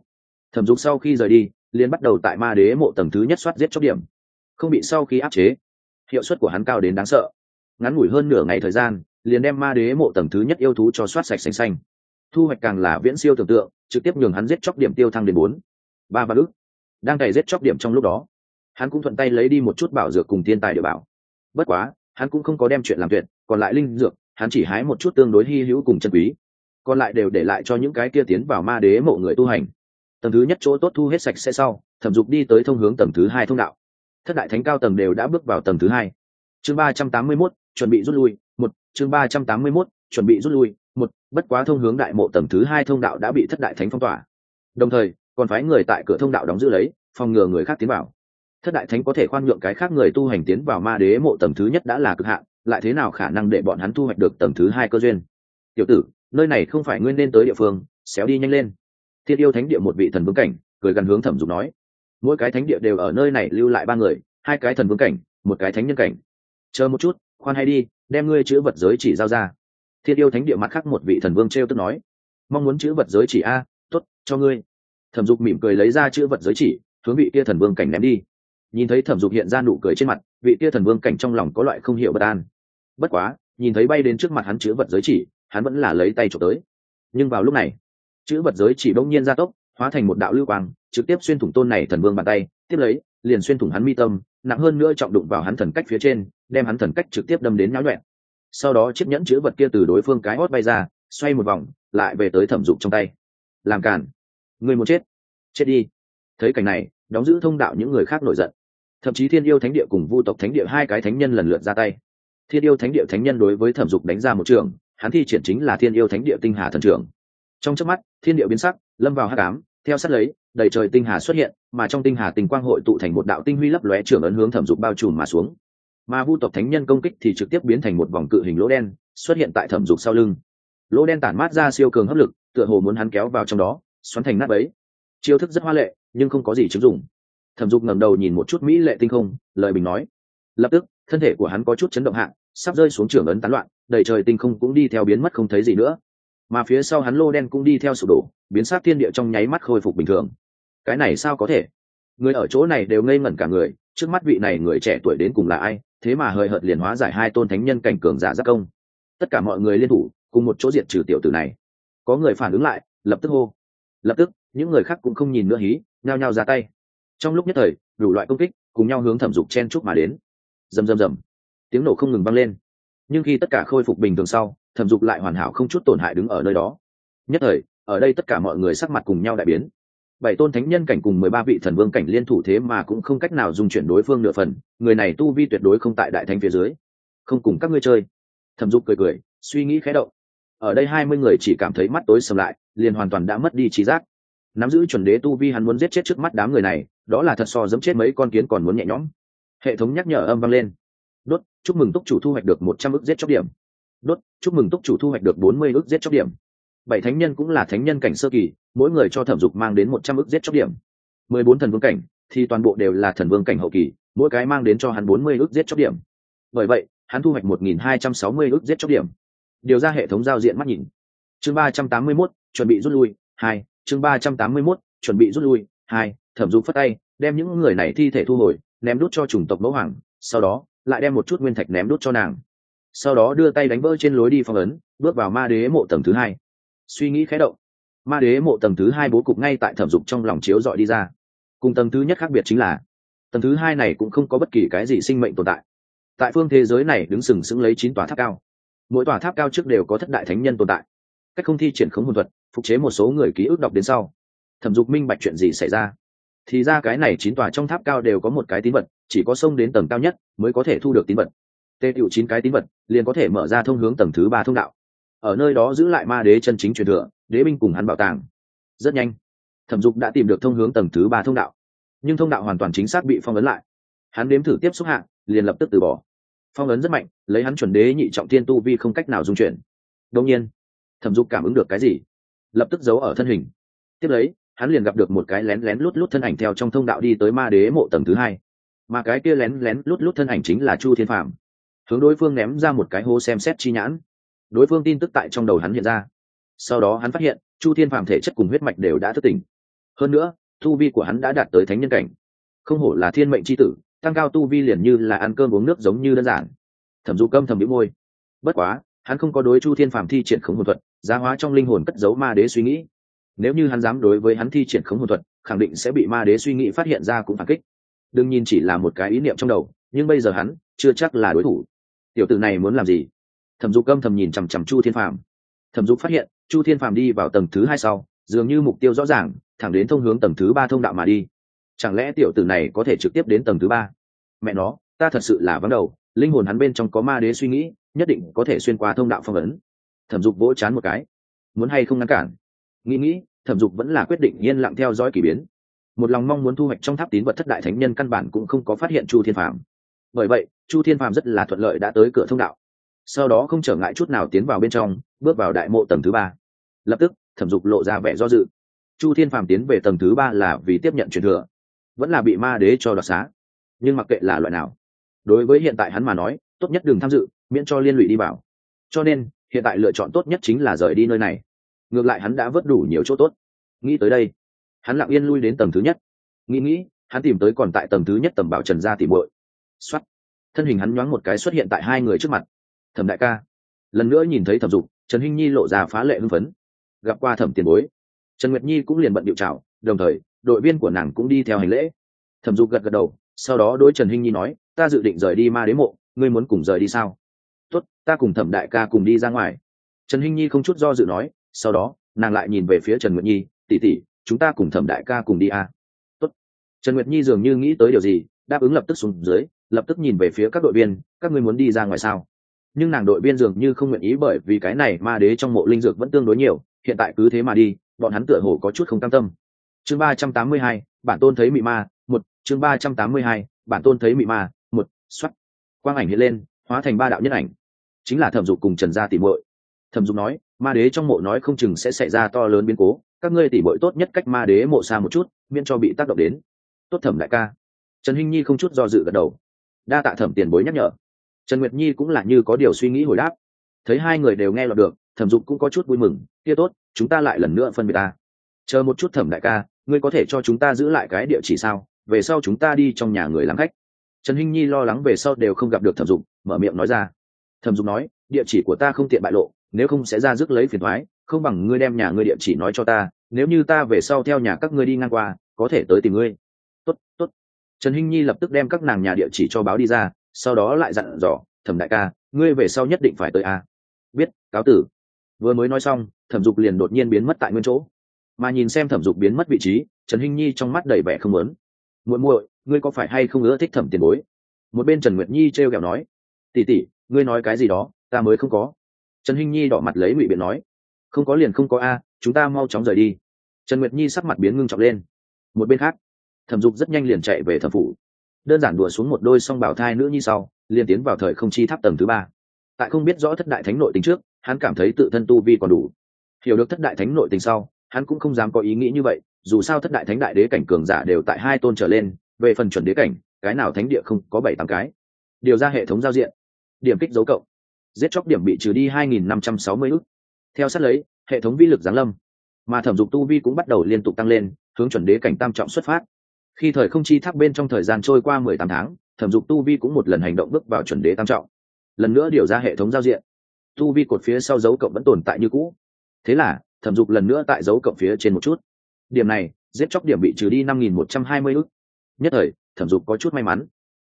Thẩm dục sau khi rời đi, liền bắt đầu tại ma đế mộ tầng thứ nhất soát giết chóc điểm. Không bị sau khi áp chế, hiệu suất của hắn cao đến đáng sợ. Ngắn ngủi hơn nửa ngày thời gian, liền đem ma đế mộ tầng thứ nhất yêu thú cho soát sạch xanh xanh. Thu hoạch càng là viễn siêu tưởng tượng, trực tiếp nhường hắn giết chóc điểm tiêu thăng đến bốn. Ba ba ức. Đang cày giết chóc điểm trong lúc đó, hắn cũng thuận tay lấy đi một chút bảo dược cùng thiên tài địa bảo bất quá, hắn cũng không có đem chuyện làm tuyệt, còn lại linh dược, hắn chỉ hái một chút tương đối hy hữu cùng chân quý. Còn lại đều để lại cho những cái kia tiến vào ma đế mộ người tu hành. Tầng thứ nhất chỗ tốt thu hết sạch sẽ sau, thẩm dục đi tới thông hướng tầng thứ hai thông đạo. Thất đại thánh cao tầng đều đã bước vào tầng thứ hai. Chương ba trăm tám mươi mốt, chuẩn bị rút lui, một, chương ba trăm tám mươi mốt, chuẩn bị rút lui, một, bất quá thông hướng đại mộ tầng thứ hai thông đạo đã bị thất đại thánh phong tỏa. Đồng thời, còn phái người tại cửa thông đạo đóng giữ lấy, phòng ngừa người khác tiến vào thất đại thánh có thể khoan nhượng cái khác người tu hành tiến vào ma đế mộ tầng thứ nhất đã là cực hạn, lại thế nào khả năng để bọn hắn thu hoạch được tầng thứ hai cơ duyên? Tiểu tử, nơi này không phải nguyên nên tới địa phương, xéo đi nhanh lên. Thiên yêu thánh địa một vị thần vương cảnh, cười gần hướng thẩm dục nói. Mỗi cái thánh địa đều ở nơi này lưu lại ba người, hai cái thần vương cảnh, một cái thánh nhân cảnh. Chờ một chút, khoan hay đi, đem ngươi chữ vật giới chỉ giao ra. Thiên yêu thánh địa mặt khác một vị thần vương t r e o tức nói. Mong muốn chữ vật giới chỉ a t ố t cho ngươi. Thẩm dục mỉm cười lấy ra chữ vật giới chỉ, hướng vị kia thần vương cảnh ném đi nhìn thấy thẩm dục hiện ra nụ cười trên mặt, vị kia thần vương cảnh trong lòng có loại không hiểu bất an. Bất quá, nhìn thấy bay đến trước mặt hắn chữ vật giới chỉ, hắn vẫn là lấy tay trộm tới. Nhưng vào lúc này, chữ vật giới chỉ bỗng nhiên ra tốc, hóa thành một đạo lưu quang, trực tiếp xuyên thủng tôn này thần vương bàn tay, tiếp lấy, liền xuyên thủng hắn mi tâm, nặng hơn nữa trọng đụng vào hắn thần cách phía trên, đem hắn thần cách trực tiếp đâm đến náo nhuẹn sau đó chiếc nhẫn chữ vật kia từ đối phương cái hót bay ra, xoay một vòng, lại về tới thẩm dục trong tay. Làm cản người muốn chết. Chết đi. Thấy cảnh này, đóng giữ thông đạo những người khác nổi giận thậm chí thiên yêu thánh địa cùng vu tộc thánh địa hai cái thánh nhân lần lượt ra tay. Thiên yêu thánh địa thánh nhân đối với thẩm dục đánh ra một trường, hắn thi triển chính là thiên yêu thánh địa tinh hà thần trưởng trong chớp mắt, thiên địa biến sắc, lâm vào hát cám theo sát lấy, đầy trời tinh hà xuất hiện, mà trong tinh hà tình quang hội tụ thành một đạo tinh huy lấp lóe trưởng ấn hướng thẩm dục bao trùm mà xuống. Mà vu tộc thánh nhân công kích thì trực tiếp biến thành một vòng cự hình lỗ đen, xuất hiện tại thẩm dục sau lưng. Lỗ đen tản mát ra siêu cường hấp lực, tựa hồ muốn hắn kéo vào trong đó, xoắn thành nát ấy chiêu thức rất hoa lệ, nhưng không có gì chứng dụng thẩm dục ngẩng đầu nhìn một chút mỹ lệ tinh không, lời bình nói. Lập tức, thân thể của hắn có chút chấn động hạng sắp rơi xuống trường ấn tán loạn, đầy trời tinh không cũng đi theo biến mất không thấy gì nữa. Mà phía sau hắn lô đen cũng đi theo sụp đổ, biến sát thiên địa trong nháy mắt khôi phục bình thường. Cái này sao có thể? Người ở chỗ này đều ngây ngẩn cả người, trước mắt vị này người trẻ tuổi đến cùng là ai, thế mà hời hợt liền hóa giải hai tôn thánh nhân cảnh cường giả giác công. Tất cả mọi người liên thủ, cùng một chỗ diệt trừ tiểu tử này. Có người phản ứng lại, lập tức hô. Lập tức, những người khác cũng không nhìn nữa hí, nhao nhao ra tay trong lúc nhất thời, đủ loại công kích cùng nhau hướng thẩm dục chen chúc mà đến. Rầm rầm rầm. Tiếng nổ không ngừng vang lên. Nhưng khi tất cả khôi phục bình thường sau, thẩm dục lại hoàn hảo không chút tổn hại đứng ở nơi đó. Nhất thời, ở đây tất cả mọi người sắc mặt cùng nhau đại biến. Bảy tôn thánh nhân cảnh cùng mười ba vị thần vương cảnh liên thủ thế mà cũng không cách nào dùng chuyển đối phương nửa phần. Người này tu vi tuyệt đối không tại đại thánh phía dưới. Không cùng các ngươi chơi. Thẩm dục cười cười, suy nghĩ khẽ động. Ở đây hai mươi người chỉ cảm thấy mắt tối sầm lại, liền hoàn toàn đã mất đi trí giác. Nắm giữ chuẩn đế tu vi hắn muốn giết chết trước mắt đám người này đó là thật so dẫm chết mấy con kiến còn muốn nhẹ nhõm. Hệ thống nhắc nhở âm vang lên. Đốt, chúc mừng túc chủ thu hoạch được một trăm ước giết chóc điểm. Đốt, chúc mừng túc chủ thu hoạch được bốn mươi ước giết chóc điểm. Bảy thánh nhân cũng là thánh nhân cảnh sơ kỳ, mỗi người cho thẩm dục mang đến một trăm ước giết chóc điểm. Mười bốn thần vương cảnh, thì toàn bộ đều là thần vương cảnh hậu kỳ, mỗi cái mang đến cho hắn bốn mươi ước giết chóc điểm. Bởi vậy, hắn thu hoạch một nghìn hai trăm sáu mươi ước giết chóc điểm. Điều ra hệ thống giao diện mắt nhìn. Chương ba trăm tám mươi mốt, chuẩn bị rút lui, hai. Chương ba trăm tám mươi mốt, chuẩn bị rút lui, hai thẩm dục phất tay, đem những người này thi thể thu hồi, ném đút cho chủng tộc mẫu hoàng, sau đó, lại đem một chút nguyên thạch ném đút cho nàng. Sau đó đưa tay đánh vỡ trên lối đi phong ấn, bước vào ma đế mộ tầng thứ hai. Suy nghĩ khé động, ma đế mộ tầng thứ hai bố cục ngay tại thẩm dục trong lòng chiếu dọi đi ra. Cùng tầng thứ nhất khác biệt chính là, tầng thứ hai này cũng không có bất kỳ cái gì sinh mệnh tồn tại. Tại phương thế giới này đứng sừng sững lấy chín tòa tháp cao. Mỗi tòa tháp cao trước đều có thất đại thánh nhân tồn tại. Cách không thi triển khống hồn thuật, phục chế một số người ký ức đọc đến sau. Thẩm dục minh bạch chuyện gì xảy ra thì ra cái này chín tòa trong tháp cao đều có một cái tín vật, chỉ có sông đến tầng cao nhất mới có thể thu được tín vật. Tê tựu chín cái tín vật liền có thể mở ra thông hướng tầng thứ ba thông đạo. Ở nơi đó giữ lại ma đế chân chính truyền thừa, đế binh cùng hắn bảo tàng. Rất nhanh, thẩm dục đã tìm được thông hướng tầng thứ ba thông đạo. Nhưng thông đạo hoàn toàn chính xác bị phong ấn lại. Hắn đếm thử tiếp xúc hạng liền lập tức từ bỏ. Phong ấn rất mạnh, lấy hắn chuẩn đế nhị trọng thiên tu vi không cách nào dung chuyển. Đông nhiên, thẩm dục cảm ứng được cái gì? Lập tức giấu ở thân hình. Tiếp lấy hắn liền gặp được một cái lén lén lút lút thân ảnh theo trong thông đạo đi tới ma đế mộ tầng thứ hai. Mà cái kia lén lén lút lút thân ảnh chính là chu thiên phạm hướng đối phương ném ra một cái hố xem xét chi nhãn. Đối phương tin tức tại trong đầu hắn hiện ra. Sau đó hắn phát hiện, chu thiên phạm thể chất cùng huyết mạch đều đã thức tỉnh. Hơn nữa, tu vi của hắn đã đạt tới thánh nhân cảnh. Không hổ là thiên mệnh c h i tử, tăng cao tu vi liền như là ăn cơm uống nước giống như đơn giản. Thẩm dụ câm thầm bị môi. Bất quá, hắn không có đối chu thiên phạm thi triển khống hồn thuật, giá hóa trong linh hồn cất giấu ma đế suy nghĩ nếu như hắn dám đối với hắn thi triển khống hồn thuật, khẳng định sẽ bị ma đế suy nghĩ phát hiện ra cũng phản kích. Đừng nhìn chỉ là một cái ý niệm trong đầu, nhưng bây giờ hắn chưa chắc là đối thủ. Tiểu tử này muốn làm gì? Thẩm dục câm thầm nhìn chằm chằm chu thiên phàm. Thẩm dục phát hiện, chu thiên phàm đi vào tầng thứ hai sau, dường như mục tiêu rõ ràng, thẳng đến thông hướng tầng thứ ba thông đạo mà đi. Chẳng lẽ tiểu tử này có thể trực tiếp đến tầng thứ ba? Mẹ nó, ta thật sự là vắng đầu, linh hồn hắn bên trong có ma đế suy nghĩ, nhất định có thể xuyên qua thông đạo phong ấn. Thẩm dục vỗ chán một cái. Muốn hay không ngăn cản? Nghĩ nghĩ, thẩm dục vẫn là quyết định yên lặng theo dõi k ỳ biến. Một lòng mong muốn thu hoạch trong tháp tín vật thất đại thánh nhân căn bản cũng không có phát hiện chu thiên phàm. Bởi vậy, chu thiên phàm rất là thuận lợi đã tới cửa thông đạo. Sau đó không trở ngại chút nào tiến vào bên trong, bước vào đại mộ tầng thứ ba. Lập tức, thẩm dục lộ ra vẻ do dự. Chu thiên phàm tiến về tầng thứ ba là vì tiếp nhận truyền thừa. Vẫn là bị ma đế cho đoạt xá. Nhưng mặc kệ là loại nào, đối với hiện tại hắn mà nói, tốt nhất đừng tham dự, miễn cho liên lụy đi vào. Cho nên, hiện tại lựa chọn tốt nhất chính là rời đi nơi này ngược lại hắn đã vớt đủ nhiều chỗ tốt. Nghĩ tới đây, hắn lặng yên lui đến tầng thứ nhất. Nghĩ nghĩ, hắn tìm tới còn tại tầng thứ nhất tầm bảo trần gia tìm bội x thân hình hắn nhoáng một cái xuất hiện tại hai người trước mặt. Thẩm đại ca, lần nữa nhìn thấy thẩm dục, trần hinh nhi lộ ra phá lệ hưng phấn. Gặp qua thẩm tiền bối, trần nguyệt nhi cũng liền bận điệu trào đồng thời, đội viên của nàng cũng đi theo hành lễ. Thẩm dục gật gật đầu, sau đó đối trần hinh nhi nói, ta dự định rời đi ma đế mộ, ngươi muốn cùng rời đi sao? Tốt, ta cùng thẩm đại ca cùng đi ra ngoài. Trần hinh nhi không chút do dự nói sau đó, nàng lại nhìn về phía trần nguyệt nhi tỉ tỉ chúng ta cùng thẩm đại ca cùng đi à. Tốt. trần nguyệt nhi dường như nghĩ tới điều gì, đáp ứng lập tức xuống dưới, lập tức nhìn về phía các đội viên, các ngươi muốn đi ra ngoài sao? Nhưng nàng đội viên dường như không nguyện ý bởi vì cái này ma đế trong mộ linh dược vẫn tương đối nhiều, hiện tại cứ thế mà đi, bọn hắn tựa hồ có chút không cam tâm. Chương ba trăm tám mươi hai, bản tôn thấy mị ma, một, chương ba trăm tám mươi hai, bản tôn thấy mị ma, một xuất quang ảnh hiện lên, hóa thành ba đạo nhân ảnh. Chính là thẩm dục cùng trần gia tìm muội. Thẩm dục nói ma đế trong mộ nói không chừng sẽ xảy ra to lớn biến cố, các ngươi tỉ bội tốt nhất cách ma đế mộ xa một chút, miễn cho bị tác động đến. Tốt thẩm đại ca. Trần hinh nhi không chút do dự gật đầu. Đa tạ thẩm tiền bối nhắc nhở. Trần nguyệt nhi cũng là như có điều suy nghĩ hồi đáp. Thấy hai người đều nghe lọt được, thẩm dục cũng có chút vui mừng, kia tốt, chúng ta lại lần nữa phân biệt ta. Chờ một chút thẩm đại ca, ngươi có thể cho chúng ta giữ lại cái địa chỉ sao? Về sau chúng ta đi trong nhà người làm khách. Trần hinh nhi lo lắng về sau đều không gặp được thẩm dục mở miệng nói ra. Thẩm dục nói, địa chỉ của ta không tiện bại lộ nếu không sẽ ra rước lấy phiền thoái, không bằng ngươi đem nhà ngươi địa chỉ nói cho ta, nếu như ta về sau theo nhà các ngươi đi ngang qua, có thể tới tìm ngươi. Tốt tốt. Trần hinh nhi lập tức đem các nàng nhà địa chỉ cho báo đi ra, sau đó lại dặn dò, thẩm đại ca, ngươi về sau nhất định phải tới a. Biết, cáo tử. Vừa mới nói xong, thẩm dục liền đột nhiên biến mất tại nguyên chỗ. Mà nhìn xem thẩm dục biến mất vị trí, trần hinh nhi trong mắt đầy vẻ không lớn muội muội, ngươi có phải hay không ưa thích thẩm tiền bối? Một bên trần nguyệt nhi t r e o kẹo nói. Tỉ tỉ ngươi nói cái gì đó, ta mới không có trần hinh nhi đỏ mặt lấy ngụy biện nói, không có liền không có a, chúng ta mau chóng rời đi. Trần nguyệt nhi sắc mặt biến ngưng trọng lên. Một bên khác, thẩm dục rất nhanh liền chạy về thẩm phủ. Đơn giản đùa xuống một đôi song bảo thai nữ nhi sau, liền tiến vào thời không chi tháp tầng thứ ba. Tại không biết rõ thất đại thánh nội tình trước, hắn cảm thấy tự thân tu vi còn đủ. Hiểu được thất đại thánh nội tình sau, hắn cũng không dám có ý nghĩ như vậy, dù sao thất đại thánh đại đế cảnh cường giả đều tại hai tôn trở lên, về phần chuẩn đế cảnh, cái nào thánh địa không có bảy tám cái. Điều ra hệ thống giao diện. Điểm kích dấu cộng giết chóc điểm bị trừ đi hai nghìn năm trăm sáu mươi ức. Theo sát lấy, hệ thống vi lực giáng lâm, mà thẩm dục tu vi cũng bắt đầu liên tục tăng lên, hướng chuẩn đế cảnh tam trọng xuất phát. Khi thời không chi thác bên trong thời gian trôi qua mười tám tháng, thẩm dục tu vi cũng một lần hành động bước vào chuẩn đế tam trọng. Lần nữa điều ra hệ thống giao diện. Tu vi cột phía sau dấu cộng vẫn tồn tại như cũ. Thế là, thẩm dục lần nữa tại dấu cộng phía trên một chút. Điểm này, giết chóc điểm bị trừ đi 5.120 ức. nhất thời, thẩm dục có chút may mắn.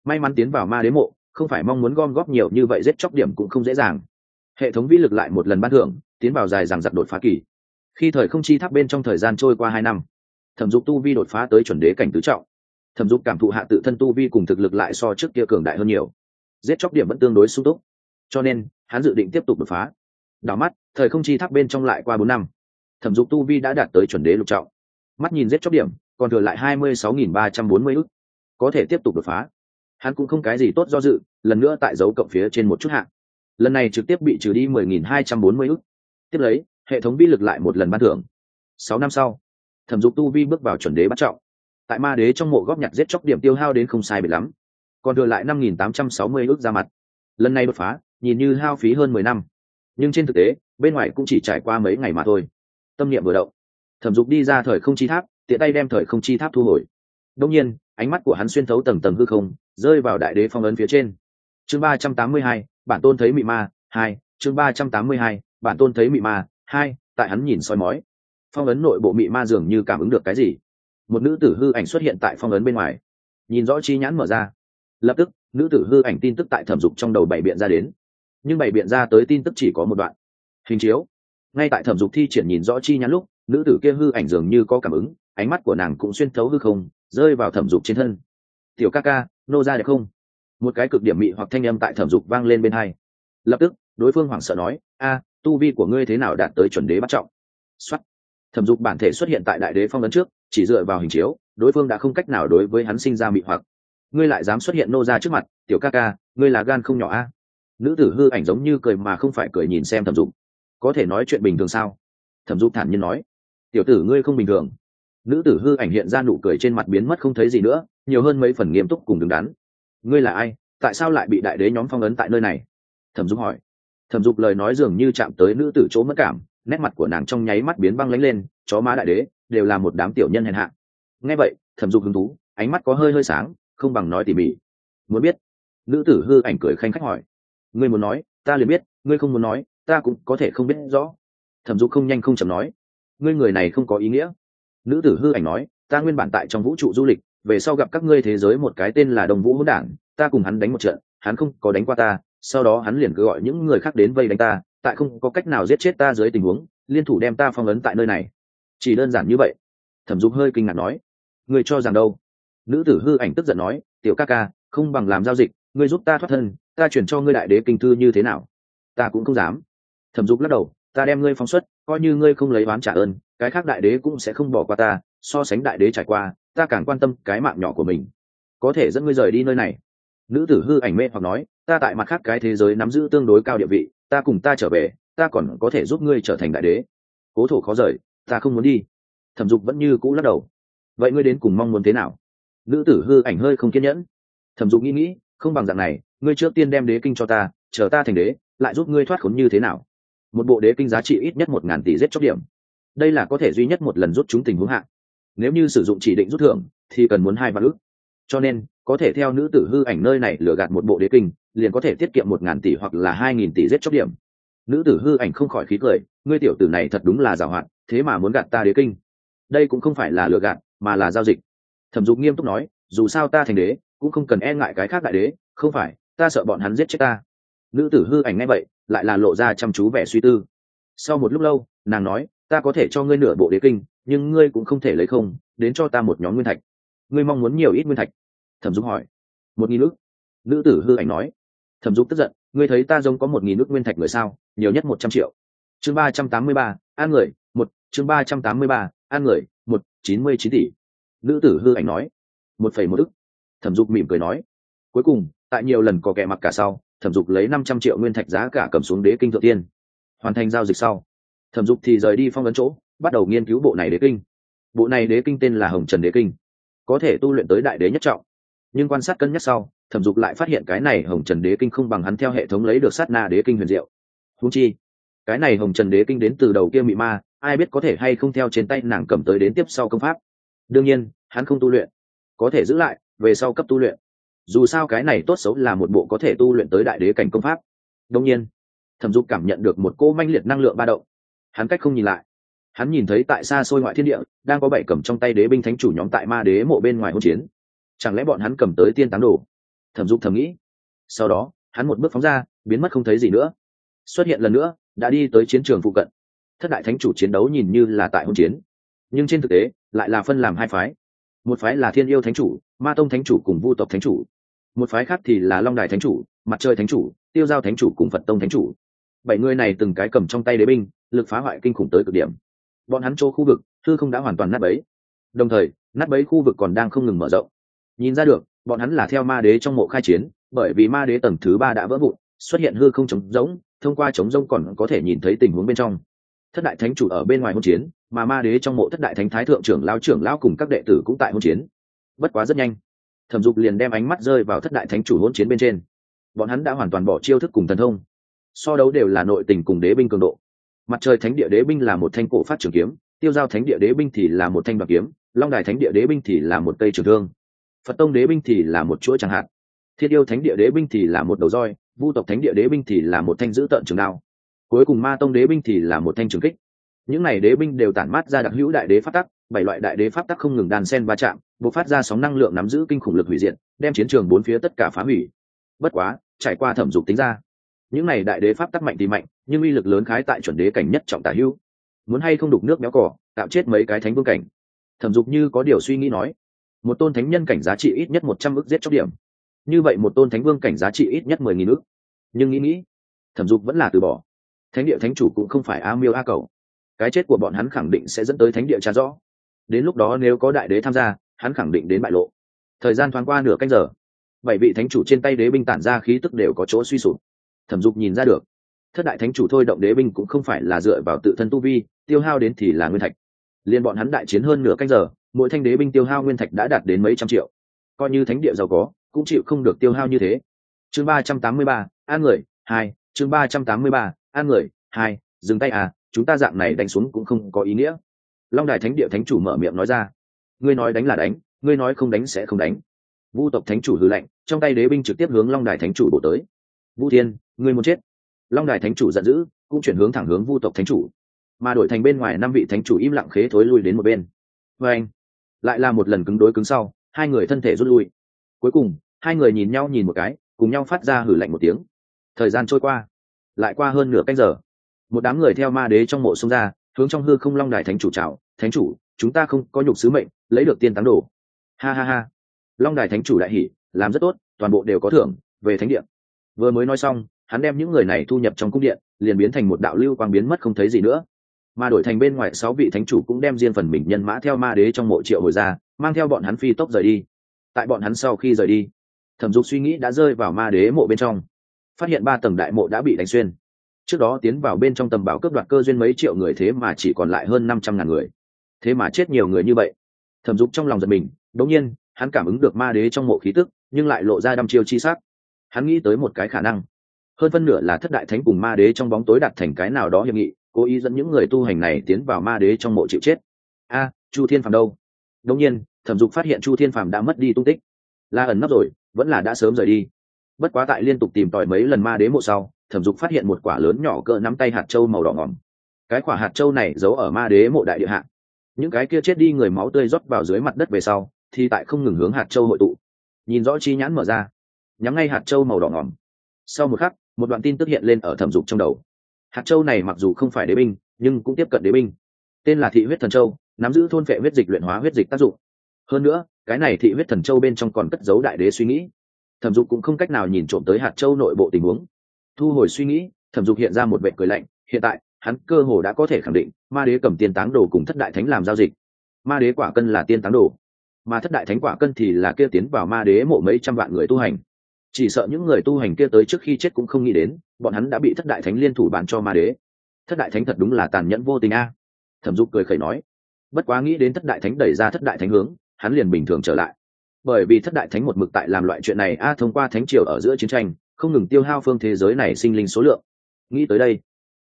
May mắn tiến vào ma đế mộ không phải mong muốn gom góp nhiều như vậy giết chóc điểm cũng không dễ dàng. Hệ thống vĩ lực lại một lần ban thưởng, tiến vào dài rằng giặc đột phá kỳ. Khi thời không chi tháp bên trong thời gian trôi qua hai năm, thẩm dục tu vi đột phá tới chuẩn đế cảnh tứ trọng. Thẩm dục cảm thụ hạ tự thân tu vi cùng thực lực lại so trước kia cường đại hơn nhiều. Giết chóc điểm vẫn tương đối sung túc, cho nên hắn dự định tiếp tục đột phá. Đảo mắt, thời không chi tháp bên trong lại qua bốn năm, thẩm dục tu vi đã đạt tới chuẩn đế lục trọng. Mắt nhìn giết chóc điểm, còn thừa lại hai mươi sáu nghìn ba trăm bốn mươi ức, có thể tiếp tục đột phá hắn cũng không cái gì tốt do dự, lần nữa tại dấu cộng phía trên một chút hạng lần này trực tiếp bị trừ đi mười nghìn hai trăm bốn mươi ức. Tiếp lấy, hệ thống vi lực lại một lần ban thưởng. Sáu năm sau, thẩm dục tu vi bước vào chuẩn đế bắt trọng. Tại ma đế trong mộ góp nhặt giết chóc điểm tiêu hao đến không sai biệt lắm. Còn thừa lại năm nghìn tám trăm sáu mươi ước ra mặt. Lần này đột phá, nhìn như hao phí hơn mười năm. Nhưng trên thực tế, bên ngoài cũng chỉ trải qua mấy ngày mà thôi. Tâm niệm vừa động. Thẩm dục đi ra thời không chi tháp, tiện tay đem thời không chi tháp thu hồi. Đông nhiên ánh mắt của hắn xuyên thấu tầng tầng hư không, rơi vào đại đế phong ấn phía trên. Chương ba trăm tám mươi hai, bản tôn thấy mị ma, hai, chương ba trăm tám mươi hai, bản tôn thấy mị ma, hai, tại hắn nhìn soi mói. Phong ấn nội bộ mị ma dường như cảm ứng được cái gì? Một nữ tử hư ảnh xuất hiện tại phong ấn bên ngoài. Nhìn rõ chi nhãn mở ra. Lập tức, nữ tử hư ảnh tin tức tại thẩm dục trong đầu bảy biện ra đến. Nhưng bảy biện ra tới tin tức chỉ có một đoạn. Hình chiếu. Ngay tại thẩm dục thi triển nhìn rõ chi nhãn lúc, nữ tử kia hư ảnh dường như có cảm ứng, ánh mắt của nàng cũng xuyên thấu hư không rơi vào thẩm dục trên thân. Tiểu ca ca, nô ra được không? Một cái cực điểm mị hoặc thanh âm tại thẩm dục vang lên bên hai. Lập tức, đối phương hoảng sợ nói, a, tu vi của ngươi thế nào đạt tới chuẩn đế bắt trọng? Xuất thẩm dục bản thể xuất hiện tại đại đế phong ấn trước, chỉ dựa vào hình chiếu, đối phương đã không cách nào đối với hắn sinh ra mị hoặc. Ngươi lại dám xuất hiện nô ra trước mặt, tiểu ca ca, ngươi là gan không nhỏ a. Nữ tử hư ảnh giống như cười mà không phải cười nhìn xem thẩm dục. Có thể nói chuyện bình thường sao? Thẩm dục thản nhiên nói. Tiểu tử ngươi không bình thường nữ tử hư ảnh hiện ra nụ cười trên mặt biến mất không thấy gì nữa, nhiều hơn mấy phần nghiêm túc cùng đứng đắn. Ngươi là ai? Tại sao lại bị đại đế nhóm phong ấn tại nơi này? Thẩm dục hỏi. Thẩm dục lời nói dường như chạm tới nữ tử chỗ mất cảm, nét mặt của nàng trong nháy mắt biến băng lánh lên, chó má đại đế, đều là một đám tiểu nhân hèn hạ. Nghe vậy, thẩm dục hứng thú, ánh mắt có hơi hơi sáng, không bằng nói tỉ mỉ. Muốn biết? Nữ tử hư ảnh cười khanh khách hỏi. Ngươi muốn nói, ta liền biết, ngươi không muốn nói, ta cũng có thể không biết rõ. Thẩm dục không nhanh không chậm nói. Ngươi người này không có ý nghĩa nữ tử hư ảnh nói, ta nguyên bản tại trong vũ trụ du lịch, về sau gặp các ngươi thế giới một cái tên là đồng vũ hỗn đảng ta cùng hắn đánh một trận, hắn không có đánh qua ta, sau đó hắn liền cứ gọi những người khác đến vây đánh ta, tại không có cách nào giết chết ta dưới tình huống, liên thủ đem ta phong ấn tại nơi này. Chỉ đơn giản như vậy. Thẩm dục hơi kinh ngạc nói người cho rằng đâu? Nữ tử hư ảnh tức giận nói, tiểu ca ca, không bằng làm giao dịch, ngươi giúp ta thoát thân, ta chuyển cho ngươi đại đế kinh thư như thế nào? Ta cũng không dám. Thẩm dục lắc đầu, ta đem ngươi phóng xuất coi như ngươi không lấy oán trả ơn, cái khác đại đế cũng sẽ không bỏ qua ta, so sánh đại đế trải qua, ta càng quan tâm cái mạng nhỏ của mình. Có thể dẫn ngươi rời đi nơi này. Nữ tử hư ảnh mê hoặc nói, ta tại mặt khác cái thế giới nắm giữ tương đối cao địa vị, ta cùng ta trở về, ta còn có thể giúp ngươi trở thành đại đế. Cố thổ khó rời, ta không muốn đi. Thẩm dục vẫn như cũ lắc đầu. Vậy ngươi đến cùng mong muốn thế nào? Nữ tử hư ảnh hơi không kiên nhẫn. Thẩm dục nghĩ nghĩ, không bằng dạng này, ngươi trước tiên đem đế kinh cho ta, chờ ta thành đế, lại giúp ngươi thoát khốn như thế nào? Một bộ đế kinh giá trị ít nhất một ngàn tỷ giết chóc điểm. Đây là có thể duy nhất một lần rút chúng tình huống hạn nếu như sử dụng chỉ định rút thưởng, thì cần muốn hai vạn ước cho nên, có thể theo nữ tử hư ảnh nơi này lừa gạt một bộ đế kinh, liền có thể tiết kiệm một ngàn tỷ hoặc là hai nghìn tỷ giết chóc điểm. Nữ tử hư ảnh không khỏi khí cười, ngươi tiểu tử này thật đúng là giàu hạn, thế mà muốn gạt ta đế kinh. Đây cũng không phải là lừa gạt, mà là giao dịch. Thẩm dục nghiêm túc nói, dù sao ta thành đế, cũng không cần e ngại cái khác đại đế, không phải, ta sợ bọn hắn giết chết ta. Nữ tử hư ảnh ngay vậy lại là lộ ra chăm chú vẻ suy tư. Sau một lúc lâu, nàng nói, ta có thể cho ngươi nửa bộ đế kinh, nhưng ngươi cũng không thể lấy không, đến cho ta một nhóm nguyên thạch. Ngươi mong muốn nhiều ít nguyên thạch? Thẩm dục hỏi. Một nghìn ước nữ tử hư ảnh nói. Thẩm dục tức giận, ngươi thấy ta giống có một nghìn ước nguyên thạch người sao? Nhiều nhất một trăm triệu. Chương ba trăm tám mươi ba an người, một, chương ba trăm tám mươi ba an người, một, chín mươi chín tỷ. Nữ tử hư ảnh nói. Một phẩy một ức. Thẩm dục mỉm cười nói. Cuối cùng, tại nhiều lần có kẻ mặc cả sau thẩm dục lấy năm trăm triệu nguyên thạch giá cả cầm xuống đế kinh thượng tiên. Hoàn thành giao dịch sau, thẩm dục thì rời đi phong vấn chỗ, bắt đầu nghiên cứu bộ này đế kinh. Bộ này đế kinh tên là hồng trần đế kinh. Có thể tu luyện tới đại đế nhất trọng. Nhưng quan sát cân nhắc sau, thẩm dục lại phát hiện cái này hồng trần đế kinh không bằng hắn theo hệ thống lấy được sát na đế kinh huyền diệu. Húng chi, cái này hồng trần đế kinh đến từ đầu kia mị ma, ai biết có thể hay không theo trên tay nàng cầm tới đến tiếp sau công pháp. Đương nhiên, hắn không tu luyện. Có thể giữ lại, về sau cấp tu luyện dù sao cái này tốt xấu là một bộ có thể tu luyện tới đại đế cảnh công pháp. Đông nhiên, thẩm dục cảm nhận được một cô manh liệt năng lượng ba động. Hắn cách không nhìn lại. Hắn nhìn thấy tại xa xôi ngoại thiên địa, đang có bảy cầm trong tay đế binh thánh chủ nhóm tại ma đế mộ bên ngoài hỗn chiến. Chẳng lẽ bọn hắn cầm tới tiên tán đồ? Thẩm dục thầm nghĩ. Sau đó, hắn một bước phóng ra, biến mất không thấy gì nữa. Xuất hiện lần nữa, đã đi tới chiến trường phụ cận. Thất đại thánh chủ chiến đấu nhìn như là tại hỗn chiến. Nhưng trên thực tế, lại là phân làm hai phái. Một phái là thiên yêu thánh chủ, ma tông thánh chủ cùng vu tộc thánh chủ một phái khác thì là long đài thánh chủ, mặt trời thánh chủ, tiêu giao thánh chủ cùng phật tông thánh chủ. Bảy người này từng cái cầm trong tay đế binh, lực phá hoại kinh khủng tới cực điểm. Bọn hắn chỗ khu vực thư không đã hoàn toàn nát bấy. Đồng thời, nát bấy khu vực còn đang không ngừng mở rộng. Nhìn ra được, bọn hắn là theo ma đế trong mộ khai chiến, bởi vì ma đế tầng thứ ba đã vỡ vụn, xuất hiện hư không trống rỗng, thông qua trống rỗng còn có thể nhìn thấy tình huống bên trong. Thất đại thánh chủ ở bên ngoài hôn chiến, mà ma đế trong mộ thất đại thánh thái thượng trưởng lao trưởng lao cùng các đệ tử cũng tại hôn chiến. Bất quá rất nhanh thẩm dục liền đem ánh mắt rơi vào thất đại thánh chủ hỗn chiến bên trên. Bọn hắn đã hoàn toàn bỏ chiêu thức cùng thần thông, so đấu đều là nội tình cùng đế binh cường độ. Mặt trời thánh địa đế binh là một thanh cổ phát trường kiếm, tiêu giao thánh địa đế binh thì là một thanh bạc kiếm, long đài thánh địa đế binh thì là một cây trường thương. Phật tông đế binh thì là một chuỗi chẳng hạn. Thiết yêu thánh địa đế binh thì là một đầu roi, vu tộc thánh địa đế binh thì là một thanh dữ tợn trường đao. Cuối cùng ma tông đế binh thì là một thanh trường kích những này đế binh đều tản mát ra đặc hữu đại đế pháp tắc, bảy loại đại đế pháp tắc không ngừng đàn sen va chạm buộc phát ra sóng năng lượng nắm giữ kinh khủng lực hủy diệt, đem chiến trường bốn phía tất cả phá hủy. Bất quá, trải qua thẩm dục tính ra, những này đại đế pháp tắc mạnh thì mạnh, nhưng uy lực lớn khái tại chuẩn đế cảnh nhất trọng tả hữu. Muốn hay không đục nước méo cỏ tạo chết mấy cái thánh vương cảnh? Thẩm dục như có điều suy nghĩ nói, một tôn thánh nhân cảnh giá trị ít nhất một trăm ước giết chóc điểm. Như vậy một tôn thánh vương cảnh giá trị ít nhất mười nghìn ước nhưng nghĩ nghĩ, thẩm dục vẫn là từ bỏ. Thánh địa thánh chủ cũng không phải a miêu a cầu cái chết của bọn hắn khẳng định sẽ dẫn tới thánh địa trả rõ. Đến lúc đó nếu có đại đế tham gia, hắn khẳng định đến bại lộ. Thời gian thoáng qua nửa canh giờ, bảy vị thánh chủ trên tay đế binh tản ra khí tức đều có chỗ suy sụp. Thẩm dục nhìn ra được, thất đại thánh chủ thôi động đế binh cũng không phải là dựa vào tự thân tu vi, tiêu hao đến thì là nguyên thạch. Liên bọn hắn đại chiến hơn nửa canh giờ, mỗi thanh đế binh tiêu hao nguyên thạch đã đạt đến mấy trăm triệu. Coi như thánh địa giàu có, cũng chịu không được tiêu hao như thế. Chương ba trăm tám mươi ba an người, hai, chương ba trăm tám mươi ba an người, hai, dừng tay à chúng ta dạng này đánh xuống cũng không có ý nghĩa. Long đài thánh địa thánh chủ mở miệng nói ra, ngươi nói đánh là đánh, ngươi nói không đánh sẽ không đánh. Vu tộc thánh chủ hư lệnh trong tay đế binh trực tiếp hướng long đài thánh chủ bổ tới. Vu thiên, ngươi muốn chết. Long đài thánh chủ giận dữ, cũng chuyển hướng thẳng hướng vu tộc thánh chủ, mà đổi thành bên ngoài năm vị thánh chủ im lặng khế thối lui đến một bên. Vê anh. Lại là một lần cứng đối cứng sau, hai người thân thể rút lui. Cuối cùng, hai người nhìn nhau nhìn một cái, cùng nhau phát ra hử lạnh một tiếng. Thời gian trôi qua, lại qua hơn nửa canh giờ một đám người theo ma đế trong mộ xông ra hướng trong hư không long đài thánh chủ chào. thánh chủ chúng ta không có nhục sứ mệnh lấy được tiên tán đồ. Ha ha ha. Long đài thánh chủ đại hỉ, làm rất tốt toàn bộ đều có thưởng về thánh điện vừa mới nói xong hắn đem những người này thu nhập trong cung điện liền biến thành một đạo lưu quang biến mất không thấy gì nữa. Mà đổi thành bên ngoài sáu vị thánh chủ cũng đem riêng phần mình nhân mã theo ma đế trong mộ triệu hồi ra mang theo bọn hắn phi tốc rời đi. Tại bọn hắn sau khi rời đi thẩm dục suy nghĩ đã rơi vào ma đế mộ bên trong. Phát hiện ba tầng đại mộ đã bị đánh xuyên trước đó tiến vào bên trong tầm bảo cướp đoạt cơ duyên mấy triệu người thế mà chỉ còn lại hơn năm trăm ngàn người. Thế mà chết nhiều người như vậy. Thẩm dục trong lòng giật mình, đống nhiên, hắn cảm ứng được ma đế trong mộ khí tức, nhưng lại lộ ra đăm chiêu chi sắc. Hắn nghĩ tới một cái khả năng. Hơn phân nửa là thất đại thánh cùng ma đế trong bóng tối đặt thành cái nào đó hiệp nghị, cố ý dẫn những người tu hành này tiến vào ma đế trong mộ chịu chết. A, chu thiên phàm đâu? Đông nhiên, thẩm dục phát hiện chu thiên phàm đã mất đi tung tích. La ẩn nấp rồi, vẫn là đã sớm rời đi. Bất quá tại liên tục tìm tòi mấy lần ma đế mộ sau thẩm dục phát hiện một quả lớn nhỏ cỡ nắm tay hạt trâu màu đỏ ngỏm. Cái quả hạt trâu này giấu ở ma đế mộ đại địa hạ. Những cái kia chết đi người máu tươi rót vào dưới mặt đất về sau, thì tại không ngừng hướng hạt trâu hội tụ. Nhìn rõ chi nhãn mở ra, nhắm ngay hạt trâu màu đỏ ngỏm. Sau một khắc, một đoạn tin tức hiện lên ở thẩm dục trong đầu. Hạt châu này mặc dù không phải đế binh, nhưng cũng tiếp cận đế binh. Tên là thị huyết thần châu, nắm giữ thôn vệ huyết dịch luyện hóa huyết dịch tác dụng. Hơn nữa, cái này thị huyết thần châu bên trong còn cất giấu đại đế suy nghĩ. Thẩm dục cũng không cách nào nhìn trộm tới hạt châu nội bộ tình huống thu hồi suy nghĩ, thẩm dục hiện ra một vệ cười lạnh, hiện tại, hắn cơ hồ đã có thể khẳng định, ma đế cầm tiên táng đồ cùng thất đại thánh làm giao dịch. Ma đế quả cân là tiên táng đồ, mà thất đại thánh quả cân thì là kia tiến vào ma đế mộ mấy trăm vạn người tu hành. Chỉ sợ những người tu hành kia tới trước khi chết cũng không nghĩ đến, bọn hắn đã bị thất đại thánh liên thủ bán cho ma đế. Thất đại thánh thật đúng là tàn nhẫn vô tình a. Thẩm dục cười khẩy nói, bất quá nghĩ đến thất đại thánh đẩy ra thất đại thánh hướng, hắn liền bình thường trở lại. Bởi vì thất đại thánh một mực tại làm loại chuyện này a thông qua thánh triều ở giữa chiến tranh không ngừng tiêu hao phương thế giới này sinh linh số lượng. Nghĩ tới đây,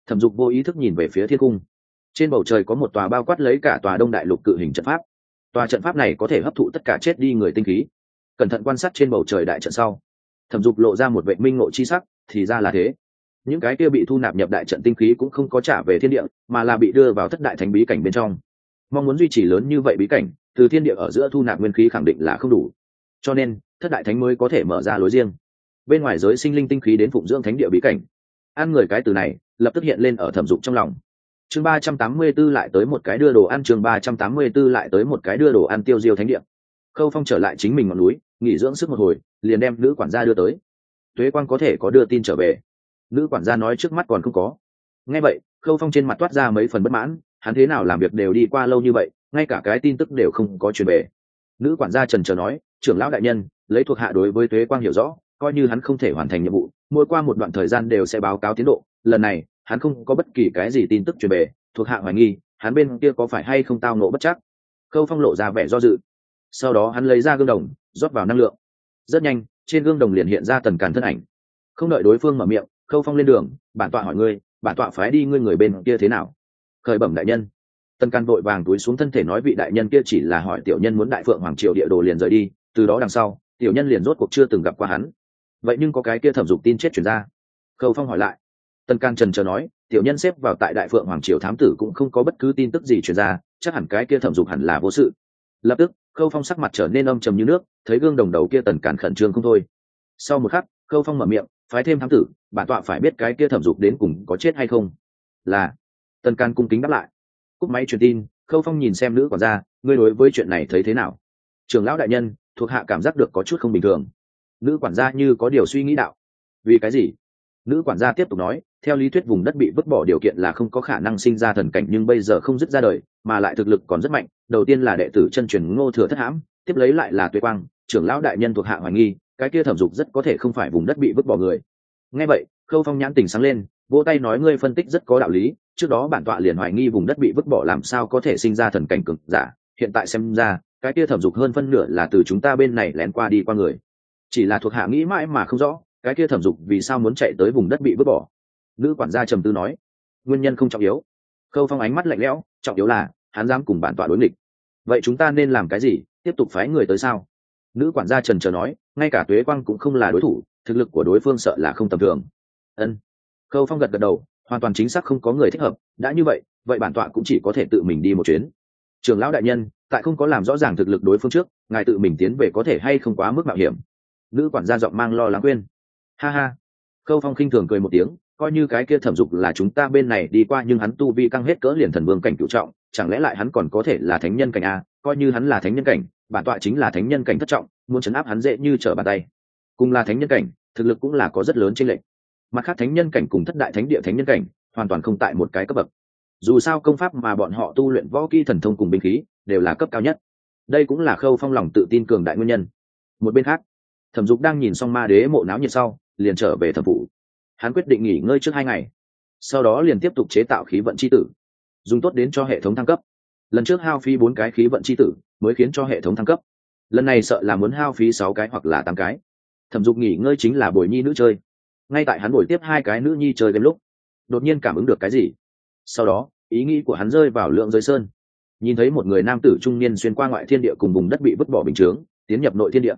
thẩm dục vô ý thức nhìn về phía thiên cung. Trên bầu trời có một tòa bao quát lấy cả tòa đông đại lục cự hình trận pháp. Tòa trận pháp này có thể hấp thụ tất cả chết đi người tinh khí. Cẩn thận quan sát trên bầu trời đại trận sau, thẩm dục lộ ra một vệ minh ngộ chi sắc, thì ra là thế. Những cái kia bị thu nạp nhập đại trận tinh khí cũng không có trả về thiên địa, mà là bị đưa vào thất đại thánh bí cảnh bên trong. Mong muốn duy trì lớn như vậy bí cảnh, từ thiên địa ở giữa thu nạp nguyên khí khẳng định là không đủ. Cho nên, thất đại thánh mới có thể mở ra lối riêng bên ngoài giới sinh linh tinh khí đến phụng dưỡng thánh địa bí cảnh. Ăn người cái từ này, lập tức hiện lên ở thẩm dục trong lòng. Chương ba trăm tám mươi b ố lại tới một cái đưa đồ ăn, chương ba trăm tám mươi b ố lại tới một cái đưa đồ ăn tiêu diêu thánh địa. Khâu phong trở lại chính mình ngọn núi, nghỉ dưỡng sức một hồi, liền đem nữ quản gia đưa tới. Thuế quan có thể có đưa tin trở về. Nữ quản gia nói trước mắt còn không có. Nghe vậy, khâu phong trên mặt toát ra mấy phần bất mãn, hắn thế nào làm việc đều đi qua lâu như vậy, ngay cả cái tin tức đều không có truyền về. Nữ quản gia trần trờ nói, trưởng lão đại nhân, lấy thuộc hạ đối với thuế quang hiểu rõ coi như hắn không thể hoàn thành nhiệm vụ, mỗi qua một đoạn thời gian đều sẽ báo cáo tiến độ. Lần này, hắn không có bất kỳ cái gì tin tức truyền về, thuộc hạ hoài nghi, hắn bên kia có phải hay không tao nộ bất chắc. Khâu phong lộ ra vẻ do dự. Sau đó hắn lấy ra gương đồng, rót vào năng lượng. Rất nhanh, trên gương đồng liền hiện ra tần càn thân ảnh. Không đợi đối phương mở miệng, khâu phong lên đường, bản tọa hỏi ngươi, bản tọa phái đi ngươi người bên kia thế nào? Khởi bẩm đại nhân. Tần càn vội vàng túi xuống thân thể nói vị đại nhân kia chỉ là hỏi tiểu nhân muốn đại phượng hoàng triều địa đồ liền rời đi, từ đó đằng sau, tiểu nhân liền rốt cuộc chưa từng gặp qua hắn vậy nhưng có cái kia thẩm dục tin chết chuyển ra. Khâu phong hỏi lại. Tần can trần chờ nói, tiểu nhân xếp vào tại đại phượng hoàng triều thám tử cũng không có bất cứ tin tức gì chuyển ra, chắc hẳn cái kia thẩm dục hẳn là vô sự. Lập tức, khâu phong sắc mặt trở nên âm trầm như nước, thấy gương đồng đầu kia tần càn khẩn trương không thôi. Sau một khắc, khâu phong mở miệng, phái thêm thám tử, bản tọa phải biết cái kia thẩm dục đến cùng có chết hay không. Là, tần can cung kính đáp lại. Cúp máy truyền tin, khâu phong nhìn xem nữ quản gia, ngươi đối với chuyện này thấy thế nào? Trường lão đại nhân, thuộc hạ cảm giác được có chút không bình thường nữ quản gia như có điều suy nghĩ đạo. Vì cái gì? Nữ quản gia tiếp tục nói, theo lý thuyết vùng đất bị vứt bỏ điều kiện là không có khả năng sinh ra thần cảnh nhưng bây giờ không dứt ra đời, mà lại thực lực còn rất mạnh, đầu tiên là đệ tử chân truyền ngô thừa thất hãm, tiếp lấy lại là tuệ quang, trưởng lão đại nhân thuộc hạ hoài nghi, cái kia thẩm dục rất có thể không phải vùng đất bị vứt bỏ người. Nghe vậy, khâu phong nhãn tình sáng lên, vỗ tay nói ngươi phân tích rất có đạo lý, trước đó bản tọa liền hoài nghi vùng đất bị vứt bỏ làm sao có thể sinh ra thần cảnh cực giả, hiện tại xem ra, cái kia thẩm dục hơn phân nửa là từ chúng ta bên này lén qua đi qua người chỉ là thuộc hạ nghĩ mãi mà không rõ, cái kia thẩm dục vì sao muốn chạy tới vùng đất bị vứt bỏ. Nữ quản gia trầm tư nói, nguyên nhân không trọng yếu. Khâu phong ánh mắt lạnh lẽo, trọng yếu là, hắn dám cùng bản tọa đối nghịch. Vậy chúng ta nên làm cái gì, tiếp tục phái người tới sao? Nữ quản gia trần trờ nói, ngay cả tuế quang cũng không là đối thủ, thực lực của đối phương sợ là không tầm thường. Ân. Khâu phong gật gật đầu, hoàn toàn chính xác không có người thích hợp, đã như vậy vậy bản tọa cũng chỉ có thể tự mình đi một chuyến. Trường lão đại nhân, tại không có làm rõ ràng thực lực đối phương trước, ngài tự mình tiến về có thể hay không quá mức mạo hiểm nữ quản gia giọng mang lo lắng khuyên. Ha ha. Khâu phong khinh thường cười một tiếng, coi như cái kia thẩm dục là chúng ta bên này đi qua nhưng hắn tu vi căng hết cỡ liền thần vương cảnh cựu trọng, chẳng lẽ lại hắn còn có thể là thánh nhân cảnh a coi như hắn là thánh nhân cảnh, bản tọa chính là thánh nhân cảnh thất trọng, muốn chấn áp hắn dễ như trở bàn tay. Cùng là thánh nhân cảnh, thực lực cũng là có rất lớn trên lệnh mặt khác thánh nhân cảnh cùng thất đại thánh địa thánh nhân cảnh, hoàn toàn không tại một cái cấp bậc. Dù sao công pháp mà bọn họ tu luyện võ kỹ thần thông cùng binh khí, đều là cấp cao nhất. Đây cũng là khâu phong lòng tự tin cường đại nguyên nhân. Một bên khác thẩm dục đang nhìn xong ma đế mộ náo nhiệt sau, liền trở về thẩm phụ hắn quyết định nghỉ ngơi trước hai ngày, sau đó liền tiếp tục chế tạo khí vận c h i tử, dùng tốt đến cho hệ thống thăng cấp. Lần trước hao phí bốn cái khí vận c h i tử mới khiến cho hệ thống thăng cấp. Lần này sợ là muốn hao phí sáu cái hoặc là tám cái. Thẩm dục nghỉ ngơi chính là bồi nhi nữ chơi. Ngay tại hắn bồi tiếp hai cái nữ nhi chơi đêm lúc, đột nhiên cảm ứng được cái gì. Sau đó, ý nghĩ của hắn rơi vào lượng giới sơn. Nhìn thấy một người nam tử trung niên xuyên qua ngoại thiên địa cùng vùng đất bị vứt bỏ bình chướng, tiến nhập nội thiên địa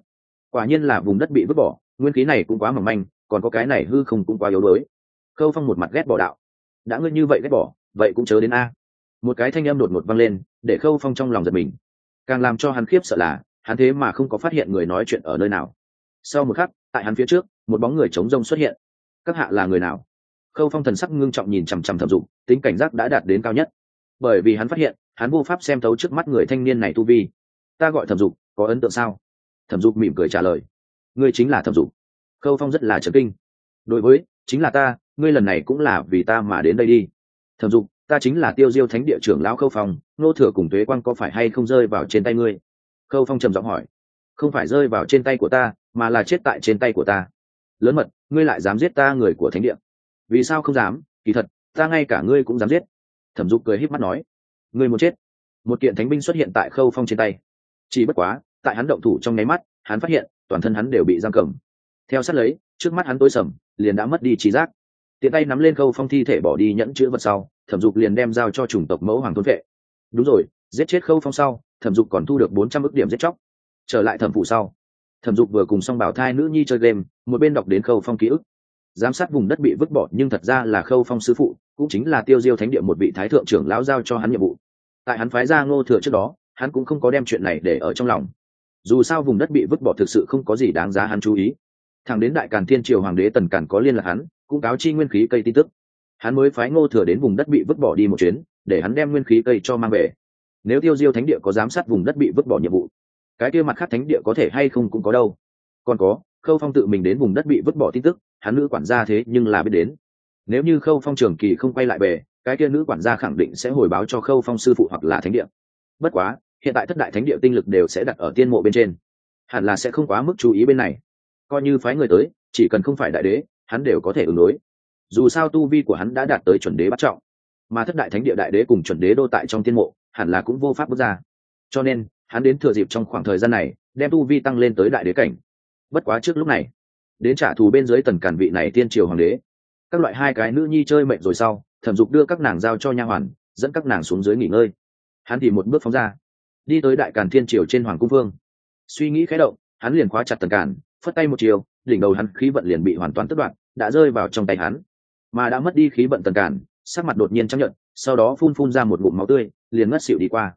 quả nhiên là vùng đất bị vứt bỏ, nguyên khí này cũng quá mỏng manh, còn có cái này hư không cũng quá yếu đuối. Khâu phong một mặt ghét bỏ đạo. Đã ngươi như vậy ghét bỏ, vậy cũng chớ đến a. Một cái thanh âm đột ngột vang lên, để khâu phong trong lòng giật mình. Càng làm cho hắn khiếp sợ là, hắn thế mà không có phát hiện người nói chuyện ở nơi nào. Sau một khắc, tại hắn phía trước, một bóng người chống rông xuất hiện. Các hạ là người nào? Khâu phong thần sắc ngưng trọng nhìn chằm chằm thẩm dục, tính cảnh giác đã đạt đến cao nhất. Bởi vì hắn phát hiện, hắn vô pháp xem thấu trước mắt người thanh niên này tu vi. Ta gọi thẩm dục, có ấn tượng sao? Thẩm dục mỉm cười trả lời. Ngươi chính là thẩm dục. Khâu phong rất là trấn kinh. Đối với, chính là ta, ngươi lần này cũng là vì ta mà đến đây đi. Thẩm dục, ta chính là tiêu diêu thánh địa trưởng lão khâu phong, nô thừa cùng tuế quang có phải hay không rơi vào trên tay ngươi? Khâu phong trầm giọng hỏi. Không phải rơi vào trên tay của ta, mà là chết tại trên tay của ta. Lớn mật, ngươi lại dám giết ta người của thánh địa. Vì sao không dám? Kỳ thật, ta ngay cả ngươi cũng dám giết. Thẩm dục cười h í p mắt nói. Ngươi muốn chết. Một kiện thánh binh xuất hiện tại khâu phong trên tay. Chỉ bất quá tại hắn động thủ trong nháy mắt, hắn phát hiện, toàn thân hắn đều bị giam cầm. Theo sát lấy, trước mắt hắn tối sầm, liền đã mất đi trí giác. Tiện tay nắm lên khâu phong thi thể bỏ đi nhẫn chữ vật sau, thẩm dục liền đem giao cho chủng tộc mẫu hoàng thôn vệ. Đúng rồi, giết chết khâu phong sau, thẩm dục còn thu được bốn trăm ước điểm giết chóc. Trở lại thẩm phụ sau, thẩm dục vừa cùng song bảo thai nữ nhi chơi game, một bên đọc đến khâu phong ký ức. Giám sát vùng đất bị vứt bỏ, nhưng thật ra là khâu phong sư phụ, cũng chính là tiêu diêu thánh địa một vị thái thượng trưởng lão giao cho hắn nhiệm vụ. Tại hắn phái ra ngô thừa trước đó, hắn cũng không có đem chuyện này để ở trong lòng dù sao vùng đất bị vứt bỏ thực sự không có gì đáng giá hắn chú ý. Thẳng đến đại càn thiên triều hoàng đế tần càn có liên lạc hắn, cũng cáo chi nguyên khí cây tin tức. Hắn mới phái ngô thừa đến vùng đất bị vứt bỏ đi một chuyến, để hắn đem nguyên khí cây cho mang về. Nếu tiêu diêu thánh địa có giám sát vùng đất bị vứt bỏ nhiệm vụ, cái kia mặt khác thánh địa có thể hay không cũng có đâu. Còn có, khâu phong tự mình đến vùng đất bị vứt bỏ tin tức, hắn nữ quản gia thế nhưng là biết đến. Nếu như khâu phong trường kỳ không quay lại về cái kia nữ quản gia khẳng định sẽ hồi báo cho khâu phong sư phụ hoặc là thánh địa. Bất quá hiện tại thất đại thánh địa tinh lực đều sẽ đặt ở tiên mộ bên trên. Hẳn là sẽ không quá mức chú ý bên này. Coi như phái người tới, chỉ cần không phải đại đế, hắn đều có thể ứng đối. Dù sao tu vi của hắn đã đạt tới chuẩn đế bắt trọng, mà thất đại thánh địa đại đế cùng chuẩn đế đô tại trong tiên mộ, hẳn là cũng vô pháp bước ra. Cho nên, hắn đến thừa dịp trong khoảng thời gian này, đem tu vi tăng lên tới đại đế cảnh. Bất quá trước lúc này, đến trả thù bên dưới tần cản vị này tiên triều hoàng đế. Các loại hai cái nữ nhi chơi mệnh rồi sau, thẩm dục đưa các nàng giao cho nha hoàn, dẫn các nàng xuống dưới nghỉ ngơi. Hắn thì một bước phóng ra đi tới đại càn thiên triều trên hoàng cung vương. Suy nghĩ khẽ động, hắn liền khóa chặt tần càn, phất tay một chiều, đỉnh đầu hắn khí vận liền bị hoàn toàn tất đoạn đã rơi vào trong tay hắn. Mà đã mất đi khí vận tần càn, sắc mặt đột nhiên chấp nhận sau đó phun phun ra một bụng máu tươi, liền ngất xỉu đi qua.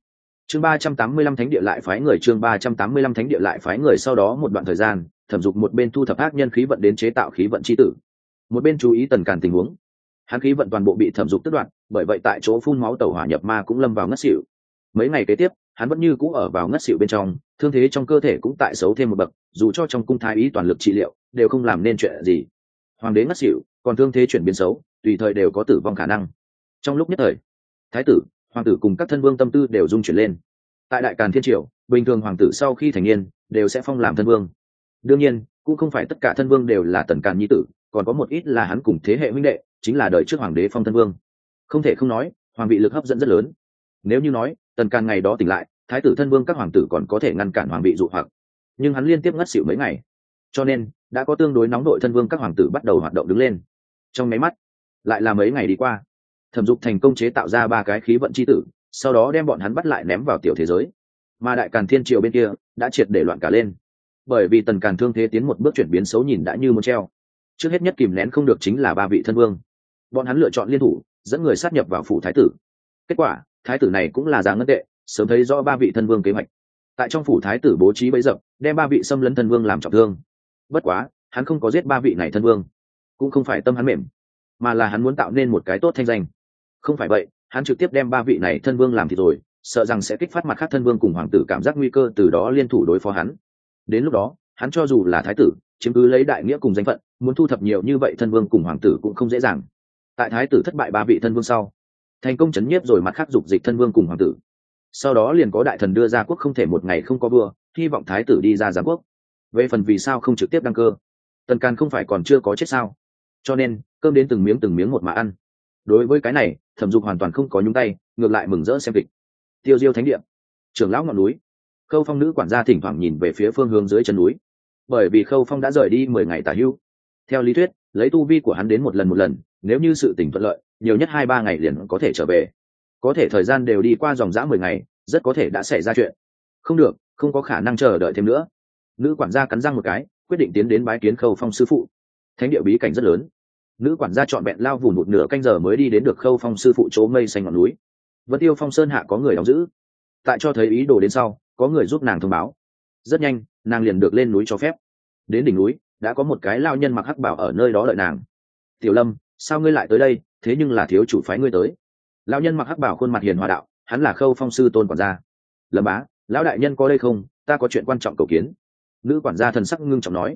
Chương ba trăm tám mươi lăm thánh địa lại phái người, chương ba trăm tám mươi lăm thánh địa lại phái người, sau đó một đoạn thời gian, thẩm dục một bên thu thập ác nhân khí vận đến chế tạo khí vận c h i tử. Một bên chú ý tần càn tình huống. Hắn khí vận toàn bộ bị thẩm dục tất đoạn bởi vậy tại chỗ phun máu tàu hỏa nhập ma cũng lâm vào ngất xỉu. Mấy ngày kế tiếp hắn vẫn như cũ ở vào ngất xỉu bên trong, thương thế trong cơ thể cũng tại xấu thêm một bậc, dù cho trong cung thái ý toàn lực trị liệu, đều không làm nên chuyện gì. Hoàng đế ngất xỉu, còn thương thế chuyển biến xấu, tùy thời đều có tử vong khả năng. Trong lúc nhất thời, thái tử, hoàng tử cùng các thân vương tâm tư đều dung chuyển lên. Tại đại càn thiên triều, bình thường hoàng tử sau khi thành niên, đều sẽ phong làm thân vương. Đương nhiên, cũng không phải tất cả thân vương đều là tần càn nhi tử, còn có một ít là hắn cùng thế hệ huynh đệ, chính là đời trước hoàng đế phong thân vương. Không thể không nói, hoàng vị lực hấp dẫn rất lớn. Nếu như nói tần càn ngày đó tỉnh lại, thái tử thân vương các hoàng tử còn có thể ngăn cản hoàng vị dụ hoặc. Nhưng hắn liên tiếp ngất xỉu mấy ngày. Cho nên, đã có tương đối nóng đội thân vương các hoàng tử bắt đầu hoạt động đứng lên. Trong máy mắt, lại là mấy ngày đi qua. Thẩm dục thành công chế tạo ra ba cái khí vận c h i tử, sau đó đem bọn hắn bắt lại ném vào tiểu thế giới. Mà đại càn thiên triều bên kia đã triệt để loạn cả lên. Bởi vì tần càn thương thế tiến một bước chuyển biến xấu nhìn đã như muốn treo. Trước hết nhất kìm nén không được chính là ba vị thân vương. Bọn hắn lựa chọn liên thủ, dẫn người sát nhập vào phủ thái tử. Kết quả thái tử này cũng là già ngân tệ, sớm thấy rõ ba vị thân vương kế hoạch. Tại trong phủ thái tử bố trí bấy dập, đem ba vị xâm lấn thân vương làm trọng thương. Bất quá, hắn không có giết ba vị này thân vương, cũng không phải tâm hắn mềm, mà là hắn muốn tạo nên một cái tốt thanh danh. Không phải vậy, hắn trực tiếp đem ba vị này thân vương làm thì rồi, sợ rằng sẽ kích phát mặt khác thân vương cùng hoàng tử cảm giác nguy cơ từ đó liên thủ đối phó hắn. Đến lúc đó, hắn cho dù là thái tử, chiếm cứ lấy đại nghĩa cùng danh phận, muốn thu thập nhiều như vậy thân vương cùng hoàng tử cũng không dễ dàng. Tại thái tử thất bại ba vị thân vương sau thành công chấn nhiếp rồi mặt khắc dục dịch thân vương cùng hoàng tử. Sau đó liền có đại thần đưa ra quốc không thể một ngày không có vua, hy vọng thái tử đi ra giám quốc. Về phần vì sao không trực tiếp đăng cơ, tần càn không phải còn chưa có chết sao? Cho nên, cơm đến từng miếng từng miếng một mà ăn. Đối với cái này, thẩm dục hoàn toàn không có nhúng tay, ngược lại mừng rỡ xem kịch. Tiêu diêu thánh địa, trưởng lão ngọn núi. Khâu phong nữ quản gia thỉnh thoảng nhìn về phía phương hướng dưới chân núi. Bởi vì khâu phong đã rời đi mười ngày tả hưu. Theo lý thuyết, lấy tu vi của hắn đến một lần một lần, nếu như sự tỉnh thuận lợi nhiều nhất hai ba ngày liền có thể trở về. Có thể thời gian đều đi qua dòng dã mười ngày, rất có thể đã xảy ra chuyện. Không được, không có khả năng chờ đợi thêm nữa. Nữ quản gia cắn răng một cái, quyết định tiến đến bái kiến khâu phong sư phụ. Thánh địa bí cảnh rất lớn. Nữ quản gia trọn vẹn lao vùn một nửa canh giờ mới đi đến được khâu phong sư phụ chỗ mây xanh ngọn núi. Vẫn tiêu phong sơn hạ có người đóng giữ. Tại cho thấy ý đồ đến sau, có người giúp nàng thông báo. Rất nhanh, nàng liền được lên núi cho phép. Đến đỉnh núi, đã có một cái lao nhân mặc hắc bảo ở nơi đó đợi nàng. Tiểu lâm, sao ngươi lại tới đây? Thế nhưng là thiếu chủ phái ngươi tới. Lão nhân mặc hắc bảo khuôn mặt hiền hòa đạo, hắn là khâu phong sư tôn quản gia. Lâm bá, lão đại nhân có đây không? Ta có chuyện quan trọng cầu kiến. Nữ quản gia thần sắc ngưng trọng nói.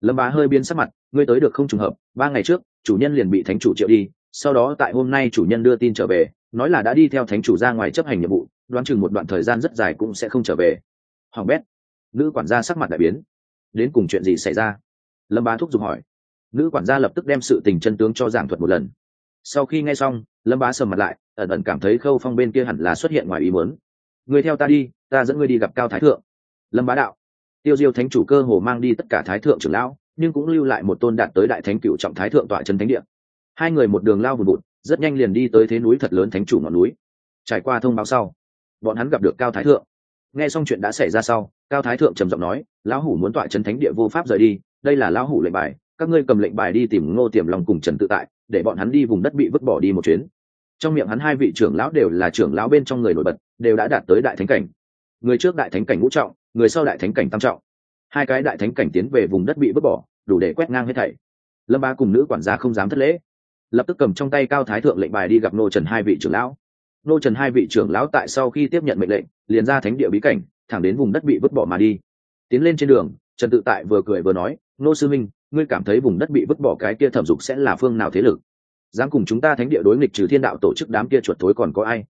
Lâm bá hơi biến sắc mặt, ngươi tới được không trùng hợp, ba ngày trước, chủ nhân liền bị thánh chủ triệu đi, sau đó tại hôm nay chủ nhân đưa tin trở về, nói là đã đi theo thánh chủ ra ngoài chấp hành nhiệm vụ, đoán chừng một đoạn thời gian rất dài cũng sẽ không trở về. Hoàng bét, nữ quản gia sắc mặt đại biến. Đến cùng chuyện gì xảy ra? Lâm bá thúc giục hỏi. Nữ quản gia lập tức đem sự tình chân tướng cho giảng thuật một lần sau khi nghe xong, lâm bá sầm mặt lại, ẩn ẩn cảm thấy khâu phong bên kia hẳn là xuất hiện ngoài ý muốn. Người theo ta đi, ta dẫn ngươi đi gặp cao thái thượng. Lâm bá đạo. Tiêu diêu thánh chủ cơ hồ mang đi tất cả thái thượng trưởng lão, nhưng cũng lưu lại một tôn đạt tới đại thánh cựu trọng thái thượng tọa trấn thánh địa. Hai người một đường lao vùn vụt, rất nhanh liền đi tới thế núi thật lớn thánh chủ ngọn núi. Trải qua thông báo sau, bọn hắn gặp được cao thái thượng. Nghe xong chuyện đã xảy ra sau, cao thái thượng trầm giọng nói, lão hủ muốn tọa trấn thánh địa vô pháp rời đi, đây là lão hủ lệnh bài các ngươi cầm lệnh bài đi tìm ngô tiềm lòng cùng trần tự tại, để bọn hắn đi vùng đất bị vứt bỏ đi một chuyến. Trong miệng hắn hai vị trưởng lão đều là trưởng lão bên trong người nổi bật, đều đã đạt tới đại thánh cảnh. Người trước đại thánh cảnh ngũ trọng, người sau đại thánh cảnh tam trọng. Hai cái đại thánh cảnh tiến về vùng đất bị vứt bỏ, đủ để quét ngang hết thảy. Lâm ba cùng nữ quản gia không dám thất lễ. Lập tức cầm trong tay cao thái thượng lệnh bài đi gặp nô trần hai vị trưởng lão. Nô trần hai vị trưởng lão tại sau khi tiếp nhận mệnh lệnh, liền ra thánh địa bí cảnh, thẳng đến vùng đất bị vứt bỏ mà đi. Tiến lên trên đường, trần tự tại vừa cười vừa nói, nô sư minh ngươi cảm thấy vùng đất bị vứt bỏ cái kia thẩm dục sẽ là phương nào thế lực? Dám cùng chúng ta thánh địa đối nghịch trừ thiên đạo tổ chức đám kia chuột thối còn có ai?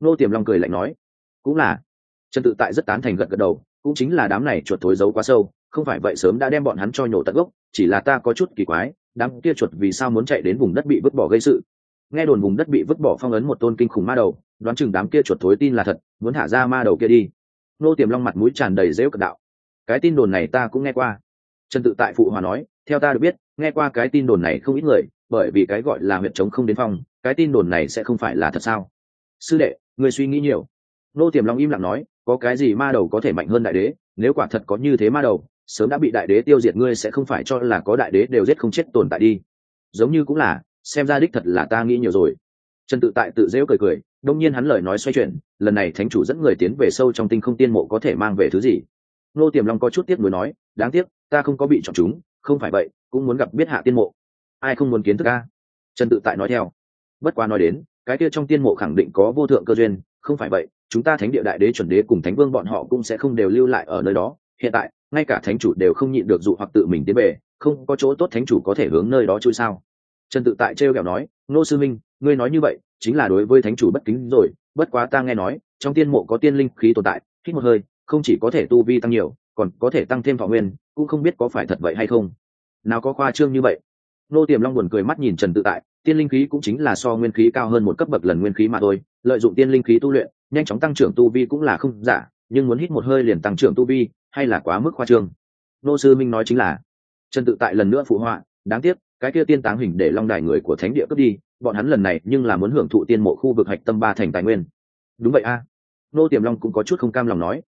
Nô tiềm long cười lạnh nói. Cũng là. Trần tự tại rất tán thành gật gật đầu, cũng chính là đám này chuột thối giấu quá sâu, không phải vậy sớm đã đem bọn hắn cho nhổ tận gốc, chỉ là ta có chút kỳ quái, đám kia chuột vì sao muốn chạy đến vùng đất bị vứt bỏ gây sự? Nghe đồn vùng đất bị vứt bỏ phong ấn một tôn kinh khủng ma đầu, đoán chừng đám kia chuột thối tin là thật, muốn thả ra ma đầu kia đi. Nô tiềm long mặt mũi tràn đầy dễu cận đạo. Cái tin đồn này ta cũng nghe qua. Trần tự tại phụ hòa nói theo ta được biết, nghe qua cái tin đồn này không ít người, bởi vì cái gọi là huyện chống không đến phong cái tin đồn này sẽ không phải là thật sao? Sư đệ người suy nghĩ nhiều. Nô tiềm long im lặng nói, có cái gì ma đầu có thể mạnh hơn đại đế? Nếu quả thật có như thế ma đầu, sớm đã bị đại đế tiêu diệt ngươi sẽ không phải cho là có đại đế đều giết không chết tồn tại đi. Giống như cũng là, xem ra đích thật là ta nghĩ nhiều rồi. Trần tự tại tự dễu cười cười, đông nhiên hắn lời nói xoay chuyển, lần này thánh chủ dẫn người tiến về sâu trong tinh không tiên mộ có thể mang về thứ gì? Nô tiềm long có chút tiếc nuối nói, đáng tiếc, ta không có bị chọn chúng không phải vậy, cũng muốn gặp biết hạ tiên mộ. Ai không muốn kiến thức a? Trần tự tại nói theo. Bất quá nói đến, cái kia trong tiên mộ khẳng định có vô thượng cơ duyên, không phải vậy, chúng ta thánh địa đại đế chuẩn đế cùng thánh vương bọn họ cũng sẽ không đều lưu lại ở nơi đó. Hiện tại, ngay cả thánh chủ đều không nhịn được dụ hoặc tự mình tiến về, không có chỗ tốt thánh chủ có thể hướng nơi đó chui sao? Trần tự tại trêu kẹo nói, nô sư minh, ngươi nói như vậy, chính là đối với thánh chủ bất kính rồi. Bất quá ta nghe nói, trong tiên mộ có tiên linh khí tồn tại, hít một hơi, không chỉ có thể tu vi tăng nhiều, còn có thể tăng thêm thọ nguyên, cũng không biết có phải thật vậy hay không nào có khoa trương như vậy? Nô tiềm long buồn cười mắt nhìn trần tự tại, tiên linh khí cũng chính là so nguyên khí cao hơn một cấp bậc lần nguyên khí mà thôi, lợi dụng tiên linh khí tu luyện, nhanh chóng tăng trưởng tu vi cũng là không giả, nhưng muốn hít một hơi liền tăng trưởng tu vi, hay là quá mức khoa trương? Nô sư minh nói chính là, trần tự tại lần nữa phụ họa, đáng tiếc, cái kia tiên táng hình để long đài người của thánh địa cướp đi, bọn hắn lần này nhưng là muốn hưởng thụ tiên mộ khu vực hạch tâm ba thành tài nguyên. Đúng vậy a. Nô tiềm long cũng có chút không cam lòng nói.